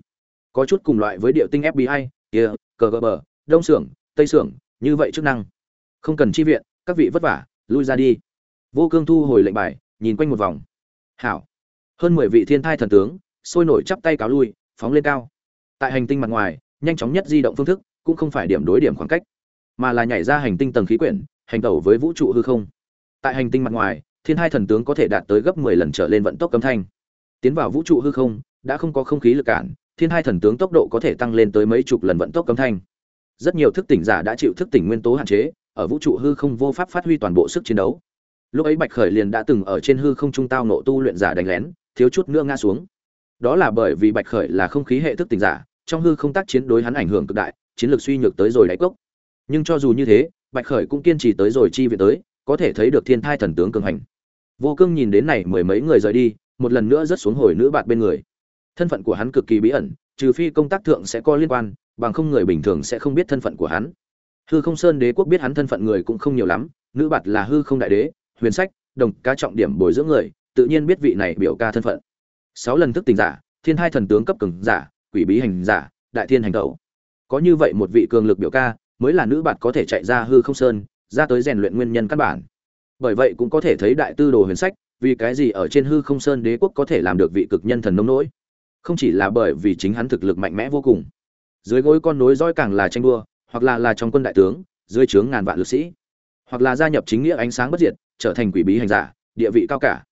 Có chút cùng loại với điệu tinh fbi kia cờ gờ bờ đông xưởng tây xưởng như vậy chức năng. Không cần chi viện, các vị vất vả, lui ra đi. Vô cương thu hồi lệnh bài, nhìn quanh một vòng. Hảo. Hơn mười vị thiên thai thần tướng, sôi nổi chắp tay cáo lui, phóng lên cao. Tại hành tinh mặt ngoài, nhanh chóng nhất di động phương thức, cũng không phải điểm đối điểm khoảng cách mà là nhảy ra hành tinh tầng khí quyển, hành tẩu với vũ trụ hư không. Tại hành tinh mặt ngoài, thiên hai thần tướng có thể đạt tới gấp mười lần trở lên vận tốc âm thanh. Tiến vào vũ trụ hư không, đã không có không khí lực cản, thiên hai thần tướng tốc độ có thể tăng lên tới mấy chục lần vận tốc âm thanh. Rất nhiều thức tỉnh giả đã chịu thức tỉnh nguyên tố hạn chế, ở vũ trụ hư không vô pháp phát huy toàn bộ sức chiến đấu. Lúc ấy bạch khởi liền đã từng ở trên hư không trung tao nộ tu luyện giả đánh lén, thiếu chút nữa ngã xuống. Đó là bởi vì bạch khởi là không khí hệ thức tỉnh giả, trong hư không tác chiến đối hắn ảnh hưởng cực đại, chiến lược suy nhược tới rồi đáy cốc nhưng cho dù như thế, bạch khởi cũng kiên trì tới rồi chi viện tới, có thể thấy được thiên thai thần tướng cường hành. Vô cương nhìn đến này mười mấy người rời đi, một lần nữa rất xuống hồi nữ bạn bên người. Thân phận của hắn cực kỳ bí ẩn, trừ phi công tác thượng sẽ có liên quan, bằng không người bình thường sẽ không biết thân phận của hắn. Hư không sơn đế quốc biết hắn thân phận người cũng không nhiều lắm, nữ bạt là hư không đại đế, huyền sách, đồng ca trọng điểm bồi dưỡng người, tự nhiên biết vị này biểu ca thân phận. Sáu lần thức tình giả, thiên hai thần tướng cấp cường giả, quỷ bí hành giả, đại thiên hành tẩu. Có như vậy một vị cường lực biểu ca mới là nữ bạt có thể chạy ra hư không sơn, ra tới rèn luyện nguyên nhân căn bản. Bởi vậy cũng có thể thấy đại tư đồ huyền sách, vì cái gì ở trên hư không sơn đế quốc có thể làm được vị cực nhân thần nông nỗi? Không chỉ là bởi vì chính hắn thực lực mạnh mẽ vô cùng. Dưới gối con nối dõi càng là tranh đua, hoặc là là trong quân đại tướng, dưới trướng ngàn vạn lực sĩ. Hoặc là gia nhập chính nghĩa ánh sáng bất diệt, trở thành quỷ bí hành giả, địa vị cao cả.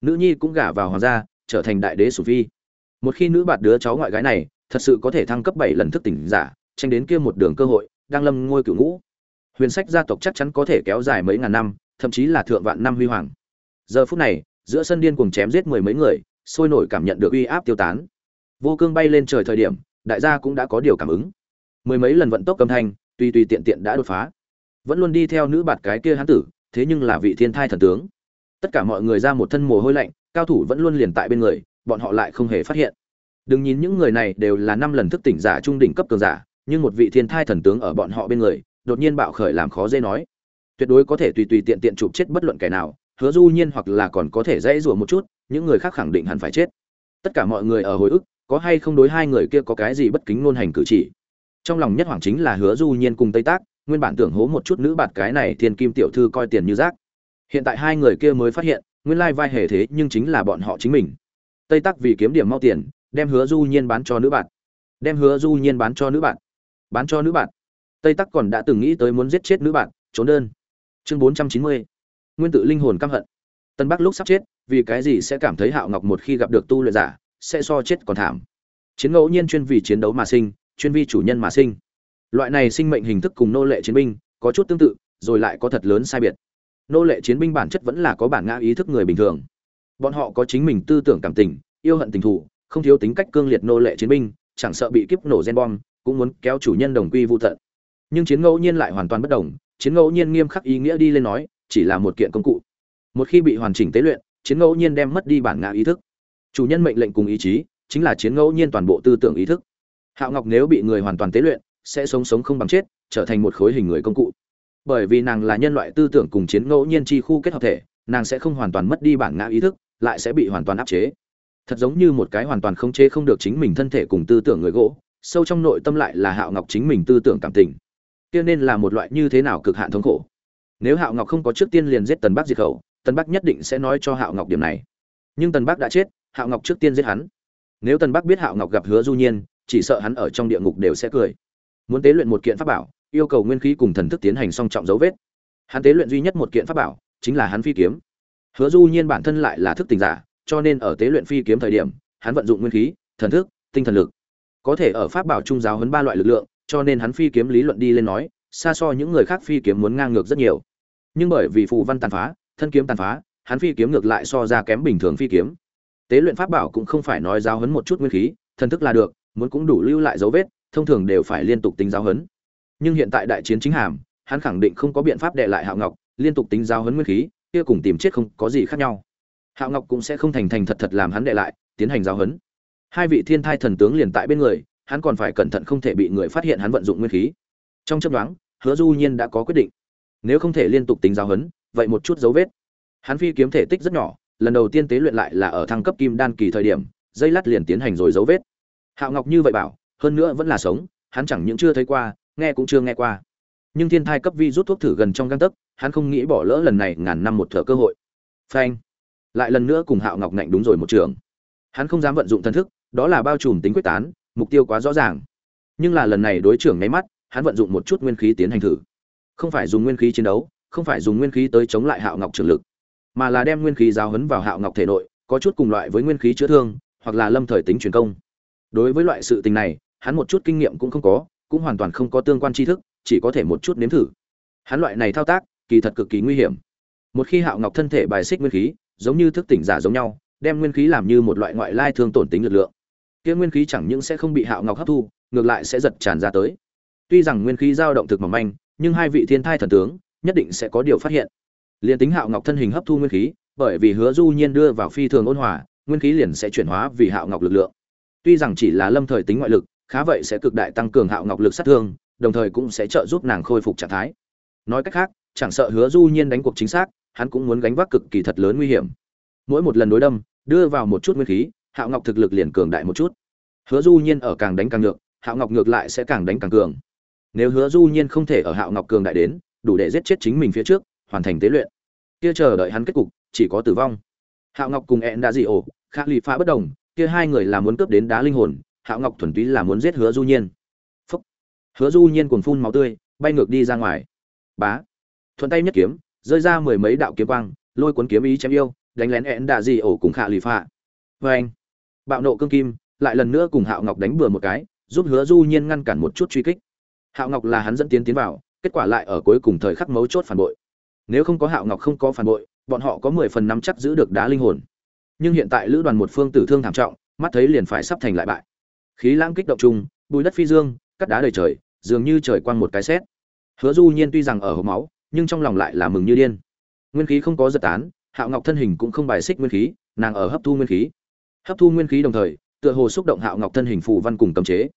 Nữ nhi cũng gả vào hoàng gia, trở thành đại đế sủ phi. Một khi nữ bạt đứa cháu ngoại gái này, thật sự có thể thăng cấp bảy lần thức tỉnh giả, tranh đến kia một đường cơ hội đang lâm ngôi cửu ngũ. Huyền sách gia tộc chắc chắn có thể kéo dài mấy ngàn năm, thậm chí là thượng vạn năm huy hoàng. Giờ phút này, giữa sân điên cuồng chém giết mười mấy người, sôi nổi cảm nhận được uy áp tiêu tán. Vô cương bay lên trời thời điểm, đại gia cũng đã có điều cảm ứng. Mười mấy lần vận tốc cầm thanh, tùy tùy tiện tiện đã đột phá. Vẫn luôn đi theo nữ bạt cái kia hán tử, thế nhưng là vị thiên thai thần tướng. Tất cả mọi người ra một thân mồ hôi lạnh, cao thủ vẫn luôn liền tại bên người, bọn họ lại không hề phát hiện. Đừng nhìn những người này đều là năm lần thức tỉnh giả trung đỉnh cấp cường giả nhưng một vị thiên thai thần tướng ở bọn họ bên người, đột nhiên bạo khởi làm khó dễ nói. Tuyệt đối có thể tùy tùy tiện tiện chụp chết bất luận kẻ nào, hứa du nhiên hoặc là còn có thể dễ rủa một chút, những người khác khẳng định hẳn phải chết. Tất cả mọi người ở hồi ức, có hay không đối hai người kia có cái gì bất kính ngôn hành cử chỉ? Trong lòng nhất hoàng chính là hứa du nhiên cùng tây tác, nguyên bản tưởng hố một chút nữ bạt cái này thiên kim tiểu thư coi tiền như rác. Hiện tại hai người kia mới phát hiện, nguyên lai vai hề thế nhưng chính là bọn họ chính mình. Tây tác vì kiếm điểm mau tiền, đem hứa du nhiên bán cho nữ bạn đem hứa du nhiên bán cho nữ bạn bán cho nữ bạn. Tây tắc còn đã từng nghĩ tới muốn giết chết nữ bạn, trốn đơn. Chương bốn trăm chín mươi. Nguyên tự linh hồn căm hận. Tân bắc lúc sắp chết, vì cái gì sẽ cảm thấy hạo ngọc một khi gặp được tu luyện giả, sẽ so chết còn thảm. Chiến ngẫu nhiên chuyên vì chiến đấu mà sinh, chuyên vi chủ nhân mà sinh. Loại này sinh mệnh hình thức cùng nô lệ chiến binh, có chút tương tự, rồi lại có thật lớn sai biệt. Nô lệ chiến binh bản chất vẫn là có bản ngã ý thức người bình thường. Bọn họ có chính mình tư tưởng cảm tình, yêu hận tình thù, không thiếu tính cách cương liệt nô lệ chiến binh, chẳng sợ bị kiếp nổ gen bom cũng muốn kéo chủ nhân đồng quy vô tận. Nhưng chiến ngẫu nhiên lại hoàn toàn bất đồng, chiến ngẫu nhiên nghiêm khắc ý nghĩa đi lên nói, chỉ là một kiện công cụ. Một khi bị hoàn chỉnh tế luyện, chiến ngẫu nhiên đem mất đi bản ngã ý thức. Chủ nhân mệnh lệnh cùng ý chí, chính là chiến ngẫu nhiên toàn bộ tư tưởng ý thức. Hạo ngọc nếu bị người hoàn toàn tế luyện, sẽ sống sống không bằng chết, trở thành một khối hình người công cụ. Bởi vì nàng là nhân loại tư tưởng cùng chiến ngẫu nhiên chi khu kết hợp thể, nàng sẽ không hoàn toàn mất đi bản ngã ý thức, lại sẽ bị hoàn toàn áp chế. Thật giống như một cái hoàn toàn không chế không được chính mình thân thể cùng tư tưởng người gỗ sâu trong nội tâm lại là hạo ngọc chính mình tư tưởng cảm tình. Kia nên là một loại như thế nào cực hạn thống khổ. Nếu hạo ngọc không có trước tiên liền giết tần bắc diệt khẩu, tần bắc nhất định sẽ nói cho hạo ngọc điểm này. Nhưng tần bắc đã chết, hạo ngọc trước tiên giết hắn. Nếu tần bắc biết hạo ngọc gặp hứa du nhiên, chỉ sợ hắn ở trong địa ngục đều sẽ cười. Muốn tế luyện một kiện pháp bảo, yêu cầu nguyên khí cùng thần thức tiến hành song trọng dấu vết. Hắn tế luyện duy nhất một kiện pháp bảo, chính là hắn phi kiếm. Hứa du nhiên bản thân lại là thức tình giả, cho nên ở tế luyện phi kiếm thời điểm, hắn vận dụng nguyên khí, thần thức, tinh thần lực có thể ở pháp bảo trung giáo huấn ba loại lực lượng, cho nên hắn phi kiếm lý luận đi lên nói, xa so những người khác phi kiếm muốn ngang ngược rất nhiều. Nhưng bởi vì phù văn tàn phá, thân kiếm tàn phá, hắn phi kiếm ngược lại so ra kém bình thường phi kiếm. Tế luyện pháp bảo cũng không phải nói giáo huấn một chút nguyên khí, thần thức là được, muốn cũng đủ lưu lại dấu vết, thông thường đều phải liên tục tính giáo huấn. Nhưng hiện tại đại chiến chính hàm, hắn khẳng định không có biện pháp đệ lại hạo ngọc, liên tục tính giáo huấn nguyên khí, kia cùng tìm chết không có gì khác nhau. Hạo ngọc cũng sẽ không thành thành thật thật làm hắn đệ lại, tiến hành giáo huấn hai vị thiên thai thần tướng liền tại bên người hắn còn phải cẩn thận không thể bị người phát hiện hắn vận dụng nguyên khí. Trong chấp đoán hứa du nhiên đã có quyết định. Nếu không thể liên tục tính giáo hấn, vậy một chút dấu vết. Hắn phi kiếm thể tích rất nhỏ lần đầu tiên tế luyện lại là ở thăng cấp kim đan kỳ thời điểm dây lát liền tiến hành rồi dấu vết. Hạo ngọc như vậy bảo hơn nữa vẫn là sống hắn chẳng những chưa thấy qua nghe cũng chưa nghe qua. Nhưng thiên thai cấp vi rút thuốc thử gần trong găng tấc hắn không nghĩ bỏ lỡ lần này ngàn năm một thở cơ hội. Phanh. Lại lần nữa cùng hạo ngọc ngạnh đúng rồi một trường. Hắn không dám vận dụng thân thức đó là bao trùm tính quyết tán, mục tiêu quá rõ ràng. Nhưng là lần này đối trưởng nháy mắt, hắn vận dụng một chút nguyên khí tiến hành thử. Không phải dùng nguyên khí chiến đấu, không phải dùng nguyên khí tới chống lại hạo ngọc trường lực, mà là đem nguyên khí giáo hấn vào hạo ngọc thể nội, có chút cùng loại với nguyên khí chữa thương, hoặc là lâm thời tính truyền công. Đối với loại sự tình này, hắn một chút kinh nghiệm cũng không có, cũng hoàn toàn không có tương quan tri thức, chỉ có thể một chút nếm thử. Hắn loại này thao tác, kỳ thật cực kỳ nguy hiểm. Một khi hạo ngọc thân thể bài xích nguyên khí, giống như thức tỉnh giả giống nhau, đem nguyên khí làm như một loại ngoại lai thương tổn tính lực lượng kia nguyên khí chẳng những sẽ không bị hạo ngọc hấp thu, ngược lại sẽ giật tràn ra tới. Tuy rằng nguyên khí dao động thực mỏng manh, nhưng hai vị thiên thai thần tướng nhất định sẽ có điều phát hiện. Liền tính hạo ngọc thân hình hấp thu nguyên khí, bởi vì hứa du nhiên đưa vào phi thường ôn hòa, nguyên khí liền sẽ chuyển hóa vì hạo ngọc lực lượng. Tuy rằng chỉ là lâm thời tính ngoại lực, khá vậy sẽ cực đại tăng cường hạo ngọc lực sát thương, đồng thời cũng sẽ trợ giúp nàng khôi phục trạng thái. Nói cách khác, chẳng sợ hứa du nhiên đánh cuộc chính xác, hắn cũng muốn gánh vác cực kỳ thật lớn nguy hiểm. Mỗi một lần đối đâm, đưa vào một chút nguyên khí hạo ngọc thực lực liền cường đại một chút. Hứa du nhiên ở càng đánh càng ngược hạo ngọc ngược lại sẽ càng đánh càng cường. Nếu hứa du nhiên không thể ở hạo ngọc cường đại đến, đủ để giết chết chính mình phía trước, hoàn thành tế luyện. Kia chờ đợi hắn kết cục, chỉ có tử vong. Hạo ngọc cùng ẹn đã dị ổ khác lì phá bất đồng, kia hai người là muốn cướp đến đá linh hồn, hạo ngọc thuần túy là muốn giết hứa du nhiên. Phúc. hứa du nhiên cuồng phun máu tươi, bay ngược đi ra ngoài. Bá. Thuận tay nhất kiếm, rơi ra mười mấy đạo kiếm quang, lôi cuốn kiếm ý chém yêu, đánh lén ẹn đạ dị ổ cùng khả lì phạ vê vâng. anh bạo nộ cương kim, lại lần nữa cùng hạo ngọc đánh bừa một cái, giúp hứa du nhiên ngăn cản một chút truy kích. Hạo ngọc là hắn dẫn tiến tiến vào, kết quả lại ở cuối cùng thời khắc mấu chốt phản bội. Nếu không có hạo ngọc không có phản bội, bọn họ có mười phần năm chắc giữ được đá linh hồn. Nhưng hiện tại lữ đoàn một phương tử thương thảm trọng, mắt thấy liền phải sắp thành lại bại. Khí lãng kích động chung, bùi đất phi dương, cắt đá đầy trời, dường như trời quang một cái xét hứa du nhiên tuy rằng ở hố máu, nhưng trong lòng lại là mừng như điên. Nguyên khí không có giật tán, hạo ngọc thân hình cũng không bài xích nguyên khí, nàng ở hấp thu nguyên khí hấp thu nguyên khí đồng thời, tựa hồ xúc động hạo ngọc thân hình phù văn cùng cấm chế.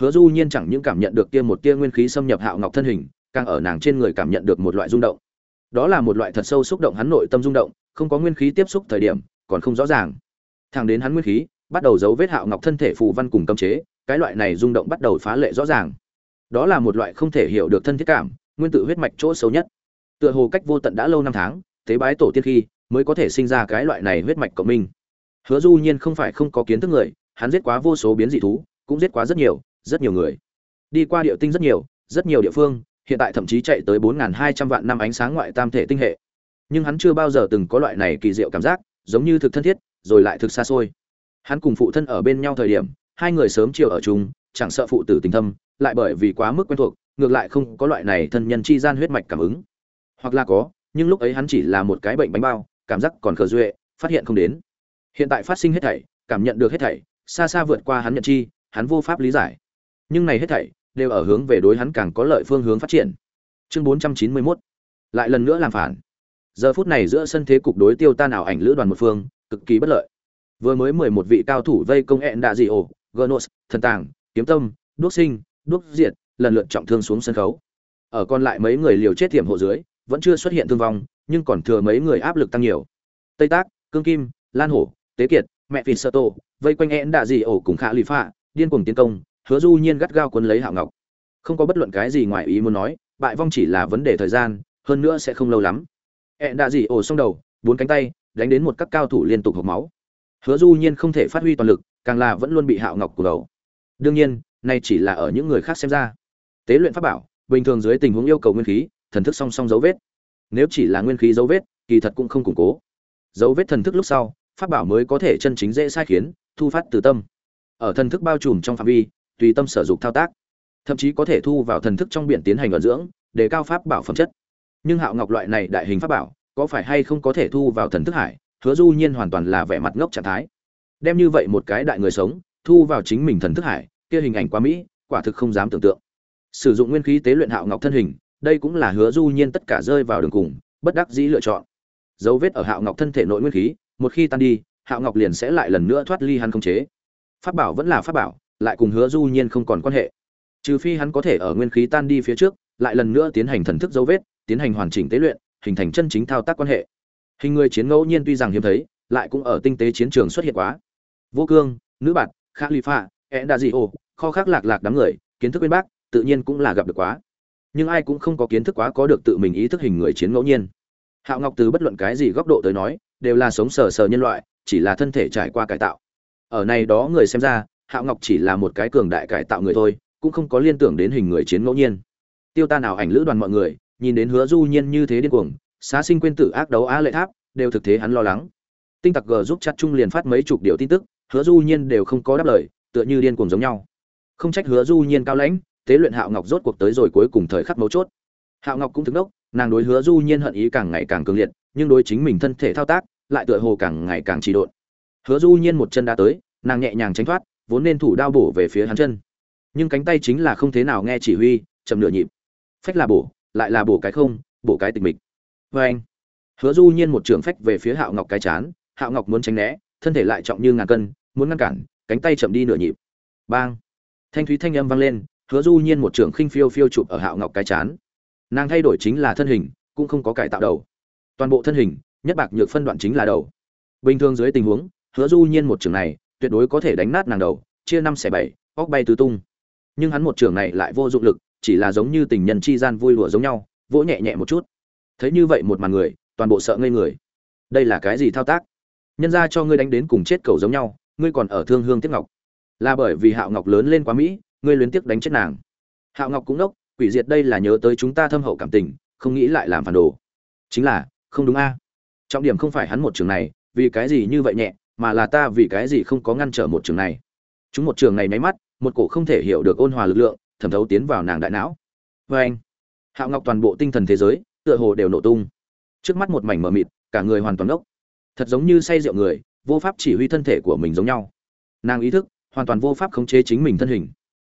Hứa du nhiên chẳng những cảm nhận được kia một tia nguyên khí xâm nhập hạo ngọc thân hình, càng ở nàng trên người cảm nhận được một loại rung động. Đó là một loại thật sâu xúc động hắn nội tâm rung động, không có nguyên khí tiếp xúc thời điểm, còn không rõ ràng. Thẳng đến hắn nguyên khí, bắt đầu dấu vết hạo ngọc thân thể phù văn cùng cấm chế, cái loại này rung động bắt đầu phá lệ rõ ràng. Đó là một loại không thể hiểu được thân thiết cảm, nguyên tử huyết mạch chỗ sâu nhất. Tựa hồ cách vô tận đã lâu năm tháng, tế bái tổ tiên khi, mới có thể sinh ra cái loại này huyết mạch cộng minh hứa du nhiên không phải không có kiến thức người, hắn giết quá vô số biến dị thú, cũng giết quá rất nhiều rất nhiều người. Đi qua địa tinh rất nhiều rất nhiều địa phương, hiện tại thậm chí chạy tới 4.200 vạn năm ánh sáng ngoại tam thể tinh hệ. Nhưng hắn chưa bao giờ từng có loại này kỳ diệu cảm giác, giống như thực thân thiết, rồi lại thực xa xôi. Hắn cùng phụ thân ở bên nhau thời điểm, hai người sớm chiều ở chung, chẳng sợ phụ tử tình thâm, lại bởi vì quá mức quen thuộc, ngược lại không có loại này thân nhân chi gian huyết mạch cảm ứng. Hoặc là có, nhưng lúc ấy hắn chỉ là một cái bệnh bánh bao, cảm giác còn khờ duệ, phát hiện không đến hiện tại phát sinh hết thảy, cảm nhận được hết thảy, xa xa vượt qua hắn nhận chi, hắn vô pháp lý giải. Nhưng này hết thảy đều ở hướng về đối hắn càng có lợi phương hướng phát triển. Chương 491 lại lần nữa làm phản. Giờ phút này giữa sân thế cục đối tiêu tan ảo ảnh lữ đoàn một phương, cực kỳ bất lợi. Vừa mới mười một vị cao thủ vây công hẹn đạ dị ổ gonos thần tàng, kiếm tâm đuốc sinh đuốc diệt, lần lượt trọng thương xuống sân khấu. Ở còn lại mấy người liều chết tiềm hộ dưới, vẫn chưa xuất hiện thương vong, nhưng còn thừa mấy người áp lực tăng nhiều. Tây tác, cương kim, lan hổ tế kiệt, mẹ phì sơ tô, vây quanh én đạ dị ổ cùng khả lụy phạ, điên cuồng tiến công, hứa du nhiên gắt gao cuốn lấy hạo ngọc. Không có bất luận cái gì ngoài ý muốn nói, bại vong chỉ là vấn đề thời gian, hơn nữa sẽ không lâu lắm. Én đạ dị ổ xong đầu, bốn cánh tay, đánh đến một các cao thủ liên tục hộc máu. Hứa du nhiên không thể phát huy toàn lực, càng là vẫn luôn bị hạo ngọc của đầu. Đương nhiên, nay chỉ là ở những người khác xem ra. Tế luyện pháp bảo, bình thường dưới tình huống yêu cầu nguyên khí, thần thức song song dấu vết. Nếu chỉ là nguyên khí dấu vết, kỳ thật cũng không củng cố. Dấu vết thần thức lúc sau pháp bảo mới có thể chân chính dễ sai khiến, thu phát từ tâm. Ở thần thức bao trùm trong phạm vi, tùy tâm sở dụng thao tác. Thậm chí có thể thu vào thần thức trong biển tiến hành vận dưỡng để cao pháp bảo phẩm chất. Nhưng hạo ngọc loại này đại hình pháp bảo, có phải hay không có thể thu vào thần thức hải? Hứa du nhiên hoàn toàn là vẻ mặt ngốc trạng thái. Đem như vậy một cái đại người sống, thu vào chính mình thần thức hải, kia hình ảnh quá mỹ, quả thực không dám tưởng tượng. Sử dụng nguyên khí tế luyện hạo ngọc thân hình, đây cũng là hứa du nhiên tất cả rơi vào đường cùng, bất đắc dĩ lựa chọn. Dấu vết ở hạo ngọc thân thể nội nguyên khí một khi tan đi, hạo ngọc liền sẽ lại lần nữa thoát ly hắn không chế. Pháp bảo vẫn là pháp bảo, lại cùng hứa du nhiên không còn quan hệ. Trừ phi hắn có thể ở nguyên khí tan đi phía trước, lại lần nữa tiến hành thần thức dấu vết, tiến hành hoàn chỉnh tế luyện, hình thành chân chính thao tác quan hệ. Hình người chiến ngẫu nhiên tuy rằng hiếm thấy, lại cũng ở tinh tế chiến trường xuất hiện quá. Vô cương, nữ bạt khalifa e đa dị ô kho khác lạc lạc đám người, kiến thức bên bác tự nhiên cũng là gặp được quá. Nhưng ai cũng không có kiến thức quá có được tự mình ý thức hình người chiến ngẫu nhiên. Hạo ngọc từ bất luận cái gì góc độ tới nói đều là sống sờ sờ nhân loại, chỉ là thân thể trải qua cải tạo. Ở này đó người xem ra, hạo ngọc chỉ là một cái cường đại cải tạo người thôi, cũng không có liên tưởng đến hình người chiến ngẫu nhiên. Tiêu ta nào ảnh lữ đoàn mọi người, nhìn đến hứa du nhiên như thế điên cuồng, xá sinh quên tử ác đấu á lệ tháp, đều thực thế hắn lo lắng. Tinh tặc g giúp chặt trung liền phát mấy chục điều tin tức, hứa du nhiên đều không có đáp lời, tựa như điên cuồng giống nhau. Không trách hứa du nhiên cao lãnh, tế luyện hạo ngọc rốt cuộc tới rồi cuối cùng thời khắc mấu chốt. Hạo ngọc cũng thức đốc, nàng đối hứa du nhiên hận ý càng ngày càng cường liệt, nhưng đối chính mình thân thể thao tác lại tựa hồ càng ngày càng trì độn. Hứa du nhiên một chân đã tới, nàng nhẹ nhàng tránh thoát, vốn nên thủ đao bổ về phía hắn chân. Nhưng cánh tay chính là không thế nào nghe chỉ huy, chậm nửa nhịp. Phách là bổ, lại là bổ cái không, bổ cái tịch mịch. Vê anh hứa du nhiên một trường phách về phía hạo ngọc cái chán, hạo ngọc muốn tránh né, thân thể lại trọng như ngàn cân, muốn ngăn cản, cánh tay chậm đi nửa nhịp. Bang. Thanh thúy thanh âm vang lên, hứa du nhiên một trường khinh phiêu phiêu chụp ở hạo ngọc cái chán. Nàng thay đổi chính là thân hình, cũng không có cải tạo đầu. Toàn bộ thân hình nhất bạc nhược phân đoạn chính là đầu. Bình thường dưới tình huống, hứa du nhiên một trường này, tuyệt đối có thể đánh nát nàng đầu, chia năm xẻ bảy óc bay tứ tung. Nhưng hắn một trường này lại vô dụng lực, chỉ là giống như tình nhân chi gian vui lụa giống nhau, vỗ nhẹ nhẹ một chút. Thấy như vậy một màn người, toàn bộ sợ ngây người. Đây là cái gì thao tác? Nhân ra cho ngươi đánh đến cùng chết cầu giống nhau, ngươi còn ở thương hương tiếc ngọc. Là bởi vì hạo ngọc lớn lên quá mỹ, ngươi luyến tiếc đánh chết nàng. Hạo ngọc cũng đốc quỷ diệt đây là nhớ tới chúng ta thâm hậu cảm tình, không nghĩ lại làm phản đồ. Chính là, không đúng a trọng điểm không phải hắn một trường này, vì cái gì như vậy nhẹ, mà là ta vì cái gì không có ngăn trở một trường này. Chúng một trường này nháy mắt, một cổ không thể hiểu được ôn hòa lực lượng, thẩm thấu tiến vào nàng đại não. Vê anh, hạo ngọc toàn bộ tinh thần thế giới, tựa hồ đều nổ tung. Trước mắt một mảnh mờ mịt, cả người hoàn toàn ốc thật giống như say rượu người, vô pháp chỉ huy thân thể của mình giống nhau. Nàng ý thức, hoàn toàn vô pháp khống chế chính mình thân hình.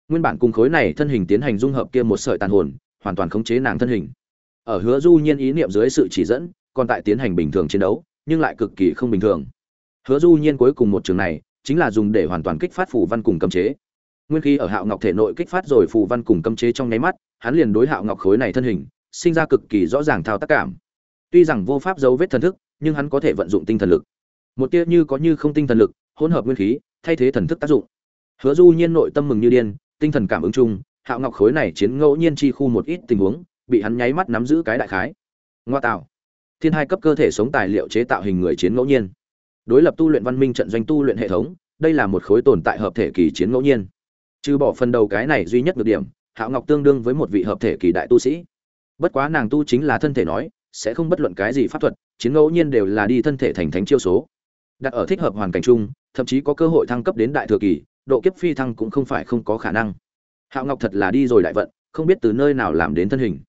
Nguyên bản cùng khối này thân hình tiến hành dung hợp kia một sợi tàn hồn, hoàn toàn khống chế nàng thân hình. Ở hứa du nhiên ý niệm dưới sự chỉ dẫn còn tại tiến hành bình thường chiến đấu, nhưng lại cực kỳ không bình thường. Hứa du nhiên cuối cùng một trường này, chính là dùng để hoàn toàn kích phát phù văn cùng cấm chế. Nguyên khí ở hạo ngọc thể nội kích phát rồi phù văn cùng cấm chế trong nháy mắt, hắn liền đối hạo ngọc khối này thân hình, sinh ra cực kỳ rõ ràng thao tác cảm. Tuy rằng vô pháp dấu vết thần thức, nhưng hắn có thể vận dụng tinh thần lực. Một tia như có như không tinh thần lực, hỗn hợp nguyên khí, thay thế thần thức tác dụng. Hứa du nhiên nội tâm mừng như điên, tinh thần cảm ứng chung, hạo ngọc khối này chiến ngẫu nhiên chi khu một ít tình huống, bị hắn nháy mắt nắm giữ cái đại khái. Ngoa tạo thiên hai cấp cơ thể sống tài liệu chế tạo hình người chiến ngẫu nhiên. Đối lập tu luyện văn minh trận doanh tu luyện hệ thống, đây là một khối tồn tại hợp thể kỳ chiến ngẫu nhiên. Trừ bỏ phần đầu cái này duy nhất được điểm, hạo ngọc tương đương với một vị hợp thể kỳ đại tu sĩ. Bất quá nàng tu chính là thân thể nói, sẽ không bất luận cái gì pháp thuật, chiến ngẫu nhiên đều là đi thân thể thành thánh chiêu số. Đặt ở thích hợp hoàn cảnh chung, thậm chí có cơ hội thăng cấp đến đại thừa kỳ, độ kiếp phi thăng cũng không phải không có khả năng. Hạo ngọc thật là đi rồi đại vận, không biết từ nơi nào làm đến thân hình.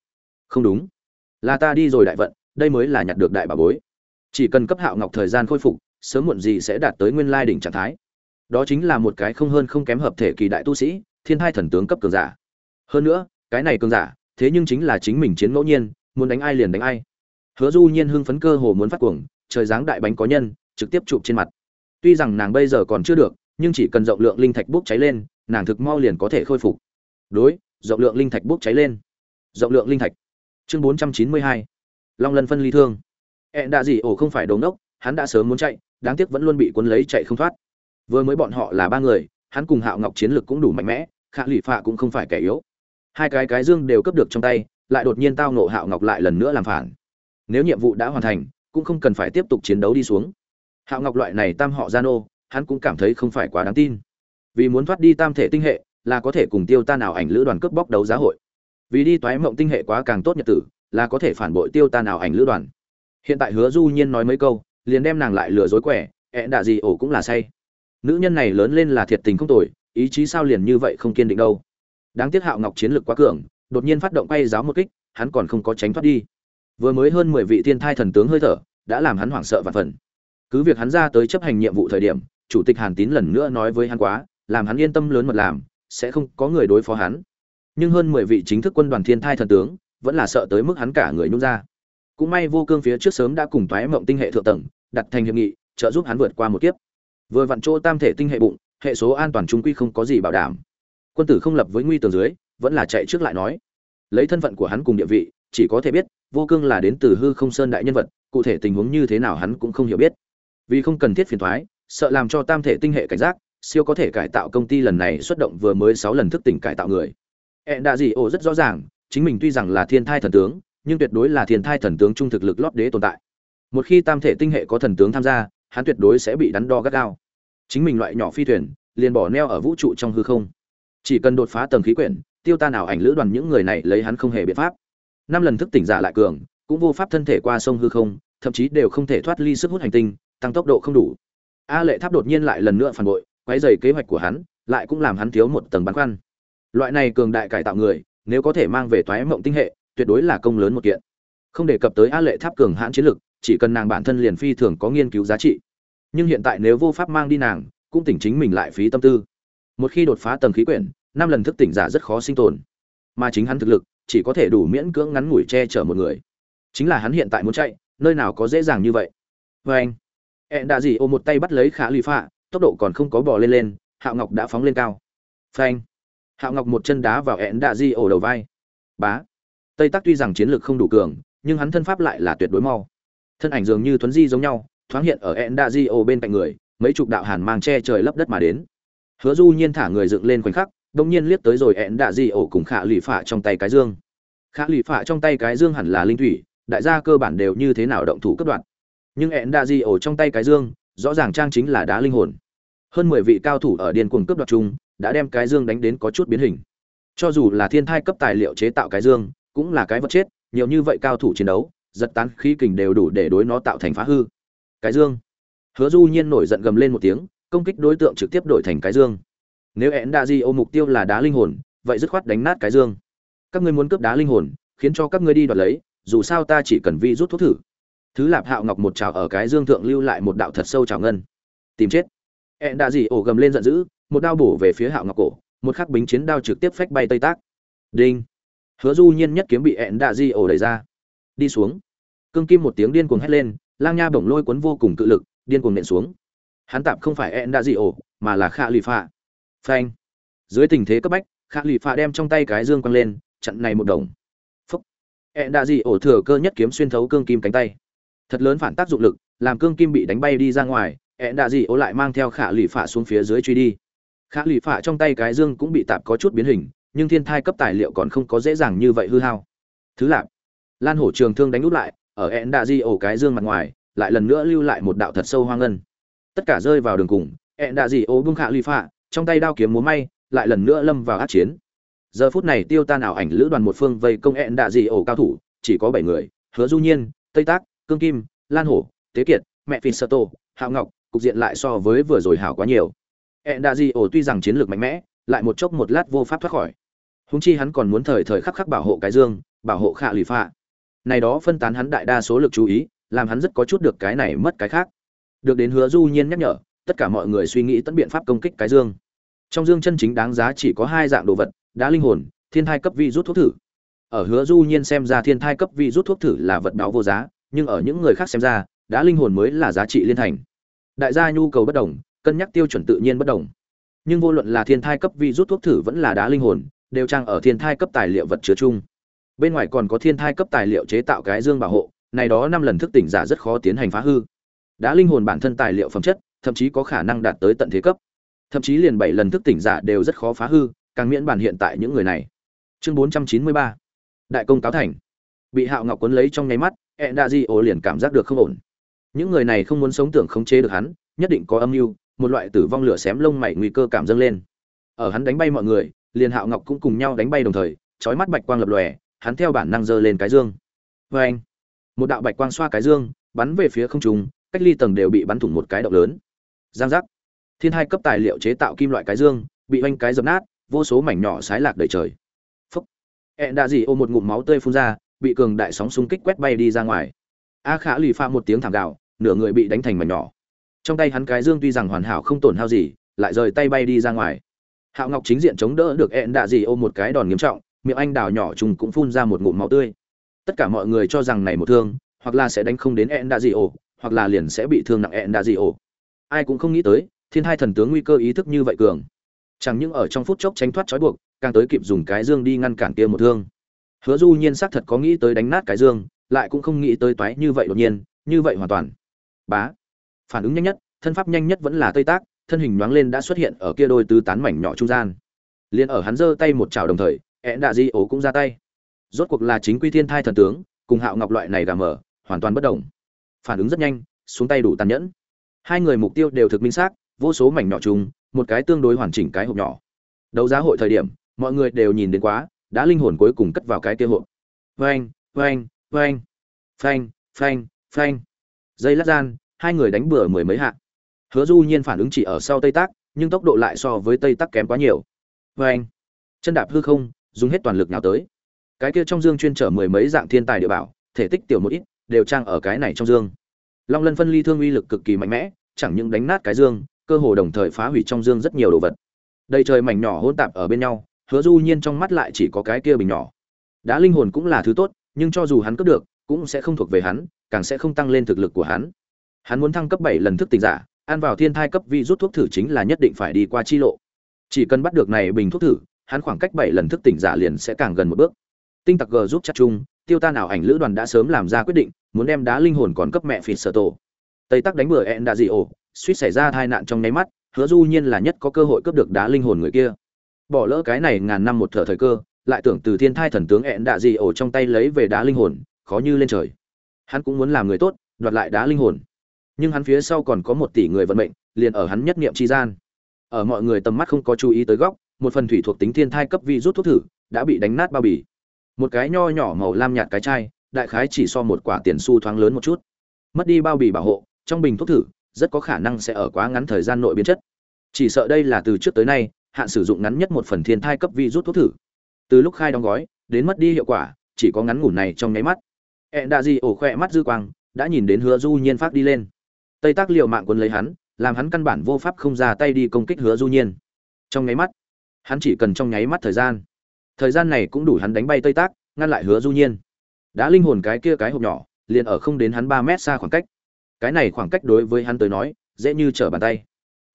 Không đúng. Là ta đi rồi đại vận đây mới là nhặt được đại bà bối. Chỉ cần cấp hạo ngọc thời gian khôi phục, sớm muộn gì sẽ đạt tới nguyên lai đỉnh trạng thái. Đó chính là một cái không hơn không kém hợp thể kỳ đại tu sĩ, thiên hai thần tướng cấp cường giả. Hơn nữa, cái này cường giả, thế nhưng chính là chính mình chiến ngẫu nhiên, muốn đánh ai liền đánh ai. Hứa du nhiên hưng phấn cơ hồ muốn phát cuồng, trời dáng đại bánh có nhân, trực tiếp chụp trên mặt. Tuy rằng nàng bây giờ còn chưa được, nhưng chỉ cần rộng lượng linh thạch bốc cháy lên, nàng thực mau liền có thể khôi phục. Đối, rộng lượng linh thạch bốc cháy lên. Rộng lượng linh thạch. Chương bốn trăm chín mươi hai long lân phân ly thương. Ẹn đạ dị ổ không phải đống đốc, hắn đã sớm muốn chạy, đáng tiếc vẫn luôn bị cuốn lấy chạy không thoát. Vừa mới bọn họ là ba người, hắn cùng hạo ngọc chiến lực cũng đủ mạnh mẽ, khả lụy phạ cũng không phải kẻ yếu. Hai cái cái dương đều cấp được trong tay, lại đột nhiên tao nộ hạo ngọc lại lần nữa làm phản. Nếu nhiệm vụ đã hoàn thành, cũng không cần phải tiếp tục chiến đấu đi xuống. Hạo ngọc loại này tam họ gian ô hắn cũng cảm thấy không phải quá đáng tin. Vì muốn thoát đi tam thể tinh hệ, là có thể cùng tiêu tan ảo ảnh lữ đoàn cướp bóc đấu giá hội. Vì đi toái mộng tinh hệ quá càng tốt nhật tử là có thể phản bội tiêu tan nào ảnh lữ đoàn. Hiện tại hứa du nhiên nói mấy câu, liền đem nàng lại lừa dối quẻ ẹ đạ gì ổ cũng là say. Nữ nhân này lớn lên là thiệt tình không tồi, ý chí sao liền như vậy không kiên định đâu. Đáng tiếc hạo ngọc chiến lược quá cường, đột nhiên phát động quay giáo một kích, hắn còn không có tránh thoát đi. Vừa mới hơn mười vị thiên thai thần tướng hơi thở, đã làm hắn hoảng sợ và phần. Cứ việc hắn ra tới chấp hành nhiệm vụ thời điểm, chủ tịch hàn tín lần nữa nói với hắn quá, làm hắn yên tâm lớn mật làm, sẽ không có người đối phó hắn. Nhưng hơn mười vị chính thức quân đoàn thiên thai thần tướng vẫn là sợ tới mức hắn cả người nhún ra. Cũng may vô cương phía trước sớm đã cùng toái mộng tinh hệ thượng tầng, đặt thành hiệp nghị, trợ giúp hắn vượt qua một kiếp. Vừa vặn chỗ tam thể tinh hệ bụng, hệ số an toàn trung quy không có gì bảo đảm. Quân tử không lập với nguy tường dưới, vẫn là chạy trước lại nói. Lấy thân phận của hắn cùng địa vị, chỉ có thể biết, vô cương là đến từ hư không sơn đại nhân vật, cụ thể tình huống như thế nào hắn cũng không hiểu biết. Vì không cần thiết phiền thoái sợ làm cho tam thể tinh hệ cảnh giác, siêu có thể cải tạo công ty lần này xuất động vừa mới sáu lần thức tỉnh cải tạo người. Ẹn đạ dị ổ rất rõ ràng chính mình tuy rằng là thiên thai thần tướng, nhưng tuyệt đối là thiên thai thần tướng trung thực lực lót đế tồn tại. Một khi tam thể tinh hệ có thần tướng tham gia, hắn tuyệt đối sẽ bị đắn đo gắt gao. Chính mình loại nhỏ phi thuyền, liền bỏ neo ở vũ trụ trong hư không. Chỉ cần đột phá tầng khí quyển, tiêu ta nào ảnh lữ đoàn những người này lấy hắn không hề biện pháp. Năm lần thức tỉnh giả lại cường, cũng vô pháp thân thể qua sông hư không, thậm chí đều không thể thoát ly sức hút hành tinh, tăng tốc độ không đủ. A lệ tháp đột nhiên lại lần nữa phản bội, quấy dày kế hoạch của hắn, lại cũng làm hắn thiếu một tầng băn khoăn. Loại này cường đại cải tạo người nếu có thể mang về toái mộng tinh hệ, tuyệt đối là công lớn một kiện. Không đề cập tới a lệ tháp cường hãn chiến lực, chỉ cần nàng bản thân liền phi thường có nghiên cứu giá trị. Nhưng hiện tại nếu vô pháp mang đi nàng, cũng tỉnh chính mình lại phí tâm tư. Một khi đột phá tầng khí quyển, năm lần thức tỉnh giả rất khó sinh tồn. Mà chính hắn thực lực, chỉ có thể đủ miễn cưỡng ngắn ngủi che chở một người. Chính là hắn hiện tại muốn chạy, nơi nào có dễ dàng như vậy. Vê anh ẹn đạ dị ôm một tay bắt lấy khả lụy phạ, tốc độ còn không có bò lên lên, hạo ngọc đã phóng lên cao. Phanh hạo ngọc một chân đá vào ẹn đạ di ổ đầu vai. Bá. Tây tắc tuy rằng chiến lược không đủ cường, nhưng hắn thân pháp lại là tuyệt đối mau. Thân ảnh dường như thuấn di giống nhau, thoáng hiện ở ẹn đạ di ổ bên cạnh người, mấy chục đạo hàn mang che trời lấp đất mà đến. Hứa du nhiên thả người dựng lên khoảnh khắc đông nhiên liếc tới rồi ẹn đạ di ổ cùng khả lụy phạ trong tay cái dương. Khả lụy phạ trong tay cái dương hẳn là linh thủy, đại gia cơ bản đều như thế nào động thủ cấp đoạn nhưng ẹn đạ di ổ trong tay cái dương, rõ ràng trang chính là đá linh hồn. Hơn mười vị cao thủ ở điên cuồng cướp đoạt chung đã đem cái dương đánh đến có chút biến hình. Cho dù là thiên thai cấp tài liệu chế tạo cái dương, cũng là cái vật chết, nhiều như vậy cao thủ chiến đấu, giật tán khí kình đều đủ để đối nó tạo thành phá hư. Cái dương. Hứa du nhiên nổi giận gầm lên một tiếng, công kích đối tượng trực tiếp đổi thành cái dương. Nếu én đa di ô mục tiêu là đá linh hồn, vậy dứt khoát đánh nát cái dương. Các ngươi muốn cướp đá linh hồn, khiến cho các ngươi đi đoạt lấy, dù sao ta chỉ cần vi rút thuốc thử. Thứ lạp hạo ngọc một trào ở cái dương thượng lưu lại một đạo thật sâu trào ngân. Tìm chết. Ẹn đạ dị ổ gầm lên giận dữ một đao bổ về phía hạo ngọc cổ, một khắc bính chiến đao trực tiếp phách bay tây tác. Đinh. Hứa du nhiên nhất kiếm bị ẹn đạ di ổ đẩy ra. Đi xuống. Cương kim một tiếng điên cuồng hét lên, lang nha bổng lôi cuốn vô cùng cự lực, điên cuồng nện xuống. Hắn tạm không phải ẹn đạ di ổ, mà là khạ lì phạ. Phanh. Dưới tình thế cấp bách, khạ lì phạ đem trong tay cái dương quăng lên, chặn này một đồng. Phúc. Ẹn đạ di ổ thừa cơ nhất kiếm xuyên thấu cương kim cánh tay. Thật lớn phản tác dụng lực, làm cương kim bị đánh bay đi ra ngoài, ẹn đạ di ổ lại mang theo khạ lì phạ xuống phía dưới truy đi. Khả lì phạ trong tay cái dương cũng bị tạm có chút biến hình, nhưng thiên thai cấp tài liệu còn không có dễ dàng như vậy hư hao. Thứ lạp. Lan hổ trường thương đánh úp lại, ở ẹn đạ di ổ cái dương mặt ngoài, lại lần nữa lưu lại một đạo thật sâu hoang ngân. Tất cả rơi vào đường cùng ẹn đạ di ổ bưng khả ly phạ, trong tay đao kiếm múa may, lại lần nữa lâm vào át chiến. Giờ phút này tiêu tan ảo ảnh lữ đoàn một phương vây công ẹn đạ di ổ cao thủ, chỉ có bảy người, hứa du nhiên, tây tác, cương kim, lan hổ, tế kiệt, mẹ phi sơ tô, hạo ngọc, cục diện lại so với vừa rồi hảo quá nhiều ẹn di ổ tuy rằng chiến lược mạnh mẽ, lại một chốc một lát vô pháp thoát khỏi. Húng chi hắn còn muốn thời thời khắc khắc bảo hộ cái dương, bảo hộ khạ lụy phạ. Này đó phân tán hắn đại đa số lực chú ý, làm hắn rất có chút được cái này mất cái khác. Được đến hứa du nhiên nhắc nhở, tất cả mọi người suy nghĩ tận biện pháp công kích cái dương. Trong dương chân chính đáng giá chỉ có hai dạng đồ vật, đá linh hồn, thiên thai cấp vi rút thuốc thử. Ở hứa du nhiên xem ra thiên thai cấp vi rút thuốc thử là vật báo vô giá, nhưng ở những người khác xem ra, đá linh hồn mới là giá trị liên thành. Đại gia nhu cầu bất đồng cân nhắc tiêu chuẩn tự nhiên bất đồng. Nhưng vô luận là thiên thai cấp vi rút thuốc thử vẫn là đá linh hồn, đều trang ở thiên thai cấp tài liệu vật chứa chung. Bên ngoài còn có thiên thai cấp tài liệu chế tạo cái dương bảo hộ, này đó năm lần thức tỉnh giả rất khó tiến hành phá hư. Đá linh hồn bản thân tài liệu phẩm chất, thậm chí có khả năng đạt tới tận thế cấp. Thậm chí liền bảy lần thức tỉnh giả đều rất khó phá hư, càng miễn bản hiện tại những người này. Chương 493 đại công cáo thành. Bị hạo ngọc quấn lấy trong nháy mắt e đa di ổ liền cảm giác được không ổn. Những người này không muốn sống tưởng khống chế được hắn, nhất định có âm mưu một loại tử vong lửa xém lông mày nguy cơ cảm dâng lên. Ở hắn đánh bay mọi người, liền hạo ngọc cũng cùng nhau đánh bay đồng thời, chói mắt bạch quang lập lòe, hắn theo bản năng giơ lên cái dương. Vê anh, một đạo bạch quang xoa cái dương, bắn về phía không trung, cách ly tầng đều bị bắn thủng một cái động lớn. Giang giác. Thiên hai cấp tài liệu chế tạo kim loại cái dương, bị oanh cái dập nát, vô số mảnh nhỏ xái lạc đầy trời. Phúc. Ẹn đã gì ôm một ngụm máu tươi phun ra, bị cường đại sóng xung kích quét bay đi ra ngoài. A khả lì pha một tiếng thảm gạo nửa người bị đánh thành mảnh nhỏ trong tay hắn cái dương tuy rằng hoàn hảo không tổn hao gì, lại rời tay bay đi ra ngoài. Hạo ngọc chính diện chống đỡ được ẹn đạ Dì ôm một cái đòn nghiêm trọng, miệng anh đào nhỏ trùng cũng phun ra một ngụm máu tươi. Tất cả mọi người cho rằng này một thương, hoặc là sẽ đánh không đến ẹn đạ Dì ổ hoặc là liền sẽ bị thương nặng ẹn đạ Dì ổ ai cũng không nghĩ tới, thiên hai thần tướng nguy cơ ý thức như vậy cường. Chẳng những ở trong phút chốc tránh thoát trói buộc, càng tới kịp dùng cái dương đi ngăn cản kia một thương. Hứa du nhiên xác thật có nghĩ tới đánh nát cái dương, lại cũng không nghĩ tới toái như vậy đột nhiên, như vậy hoàn toàn. Bá phản ứng nhanh nhất, thân pháp nhanh nhất vẫn là tây tác, thân hình nhoáng lên đã xuất hiện ở kia đôi tứ tán mảnh nhỏ trung gian. Liền ở hắn giơ tay một chảo đồng thời ẹn đạ di Ố cũng ra tay. Rốt cuộc là chính quy thiên thai thần tướng, cùng hạo ngọc loại này gà mở, hoàn toàn bất đồng. Phản ứng rất nhanh, xuống tay đủ tàn nhẫn. Hai người mục tiêu đều thực minh xác, vô số mảnh nhỏ chung, một cái tương đối hoàn chỉnh cái hộp nhỏ. Đấu giá hội thời điểm, mọi người đều nhìn đến quá, đã linh hồn cuối cùng cất vào cái kia hộp. Phanh phanh phanh phanh phanh phanh. Dây lát gian hai người đánh bừa mười mấy hạ. Hứa du nhiên phản ứng chỉ ở sau tây tác nhưng tốc độ lại so với tây tác kém quá nhiều. Anh, chân đạp hư không dùng hết toàn lực nào tới. Cái kia trong dương chuyên chở mười mấy dạng thiên tài địa bảo thể tích tiểu một ít đều trang ở cái này trong dương. Long lân phân ly thương uy lực cực kỳ mạnh mẽ chẳng những đánh nát cái dương cơ hồ đồng thời phá hủy trong dương rất nhiều đồ vật. Đầy trời mảnh nhỏ hỗn tạp ở bên nhau hứa du nhiên trong mắt lại chỉ có cái kia bình nhỏ. Đã linh hồn cũng là thứ tốt nhưng cho dù hắn cướp được cũng sẽ không thuộc về hắn càng sẽ không tăng lên thực lực của hắn hắn muốn thăng cấp bảy lần thức tỉnh giả, ăn vào thiên thai cấp vi rút thuốc thử chính là nhất định phải đi qua chi lộ. Chỉ cần bắt được này bình thuốc thử, hắn khoảng cách bảy lần thức tỉnh giả liền sẽ càng gần một bước. Tinh tặc g giúp chắc chung, tiêu tan ảo ảnh lữ đoàn đã sớm làm ra quyết định, muốn đem đá linh hồn còn cấp mẹ phỉ sở tổ. Tây tắc đánh bừa ẹn đã dị ổ, suýt xảy ra tai nạn trong nháy mắt, hứa du nhiên là nhất có cơ hội cướp được đá linh hồn người kia. Bỏ lỡ cái này ngàn năm một thở thời cơ, lại tưởng từ thiên thai thần tướng ẹn đạ dị ổ trong tay lấy về đá linh hồn, khó như lên trời. Hắn cũng muốn làm người tốt, đoạt lại đá linh hồn nhưng hắn phía sau còn có một tỷ người vận mệnh, liền ở hắn nhất niệm chi gian. Ở mọi người tầm mắt không có chú ý tới góc, một phần thủy thuộc tính thiên thai cấp vi rút thuốc thử, đã bị đánh nát bao bì. Một cái nho nhỏ màu lam nhạt cái chai, đại khái chỉ so một quả tiền xu thoáng lớn một chút. Mất đi bao bì bảo hộ, trong bình thuốc thử, rất có khả năng sẽ ở quá ngắn thời gian nội biến chất. Chỉ sợ đây là từ trước tới nay, hạn sử dụng ngắn nhất một phần thiên thai cấp vi rút thuốc thử. Từ lúc khai đóng gói, đến mất đi hiệu quả, chỉ có ngắn ngủn này trong nháy mắt. Ẹ đạ gì ổ khoe mắt dư quang, đã nhìn đến hứa du nhiên phát đi lên tây tác liệu mạng quân lấy hắn, làm hắn căn bản vô pháp không ra tay đi công kích hứa du nhiên. Trong nháy mắt, hắn chỉ cần trong nháy mắt thời gian. Thời gian này cũng đủ hắn đánh bay tây tác, ngăn lại hứa du nhiên. Đã linh hồn cái kia cái hộp nhỏ, liền ở không đến hắn ba mét xa khoảng cách. Cái này khoảng cách đối với hắn tới nói, dễ như trở bàn tay.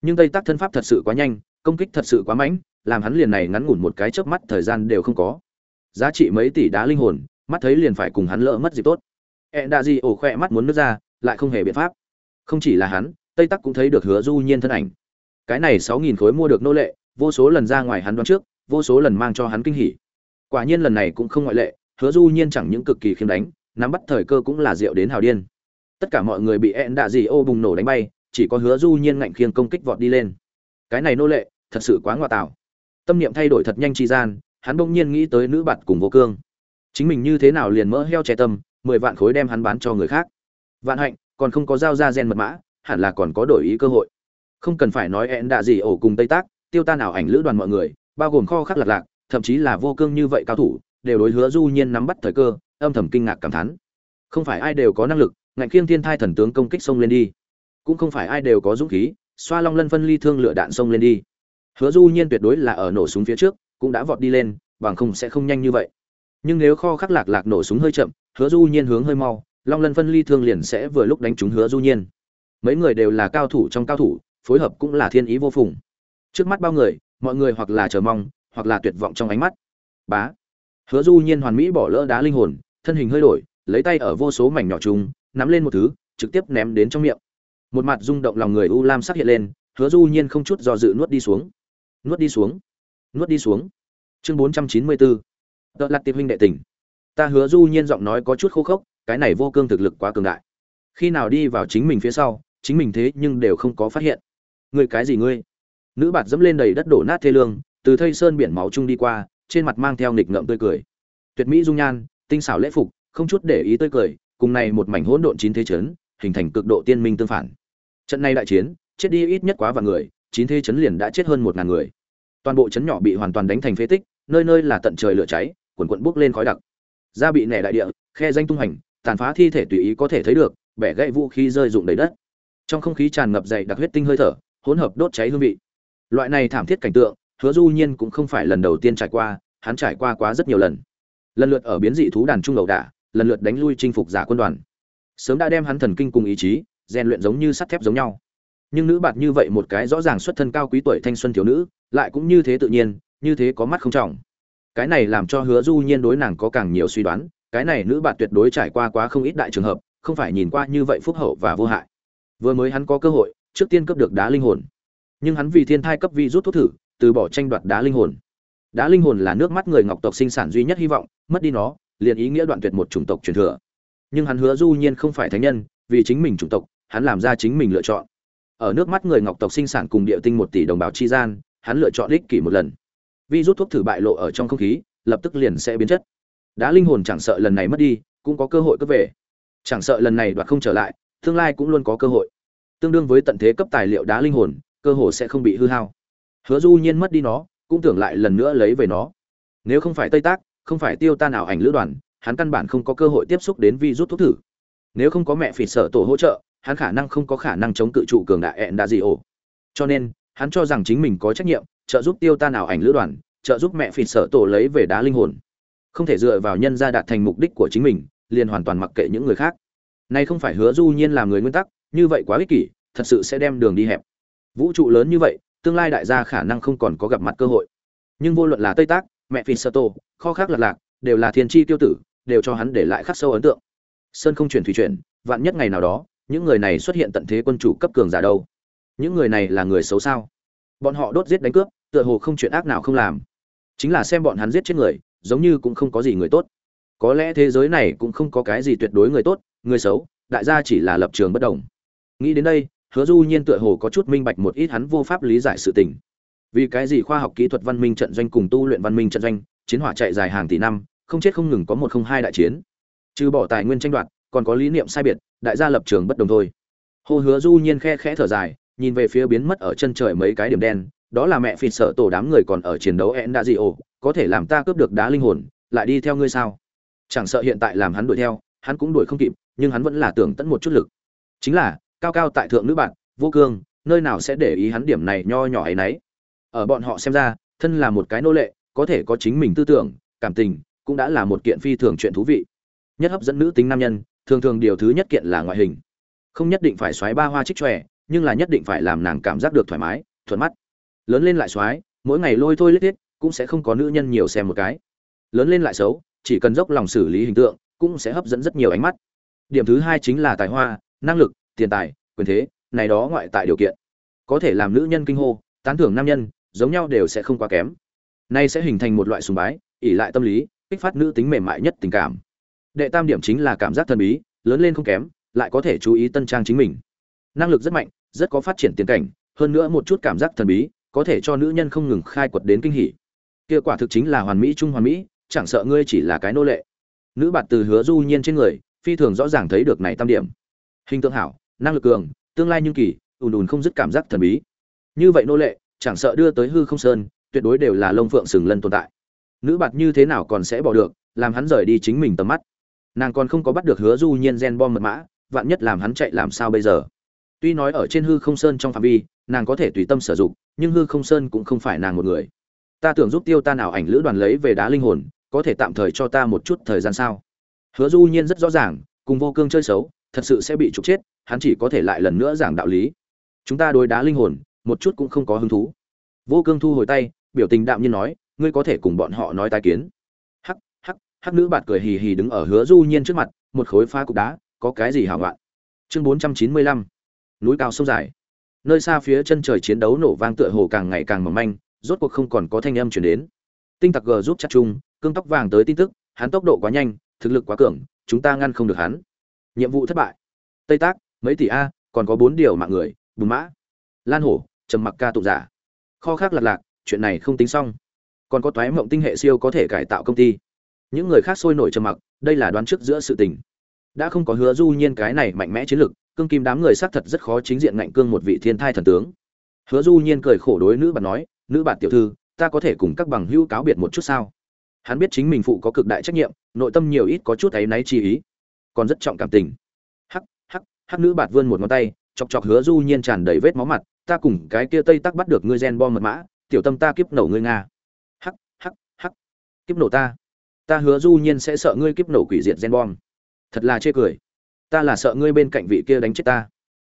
Nhưng tây tác thân pháp thật sự quá nhanh, công kích thật sự quá mãnh, làm hắn liền này ngắn ngủn một cái chớp mắt thời gian đều không có. Giá trị mấy tỷ đá linh hồn, mắt thấy liền phải cùng hắn lỡ mất dịp tốt. E đa gì ổ khoe mắt muốn nước ra, lại không hề biện pháp không chỉ là hắn, tây tắc cũng thấy được hứa du nhiên thân ảnh. Cái này sáu nghìn khối mua được nô lệ, vô số lần ra ngoài hắn đoán trước, vô số lần mang cho hắn kinh hỉ. Quả nhiên lần này cũng không ngoại lệ, hứa du nhiên chẳng những cực kỳ khiêm đánh, nắm bắt thời cơ cũng là rượu đến hào điên. Tất cả mọi người bị ẹn đạ gì ô bùng nổ đánh bay, chỉ có hứa du nhiên ngạnh khiêng công kích vọt đi lên. Cái này nô lệ, thật sự quá ngoại tạo tâm niệm thay đổi thật nhanh chi gian, hắn bỗng nhiên nghĩ tới nữ bạt cùng vô cương. Chính mình như thế nào liền mỡ heo che tâm, mười vạn khối đem hắn bán cho người khác. Vạn hạnh còn không có giao ra gen mật mã, hẳn là còn có đổi ý cơ hội. Không cần phải nói ẹn đạ gì ổ cùng tây tác, tiêu tan ảo ảnh lữ đoàn mọi người, bao gồm kho khắc lạc lạc, thậm chí là vô cương như vậy cao thủ, đều đối hứa du nhiên nắm bắt thời cơ, âm thầm kinh ngạc cảm thán. Không phải ai đều có năng lực, ngạnh khiêng thiên thai thần tướng công kích xông lên đi. Cũng không phải ai đều có dũng khí, xoa long lân phân ly thương lửa đạn xông lên đi. Hứa du nhiên tuyệt đối là ở nổ súng phía trước, cũng đã vọt đi lên, bằng không sẽ không nhanh như vậy. Nhưng nếu kho khắc lạc lạc nổ súng hơi chậm, hứa du nhiên hướng hơi mau long lân phân ly thương liền sẽ vừa lúc đánh trúng hứa du nhiên. Mấy người đều là cao thủ trong cao thủ, phối hợp cũng là thiên ý vô phùng. Trước mắt bao người, mọi người hoặc là chờ mong, hoặc là tuyệt vọng trong ánh mắt. Bá. Hứa du nhiên hoàn mỹ bỏ lỡ đá linh hồn, thân hình hơi đổi, lấy tay ở vô số mảnh nhỏ chung nắm lên một thứ, trực tiếp ném đến trong miệng. Một mặt rung động lòng người u lam sắc hiện lên, hứa du nhiên không chút do dự nuốt đi xuống. Nuốt đi xuống. Nuốt đi xuống. Chương 494 tợ lặt tiệp huynh đệ tình ta hứa du nhiên giọng nói có chút khô khốc cái này vô cương thực lực quá cường đại. Khi nào đi vào chính mình phía sau, chính mình thế nhưng đều không có phát hiện. Ngươi cái gì ngươi? Nữ bạt dẫm lên đầy đất đổ nát thê lương, từ thây sơn biển máu chung đi qua, trên mặt mang theo nghịch ngợm tươi cười. Tuyệt mỹ dung nhan, tinh xảo lễ phục, không chút để ý tươi cười, cùng này một mảnh hỗn độn chín thế chấn, hình thành cực độ tiên minh tương phản. Trận này đại chiến, chết đi ít nhất quá vài người, chín thế chấn liền đã chết hơn một ngàn người. Toàn bộ chấn nhỏ bị hoàn toàn đánh thành phế tích, nơi nơi là tận trời lửa cháy, quần quận bốc lên khói đặc. Da bị nẻ đại địa, khe danh tung hành tàn phá thi thể tùy ý có thể thấy được, bẻ gãy vũ khí rơi rụng đầy đất. Trong không khí tràn ngập dày đặc huyết tinh hơi thở, hỗn hợp đốt cháy hương vị. Loại này thảm thiết cảnh tượng, hứa du nhiên cũng không phải lần đầu tiên trải qua, hắn trải qua quá rất nhiều lần. Lần lượt ở biến dị thú đàn trung đầu đả, lần lượt đánh lui chinh phục giả quân đoàn. Sớm đã đem hắn thần kinh cùng ý chí, rèn luyện giống như sắt thép giống nhau. Nhưng nữ bạt như vậy một cái rõ ràng xuất thân cao quý tuổi thanh xuân thiếu nữ, lại cũng như thế tự nhiên, như thế có mắt không trọng. Cái này làm cho hứa du nhiên đối nàng có càng nhiều suy đoán cái này nữ bạn tuyệt đối trải qua quá không ít đại trường hợp, không phải nhìn qua như vậy phúc hậu và vô hại. Vừa mới hắn có cơ hội, trước tiên cấp được đá linh hồn. Nhưng hắn vì thiên thai cấp vi rút thuốc thử, từ bỏ tranh đoạt đá linh hồn. Đá linh hồn là nước mắt người ngọc tộc sinh sản duy nhất hy vọng, mất đi nó, liền ý nghĩa đoạn tuyệt một chủng tộc truyền thừa. Nhưng hắn hứa du nhiên không phải thánh nhân, vì chính mình chủng tộc, hắn làm ra chính mình lựa chọn. Ở nước mắt người ngọc tộc sinh sản cùng địa tinh một tỷ đồng bào chi gian, hắn lựa chọn ích kỷ một lần. Vi rút thuốc thử bại lộ ở trong không khí, lập tức liền sẽ biến chất đá linh hồn chẳng sợ lần này mất đi, cũng có cơ hội cấp về. Chẳng sợ lần này đoạt không trở lại, tương lai cũng luôn có cơ hội. Tương đương với tận thế cấp tài liệu đá linh hồn, cơ hội sẽ không bị hư hao. Hứa du nhiên mất đi nó, cũng tưởng lại lần nữa lấy về nó. Nếu không phải tây tác, không phải tiêu tan ảo ảnh lữ đoàn, hắn căn bản không có cơ hội tiếp xúc đến vi rút thuốc thử. Nếu không có mẹ phỉ sở tổ hỗ trợ, hắn khả năng không có khả năng chống cự trụ cường đại ẹn đã gì ổ. Cho nên, hắn cho rằng chính mình có trách nhiệm, trợ giúp tiêu tan ảo ảnh lữ đoàn, trợ giúp mẹ phỉ sở tổ lấy về đá linh hồn không thể dựa vào nhân ra đạt thành mục đích của chính mình, liền hoàn toàn mặc kệ những người khác. Nay không phải hứa du nhiên làm người nguyên tắc, như vậy quá ích kỷ, thật sự sẽ đem đường đi hẹp. Vũ trụ lớn như vậy, tương lai đại gia khả năng không còn có gặp mặt cơ hội. Nhưng vô luận là tây tác, mẹ phi sơ tô, kho khác lạc lạc, đều là thiên tri tiêu tử, đều cho hắn để lại khắc sâu ấn tượng. Sơn không chuyển thủy chuyển, vạn nhất ngày nào đó, những người này xuất hiện tận thế quân chủ cấp cường giả đâu? Những người này là người xấu sao? Bọn họ đốt giết đánh cướp, tựa hồ không chuyện ác nào không làm. Chính là xem bọn hắn giết chết người giống như cũng không có gì người tốt. Có lẽ thế giới này cũng không có cái gì tuyệt đối người tốt, người xấu, đại gia chỉ là lập trường bất đồng. Nghĩ đến đây, hứa du nhiên tựa hồ có chút minh bạch một ít hắn vô pháp lý giải sự tình. Vì cái gì khoa học kỹ thuật văn minh trận doanh cùng tu luyện văn minh trận doanh, chiến hỏa chạy dài hàng tỷ năm, không chết không ngừng có một không hai đại chiến. Trừ bỏ tài nguyên tranh đoạt, còn có lý niệm sai biệt, đại gia lập trường bất đồng thôi. Hồ hứa du nhiên khe khẽ thở dài, nhìn về phía biến mất ở chân trời mấy cái điểm đen đó là mẹ phịt sợ tổ đám người còn ở chiến đấu ẹn đã gì ồ, có thể làm ta cướp được đá linh hồn, lại đi theo ngươi sao? Chẳng sợ hiện tại làm hắn đuổi theo, hắn cũng đuổi không kịp, nhưng hắn vẫn là tưởng tẫn một chút lực. Chính là, cao cao tại thượng nữ bạn, vô cương, nơi nào sẽ để ý hắn điểm này nho nhỏ ấy nấy. Ở bọn họ xem ra, thân là một cái nô lệ, có thể có chính mình tư tưởng, cảm tình, cũng đã là một kiện phi thường chuyện thú vị. Nhất hấp dẫn nữ tính nam nhân, thường thường điều thứ nhất kiện là ngoại hình. Không nhất định phải xoáy ba hoa trích tròe nhưng là nhất định phải làm nàng cảm giác được thoải mái, thuận mắt lớn lên lại xoáy mỗi ngày lôi thôi lết thiết, cũng sẽ không có nữ nhân nhiều xem một cái. Lớn lên lại xấu, chỉ cần dốc lòng xử lý hình tượng, cũng sẽ hấp dẫn rất nhiều ánh mắt. Điểm thứ hai chính là tài hoa, năng lực, tiền tài, quyền thế, này đó ngoại tại điều kiện. Có thể làm nữ nhân kinh hô, tán thưởng nam nhân, giống nhau đều sẽ không quá kém. Nay sẽ hình thành một loại sùng bái ỉ lại tâm lý, kích phát nữ tính mềm mại nhất tình cảm. Đệ tam điểm chính là cảm giác thần bí, lớn lên không kém, lại có thể chú ý tân trang chính mình. Năng lực rất mạnh, rất có phát triển tiền cảnh, hơn nữa một chút cảm giác thần bí có thể cho nữ nhân không ngừng khai quật đến kinh hỉ. Kia quả thực chính là hoàn mỹ trung hoàn mỹ, chẳng sợ ngươi chỉ là cái nô lệ. Nữ bạt từ hứa du nhiên trên người, phi thường rõ ràng thấy được này tam điểm. Hình tượng hảo, năng lực cường, tương lai nhưng kỳ, ùn ùn không dứt cảm giác thần bí. Như vậy nô lệ, chẳng sợ đưa tới hư không sơn, tuyệt đối đều là lông phượng sừng lân tồn tại. Nữ bạt như thế nào còn sẽ bỏ được, làm hắn rời đi chính mình tầm mắt. Nàng còn không có bắt được hứa du nhiên gen bom mật mã, vạn nhất làm hắn chạy làm sao bây giờ? Tuy nói ở trên hư không sơn trong phạm vi nàng có thể tùy tâm sử dụng, nhưng hư không sơn cũng không phải nàng một người. Ta tưởng giúp tiêu ta nào ảnh lữ đoàn lấy về đá linh hồn, có thể tạm thời cho ta một chút thời gian sao? Hứa du nhiên rất rõ ràng, cùng vô cương chơi xấu, thật sự sẽ bị trục chết, hắn chỉ có thể lại lần nữa giảng đạo lý. Chúng ta đối đá linh hồn, một chút cũng không có hứng thú. Vô cương thu hồi tay, biểu tình đạm nhiên nói, ngươi có thể cùng bọn họ nói tai kiến. Hắc hắc hắc nữ bạt cười hì hì đứng ở hứa du nhiên trước mặt, một khối phá cục đá, có cái gì hảo ngoạn. chương bốn trăm chín mươi lăm, núi cao sông dài nơi xa phía chân trời chiến đấu nổ vang tựa hồ càng ngày càng mỏng manh, rốt cuộc không còn có thanh âm chuyển đến. Tinh tặc g giúp chắc chung, cương tóc vàng tới tin tức, hắn tốc độ quá nhanh, thực lực quá cường, chúng ta ngăn không được hắn. Nhiệm vụ thất bại. Tây tác, mấy tỷ a, còn có bốn điều mạng người, bùn mã, lan hổ, trầm mặc ca tụ giả. Kho khác lặt lạc, chuyện này không tính xong. Còn có toái mộng tinh hệ siêu có thể cải tạo công ty. Những người khác sôi nổi trầm mặc, đây là đoán trước giữa sự tình. Đã không có hứa du nhiên cái này mạnh mẽ chiến lược cương kim đám người xác thật rất khó chính diện ngạnh cương một vị thiên thai thần tướng. Hứa du nhiên cười khổ đối nữ bạn nói, nữ bạn tiểu thư, ta có thể cùng các bằng hữu cáo biệt một chút sao? Hắn biết chính mình phụ có cực đại trách nhiệm, nội tâm nhiều ít có chút thấy náy chi ý, còn rất trọng cảm tình. Hắc hắc hắc nữ bạn vươn một ngón tay, chọc chọc hứa du nhiên tràn đầy vết máu mặt, ta cùng cái kia tây tắc bắt được ngươi gen bom mật mã, tiểu tâm ta kiếp nổ ngươi nga. Hắc hắc hắc, kiếp nổ ta ta hứa du nhiên sẽ sợ ngươi kiếp nổ quỷ diệt gen bom. Thật là chê cười ta là sợ ngươi bên cạnh vị kia đánh chết ta.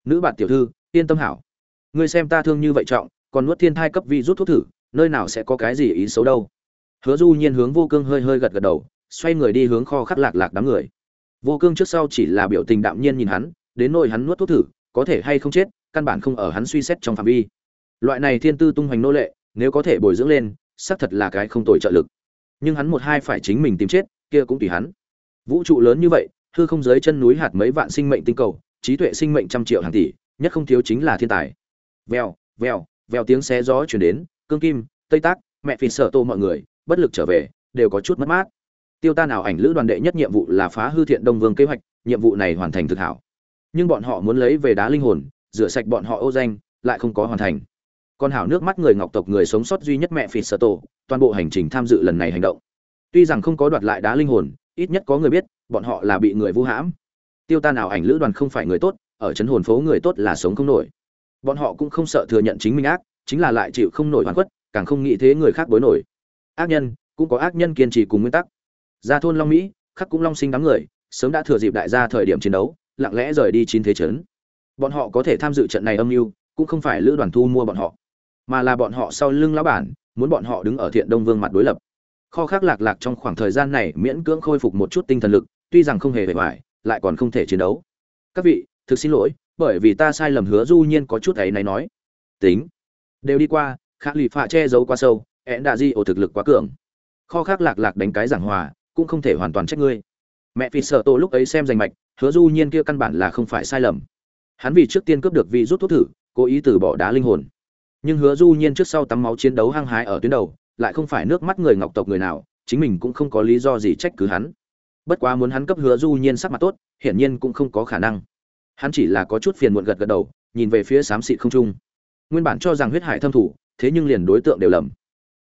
Nữ bạn tiểu thư, yên tâm hảo. Ngươi xem ta thương như vậy trọng, còn nuốt thiên thai cấp vi rút thuốc thử, nơi nào sẽ có cái gì ý xấu đâu. Hứa du nhiên hướng vô cương hơi hơi gật gật đầu, xoay người đi hướng kho khắc lạc lạc đám người. Vô cương trước sau chỉ là biểu tình đạm nhiên nhìn hắn, đến nỗi hắn nuốt thuốc thử, có thể hay không chết, căn bản không ở hắn suy xét trong phạm vi. Loại này thiên tư tung hoành nô lệ, nếu có thể bồi dưỡng lên, xác thật là cái không tồi trợ lực. Nhưng hắn một hai phải chính mình tìm chết, kia cũng tùy hắn. Vũ trụ lớn như vậy hư không dưới chân núi hạt mấy vạn sinh mệnh tinh cầu, trí tuệ sinh mệnh trăm triệu hàng tỷ, nhất không thiếu chính là thiên tài. Vèo vèo vèo tiếng xé gió chuyển đến, cương kim, tây tác, mẹ phì sợ tô mọi người, bất lực trở về, đều có chút mất mát. Tiêu ta nào ảnh lữ đoàn đệ nhất nhiệm vụ là phá hư thiện đông vương kế hoạch, nhiệm vụ này hoàn thành thực hảo. Nhưng bọn họ muốn lấy về đá linh hồn, rửa sạch bọn họ ô danh, lại không có hoàn thành. Con hảo nước mắt người ngọc tộc người sống sót duy nhất mẹ phì sợ tổ toàn bộ hành trình tham dự lần này hành động. Tuy rằng không có đoạt lại đá linh hồn ít nhất có người biết, bọn họ là bị người vu hãm. Tiêu ta nào ảnh lữ đoàn không phải người tốt, ở trấn hồn phố người tốt là sống không nổi. Bọn họ cũng không sợ thừa nhận chính mình ác, chính là lại chịu không nổi hoàn khuất, càng không nghĩ thế người khác bối nổi. Ác nhân, cũng có ác nhân kiên trì cùng nguyên tắc. Ra thôn long mỹ, khắc cũng long sinh đám người, sớm đã thừa dịp đại gia thời điểm chiến đấu, lặng lẽ rời đi chín thế chấn. Bọn họ có thể tham dự trận này âm mưu, cũng không phải lữ đoàn thu mua bọn họ, mà là bọn họ sau lưng lão bản, muốn bọn họ đứng ở thiện đông vương mặt đối lập kho khác lạc lạc trong khoảng thời gian này miễn cưỡng khôi phục một chút tinh thần lực, tuy rằng không hề bề ngoài, lại còn không thể chiến đấu. Các vị, thực xin lỗi, bởi vì ta sai lầm hứa du nhiên có chút ấy này nói. Tính. Đều đi qua khác lì phạ che giấu quá sâu, ẹn đạ di ổ thực lực quá cường. Kho khác lạc lạc đánh cái giảng hòa, cũng không thể hoàn toàn trách ngươi. Mẹ phi sợ tổ lúc ấy xem danh mạch, hứa du nhiên kia căn bản là không phải sai lầm. Hắn vì trước tiên cướp được vị rút thuốc thử, cố ý từ bỏ đá linh hồn. Nhưng hứa du nhiên trước sau tắm máu chiến đấu hăng hái ở tuyến đầu lại không phải nước mắt người ngọc tộc người nào, chính mình cũng không có lý do gì trách cứ hắn. Bất quá muốn hắn cấp hứa du nhiên sắc mặt tốt, hiển nhiên cũng không có khả năng. Hắn chỉ là có chút phiền muộn gật gật đầu, nhìn về phía xám xịt không trung. Nguyên bản cho rằng huyết hải thâm thủ, thế nhưng liền đối tượng đều lầm.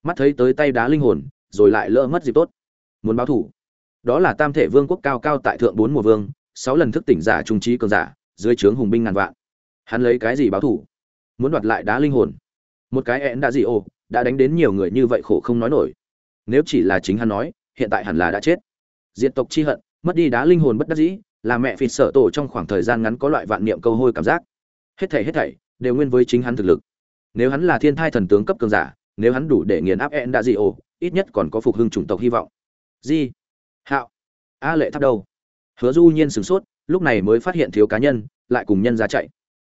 Mắt thấy tới tay đá linh hồn, rồi lại lỡ mất dịp tốt. Muốn báo thủ. Đó là tam thể vương quốc cao cao tại thượng bốn mùa vương, sáu lần thức tỉnh giả trung trí cường giả, dưới trướng hùng binh ngàn vạn. Hắn lấy cái gì báo thủ? Muốn đoạt lại đá linh hồn. Một cái én đã gì ồ đã đánh đến nhiều người như vậy khổ không nói nổi. Nếu chỉ là chính hắn nói, hiện tại hẳn là đã chết. Diện tộc chi hận, mất đi đá linh hồn bất đắc dĩ, là mẹ phịt sở tổ trong khoảng thời gian ngắn có loại vạn niệm câu hôi cảm giác. Hết thảy hết thảy, đều nguyên với chính hắn thực lực. Nếu hắn là thiên thai thần tướng cấp cường giả, nếu hắn đủ để nghiền áp en đã dị ồ ít nhất còn có phục hưng chủng tộc hy vọng. Di, hạo, a lệ tháp đâu hứa du nhiên sửng sốt, lúc này mới phát hiện thiếu cá nhân, lại cùng nhân ra chạy.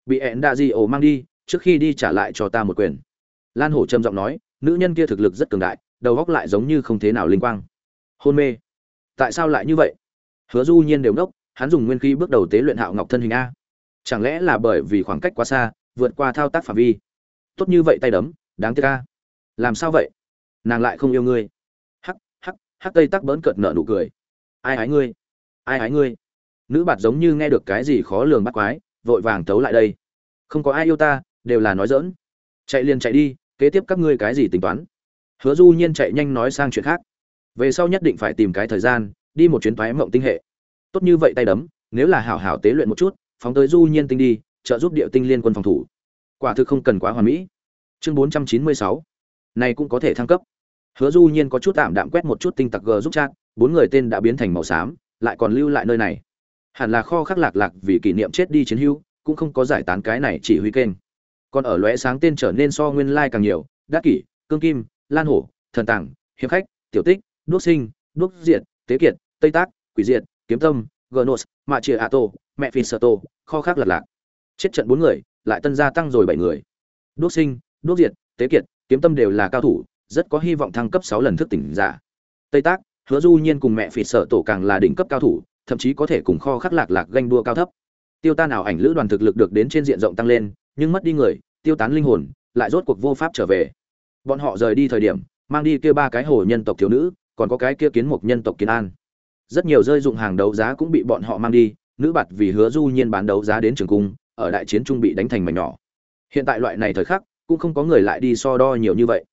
Bị en đã dị ồ mang đi, trước khi đi trả lại cho ta một quyền lan hổ trầm giọng nói, nữ nhân kia thực lực rất cường đại, đầu góc lại giống như không thế nào linh quang. Hôn mê. Tại sao lại như vậy? Hứa du nhiên đều đốc hắn dùng nguyên khí bước đầu tế luyện hạo ngọc thân hình a. Chẳng lẽ là bởi vì khoảng cách quá xa, vượt qua thao tác phạm vi? Tốt như vậy tay đấm, đáng tiếc a. Làm sao vậy? Nàng lại không yêu ngươi. Hắc hắc hắc tây tắc bỡn cợt nợ nụ cười. Ai hái ngươi? Ai hái ngươi? Nữ bạt giống như nghe được cái gì khó lường bắt quái, vội vàng tấu lại đây. Không có ai yêu ta, đều là nói dỡn chạy liền chạy đi, kế tiếp các ngươi cái gì tính toán? Hứa du nhiên chạy nhanh nói sang chuyện khác. Về sau nhất định phải tìm cái thời gian, đi một chuyến thoái mộng tinh hệ. Tốt như vậy tay đấm, nếu là hảo hảo tế luyện một chút, phóng tới du nhiên tinh đi, trợ giúp địa tinh liên quân phòng thủ. Quả thực không cần quá hoàn mỹ. Chương 496 này cũng có thể thăng cấp. Hứa du nhiên có chút tạm đạm quét một chút tinh tặc g giúp chat, bốn người tên đã biến thành màu xám, lại còn lưu lại nơi này. Hẳn là kho khắc lạc lạc vì kỷ niệm chết đi chiến hữu cũng không có giải tán cái này chỉ huy kênh còn ở lóe sáng tên trở nên so nguyên lai like càng nhiều, đắc kỷ, cương kim, lan hổ, thần tàng hiệp khách, tiểu tích, đuốc sinh, đuốc diện tế kiệt, tây tác, quỷ diện kiếm tâm gnos mạ chìa a tô mẹ phi sơ tô kho khác lật lạc. Chết trận bốn người, lại tân gia tăng rồi bảy người. Đuốc sinh, đuốc diệt, tế kiệt, kiếm tâm đều là cao thủ, rất có hy vọng thăng cấp sáu lần thức tỉnh giả. Tây tác, hứa du nhiên cùng mẹ phi sợ tổ càng là đỉnh cấp cao thủ, thậm chí có thể cùng kho khắc lạc lạc ganh đua cao thấp. Tiêu tan ảo ảnh lữ đoàn thực lực được đến trên diện rộng tăng lên nhưng mất đi người, tiêu tán linh hồn, lại rốt cuộc vô pháp trở về. Bọn họ rời đi thời điểm, mang đi kia ba cái hồ nhân tộc thiếu nữ, còn có cái kia kiến mục nhân tộc kiến an. Rất nhiều rơi dụng hàng đấu giá cũng bị bọn họ mang đi, nữ bạt vì hứa du nhiên bán đấu giá đến trường cung, ở đại chiến trung bị đánh thành mảnh nhỏ. Hiện tại loại này thời khắc, cũng không có người lại đi so đo nhiều như vậy.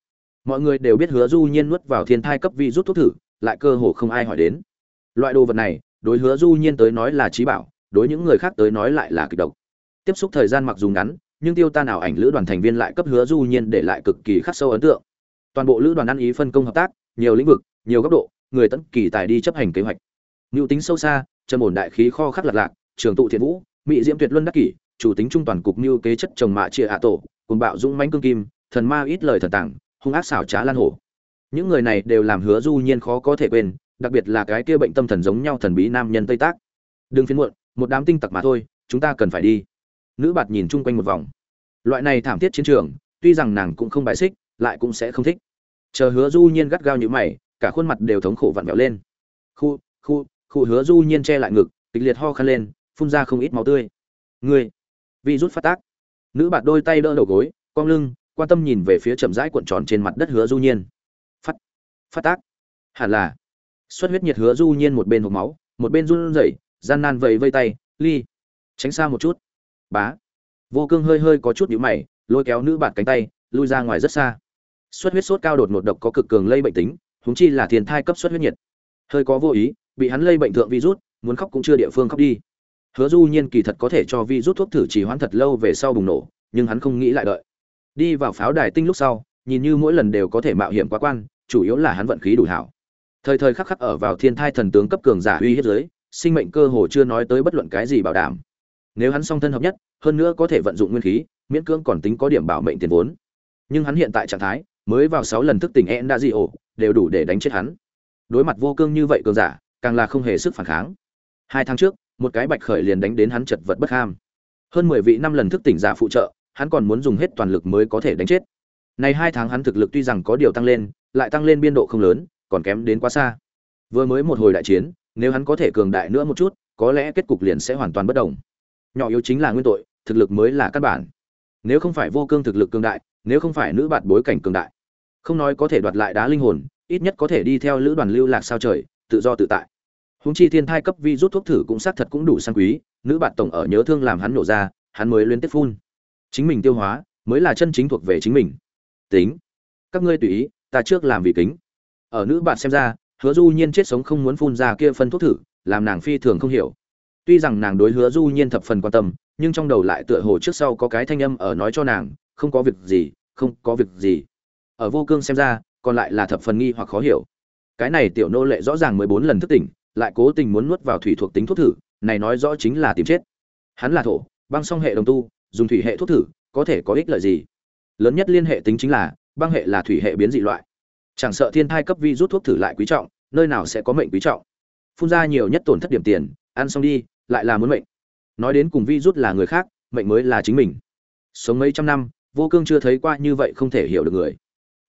Mọi người đều biết hứa du nhiên nuốt vào thiên thai cấp vi rút thuốc thử, lại cơ hồ không ai hỏi đến. Loại đồ vật này, đối hứa du nhiên tới nói là trí bảo, đối những người khác tới nói lại là kịch độc. Tiếp xúc thời gian mặc dù ngắn nhưng tiêu tan ảo ảnh lữ đoàn thành viên lại cấp hứa du nhiên để lại cực kỳ khắc sâu ấn tượng. Toàn bộ lữ đoàn ăn ý phân công hợp tác, nhiều lĩnh vực, nhiều góc độ, người tận kỳ tài đi chấp hành kế hoạch. Mưu tính sâu xa, trầm ổn đại khí kho khắc lạc lạc, trường tụ thiện vũ, mỹ diễm tuyệt luân đắc kỷ, chủ tính trung toàn cục mưu kế chất trồng mạ chia hạ tổ, cùng bạo dũng mãnh cương kim, thần ma ít lời thần tặng hung ác xảo trá lan hổ. Những người này đều làm hứa du nhiên khó có thể quên, đặc biệt là cái kia bệnh tâm thần giống nhau thần bí nam nhân tây tác. Đừng phiền muộn, một đám tinh tặc mà thôi, chúng ta cần phải đi nữ bạt nhìn chung quanh một vòng. Loại này thảm thiết chiến trường tuy rằng nàng cũng không bài xích lại cũng sẽ không thích. Chờ hứa du nhiên gắt gao như mày cả khuôn mặt đều thống khổ vặn vẹo lên. Khu khu khu hứa du nhiên che lại ngực kịch liệt ho khăn lên phun ra không ít máu tươi. Người, vi rút phát tác. Nữ bạt đôi tay đỡ đầu gối cong lưng quan tâm nhìn về phía chậm rãi cuộn tròn trên mặt đất hứa du nhiên. Phát phát tác. Hẳn là. Xuất huyết nhiệt hứa du nhiên một bên hộp máu một bên run rẩy gian nan vẫy vây tay ly. Tránh xa một chút bá. Vô cương hơi hơi có chút nhũ mày, lôi kéo nữ bạn cánh tay, lui ra ngoài rất xa. Xuất huyết sốt cao đột ngột độc có cực cường lây bệnh tính húng chi là thiên thai cấp xuất huyết nhiệt. Hơi có vô ý, bị hắn lây bệnh thượng virus, muốn khóc cũng chưa địa phương khóc đi. Hứa du nhiên kỳ thật có thể cho virus thuốc thử chỉ hoãn thật lâu về sau bùng nổ, nhưng hắn không nghĩ lại đợi. Đi vào pháo đài tinh lúc sau, nhìn như mỗi lần đều có thể mạo hiểm quá quan, chủ yếu là hắn vận khí đủ hảo. Thời thời khắc khắc ở vào thiên thai thần tướng cấp cường giả uy hiếp giới, sinh mệnh cơ hồ chưa nói tới bất luận cái gì bảo đảm. Nếu hắn song thân hợp nhất hơn nữa có thể vận dụng nguyên khí, miễn cưỡng còn tính có điểm bảo mệnh tiền vốn. Nhưng hắn hiện tại trạng thái, mới vào sáu lần thức tỉnh en đã di ổ đều đủ để đánh chết hắn. Đối mặt vô cương như vậy cường giả, càng là không hề sức phản kháng. Hai tháng trước, một cái bạch khởi liền đánh đến hắn chật vật bất ham. Hơn mười vị năm lần thức tỉnh giả phụ trợ, hắn còn muốn dùng hết toàn lực mới có thể đánh chết. Này hai tháng hắn thực lực tuy rằng có điều tăng lên, lại tăng lên biên độ không lớn, còn kém đến quá xa. Vừa mới một hồi đại chiến, nếu hắn có thể cường đại nữa một chút, có lẽ kết cục liền sẽ hoàn toàn bất đồng nhỏ yếu chính là nguyên tội, thực lực mới là căn bản. Nếu không phải vô cương thực lực cường đại, nếu không phải nữ bạn bối cảnh cường đại, không nói có thể đoạt lại đá linh hồn, ít nhất có thể đi theo lữ đoàn lưu lạc sao trời, tự do tự tại. Húng chi thiên thai cấp vi rút thuốc thử cũng xác thật cũng đủ sang quý, nữ bạn tổng ở nhớ thương làm hắn nổ ra, hắn mới liên tiếp phun. Chính mình tiêu hóa, mới là chân chính thuộc về chính mình. Tính, các ngươi tùy ý, ta trước làm vì kính. Ở nữ bạn xem ra, hứa du nhiên chết sống không muốn phun ra kia phân thuốc thử, làm nàng phi thường không hiểu tuy rằng nàng đối hứa du nhiên thập phần quan tâm, nhưng trong đầu lại tựa hồ trước sau có cái thanh âm ở nói cho nàng, không có việc gì, không có việc gì. Ở vô cương xem ra, còn lại là thập phần nghi hoặc khó hiểu. Cái này tiểu nô lệ rõ ràng mười bốn lần thức tỉnh, lại cố tình muốn nuốt vào thủy thuộc tính thuốc thử, này nói rõ chính là tìm chết. Hắn là thổ, băng song hệ đồng tu, dùng thủy hệ thuốc thử, có thể có ích lợi gì? Lớn nhất liên hệ tính chính là, băng hệ là thủy hệ biến dị loại. Chẳng sợ thiên thai cấp vi rút thuốc thử lại quý trọng, nơi nào sẽ có mệnh quý trọng? Phun ra nhiều nhất tổn thất điểm tiền, ăn xong đi lại là muốn mệnh. Nói đến cùng vi rút là người khác, mệnh mới là chính mình. Sống mấy trăm năm, vô cương chưa thấy qua như vậy không thể hiểu được người.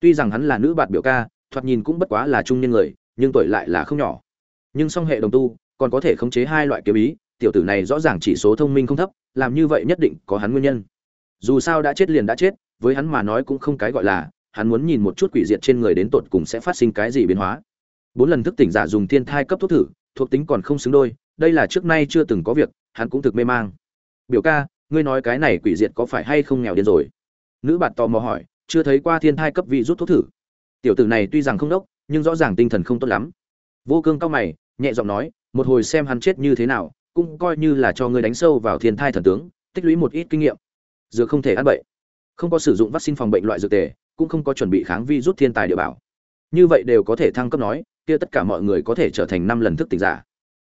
Tuy rằng hắn là nữ bạt biểu ca, thoạt nhìn cũng bất quá là trung niên người, nhưng tuổi lại là không nhỏ. Nhưng song hệ đồng tu, còn có thể khống chế hai loại kiếm ý, tiểu tử này rõ ràng chỉ số thông minh không thấp, làm như vậy nhất định có hắn nguyên nhân. Dù sao đã chết liền đã chết, với hắn mà nói cũng không cái gọi là, hắn muốn nhìn một chút quỷ diệt trên người đến tột cùng sẽ phát sinh cái gì biến hóa. Bốn lần thức tỉnh giả dùng thiên thai cấp thuốc thử, thuộc tính còn không xứng đôi đây là trước nay chưa từng có việc, hắn cũng thực mê mang. Biểu ca, ngươi nói cái này quỷ diệt có phải hay không nghèo điên rồi? Nữ bạn tò mò hỏi, chưa thấy qua thiên thai cấp vị rút thuốc thử. Tiểu tử này tuy rằng không đốc, nhưng rõ ràng tinh thần không tốt lắm. Vô cương cao mày, nhẹ giọng nói, một hồi xem hắn chết như thế nào, cũng coi như là cho ngươi đánh sâu vào thiên thai thần tướng, tích lũy một ít kinh nghiệm. Dược không thể ăn bậy. Không có sử dụng vaccine phòng bệnh loại dược tề, cũng không có chuẩn bị kháng vi rút thiên tài địa bảo. Như vậy đều có thể thăng cấp nói, kia tất cả mọi người có thể trở thành năm lần thức tỉnh giả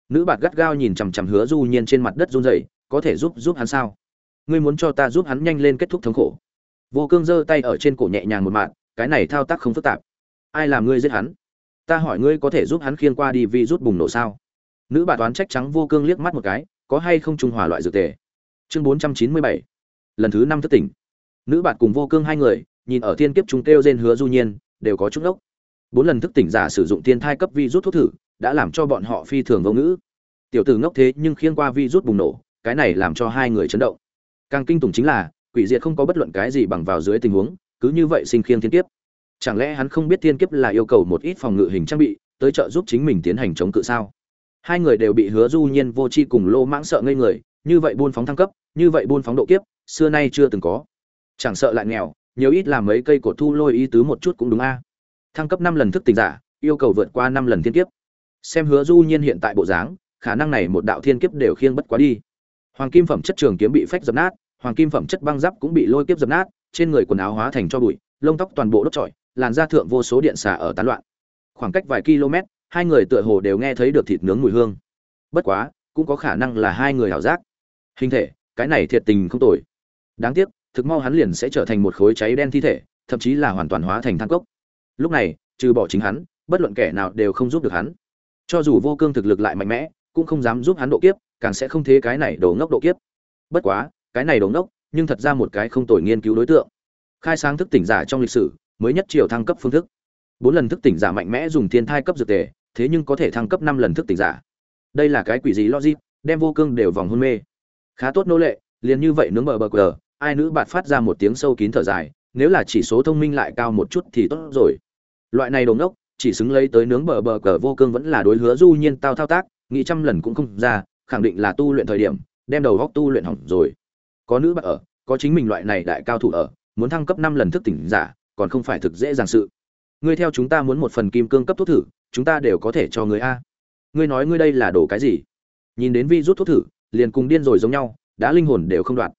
nữ bạt gắt gao nhìn chằm chằm hứa du nhiên trên mặt đất run rẩy, có thể giúp giúp hắn sao? Ngươi muốn cho ta giúp hắn nhanh lên kết thúc thống khổ. Vô cương giơ tay ở trên cổ nhẹ nhàng một mạng cái này thao tác không phức tạp. Ai làm ngươi giết hắn? Ta hỏi ngươi có thể giúp hắn khiêng qua đi vì rút bùng nổ sao? Nữ bà toán trách trắng vô cương liếc mắt một cái, có hay không trung hòa loại dược tề? Chương bốn trăm chín mươi bảy, lần thứ năm thất tỉnh. Nữ bạn cùng vô cương hai người, nhìn ở thiên kiếp chúng kêu trên hứa du nhiên, đều có chút ốc bốn lần thức tỉnh giả sử dụng thiên thai cấp vi rút thuốc thử đã làm cho bọn họ phi thường vô ngữ. Tiểu tử ngốc thế nhưng khiêng qua vi rút bùng nổ, cái này làm cho hai người chấn động. Càng kinh tủng chính là, quỷ diệt không có bất luận cái gì bằng vào dưới tình huống, cứ như vậy sinh khiêng thiên kiếp. Chẳng lẽ hắn không biết thiên kiếp là yêu cầu một ít phòng ngự hình trang bị, tới trợ giúp chính mình tiến hành chống cự sao? Hai người đều bị hứa du nhiên, vô chi cùng lô mãng sợ ngây người, như vậy buôn phóng thăng cấp, như vậy buôn phóng độ kiếp, xưa nay chưa từng có. Chẳng sợ lại nghèo, nhiều ít làm mấy cây cột thu lôi ý tứ một chút cũng đúng a. Thăng cấp năm lần thức tỉnh giả, yêu cầu vượt qua năm lần thiên kiếp xem hứa du nhiên hiện tại bộ dáng, khả năng này một đạo thiên kiếp đều khiêng bất quá đi. Hoàng kim phẩm chất trường kiếm bị phách dập nát, hoàng kim phẩm chất băng giáp cũng bị lôi kiếp dập nát, trên người quần áo hóa thành cho bụi, lông tóc toàn bộ đốt trọi, làn da thượng vô số điện xả ở tán loạn. Khoảng cách vài km, hai người tựa hồ đều nghe thấy được thịt nướng mùi hương. Bất quá, cũng có khả năng là hai người hảo giác. Hình thể, cái này thiệt tình không tồi. Đáng tiếc, thực mau hắn liền sẽ trở thành một khối cháy đen thi thể, thậm chí là hoàn toàn hóa thành than cốc. Lúc này, trừ bỏ chính hắn, bất luận kẻ nào đều không giúp được hắn cho dù vô cương thực lực lại mạnh mẽ, cũng không dám giúp hắn độ kiếp, càng sẽ không thế cái này đổ ngốc độ kiếp. Bất quá, cái này đổ ngốc, nhưng thật ra một cái không tồi nghiên cứu đối tượng. Khai sáng thức tỉnh giả trong lịch sử, mới nhất triều thăng cấp phương thức. Bốn lần thức tỉnh giả mạnh mẽ dùng thiên thai cấp dược tề, thế nhưng có thể thăng cấp năm lần thức tỉnh giả. Đây là cái quỷ gì logic, đem vô cương đều vòng hôn mê. Khá tốt nô lệ, liền như vậy nướng bờ bờ cờ ai nữ bạn phát ra một tiếng sâu kín thở dài, nếu là chỉ số thông minh lại cao một chút thì tốt rồi. Loại này đồ ngốc chỉ xứng lấy tới nướng bờ bờ cờ vô cương vẫn là đối hứa du nhiên tao thao tác, nghĩ trăm lần cũng không ra, khẳng định là tu luyện thời điểm, đem đầu góc tu luyện hỏng rồi. Có nữ bạn ở, có chính mình loại này đại cao thủ ở, muốn thăng cấp năm lần thức tỉnh giả, còn không phải thực dễ dàng sự. Ngươi theo chúng ta muốn một phần kim cương cấp thuốc thử, chúng ta đều có thể cho ngươi a. Ngươi nói ngươi đây là đồ cái gì? Nhìn đến vi rút thuốc thử, liền cùng điên rồi giống nhau, đá linh hồn đều không đoạt.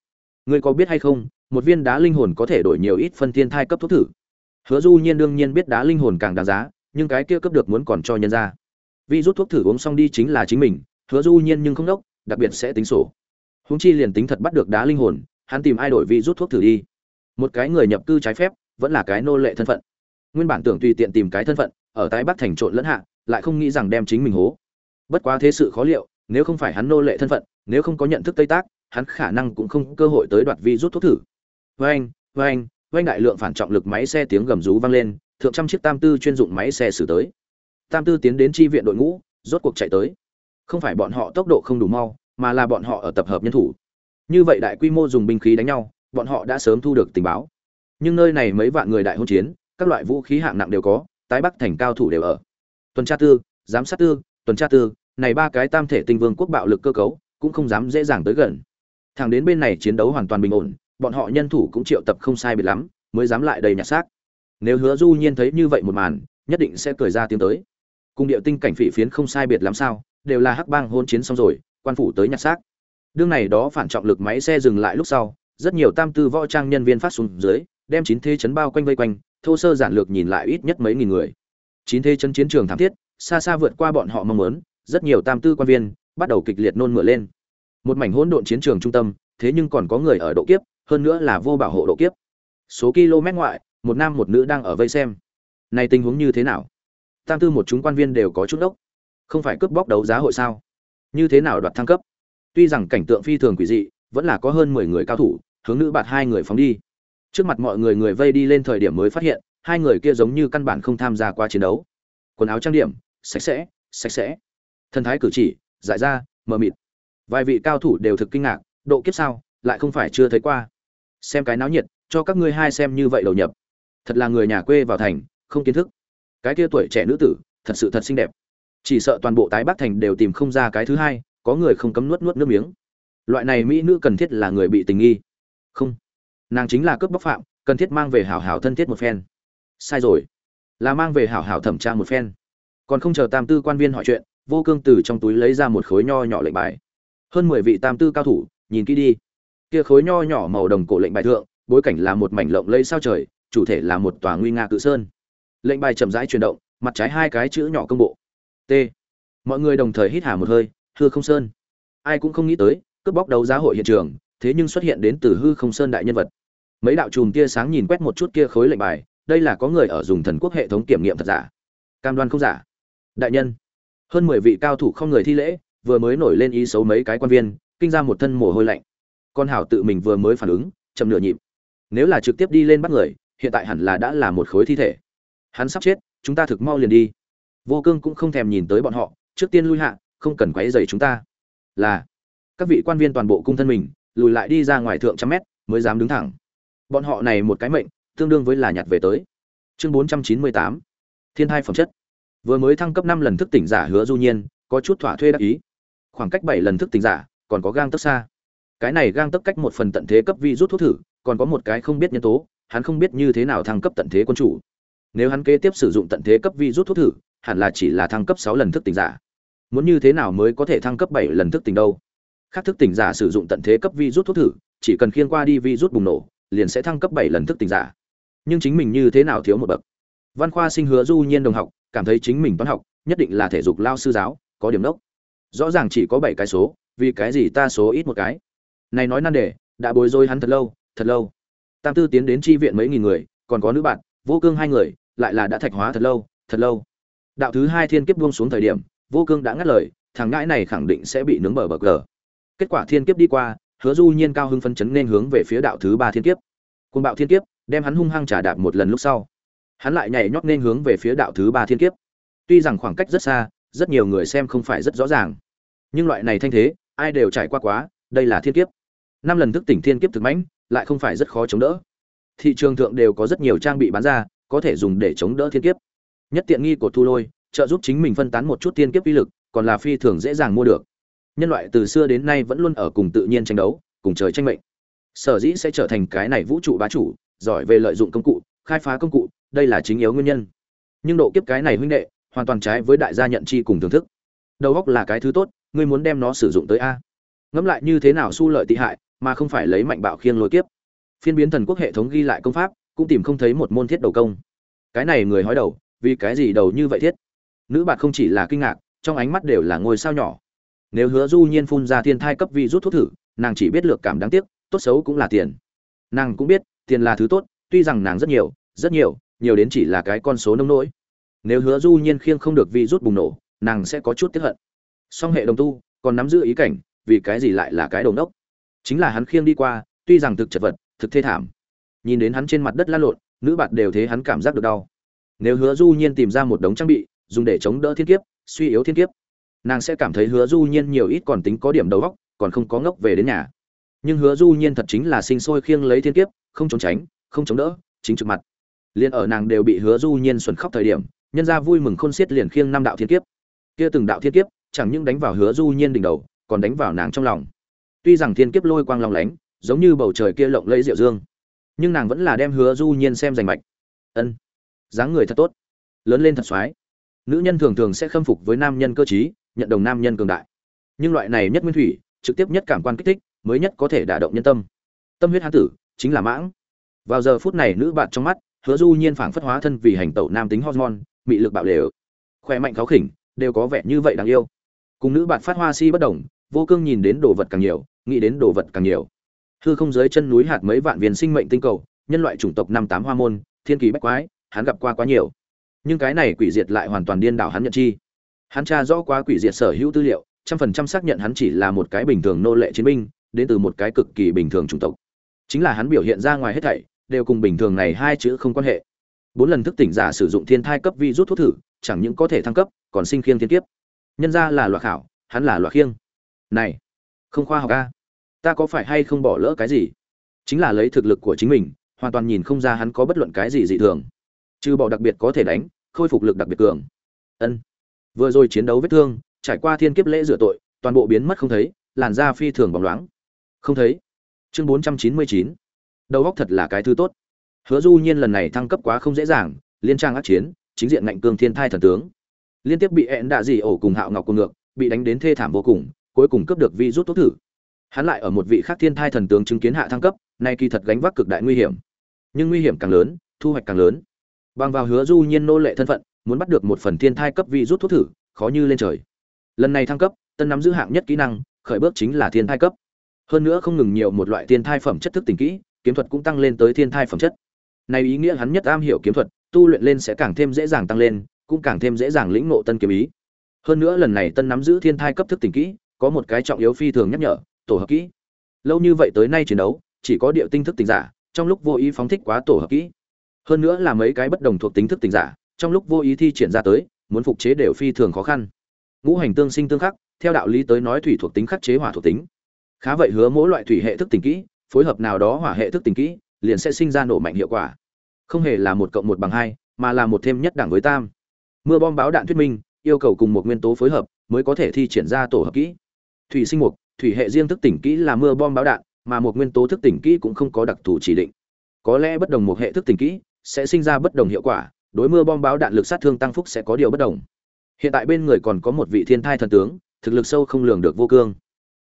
Ngươi có biết hay không, một viên đá linh hồn có thể đổi nhiều ít phân thiên thai cấp thuốc thử? Hứa du nhiên đương nhiên biết đá linh hồn càng đáng giá nhưng cái kia cấp được muốn còn cho nhân ra. Vi rút thuốc thử uống xong đi chính là chính mình, hứa du nhiên nhưng không đốc, đặc biệt sẽ tính sổ. Húng chi liền tính thật bắt được đá linh hồn, hắn tìm ai đổi vi rút thuốc thử đi. Một cái người nhập cư trái phép, vẫn là cái nô lệ thân phận. Nguyên bản tưởng tùy tiện tìm cái thân phận, ở tái bắc thành trộn lẫn hạ, lại không nghĩ rằng đem chính mình hố. Bất quá thế sự khó liệu, nếu không phải hắn nô lệ thân phận, nếu không có nhận thức tây tác, hắn khả năng cũng không cơ hội tới đoạt vi rút thuốc thử. Vâng vâng vâng đại lượng phản trọng lực máy xe tiếng gầm rú vang lên thượng trăm chiếc tam tư chuyên dụng máy xe xử tới. Tam tư tiến đến tri viện đội ngũ, rốt cuộc chạy tới. Không phải bọn họ tốc độ không đủ mau, mà là bọn họ ở tập hợp nhân thủ. Như vậy đại quy mô dùng binh khí đánh nhau, bọn họ đã sớm thu được tình báo. Nhưng nơi này mấy vạn người đại hôn chiến, các loại vũ khí hạng nặng đều có, tái bắc thành cao thủ đều ở. Tuần tra tư, giám sát tư, tuần tra tư, này ba cái tam thể tinh vương quốc bạo lực cơ cấu, cũng không dám dễ dàng tới gần. Thẳng đến bên này chiến đấu hoàn toàn bình ổn, bọn họ nhân thủ cũng triệu tập không sai biệt lắm, mới dám lại đầy nhặt xác nếu hứa du nhiên thấy như vậy một màn, nhất định sẽ cười ra tiếng tới. Cùng điệu tinh cảnh phỉ phiến không sai biệt lắm sao, đều là hắc bang hôn chiến xong rồi, quan phủ tới nhặt xác. Đương này đó phản trọng lực máy xe dừng lại lúc sau, rất nhiều tam tư võ trang nhân viên phát xuống dưới, đem chín thế chấn bao quanh vây quanh, thô sơ giản lược nhìn lại ít nhất mấy nghìn người. Chín thế chấn chiến trường thảm thiết, xa xa vượt qua bọn họ mong muốn, rất nhiều tam tư quan viên bắt đầu kịch liệt nôn mửa lên. Một mảnh hỗn độn chiến trường trung tâm, thế nhưng còn có người ở độ kiếp, hơn nữa là vô bảo hộ độ kiếp. Số km ngoại một nam một nữ đang ở vây xem. Này tình huống như thế nào? Tam tư một chúng quan viên đều có chút ốc không phải cướp bóc đấu giá hội sao? Như thế nào đoạt thăng cấp? Tuy rằng cảnh tượng phi thường quỷ dị, vẫn là có hơn mười người cao thủ, hướng nữ bạt hai người phóng đi. Trước mặt mọi người người vây đi lên thời điểm mới phát hiện, hai người kia giống như căn bản không tham gia qua chiến đấu. Quần áo trang điểm, sạch sẽ sạch sẽ. Thân thái cử chỉ giải ra mờ mịt. Vài vị cao thủ đều thực kinh ngạc, độ kiếp sao, lại không phải chưa thấy qua. Xem cái náo nhiệt, cho các ngươi hai xem như vậy đầu nhập thật là người nhà quê vào thành, không kiến thức. Cái kia tuổi trẻ nữ tử, thật sự thật xinh đẹp. Chỉ sợ toàn bộ tái bắc thành đều tìm không ra cái thứ hai, có người không cấm nuốt nuốt nước miếng. Loại này mỹ nữ cần thiết là người bị tình nghi. Không. Nàng chính là cướp bóc phạm, cần thiết mang về hảo hảo thân thiết một phen. Sai rồi. Là mang về hảo hảo thẩm tra một phen. Còn không chờ tam tư quan viên hỏi chuyện, vô cương từ trong túi lấy ra một khối nho nhỏ lệnh bài. Hơn mười vị tam tư cao thủ, nhìn kỹ đi. Kia khối nho nhỏ màu đồng cổ lệnh bài thượng, bối cảnh là một mảnh lộng lây sao trời chủ thể là một tòa nguy nga cự sơn. Lệnh bài chậm rãi chuyển động, mặt trái hai cái chữ nhỏ công bộ. T. Mọi người đồng thời hít hà một hơi, hư không sơn. Ai cũng không nghĩ tới, cướp bóc đấu giá hội hiện trường, thế nhưng xuất hiện đến từ hư không sơn đại nhân vật. Mấy đạo chùm tia sáng nhìn quét một chút kia khối lệnh bài, đây là có người ở dùng thần quốc hệ thống kiểm nghiệm thật giả. Cam đoan không giả. Đại nhân. Hơn mười vị cao thủ không người thi lễ, vừa mới nổi lên ý xấu mấy cái quan viên, kinh ra một thân mồ hôi lạnh. Con hảo tự mình vừa mới phản ứng, chậm nửa nhịp. Nếu là trực tiếp đi lên bắt người hiện tại hẳn là đã là một khối thi thể. Hắn sắp chết, chúng ta thực mau liền đi. Vô cương cũng không thèm nhìn tới bọn họ, trước tiên lui hạ, không cần quấy rầy chúng ta. Là, các vị quan viên toàn bộ cung thân mình, lùi lại đi ra ngoài thượng trăm mét, mới dám đứng thẳng. Bọn họ này một cái mệnh, tương đương với là nhặt về tới. Chương bốn trăm chín mươi tám, thiên hai phẩm chất. Vừa mới thăng cấp năm lần thức tỉnh giả hứa du nhiên, có chút thỏa thuê đắc ý. Khoảng cách bảy lần thức tỉnh giả, còn có gang tấc xa. Cái này gang tấc cách một phần tận thế cấp vi rút thuốc thử, còn có một cái không biết nhân tố hắn không biết như thế nào thăng cấp tận thế quân chủ. Nếu hắn kế tiếp sử dụng tận thế cấp vi rút thuốc thử, hẳn là chỉ là thăng cấp sáu lần thức tỉnh giả. Muốn như thế nào mới có thể thăng cấp bảy lần thức tỉnh đâu? Khác thức tỉnh giả sử dụng tận thế cấp vi rút thuốc thử, chỉ cần khiên qua đi vi rút bùng nổ, liền sẽ thăng cấp bảy lần thức tỉnh giả. Nhưng chính mình như thế nào thiếu một bậc? Văn khoa sinh hứa du nhiên đồng học, cảm thấy chính mình toán học, nhất định là thể dục lao sư giáo, có điểm đốc. Rõ ràng chỉ có bảy cái số, vì cái gì ta số ít một cái? Này nói nan đề, đã bối rối hắn thật lâu thật lâu tam tư tiến đến tri viện mấy nghìn người, còn có nữ bạn, vô cương hai người, lại là đã thạch hóa thật lâu thật lâu. Đạo thứ hai thiên kiếp buông xuống thời điểm, vô cương đã ngắt lời, thằng ngãi này khẳng định sẽ bị nướng bờ bờ cờ. Kết quả thiên kiếp đi qua, hứa du nhiên cao hưng phân chấn nên hướng về phía đạo thứ ba thiên kiếp. Côn bạo thiên kiếp, đem hắn hung hăng trả đạp một lần lúc sau. Hắn lại nhảy nhót nên hướng về phía đạo thứ ba thiên kiếp. Tuy rằng khoảng cách rất xa, rất nhiều người xem không phải rất rõ ràng. Nhưng loại này thanh thế, ai đều trải qua quá, đây là thiên kiếp năm lần thức tỉnh thiên kiếp thực mãnh, lại không phải rất khó chống đỡ. Thị trường thượng đều có rất nhiều trang bị bán ra, có thể dùng để chống đỡ thiên kiếp. Nhất tiện nghi của thu lôi, trợ giúp chính mình phân tán một chút thiên kiếp uy lực, còn là phi thường dễ dàng mua được. Nhân loại từ xưa đến nay vẫn luôn ở cùng tự nhiên tranh đấu, cùng trời tranh mệnh. Sở dĩ sẽ trở thành cái này vũ trụ bá chủ, giỏi về lợi dụng công cụ, khai phá công cụ, đây là chính yếu nguyên nhân. Nhưng độ kiếp cái này huynh đệ, hoàn toàn trái với đại gia nhận chi cùng thưởng thức. Đầu óc là cái thứ tốt, ngươi muốn đem nó sử dụng tới a. Ngẫm lại như thế nào su lợi tị hại mà không phải lấy mạnh bạo khiêng lôi kiếp. Phiên biến thần quốc hệ thống ghi lại công pháp, cũng tìm không thấy một môn thiết đầu công. Cái này người hói đầu, vì cái gì đầu như vậy thiết? Nữ bạn không chỉ là kinh ngạc, trong ánh mắt đều là ngôi sao nhỏ. Nếu hứa du nhiên phun ra thiên thai cấp vi rút thuốc thử, nàng chỉ biết lược cảm đáng tiếc, tốt xấu cũng là tiền. Nàng cũng biết, tiền là thứ tốt, tuy rằng nàng rất nhiều rất nhiều nhiều đến chỉ là cái con số nông nỗi. Nếu hứa du nhiên khiêng không được vi rút bùng nổ, nàng sẽ có chút tiếc hận. Song hệ đồng tu, còn nắm giữ ý cảnh, vì cái gì lại là cái đồng đốc? Chính là hắn khiêng đi qua, tuy rằng thực chật vật, thực thê thảm. Nhìn đến hắn trên mặt đất lăn lộn, nữ bạn đều thấy hắn cảm giác được đau. Nếu hứa du nhiên tìm ra một đống trang bị, dùng để chống đỡ thiên kiếp, suy yếu thiên kiếp, nàng sẽ cảm thấy hứa du nhiên nhiều ít còn tính có điểm đầu óc, còn không có ngốc về đến nhà. Nhưng hứa du nhiên thật chính là sinh sôi khiêng lấy thiên kiếp, không trốn tránh, không chống đỡ, chính trực mặt. Liền ở nàng đều bị hứa du nhiên xuẩn khóc thời điểm, nhân ra vui mừng khôn xiết liền khiêng năm đạo thiên kiếp. Kia từng đạo thiên kiếp, chẳng những đánh vào hứa du nhiên đỉnh đầu, còn đánh vào nàng trong lòng tuy rằng thiên kiếp lôi quang long lánh, giống như bầu trời kia lộng lẫy diệu dương, nhưng nàng vẫn là đem hứa du nhiên xem rành mạch. Ân, dáng người thật tốt, lớn lên thật soái nữ nhân thường thường sẽ khâm phục với nam nhân cơ trí, nhận đồng nam nhân cường đại. Nhưng loại này nhất nguyên thủy, trực tiếp nhất cảm quan kích thích, mới nhất có thể đả động nhân tâm. Tâm huyết hán tử, chính là mãng. Vào giờ phút này nữ bạn trong mắt, hứa du nhiên phảng phất hóa thân vì hành tẩu nam tính hormone bị lực bạo lều. Khỏe mạnh kháo khỉnh, đều có vẻ như vậy đáng yêu. Cùng nữ bạn phát hoa si bất đồng, vô cương nhìn đến đồ vật càng nhiều nghĩ đến đồ vật càng nhiều. Hư không dưới chân núi hạt mấy vạn viên sinh mệnh tinh cầu, nhân loại chủng tộc năm tám hoa môn, thiên kỳ bách quái, hắn gặp qua quá nhiều. Nhưng cái này quỷ diệt lại hoàn toàn điên đảo hắn nhận chi. Hắn tra rõ quá quỷ diệt sở hữu tư liệu, trăm phần trăm xác nhận hắn chỉ là một cái bình thường nô lệ chiến binh, đến từ một cái cực kỳ bình thường chủng tộc. Chính là hắn biểu hiện ra ngoài hết thảy, đều cùng bình thường này hai chữ không quan hệ. Bốn lần thức tỉnh giả sử dụng thiên thai cấp vi rút thuốc thử, chẳng những có thể thăng cấp, còn sinh khiêng thiên kiếp. Nhân ra là loạt khảo, hắn là loạt khiêng. Này không khoa học a? Ta có phải hay không bỏ lỡ cái gì? Chính là lấy thực lực của chính mình, hoàn toàn nhìn không ra hắn có bất luận cái gì dị thường. Trừ bỏ đặc biệt có thể đánh, khôi phục lực đặc biệt cường. Ân. Vừa rồi chiến đấu vết thương, trải qua thiên kiếp lễ rửa tội, toàn bộ biến mất không thấy, làn da phi thường bóng loáng. Không thấy. Chương bốn trăm chín mươi chín. Đầu góc thật là cái thứ tốt. Hứa du nhiên lần này thăng cấp quá không dễ dàng, liên trang ác chiến, chính diện ngạnh cương thiên thai thần tướng. Liên tiếp bị ẹn đạ dị ổ cùng hạo ngọc cùng ngược, bị đánh đến thê thảm vô cùng cuối cùng cướp được vi rút thuốc thử. Hắn lại ở một vị khác thiên thai thần tướng chứng kiến hạ thăng cấp, nay kỳ thật gánh vác cực đại nguy hiểm. Nhưng nguy hiểm càng lớn, thu hoạch càng lớn. Bằng vào hứa du nhiên nô lệ thân phận, muốn bắt được một phần thiên thai cấp vi rút thuốc thử, khó như lên trời. Lần này thăng cấp, tân nắm giữ hạng nhất kỹ năng, khởi bước chính là thiên thai cấp. Hơn nữa không ngừng nhiều một loại thiên thai phẩm chất thức tình kỹ, kiếm thuật cũng tăng lên tới thiên thai phẩm chất. Này ý nghĩa hắn nhất am hiểu kiếm thuật, tu luyện lên sẽ càng thêm dễ dàng tăng lên, cũng càng thêm dễ dàng lĩnh ngộ tân kiếm ý. Hơn nữa lần này tân nắm giữ thiên thai cấp thức tình kỹ có một cái trọng yếu phi thường nhắc nhở, tổ hợp kỹ. Lâu như vậy tới nay chiến đấu, chỉ có địa tinh thức tình giả, trong lúc vô ý phóng thích quá tổ hợp kỹ. Hơn nữa là mấy cái bất đồng thuộc tính thức tình giả, trong lúc vô ý thi triển ra tới, muốn phục chế đều phi thường khó khăn. Ngũ hành tương sinh tương khắc, theo đạo lý tới nói thủy thuộc tính khắc chế hỏa thuộc tính. Khá vậy hứa mỗi loại thủy hệ thức tình kỹ, phối hợp nào đó hỏa hệ thức tình kỹ, liền sẽ sinh ra nổ mạnh hiệu quả. Không hề là một cộng một bằng hai, mà là một thêm nhất đẳng với tam. Mưa bom báo đạn thuyết minh, yêu cầu cùng một nguyên tố phối hợp, mới có thể thi triển ra tổ hợp kỹ thủy sinh mục, thủy hệ riêng thức tỉnh kỹ là mưa bom báo đạn, mà một nguyên tố thức tỉnh kỹ cũng không có đặc thù chỉ định. Có lẽ bất đồng một hệ thức tỉnh kỹ sẽ sinh ra bất đồng hiệu quả, đối mưa bom báo đạn lực sát thương tăng phúc sẽ có điều bất đồng. Hiện tại bên người còn có một vị thiên thai thần tướng, thực lực sâu không lường được vô cương.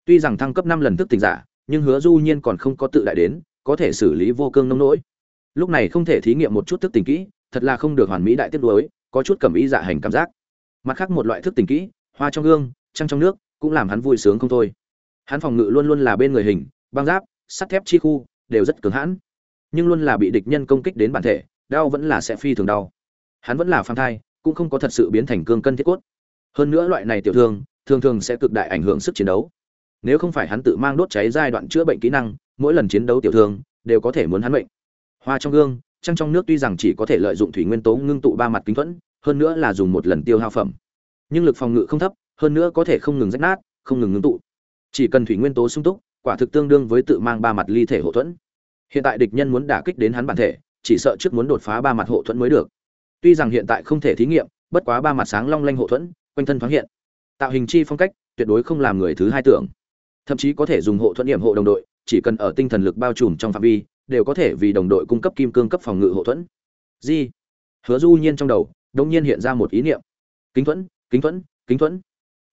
Tuy rằng thăng cấp năm lần thức tỉnh giả, nhưng hứa du nhiên còn không có tự đại đến, có thể xử lý vô cương nông nỗi. Lúc này không thể thí nghiệm một chút thức tỉnh kỹ, thật là không được hoàn mỹ đại tiết đối, có chút cầm ý dạ hành cảm giác. Mặt khác một loại thức tỉnh kỹ, hoa trong gương, trăng trong nước cũng làm hắn vui sướng không thôi. Hắn phòng ngự luôn luôn là bên người hình, băng giáp, sắt thép chi khu, đều rất cứng hãn. Nhưng luôn là bị địch nhân công kích đến bản thể, đau vẫn là sẽ phi thường đau. Hắn vẫn là phang thai, cũng không có thật sự biến thành cương cân thiết cốt. Hơn nữa loại này tiểu thương, thường thường sẽ cực đại ảnh hưởng sức chiến đấu. Nếu không phải hắn tự mang đốt cháy giai đoạn chữa bệnh kỹ năng, mỗi lần chiến đấu tiểu thương đều có thể muốn hắn bệnh hoa trong gương, trăng trong nước tuy rằng chỉ có thể lợi dụng thủy nguyên tố ngưng tụ ba mặt kính thuẫn, hơn nữa là dùng một lần tiêu hao phẩm. Nhưng lực phòng ngự không thấp hơn nữa có thể không ngừng rách nát, không ngừng ngưng tụ. Chỉ cần thủy nguyên tố sung túc, quả thực tương đương với tự mang ba mặt ly thể hộ thuẫn. Hiện tại địch nhân muốn đả kích đến hắn bản thể, chỉ sợ trước muốn đột phá ba mặt hộ thuẫn mới được. Tuy rằng hiện tại không thể thí nghiệm, bất quá ba mặt sáng long lanh hộ thuẫn, quanh thân thoáng hiện. Tạo hình chi phong cách, tuyệt đối không làm người thứ hai tưởng. Thậm chí có thể dùng hộ thuẫn điểm hộ đồng đội, chỉ cần ở tinh thần lực bao trùm trong phạm vi, đều có thể vì đồng đội cung cấp kim cương cấp phòng ngự hộ thuẫn. Di, hứa du nhiên trong đầu đông nhiên hiện ra một ý niệm. Kính thuẫn kính thuẫn kính thuẫn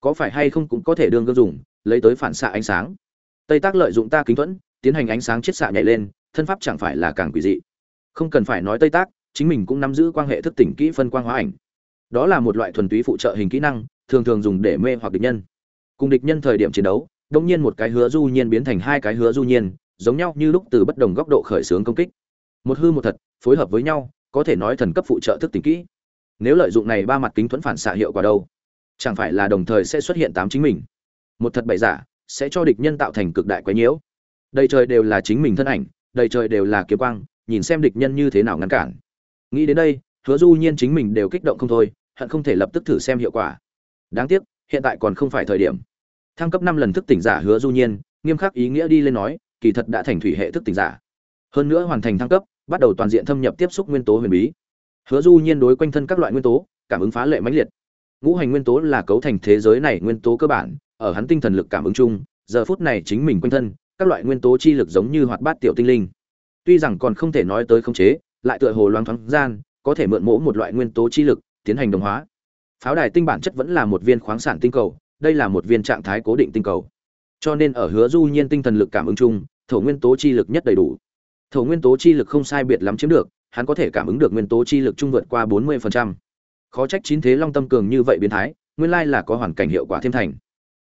có phải hay không cũng có thể đương gương dùng, lấy tới phản xạ ánh sáng. Tây tác lợi dụng ta kính thuẫn, tiến hành ánh sáng chiết xạ nhảy lên, thân pháp chẳng phải là càng quỷ dị. Không cần phải nói tây tác, chính mình cũng nắm giữ quan hệ thức tỉnh kỹ phân quang hóa ảnh. Đó là một loại thuần túy phụ trợ hình kỹ năng, thường thường dùng để mê hoặc địch nhân. Cùng địch nhân thời điểm chiến đấu đông nhiên một cái hứa du nhiên biến thành hai cái hứa du nhiên, giống nhau như lúc từ bất đồng góc độ khởi xướng công kích. Một hư một thật, phối hợp với nhau, có thể nói thần cấp phụ trợ thức tỉnh kỹ. Nếu lợi dụng này ba mặt kính thuẫn phản xạ hiệu quả đâu? Chẳng phải là đồng thời sẽ xuất hiện tám chính mình. Một thật bậy giả, sẽ cho địch nhân tạo thành cực đại quái nhiễu. Đầy trời đều là chính mình thân ảnh, đầy trời đều là kiếm quang, nhìn xem địch nhân như thế nào ngăn cản. Nghĩ đến đây, hứa du nhiên chính mình đều kích động không thôi, hận không thể lập tức thử xem hiệu quả. Đáng tiếc, hiện tại còn không phải thời điểm. Thăng cấp năm lần thức tỉnh giả hứa du nhiên, nghiêm khắc ý nghĩa đi lên nói, kỳ thật đã thành thủy hệ thức tỉnh giả. Hơn nữa hoàn thành thăng cấp, bắt đầu toàn diện thâm nhập tiếp xúc nguyên tố huyền bí. Hứa du nhiên đối quanh thân các loại nguyên tố, cảm ứng phá lệ mãnh liệt ngũ hành nguyên tố là cấu thành thế giới này nguyên tố cơ bản, ở hắn tinh thần lực cảm ứng chung, giờ phút này chính mình quanh thân, các loại nguyên tố chi lực giống như hoạt bát tiểu tinh linh. Tuy rằng còn không thể nói tới khống chế, lại tựa hồ loáng thoáng gian, có thể mượn mỗ một loại nguyên tố chi lực, tiến hành đồng hóa. Pháo đài tinh bản chất vẫn là một viên khoáng sản tinh cầu, đây là một viên trạng thái cố định tinh cầu. Cho nên ở hứa du nhiên tinh thần lực cảm ứng chung, thổ nguyên tố chi lực nhất đầy đủ. Thổ nguyên tố chi lực không sai biệt lắm chiếm được, hắn có thể cảm ứng được nguyên tố chi lực trung vượt qua 40% khó trách chín thế long tâm cường như vậy biến thái, nguyên lai là có hoàn cảnh hiệu quả thêm thành.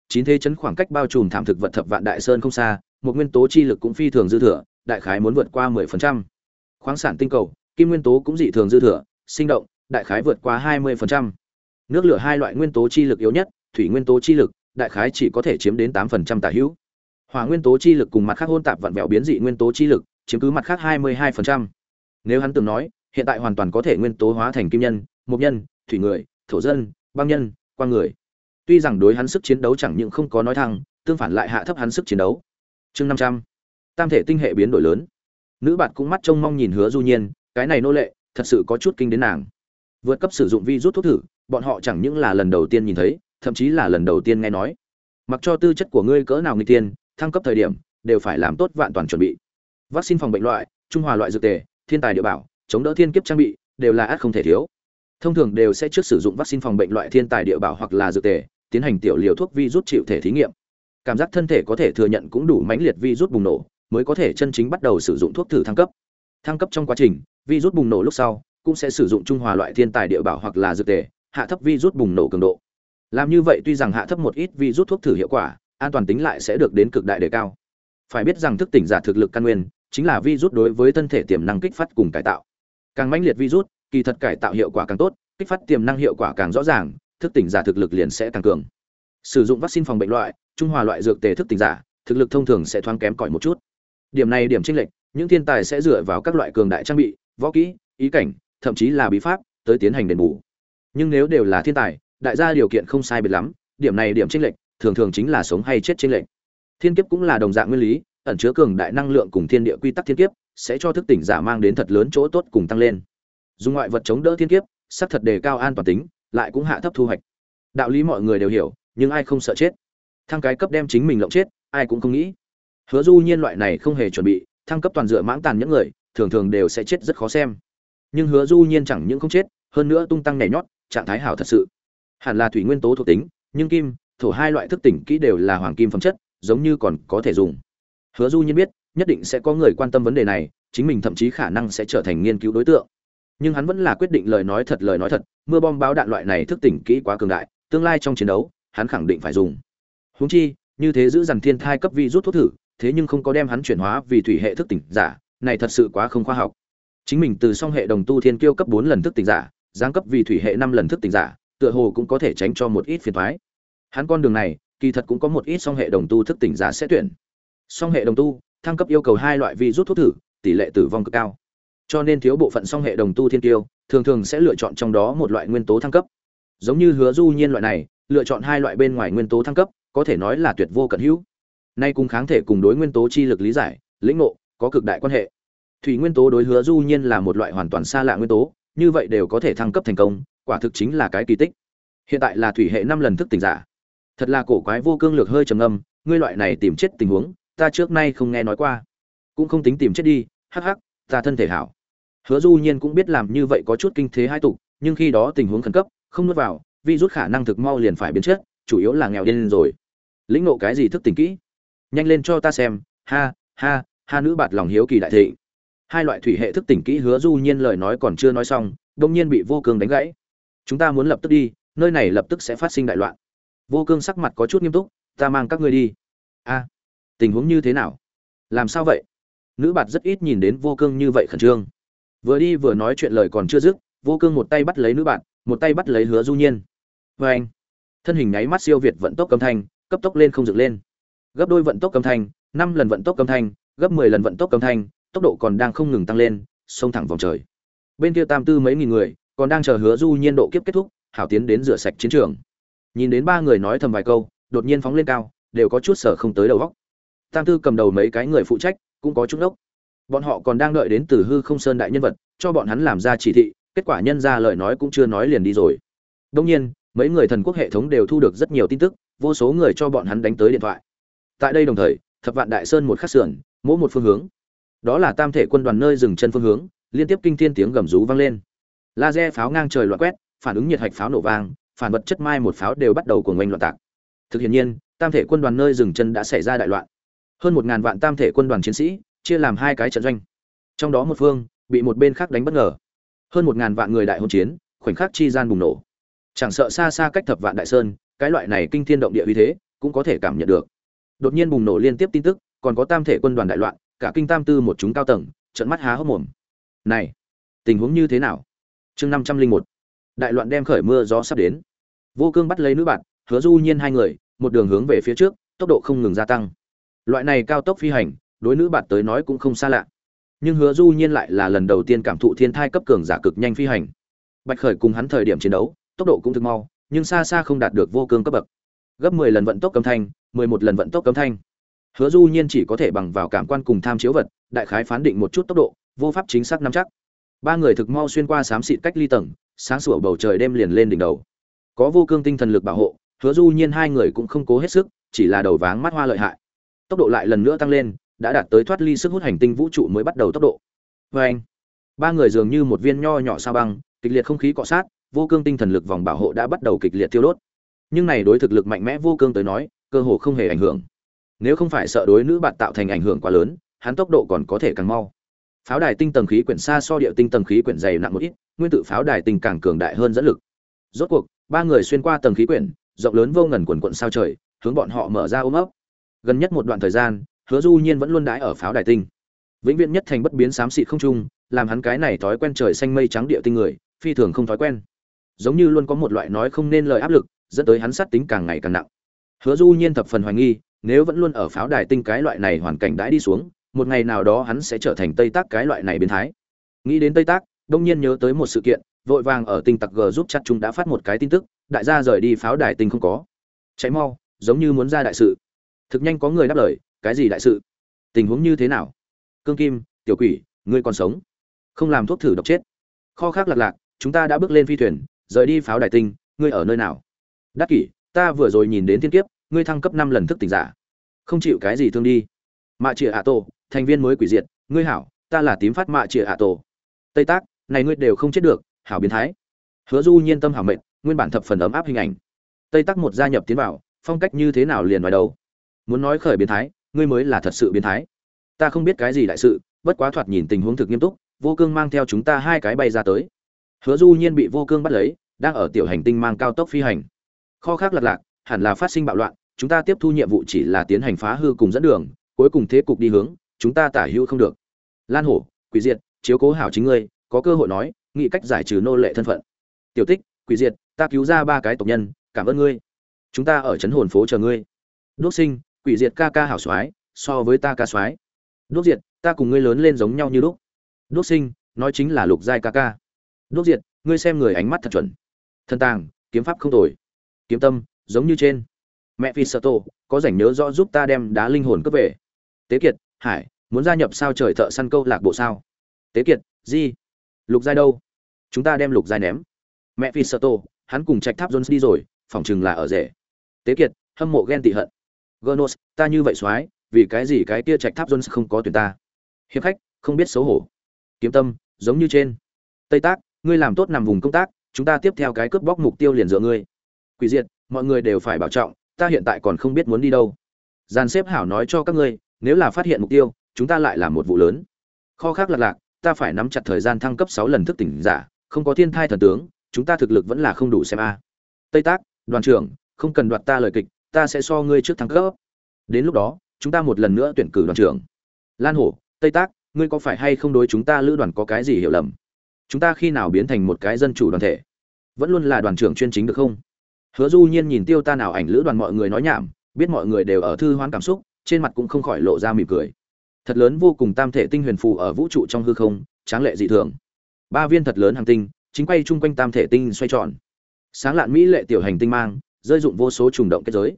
Chín thế chấn khoảng cách bao trùm thảm thực vật thập vạn đại sơn không xa, một nguyên tố chi lực cũng phi thường dư thừa, đại khái muốn vượt qua mười phần trăm. Khoáng sản tinh cầu, kim nguyên tố cũng dị thường dư thừa, sinh động, đại khái vượt qua hai mươi phần trăm. Nước lửa hai loại nguyên tố chi lực yếu nhất, thủy nguyên tố chi lực, đại khái chỉ có thể chiếm đến tám phần trăm tả hữu. Hỏa nguyên tố chi lực cùng mặt khác hôn tạp vặn vẹo biến dị nguyên tố chi lực, chiếm cứ mặt khác hai mươi hai phần trăm. Nếu hắn từng nói, hiện tại hoàn toàn có thể nguyên tố hóa thành kim nhân mục nhân thủy người, thổ dân, băng nhân, quan người. Tuy rằng đối hắn sức chiến đấu chẳng những không có nói thăng tương phản lại hạ thấp hắn sức chiến đấu. Chương năm trăm. Tam thể tinh hệ biến đổi lớn. Nữ bạn cũng mắt trông mong nhìn hứa du nhiên, cái này nô lệ, thật sự có chút kinh đến nàng. Vượt cấp sử dụng vi rút thuốc thử, bọn họ chẳng những là lần đầu tiên nhìn thấy, thậm chí là lần đầu tiên nghe nói. Mặc cho tư chất của ngươi cỡ nào người tiên, thăng cấp thời điểm, đều phải làm tốt vạn toàn chuẩn bị. Vaccine phòng bệnh loại, trung hòa loại dược tề, thiên tài địa bảo, chống đỡ thiên kiếp trang bị, đều là át không thể thiếu thông thường đều sẽ trước sử dụng vaccine phòng bệnh loại thiên tài địa bảo hoặc là dược tề, tiến hành tiểu liều thuốc vi rút chịu thể thí nghiệm. Cảm giác thân thể có thể thừa nhận cũng đủ mãnh liệt vi rút bùng nổ, mới có thể chân chính bắt đầu sử dụng thuốc thử thăng cấp. Thăng cấp trong quá trình vi rút bùng nổ lúc sau, cũng sẽ sử dụng trung hòa loại thiên tài địa bảo hoặc là dược tề, hạ thấp vi rút bùng nổ cường độ. Làm như vậy tuy rằng hạ thấp một ít vi rút thuốc thử hiệu quả, an toàn tính lại sẽ được đến cực đại đề cao. Phải biết rằng thức tỉnh giả thực lực căn nguyên, chính là vi rút đối với thân thể tiềm năng kích phát cùng cải tạo. Càng mãnh liệt vi rút kỳ thật cải tạo hiệu quả càng tốt, kích phát tiềm năng hiệu quả càng rõ ràng, thức tỉnh giả thực lực liền sẽ tăng cường. Sử dụng vaccine phòng bệnh loại, trung hòa loại dược tề thức tỉnh giả, thực lực thông thường sẽ thoáng kém cỏi một chút. Điểm này điểm chênh lệch, những thiên tài sẽ dựa vào các loại cường đại trang bị, võ kỹ, ý cảnh, thậm chí là bí pháp tới tiến hành đền bù. Nhưng nếu đều là thiên tài, đại gia điều kiện không sai biệt lắm, điểm này điểm chênh lệch, thường thường chính là sống hay chết chênh lệch. Thiên kiếp cũng là đồng dạng nguyên lý, ẩn chứa cường đại năng lượng cùng thiên địa quy tắc thiên kiếp, sẽ cho thức tỉnh giả mang đến thật lớn chỗ tốt cùng tăng lên dùng ngoại vật chống đỡ thiên kiếp sắc thật đề cao an toàn tính, lại cũng hạ thấp thu hoạch. Đạo lý mọi người đều hiểu, nhưng ai không sợ chết? Thăng cái cấp đem chính mình lộng chết, ai cũng không nghĩ. Hứa du nhiên loại này không hề chuẩn bị, thăng cấp toàn dựa mãng tàn những người, thường thường đều sẽ chết rất khó xem. Nhưng hứa du nhiên chẳng những không chết, hơn nữa tung tăng nhảy nhót, trạng thái hảo thật sự. Hẳn là thủy nguyên tố thuộc tính, nhưng kim, thổ hai loại thức tỉnh kỹ đều là hoàng kim phẩm chất, giống như còn có thể dùng. Hứa du nhiên biết, nhất định sẽ có người quan tâm vấn đề này, chính mình thậm chí khả năng sẽ trở thành nghiên cứu đối tượng nhưng hắn vẫn là quyết định lời nói thật lời nói thật, mưa bom báo đạn loại này thức tỉnh kỹ quá cường đại, tương lai trong chiến đấu, hắn khẳng định phải dùng. Húng chi, như thế giữ dằn thiên thai cấp vi rút thuốc thử, thế nhưng không có đem hắn chuyển hóa vì thủy hệ thức tỉnh giả, này thật sự quá không khoa học. Chính mình từ song hệ đồng tu thiên kiêu cấp bốn lần thức tỉnh giả, giáng cấp vì thủy hệ năm lần thức tỉnh giả, tựa hồ cũng có thể tránh cho một ít phiền thoái hắn con đường này, kỳ thật cũng có một ít song hệ đồng tu thức tỉnh giả sẽ tuyển. Song hệ đồng tu, thăng cấp yêu cầu hai loại vi rút thuốc thử, tỷ lệ tử vong cực cao cho nên thiếu bộ phận song hệ đồng tu thiên kiêu, thường thường sẽ lựa chọn trong đó một loại nguyên tố thăng cấp. Giống như hứa du nhiên loại này, lựa chọn hai loại bên ngoài nguyên tố thăng cấp, có thể nói là tuyệt vô cận hữu. Nay cùng kháng thể cùng đối nguyên tố chi lực lý giải, lĩnh ngộ, có cực đại quan hệ. Thủy nguyên tố đối hứa du nhiên là một loại hoàn toàn xa lạ nguyên tố, như vậy đều có thể thăng cấp thành công, quả thực chính là cái kỳ tích. Hiện tại là thủy hệ năm lần thức tỉnh giả. Thật là cổ quái vô cương lược hơi trầm âm ngươi loại này tìm chết tình huống, ta trước nay không nghe nói qua. Cũng không tính tìm chết đi, hắc hắc, ta thân thể hảo hứa du nhiên cũng biết làm như vậy có chút kinh thế hai tục, nhưng khi đó tình huống khẩn cấp, không nuốt vào vì rút khả năng thực mau liền phải biến chết chủ yếu là nghèo điên rồi. Lĩnh ngộ cái gì thức tỉnh kỹ? Nhanh lên cho ta xem. Ha ha ha nữ bạt lòng hiếu kỳ đại thị hai loại thủy hệ thức tỉnh kỹ hứa du nhiên lời nói còn chưa nói xong, đột nhiên bị vô cương đánh gãy. Chúng ta muốn lập tức đi, nơi này lập tức sẽ phát sinh đại loạn. Vô cương sắc mặt có chút nghiêm túc, ta mang các ngươi đi. A, tình huống như thế nào? Làm sao vậy? Nữ bạt rất ít nhìn đến vô cương như vậy khẩn trương vừa đi vừa nói chuyện lời còn chưa dứt, vô cương một tay bắt lấy nữ bạn, một tay bắt lấy hứa du nhiên. Vê anh, thân hình nháy mắt siêu việt vận tốc âm thanh, cấp tốc lên không dựng lên. Gấp đôi vận tốc âm thanh, năm lần vận tốc âm thanh, gấp mười lần vận tốc âm thanh, tốc độ còn đang không ngừng tăng lên, xông thẳng vòng trời. Bên kia tam tư mấy nghìn người, còn đang chờ hứa du nhiên độ kiếp kết thúc, hảo tiến đến rửa sạch chiến trường. Nhìn đến ba người nói thầm vài câu, đột nhiên phóng lên cao, đều có chút sở không tới đầu góc tam tư cầm đầu mấy cái người phụ trách, cũng có chút ốc bọn họ còn đang đợi đến từ hư không sơn đại nhân vật, cho bọn hắn làm ra chỉ thị, kết quả nhân ra lời nói cũng chưa nói liền đi rồi. Đông nhiên, mấy người thần quốc hệ thống đều thu được rất nhiều tin tức, vô số người cho bọn hắn đánh tới điện thoại. Tại đây đồng thời, thập vạn đại sơn một khắc sườn, mỗi một phương hướng. Đó là tam thể quân đoàn nơi dừng chân phương hướng, liên tiếp kinh thiên tiếng gầm rú vang lên. Laser pháo ngang trời loạn quét, phản ứng nhiệt hạch pháo nổ vang, phản vật chất mai một pháo đều bắt đầu cuồng oanh loạn tạc. Thực hiện nhiên, tam thể quân đoàn nơi dừng chân đã xảy ra đại loạn. Hơn một ngàn vạn tam thể quân đoàn chiến sĩ chia làm hai cái trận doanh. Trong đó một phương bị một bên khác đánh bất ngờ. Hơn một ngàn vạn người đại hôn chiến, khoảnh khắc chi gian bùng nổ. Chẳng sợ xa xa cách thập vạn đại sơn, cái loại này kinh thiên động địa uy thế cũng có thể cảm nhận được. Đột nhiên bùng nổ liên tiếp tin tức, còn có tam thể quân đoàn đại loạn, cả kinh tam tư một chúng cao tầng trận mắt há hốc mồm. Này, tình huống như thế nào? Chương năm trăm linh một. Đại loạn đem khởi mưa gió sắp đến. Vô cương bắt lấy nữ bạn, hứa du nhiên hai người, một đường hướng về phía trước, tốc độ không ngừng gia tăng. Loại này cao tốc phi hành đối nữ bạn tới nói cũng không xa lạ. Nhưng hứa du nhiên lại là lần đầu tiên cảm thụ thiên thai cấp cường giả cực nhanh phi hành. Bạch khởi cùng hắn thời điểm chiến đấu, tốc độ cũng thực mau, nhưng xa xa không đạt được vô cương cấp bậc. Gấp 10 lần vận tốc cấm thanh 11 lần vận tốc cấm thanh. Hứa du nhiên chỉ có thể bằng vào cảm quan cùng tham chiếu vật, đại khái phán định một chút tốc độ, vô pháp chính xác nắm chắc. Ba người thực mau xuyên qua xám xịt cách ly tầng, sáng sủa bầu trời đêm liền lên đỉnh đầu. Có vô cương tinh thần lực bảo hộ, hứa du nhiên hai người cũng không cố hết sức, chỉ là đầu váng mắt hoa lợi hại. Tốc độ lại lần nữa tăng lên đã đạt tới thoát ly sức hút hành tinh vũ trụ mới bắt đầu tốc độ. Vê anh, ba người dường như một viên nho nhỏ sao băng, kịch liệt không khí cọ sát, vô cương tinh thần lực vòng bảo hộ đã bắt đầu kịch liệt tiêu đốt. Nhưng này đối thực lực mạnh mẽ vô cương tới nói, cơ hồ không hề ảnh hưởng. Nếu không phải sợ đối nữ bạn tạo thành ảnh hưởng quá lớn, hắn tốc độ còn có thể càng mau. Pháo đài tinh tầng khí quyển xa so địa tinh tầng khí quyển dày nặng một ít, nguyên tử pháo đài tinh càng cường đại hơn dẫn lực. Rốt cuộc, ba người xuyên qua tầng khí quyển, rộng lớn vô ngần quần quận sao trời, hướng bọn họ mở ra ôm ấp. Gần nhất một đoạn thời gian hứa du nhiên vẫn luôn đái ở pháo đài tinh. Vĩnh viễn nhất thành bất biến xám xịt không trung làm hắn cái này thói quen trời xanh mây trắng địa tinh người, phi thường không thói quen. Giống như luôn có một loại nói không nên lời áp lực, dẫn tới hắn sát tính càng ngày càng nặng. Hứa du nhiên thập phần hoài nghi, nếu vẫn luôn ở pháo đài tinh cái loại này hoàn cảnh đãi đi xuống, một ngày nào đó hắn sẽ trở thành tây tác cái loại này biến thái. Nghĩ đến tây tác, đông nhiên nhớ tới một sự kiện, vội vàng ở tinh tặc g giúp chặt chúng đã phát một cái tin tức, đại gia rời đi pháo đài tinh không có. Cháy mau, giống như muốn ra đại sự. Thực nhanh có người đáp lời cái gì đại sự? Tình huống như thế nào? Cương kim, tiểu quỷ, ngươi còn sống? Không làm thuốc thử độc chết. Kho khác lạc lạc, chúng ta đã bước lên phi thuyền, rời đi pháo đài tinh, ngươi ở nơi nào? Đắc kỷ, ta vừa rồi nhìn đến thiên kiếp, ngươi thăng cấp năm lần thức tỉnh giả. Không chịu cái gì thương đi. Mạ trịa ạ tổ, thành viên mới quỷ diệt, ngươi hảo, ta là tím phát mạ trịa ạ tổ. Tây tác, này ngươi đều không chết được, hảo biến thái. Hứa du nhiên tâm hảo mệnh, nguyên bản thập phần ấm áp hình ảnh. Tây tác một gia nhập tiến vào, phong cách như thế nào liền vào đầu? Muốn nói khởi biến thái ngươi mới là thật sự biến thái. Ta không biết cái gì đại sự, bất quá thoạt nhìn tình huống thực nghiêm túc, vô cương mang theo chúng ta hai cái bay ra tới. Hứa du nhiên bị vô cương bắt lấy, đang ở tiểu hành tinh mang cao tốc phi hành. Kho khác lật lạc, hẳn là phát sinh bạo loạn, chúng ta tiếp thu nhiệm vụ chỉ là tiến hành phá hư cùng dẫn đường, cuối cùng thế cục đi hướng, chúng ta tả hữu không được. Lan hổ, quỷ diệt, chiếu cố hảo chính ngươi, có cơ hội nói, nghĩ cách giải trừ nô lệ thân phận. Tiểu tích, quỷ diệt, ta cứu ra ba cái tộc nhân, cảm ơn ngươi. Chúng ta ở trấn hồn phố chờ ngươi. Đốt sinh quỷ diệt ca ca hảo soái, so với ta ca soái. Đốt diệt, ta cùng ngươi lớn lên giống nhau như lúc. Đốt sinh, nói chính là lục giai ca ca. Đốt diệt, ngươi xem người ánh mắt thật chuẩn. Thân tàng, kiếm pháp không tồi. Kiếm tâm, giống như trên. Mẹ phi sợ tổ, có rảnh nhớ rõ giúp ta đem đá linh hồn cướp về. Tế kiệt, hải, muốn gia nhập sao trời thợ săn câu lạc bộ sao? Tế kiệt, di. Lục giai đâu? Chúng ta đem lục giai ném. Mẹ phi sợ tổ, hắn cùng trạch tháp jones đi rồi phỏng chừng là ở rể. Tế kiệt, hâm mộ ghen tị hận. Gnos, ta như vậy xoái, vì cái gì cái kia Trạch Tháp Jones không có tuyển ta? Hiệp khách, không biết xấu hổ. Kiếm tâm, giống như trên. Tây Tác, ngươi làm tốt nằm vùng công tác, chúng ta tiếp theo cái cướp bóc mục tiêu liền dựa ngươi. Quỷ diệt, mọi người đều phải bảo trọng, ta hiện tại còn không biết muốn đi đâu. Gian xếp hảo nói cho các ngươi, nếu là phát hiện mục tiêu, chúng ta lại làm một vụ lớn. Kho khác lạc lạc, ta phải nắm chặt thời gian thăng cấp 6 lần thức tỉnh giả, không có thiên thai thần tướng, chúng ta thực lực vẫn là không đủ xem a. Tây Tác, đoàn trưởng, không cần đoạt ta lời kịch, ta sẽ so ngươi trước thắng cấp. Đến lúc đó, chúng ta một lần nữa tuyển cử đoàn trưởng. Lan hổ, tây tác, ngươi có phải hay không đối chúng ta lữ đoàn có cái gì hiểu lầm? Chúng ta khi nào biến thành một cái dân chủ đoàn thể? Vẫn luôn là đoàn trưởng chuyên chính được không? Hứa du nhiên nhìn tiêu ta nào ảnh lữ đoàn mọi người nói nhảm, biết mọi người đều ở thư hoán cảm xúc, trên mặt cũng không khỏi lộ ra mỉm cười. Thật lớn vô cùng tam thể tinh huyền phù ở vũ trụ trong hư không, tráng lệ dị thường. Ba viên thật lớn hành tinh, chính quay chung quanh tam thể tinh xoay tròn. Sáng lạn mỹ lệ tiểu hành tinh mang rơi dụng vô số trùng động kết giới.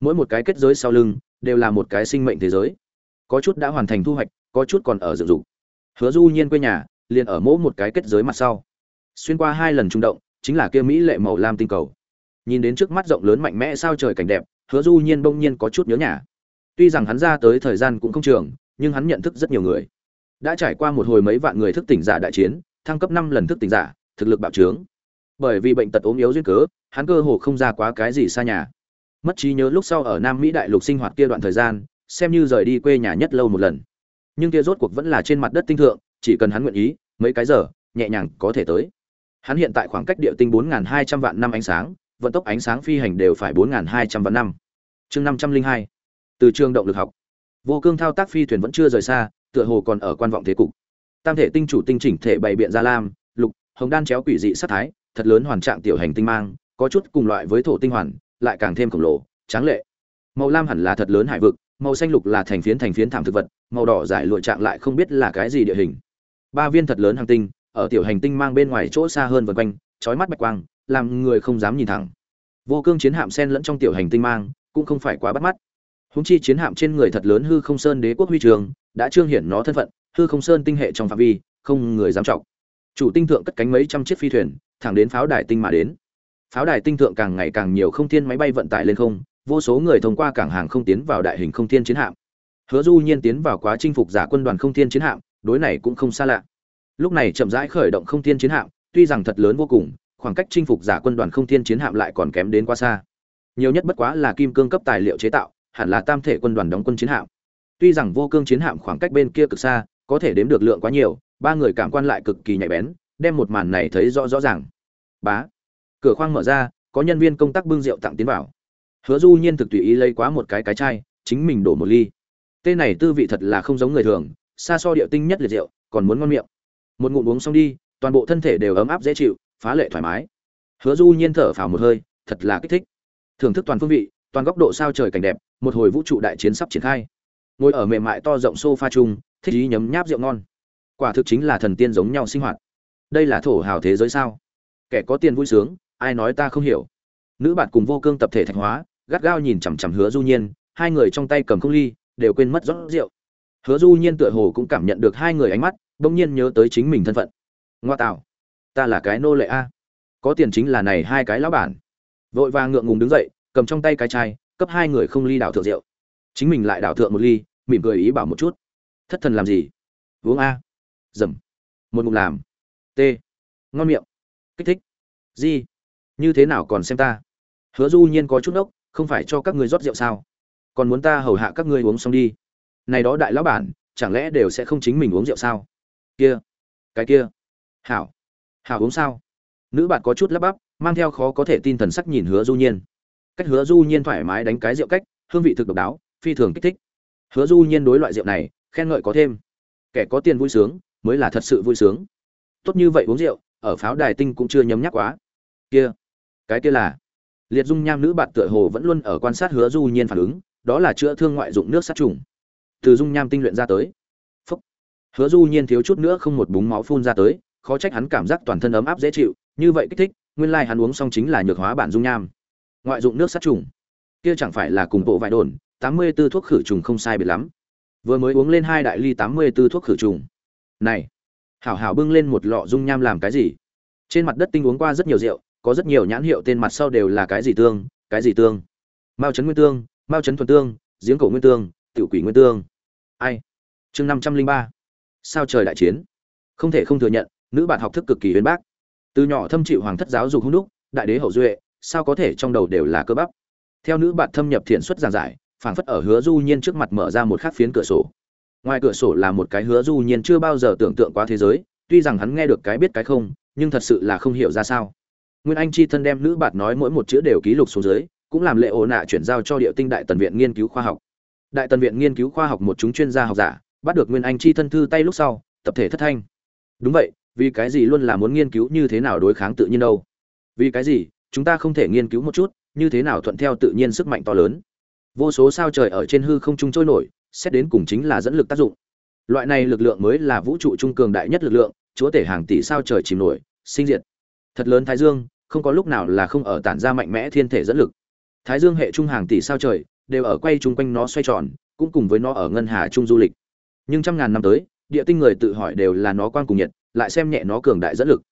Mỗi một cái kết giới sau lưng đều là một cái sinh mệnh thế giới. Có chút đã hoàn thành thu hoạch, có chút còn ở dựng dục. Hứa du nhiên quê nhà liền ở mỗi một cái kết giới mặt sau. Xuyên qua hai lần trung động, chính là kia mỹ lệ màu lam tinh cầu. Nhìn đến trước mắt rộng lớn mạnh mẽ sao trời cảnh đẹp, hứa du nhiên bỗng nhiên có chút nhớ nhà. Tuy rằng hắn ra tới thời gian cũng không trường, nhưng hắn nhận thức rất nhiều người. Đã trải qua một hồi mấy vạn người thức tỉnh giả đại chiến, thăng cấp năm lần thức tỉnh giả, thực lực bạo trướng bởi vì bệnh tật ốm yếu duyên cớ, hắn cơ hồ không ra quá cái gì xa nhà. Mất trí nhớ lúc sau ở nam mỹ đại lục sinh hoạt kia đoạn thời gian, xem như rời đi quê nhà nhất lâu một lần. Nhưng kia rốt cuộc vẫn là trên mặt đất tinh thượng, chỉ cần hắn nguyện ý, mấy cái giờ, nhẹ nhàng có thể tới. Hắn hiện tại khoảng cách địa tinh 4.200 vạn năm ánh sáng, vận tốc ánh sáng phi hành đều phải 4.200 vạn năm. Chương năm trăm linh hai. Từ trường động lực học. Vô cương thao tác phi thuyền vẫn chưa rời xa, tựa hồ còn ở quan vọng thế cục. Tam thể tinh chủ tinh chỉnh thể bày biện ra lam, lục, hồng đan chéo quỷ dị sát thái thật lớn hoàn trạng tiểu hành tinh mang, có chút cùng loại với thổ tinh hoàn, lại càng thêm khổng lồ, tráng lệ. Màu lam hẳn là thật lớn hải vực, màu xanh lục là thành phiến thành phiến thảm thực vật, màu đỏ giải lụa trạng lại không biết là cái gì địa hình. Ba viên thật lớn hành tinh, ở tiểu hành tinh mang bên ngoài chỗ xa hơn vần quanh, chói mắt bạch quang, làm người không dám nhìn thẳng. Vô cương chiến hạm sen lẫn trong tiểu hành tinh mang, cũng không phải quá bắt mắt. Húng chi chiến hạm trên người thật lớn hư không sơn đế quốc huy trường, đã trương hiển nó thân phận, hư không sơn tinh hệ trong phạm vi, không người dám trọng. Chủ tinh thượng cất cánh mấy trăm chiếc phi thuyền thẳng đến pháo đài tinh mà đến. Pháo đài tinh thượng càng ngày càng nhiều không thiên máy bay vận tải lên không, vô số người thông qua cảng hàng không tiến vào đại hình không thiên chiến hạm. Hứa du nhiên tiến vào quá chinh phục giả quân đoàn không thiên chiến hạm, đối này cũng không xa lạ. Lúc này chậm rãi khởi động không thiên chiến hạm, tuy rằng thật lớn vô cùng, khoảng cách chinh phục giả quân đoàn không thiên chiến hạm lại còn kém đến quá xa. Nhiều nhất bất quá là kim cương cấp tài liệu chế tạo, hẳn là tam thể quân đoàn đóng quân chiến hạm. Tuy rằng vô cương chiến hạm khoảng cách bên kia cực xa, có thể đếm được lượng quá nhiều, ba người cảm quan lại cực kỳ nhạy bén đem một màn này thấy rõ rõ ràng. Bá. Cửa khoang mở ra, có nhân viên công tác bưng rượu tặng tiến vào. Hứa du nhiên thực tùy ý lấy quá một cái cái chai, chính mình đổ một ly. Tên này tư vị thật là không giống người thường, xa so địa tinh nhất liệt rượu, còn muốn ngon miệng. Một ngụm uống xong đi, toàn bộ thân thể đều ấm áp dễ chịu, phá lệ thoải mái. Hứa du nhiên thở phào một hơi, thật là kích thích. Thưởng thức toàn phương vị, toàn góc độ sao trời cảnh đẹp, một hồi vũ trụ đại chiến sắp triển khai. Ngồi ở mềm mại to rộng sofa chung, thích ý nhấm nháp rượu ngon. Quả thực chính là thần tiên giống nhau sinh hoạt đây là thổ hào thế giới sao? Kẻ có tiền vui sướng, ai nói ta không hiểu? Nữ bạn cùng vô cương tập thể thạch hóa, gắt gao nhìn chằm chằm hứa du nhiên, hai người trong tay cầm không ly, đều quên mất rót rượu. Hứa du nhiên tựa hồ cũng cảm nhận được hai người ánh mắt, bỗng nhiên nhớ tới chính mình thân phận. Ngoa tạo, ta là cái nô lệ a. Có tiền chính là này hai cái lão bản. Vội vàng ngượng ngùng đứng dậy, cầm trong tay cái chai, cấp hai người không ly đảo thượng rượu. Chính mình lại đảo thượng một ly, mỉm cười ý bảo một chút. Thất thần làm gì? Uống a. Dầm. Một ngụm làm t. Ngon miệng. Kích thích. Di như thế nào còn xem ta? Hứa du nhiên có chút ốc không phải cho các ngươi rót rượu sao? Còn muốn ta hầu hạ các ngươi uống xong đi. Này đó đại lão bản, chẳng lẽ đều sẽ không chính mình uống rượu sao? Kia. Cái kia. Hảo. Hảo uống sao? Nữ bạn có chút lắp bắp, mang theo khó có thể tin thần sắc nhìn hứa du nhiên. Cách hứa du nhiên thoải mái đánh cái rượu cách, hương vị thực độc đáo, phi thường kích thích. Hứa du nhiên đối loại rượu này, khen ngợi có thêm. Kẻ có tiền vui sướng, mới là thật sự vui sướng tốt như vậy uống rượu, ở pháo đài tinh cũng chưa nhấm nhắc quá. Kia, cái kia là, liệt dung nham nữ bạn tựa hồ vẫn luôn ở quan sát hứa du nhiên phản ứng, đó là chữa thương ngoại dụng nước sát trùng. Từ dung nham tinh luyện ra tới. Phúc. hứa du nhiên thiếu chút nữa không một búng máu phun ra tới, khó trách hắn cảm giác toàn thân ấm áp dễ chịu, như vậy kích thích, nguyên lai like hắn uống xong chính là nhược hóa bản dung nham. Ngoại dụng nước sát trùng. Kia chẳng phải là cùng bộ vải đồn, tám mươi 84 thuốc khử trùng không sai biệt lắm. Vừa mới uống lên hai đại ly tám mươi 84 thuốc khử trùng. Này hảo hảo bưng lên một lọ dung nham làm cái gì? Trên mặt đất tinh uống qua rất nhiều rượu, có rất nhiều nhãn hiệu tên mặt sau đều là cái gì tương, cái gì tương? Mao Trấn nguyên tương, mao Trấn thuần tương, giếng cổ nguyên tương, tiểu quỷ nguyên tương. Ai? Chương năm trăm linh ba. Sao trời đại chiến? Không thể không thừa nhận, nữ bạn học thức cực kỳ uyên bác. Từ nhỏ thâm chịu hoàng thất giáo dục hung đúc, đại đế hậu duệ, sao có thể trong đầu đều là cơ bắp? Theo nữ bạn thâm nhập thiện xuất giảng giải, phảng phất ở hứa du nhiên trước mặt mở ra một khắc phiến cửa sổ ngoài cửa sổ là một cái hứa du nhiên chưa bao giờ tưởng tượng qua thế giới, tuy rằng hắn nghe được cái biết cái không, nhưng thật sự là không hiểu ra sao. Nguyên anh chi thân đem nữ bạt nói mỗi một chữ đều ký lục xuống dưới, cũng làm lệ ổ nạ chuyển giao cho địa tinh đại tần viện nghiên cứu khoa học. Đại tần viện nghiên cứu khoa học một chúng chuyên gia học giả, bắt được nguyên anh chi thân thư tay lúc sau, tập thể thất thanh. Đúng vậy, vì cái gì luôn là muốn nghiên cứu như thế nào đối kháng tự nhiên đâu? Vì cái gì, chúng ta không thể nghiên cứu một chút, như thế nào thuận theo tự nhiên sức mạnh to lớn? Vô số sao trời ở trên hư không trung trôi nổi xét đến cùng chính là dẫn lực tác dụng. Loại này lực lượng mới là vũ trụ trung cường đại nhất lực lượng, chúa tể hàng tỷ sao trời chìm nổi, sinh diệt. Thật lớn thái dương, không có lúc nào là không ở tản ra mạnh mẽ thiên thể dẫn lực. Thái dương hệ trung hàng tỷ sao trời đều ở quay chung quanh nó xoay tròn, cũng cùng với nó ở ngân hà trung du lịch. Nhưng trăm ngàn năm tới, địa tinh người tự hỏi đều là nó quan cùng nhiệt, lại xem nhẹ nó cường đại dẫn lực.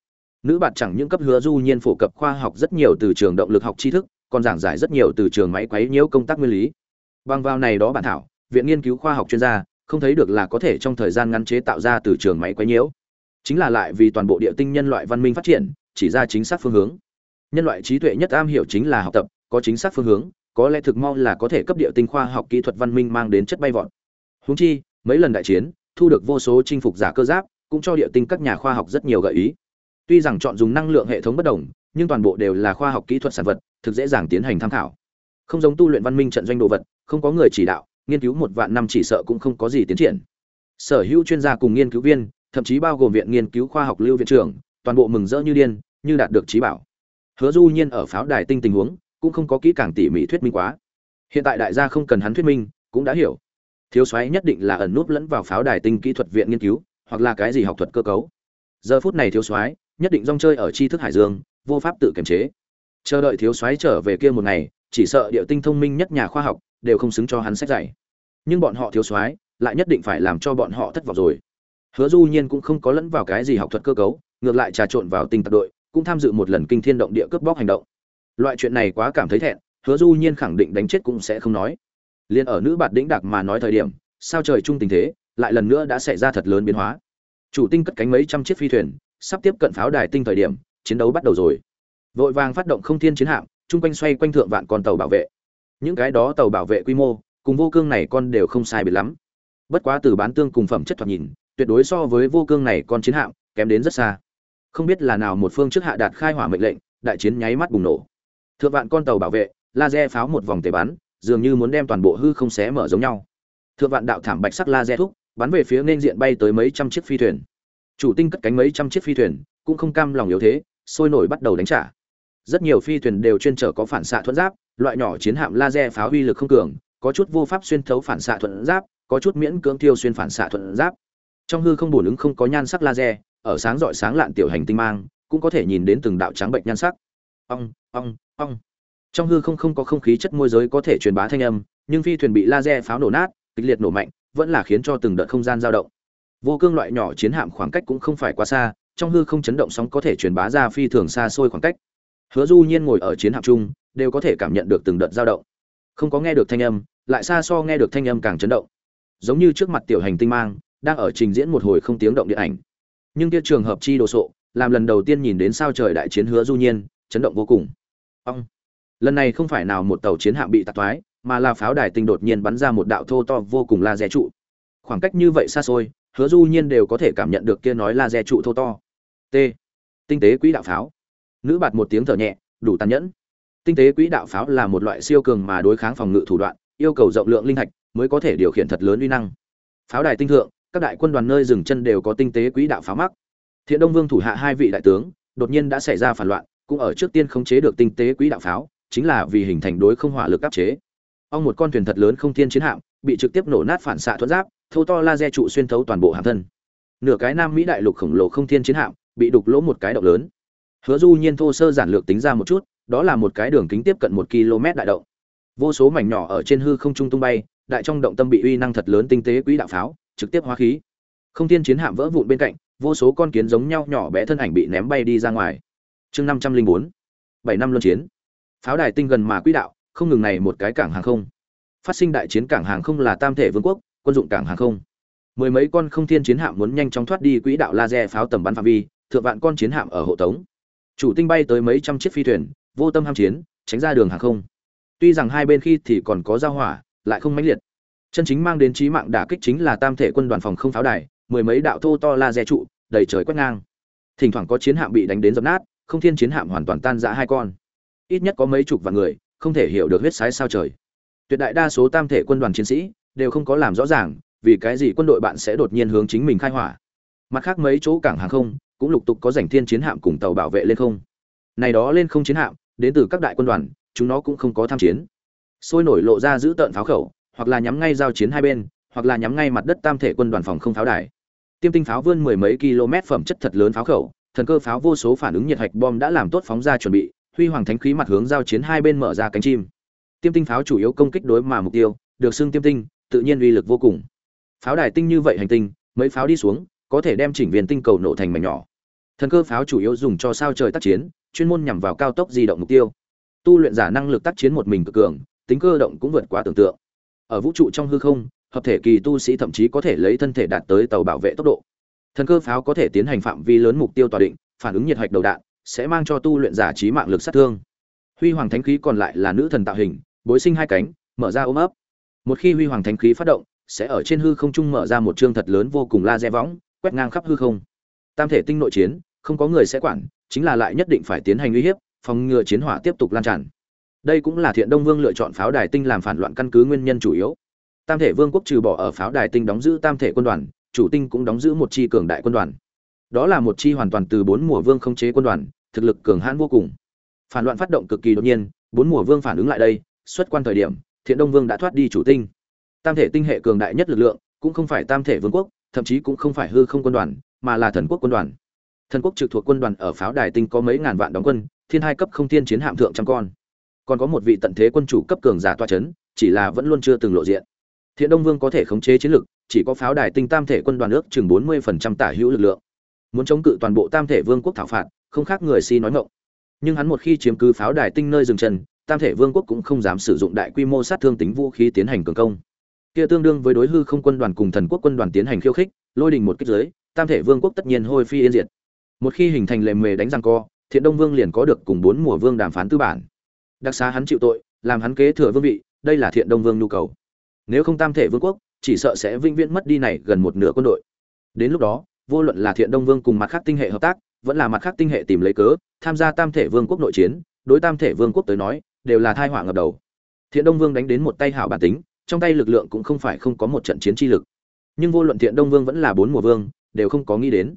Nữ bạn chẳng những cấp hứa du nhiên phổ cập khoa học rất nhiều từ trường động lực học tri thức, còn giảng giải rất nhiều từ trường máy quấy nhiễu công tác nguyên lý. Bằng vào này đó bản thảo viện nghiên cứu khoa học chuyên gia, không thấy được là có thể trong thời gian ngắn chế tạo ra từ trường máy quấy nhiễu. Chính là lại vì toàn bộ địa tinh nhân loại văn minh phát triển, chỉ ra chính xác phương hướng. Nhân loại trí tuệ nhất am hiểu chính là học tập, có chính xác phương hướng, có lẽ thực mau là có thể cấp địa tinh khoa học kỹ thuật văn minh mang đến chất bay vọt. Húng chi, mấy lần đại chiến, thu được vô số chinh phục giả cơ giáp, cũng cho địa tinh các nhà khoa học rất nhiều gợi ý. Tuy rằng chọn dùng năng lượng hệ thống bất đồng, nhưng toàn bộ đều là khoa học kỹ thuật sản vật, thực dễ dàng tiến hành tham khảo. Không giống tu luyện văn minh trận doanh đồ vật, không có người chỉ đạo nghiên cứu một vạn năm chỉ sợ cũng không có gì tiến triển. Sở hữu chuyên gia cùng nghiên cứu viên, thậm chí bao gồm viện nghiên cứu khoa học lưu viện trưởng, toàn bộ mừng rỡ như điên, như đạt được trí bảo. Hứa du nhiên ở pháo đài tinh tình huống, cũng không có kỹ càng tỉ mỉ thuyết minh quá. Hiện tại đại gia không cần hắn thuyết minh, cũng đã hiểu. Thiếu soái nhất định là ẩn núp lẫn vào pháo đài tinh kỹ thuật viện nghiên cứu, hoặc là cái gì học thuật cơ cấu. Giờ phút này thiếu soái nhất định rong chơi ở tri thức hải dương, vô pháp tự kiềm chế. Chờ đợi thiếu soái trở về kia một ngày, chỉ sợ địa tinh thông minh nhất nhà khoa học đều không xứng cho hắn sách dạy. Nhưng bọn họ thiếu soái lại nhất định phải làm cho bọn họ thất vọng rồi. Hứa du nhiên cũng không có lẫn vào cái gì học thuật cơ cấu, ngược lại trà trộn vào tinh tặc đội, cũng tham dự một lần kinh thiên động địa cướp bóc hành động. Loại chuyện này quá cảm thấy thẹn, hứa du nhiên khẳng định đánh chết cũng sẽ không nói. Liên ở nữ bạt đĩnh đặc mà nói thời điểm, sao trời chung tình thế, lại lần nữa đã xảy ra thật lớn biến hóa. Chủ tinh cất cánh mấy trăm chiếc phi thuyền, sắp tiếp cận pháo đài tinh thời điểm, chiến đấu bắt đầu rồi. Vội vàng phát động không thiên chiến hạm, chung quanh xoay quanh thượng vạn con tàu bảo vệ những cái đó tàu bảo vệ quy mô, cùng vô cương này con đều không sai biệt lắm. Bất quá từ bán tương cùng phẩm chất thoạt nhìn, tuyệt đối so với vô cương này con chiến hạm, kém đến rất xa. Không biết là nào một phương trước hạ đạt khai hỏa mệnh lệnh, đại chiến nháy mắt bùng nổ. Thượng vạn con tàu bảo vệ, laser pháo một vòng tề bắn, dường như muốn đem toàn bộ hư không xé mở giống nhau. Thượng vạn đạo thảm bạch sắc laser thúc, bắn về phía nên diện bay tới mấy trăm chiếc phi thuyền. Chủ tinh cất cánh mấy trăm chiếc phi thuyền, cũng không cam lòng yếu thế, sôi nổi bắt đầu đánh trả. Rất nhiều phi thuyền đều chuyên trở có phản xạ thuận giáp loại nhỏ chiến hạm laser pháo uy lực không cường, có chút vô pháp xuyên thấu phản xạ thuận giáp, có chút miễn cưỡng tiêu xuyên phản xạ thuận giáp. Trong hư không bổ ứng không có nhan sắc laser, ở sáng rọi sáng lạn tiểu hành tinh mang, cũng có thể nhìn đến từng đạo trắng bệnh nhan sắc. Ong ong ong. Trong hư không không có không khí chất môi giới có thể truyền bá thanh âm, nhưng phi thuyền bị laser pháo nổ nát, kịch liệt nổ mạnh, vẫn là khiến cho từng đợt không gian dao động. Vô cương loại nhỏ chiến hạm khoảng cách cũng không phải quá xa, trong hư không chấn động sóng có thể truyền bá ra phi thường xa xôi khoảng cách. Hứa du nhiên ngồi ở chiến hạm trung đều có thể cảm nhận được từng đợt dao động. Không có nghe được thanh âm, lại xa so nghe được thanh âm càng chấn động. Giống như trước mặt tiểu hành tinh mang, đang ở trình diễn một hồi không tiếng động điện ảnh. Nhưng kia trường hợp chi đồ sộ, làm lần đầu tiên nhìn đến sao trời đại chiến hứa du nhiên, chấn động vô cùng. Ông! Lần này không phải nào một tàu chiến hạm bị tạc toái mà là pháo đài tinh đột nhiên bắn ra một đạo thô to vô cùng laser trụ. Khoảng cách như vậy xa xôi, hứa du nhiên đều có thể cảm nhận được kia nói laser trụ thô to. T. Tinh tế quỹ đạo pháo. Nữ bạt một tiếng thở nhẹ, đủ tàn nhẫn tinh tế quỹ đạo pháo là một loại siêu cường mà đối kháng phòng ngự thủ đoạn, yêu cầu rộng lượng linh thạch mới có thể điều khiển thật lớn uy năng. Pháo đài tinh thượng, các đại quân đoàn nơi dừng chân đều có tinh tế quỹ đạo pháo mắc. Thiện đông vương thủ hạ hai vị đại tướng, đột nhiên đã xảy ra phản loạn, cũng ở trước tiên khống chế được tinh tế quỹ đạo pháo, chính là vì hình thành đối không hỏa lực áp chế. Ông một con thuyền thật lớn không thiên chiến hạm, bị trực tiếp nổ nát phản xạ thuẫn giáp, thâu to laser trụ xuyên thấu toàn bộ hạm thân. Nửa cái nam mỹ đại lục khổng lồ không thiên chiến hạm, bị đục lỗ một cái động lớn. Hứa du nhiên thô sơ giản lược tính ra một chút đó là một cái đường kính tiếp cận một km đại động. Vô số mảnh nhỏ ở trên hư không trung tung bay, đại trong động tâm bị uy năng thật lớn tinh tế quỹ đạo pháo, trực tiếp hóa khí. Không thiên chiến hạm vỡ vụn bên cạnh, vô số con kiến giống nhau nhỏ bé thân ảnh bị ném bay đi ra ngoài. Chương năm trăm linh bốn, bảy năm luân chiến. Pháo đài tinh gần mà quỹ đạo, không ngừng này một cái cảng hàng không. Phát sinh đại chiến cảng hàng không là tam thể vương quốc, quân dụng cảng hàng không. Mười mấy con không thiên chiến hạm muốn nhanh chóng thoát đi quỹ đạo laser pháo tầm bắn phạm vi, thượng vạn con chiến hạm ở hộ tống. Chủ tinh bay tới mấy trăm chiếc phi thuyền vô tâm ham chiến, tránh ra đường hàng không. Tuy rằng hai bên khi thì còn có giao hỏa, lại không mãnh liệt. Chân chính mang đến trí mạng đả kích chính là tam thể quân đoàn phòng không pháo đài, mười mấy đạo thô to la dè trụ, đầy trời quét ngang. Thỉnh thoảng có chiến hạm bị đánh đến dập nát, không thiên chiến hạm hoàn toàn tan rã hai con. Ít nhất có mấy chục vạn người, không thể hiểu được huyết sái sao trời. Tuyệt đại đa số tam thể quân đoàn chiến sĩ đều không có làm rõ ràng vì cái gì quân đội bạn sẽ đột nhiên hướng chính mình khai hỏa. Mặt khác mấy chỗ cảng hàng không cũng lục tục có giành thiên chiến hạm cùng tàu bảo vệ lên không. Này đó lên không chiến hạm đến từ các đại quân đoàn, chúng nó cũng không có tham chiến. Sôi nổi lộ ra giữ tợn pháo khẩu, hoặc là nhắm ngay giao chiến hai bên, hoặc là nhắm ngay mặt đất tam thể quân đoàn phòng không pháo đài. Tiêm tinh pháo vươn mười mấy km phẩm chất thật lớn pháo khẩu, thần cơ pháo vô số phản ứng nhiệt hạch bom đã làm tốt phóng ra chuẩn bị, huy hoàng thánh khí mặt hướng giao chiến hai bên mở ra cánh chim. Tiêm tinh pháo chủ yếu công kích đối mà mục tiêu, được xưng tiêm tinh, tự nhiên uy lực vô cùng. Pháo đài tinh như vậy hành tinh, mấy pháo đi xuống, có thể đem chỉnh viên tinh cầu nổ thành mảnh nhỏ thần cơ pháo chủ yếu dùng cho sao trời tác chiến, chuyên môn nhằm vào cao tốc di động mục tiêu. Tu luyện giả năng lực tác chiến một mình cực cường, tính cơ động cũng vượt quá tưởng tượng. Ở vũ trụ trong hư không, hợp thể kỳ tu sĩ thậm chí có thể lấy thân thể đạt tới tàu bảo vệ tốc độ. Thần cơ pháo có thể tiến hành phạm vi lớn mục tiêu tòa định, phản ứng nhiệt hạch đầu đạn, sẽ mang cho tu luyện giả trí mạng lực sát thương. Huy hoàng thánh khí còn lại là nữ thần tạo hình, bối sinh hai cánh, mở ra ôm ấp. Một khi huy hoàng thánh khí phát động, sẽ ở trên hư không trung mở ra một chương thật lớn vô cùng laser võng, quét ngang khắp hư không. Tam thể tinh nội chiến không có người sẽ quản, chính là lại nhất định phải tiến hành uy hiếp, phòng ngừa chiến hỏa tiếp tục lan tràn. Đây cũng là thiện đông vương lựa chọn pháo đài tinh làm phản loạn căn cứ nguyên nhân chủ yếu. Tam thể vương quốc trừ bỏ ở pháo đài tinh đóng giữ tam thể quân đoàn, chủ tinh cũng đóng giữ một chi cường đại quân đoàn. Đó là một chi hoàn toàn từ bốn mùa vương không chế quân đoàn, thực lực cường hãn vô cùng. Phản loạn phát động cực kỳ đột nhiên, bốn mùa vương phản ứng lại đây, xuất quan thời điểm, thiện đông vương đã thoát đi chủ tinh. Tam thể tinh hệ cường đại nhất lực lượng, cũng không phải tam thể vương quốc, thậm chí cũng không phải hư không quân đoàn, mà là thần quốc quân đoàn thần quốc trực thuộc quân đoàn ở pháo đài tinh có mấy ngàn vạn đóng quân, thiên hai cấp không thiên chiến hạm thượng trăm con. Còn có một vị tận thế quân chủ cấp cường giả toa chấn, chỉ là vẫn luôn chưa từng lộ diện. Thiện đông vương có thể khống chế chiến lực, chỉ có pháo đài tinh tam thể quân đoàn ước chừng bốn mươi phần trăm tả hữu lực lượng. Muốn chống cự toàn bộ tam thể vương quốc thảo phạt, không khác người si nói ngộng nhưng hắn một khi chiếm cứ pháo đài tinh nơi dừng chân, tam thể vương quốc cũng không dám sử dụng đại quy mô sát thương tính vũ khí tiến hành cường công. Kia tương đương với đối hư không quân đoàn cùng thần quốc quân đoàn tiến hành khiêu khích, lôi đình một kích giới tam thể vương quốc tất nhiên hôi phi yên diệt một khi hình thành lề mề đánh răng co, thiện đông vương liền có được cùng bốn mùa vương đàm phán tư bản. Đặc xá hắn chịu tội, làm hắn kế thừa vương vị, đây là thiện đông vương nhu cầu. Nếu không tam thể vương quốc, chỉ sợ sẽ vĩnh viễn mất đi này gần một nửa quân đội. Đến lúc đó, vô luận là thiện đông vương cùng mặt khác tinh hệ hợp tác, vẫn là mặt khác tinh hệ tìm lấy cớ, tham gia tam thể vương quốc nội chiến, đối tam thể vương quốc tới nói, đều là thai họa ngập đầu. Thiện đông vương đánh đến một tay hảo bản tính, trong tay lực lượng cũng không phải không có một trận chiến chi lực. Nhưng vô luận thiện đông vương vẫn là bốn mùa vương, đều không có nghĩ đến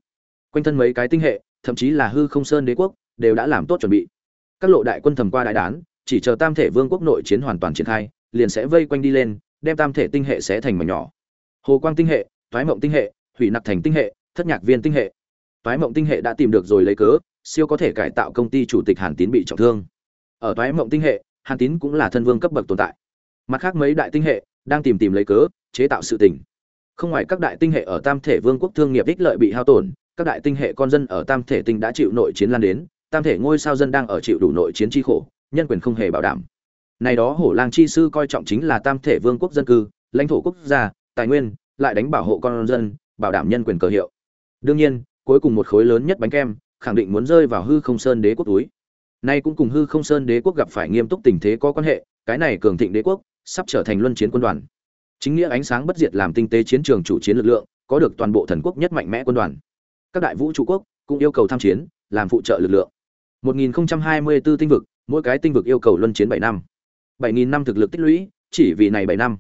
quanh thân mấy cái tinh hệ, thậm chí là hư không sơn đế quốc, đều đã làm tốt chuẩn bị. Các lộ đại quân thầm qua đại đán, chỉ chờ tam thể vương quốc nội chiến hoàn toàn triển khai, liền sẽ vây quanh đi lên, đem tam thể tinh hệ sẽ thành mảnh nhỏ. Hồ quang tinh hệ thoái mộng tinh hệ, hủy nặc thành tinh hệ, thất nhạc viên tinh hệ. Thoái mộng tinh hệ đã tìm được rồi lấy cớ, siêu có thể cải tạo công ty chủ tịch hàn tín bị trọng thương. Ở thoái mộng tinh hệ, hàn tín cũng là thân vương cấp bậc tồn tại. Mặt khác mấy đại tinh hệ đang tìm tìm lấy cớ, chế tạo sự tình. Không ngoài các đại tinh hệ ở tam thể vương quốc thương nghiệp ích lợi bị hao tổn các đại tinh hệ con dân ở tam thể tinh đã chịu nội chiến lan đến, tam thể ngôi sao dân đang ở chịu đủ nội chiến chi khổ, nhân quyền không hề bảo đảm. Này đó hổ lang chi sư coi trọng chính là tam thể vương quốc dân cư, lãnh thổ quốc gia, tài nguyên, lại đánh bảo hộ con dân, bảo đảm nhân quyền cờ hiệu. Đương nhiên, cuối cùng một khối lớn nhất bánh kem, khẳng định muốn rơi vào hư không sơn đế quốc túi. Nay cũng cùng hư không sơn đế quốc gặp phải nghiêm túc tình thế có quan hệ, cái này cường thịnh đế quốc sắp trở thành luân chiến quân đoàn. Chính nghĩa ánh sáng bất diệt làm tinh tế chiến trường chủ chiến lực lượng, có được toàn bộ thần quốc nhất mạnh mẽ quân đoàn các đại vũ trụ quốc cũng yêu cầu tham chiến, làm phụ trợ lực lượng. 1024 tinh vực, mỗi cái tinh vực yêu cầu luân chiến 7 năm. 7000 năm thực lực tích lũy, chỉ vì này 7 năm.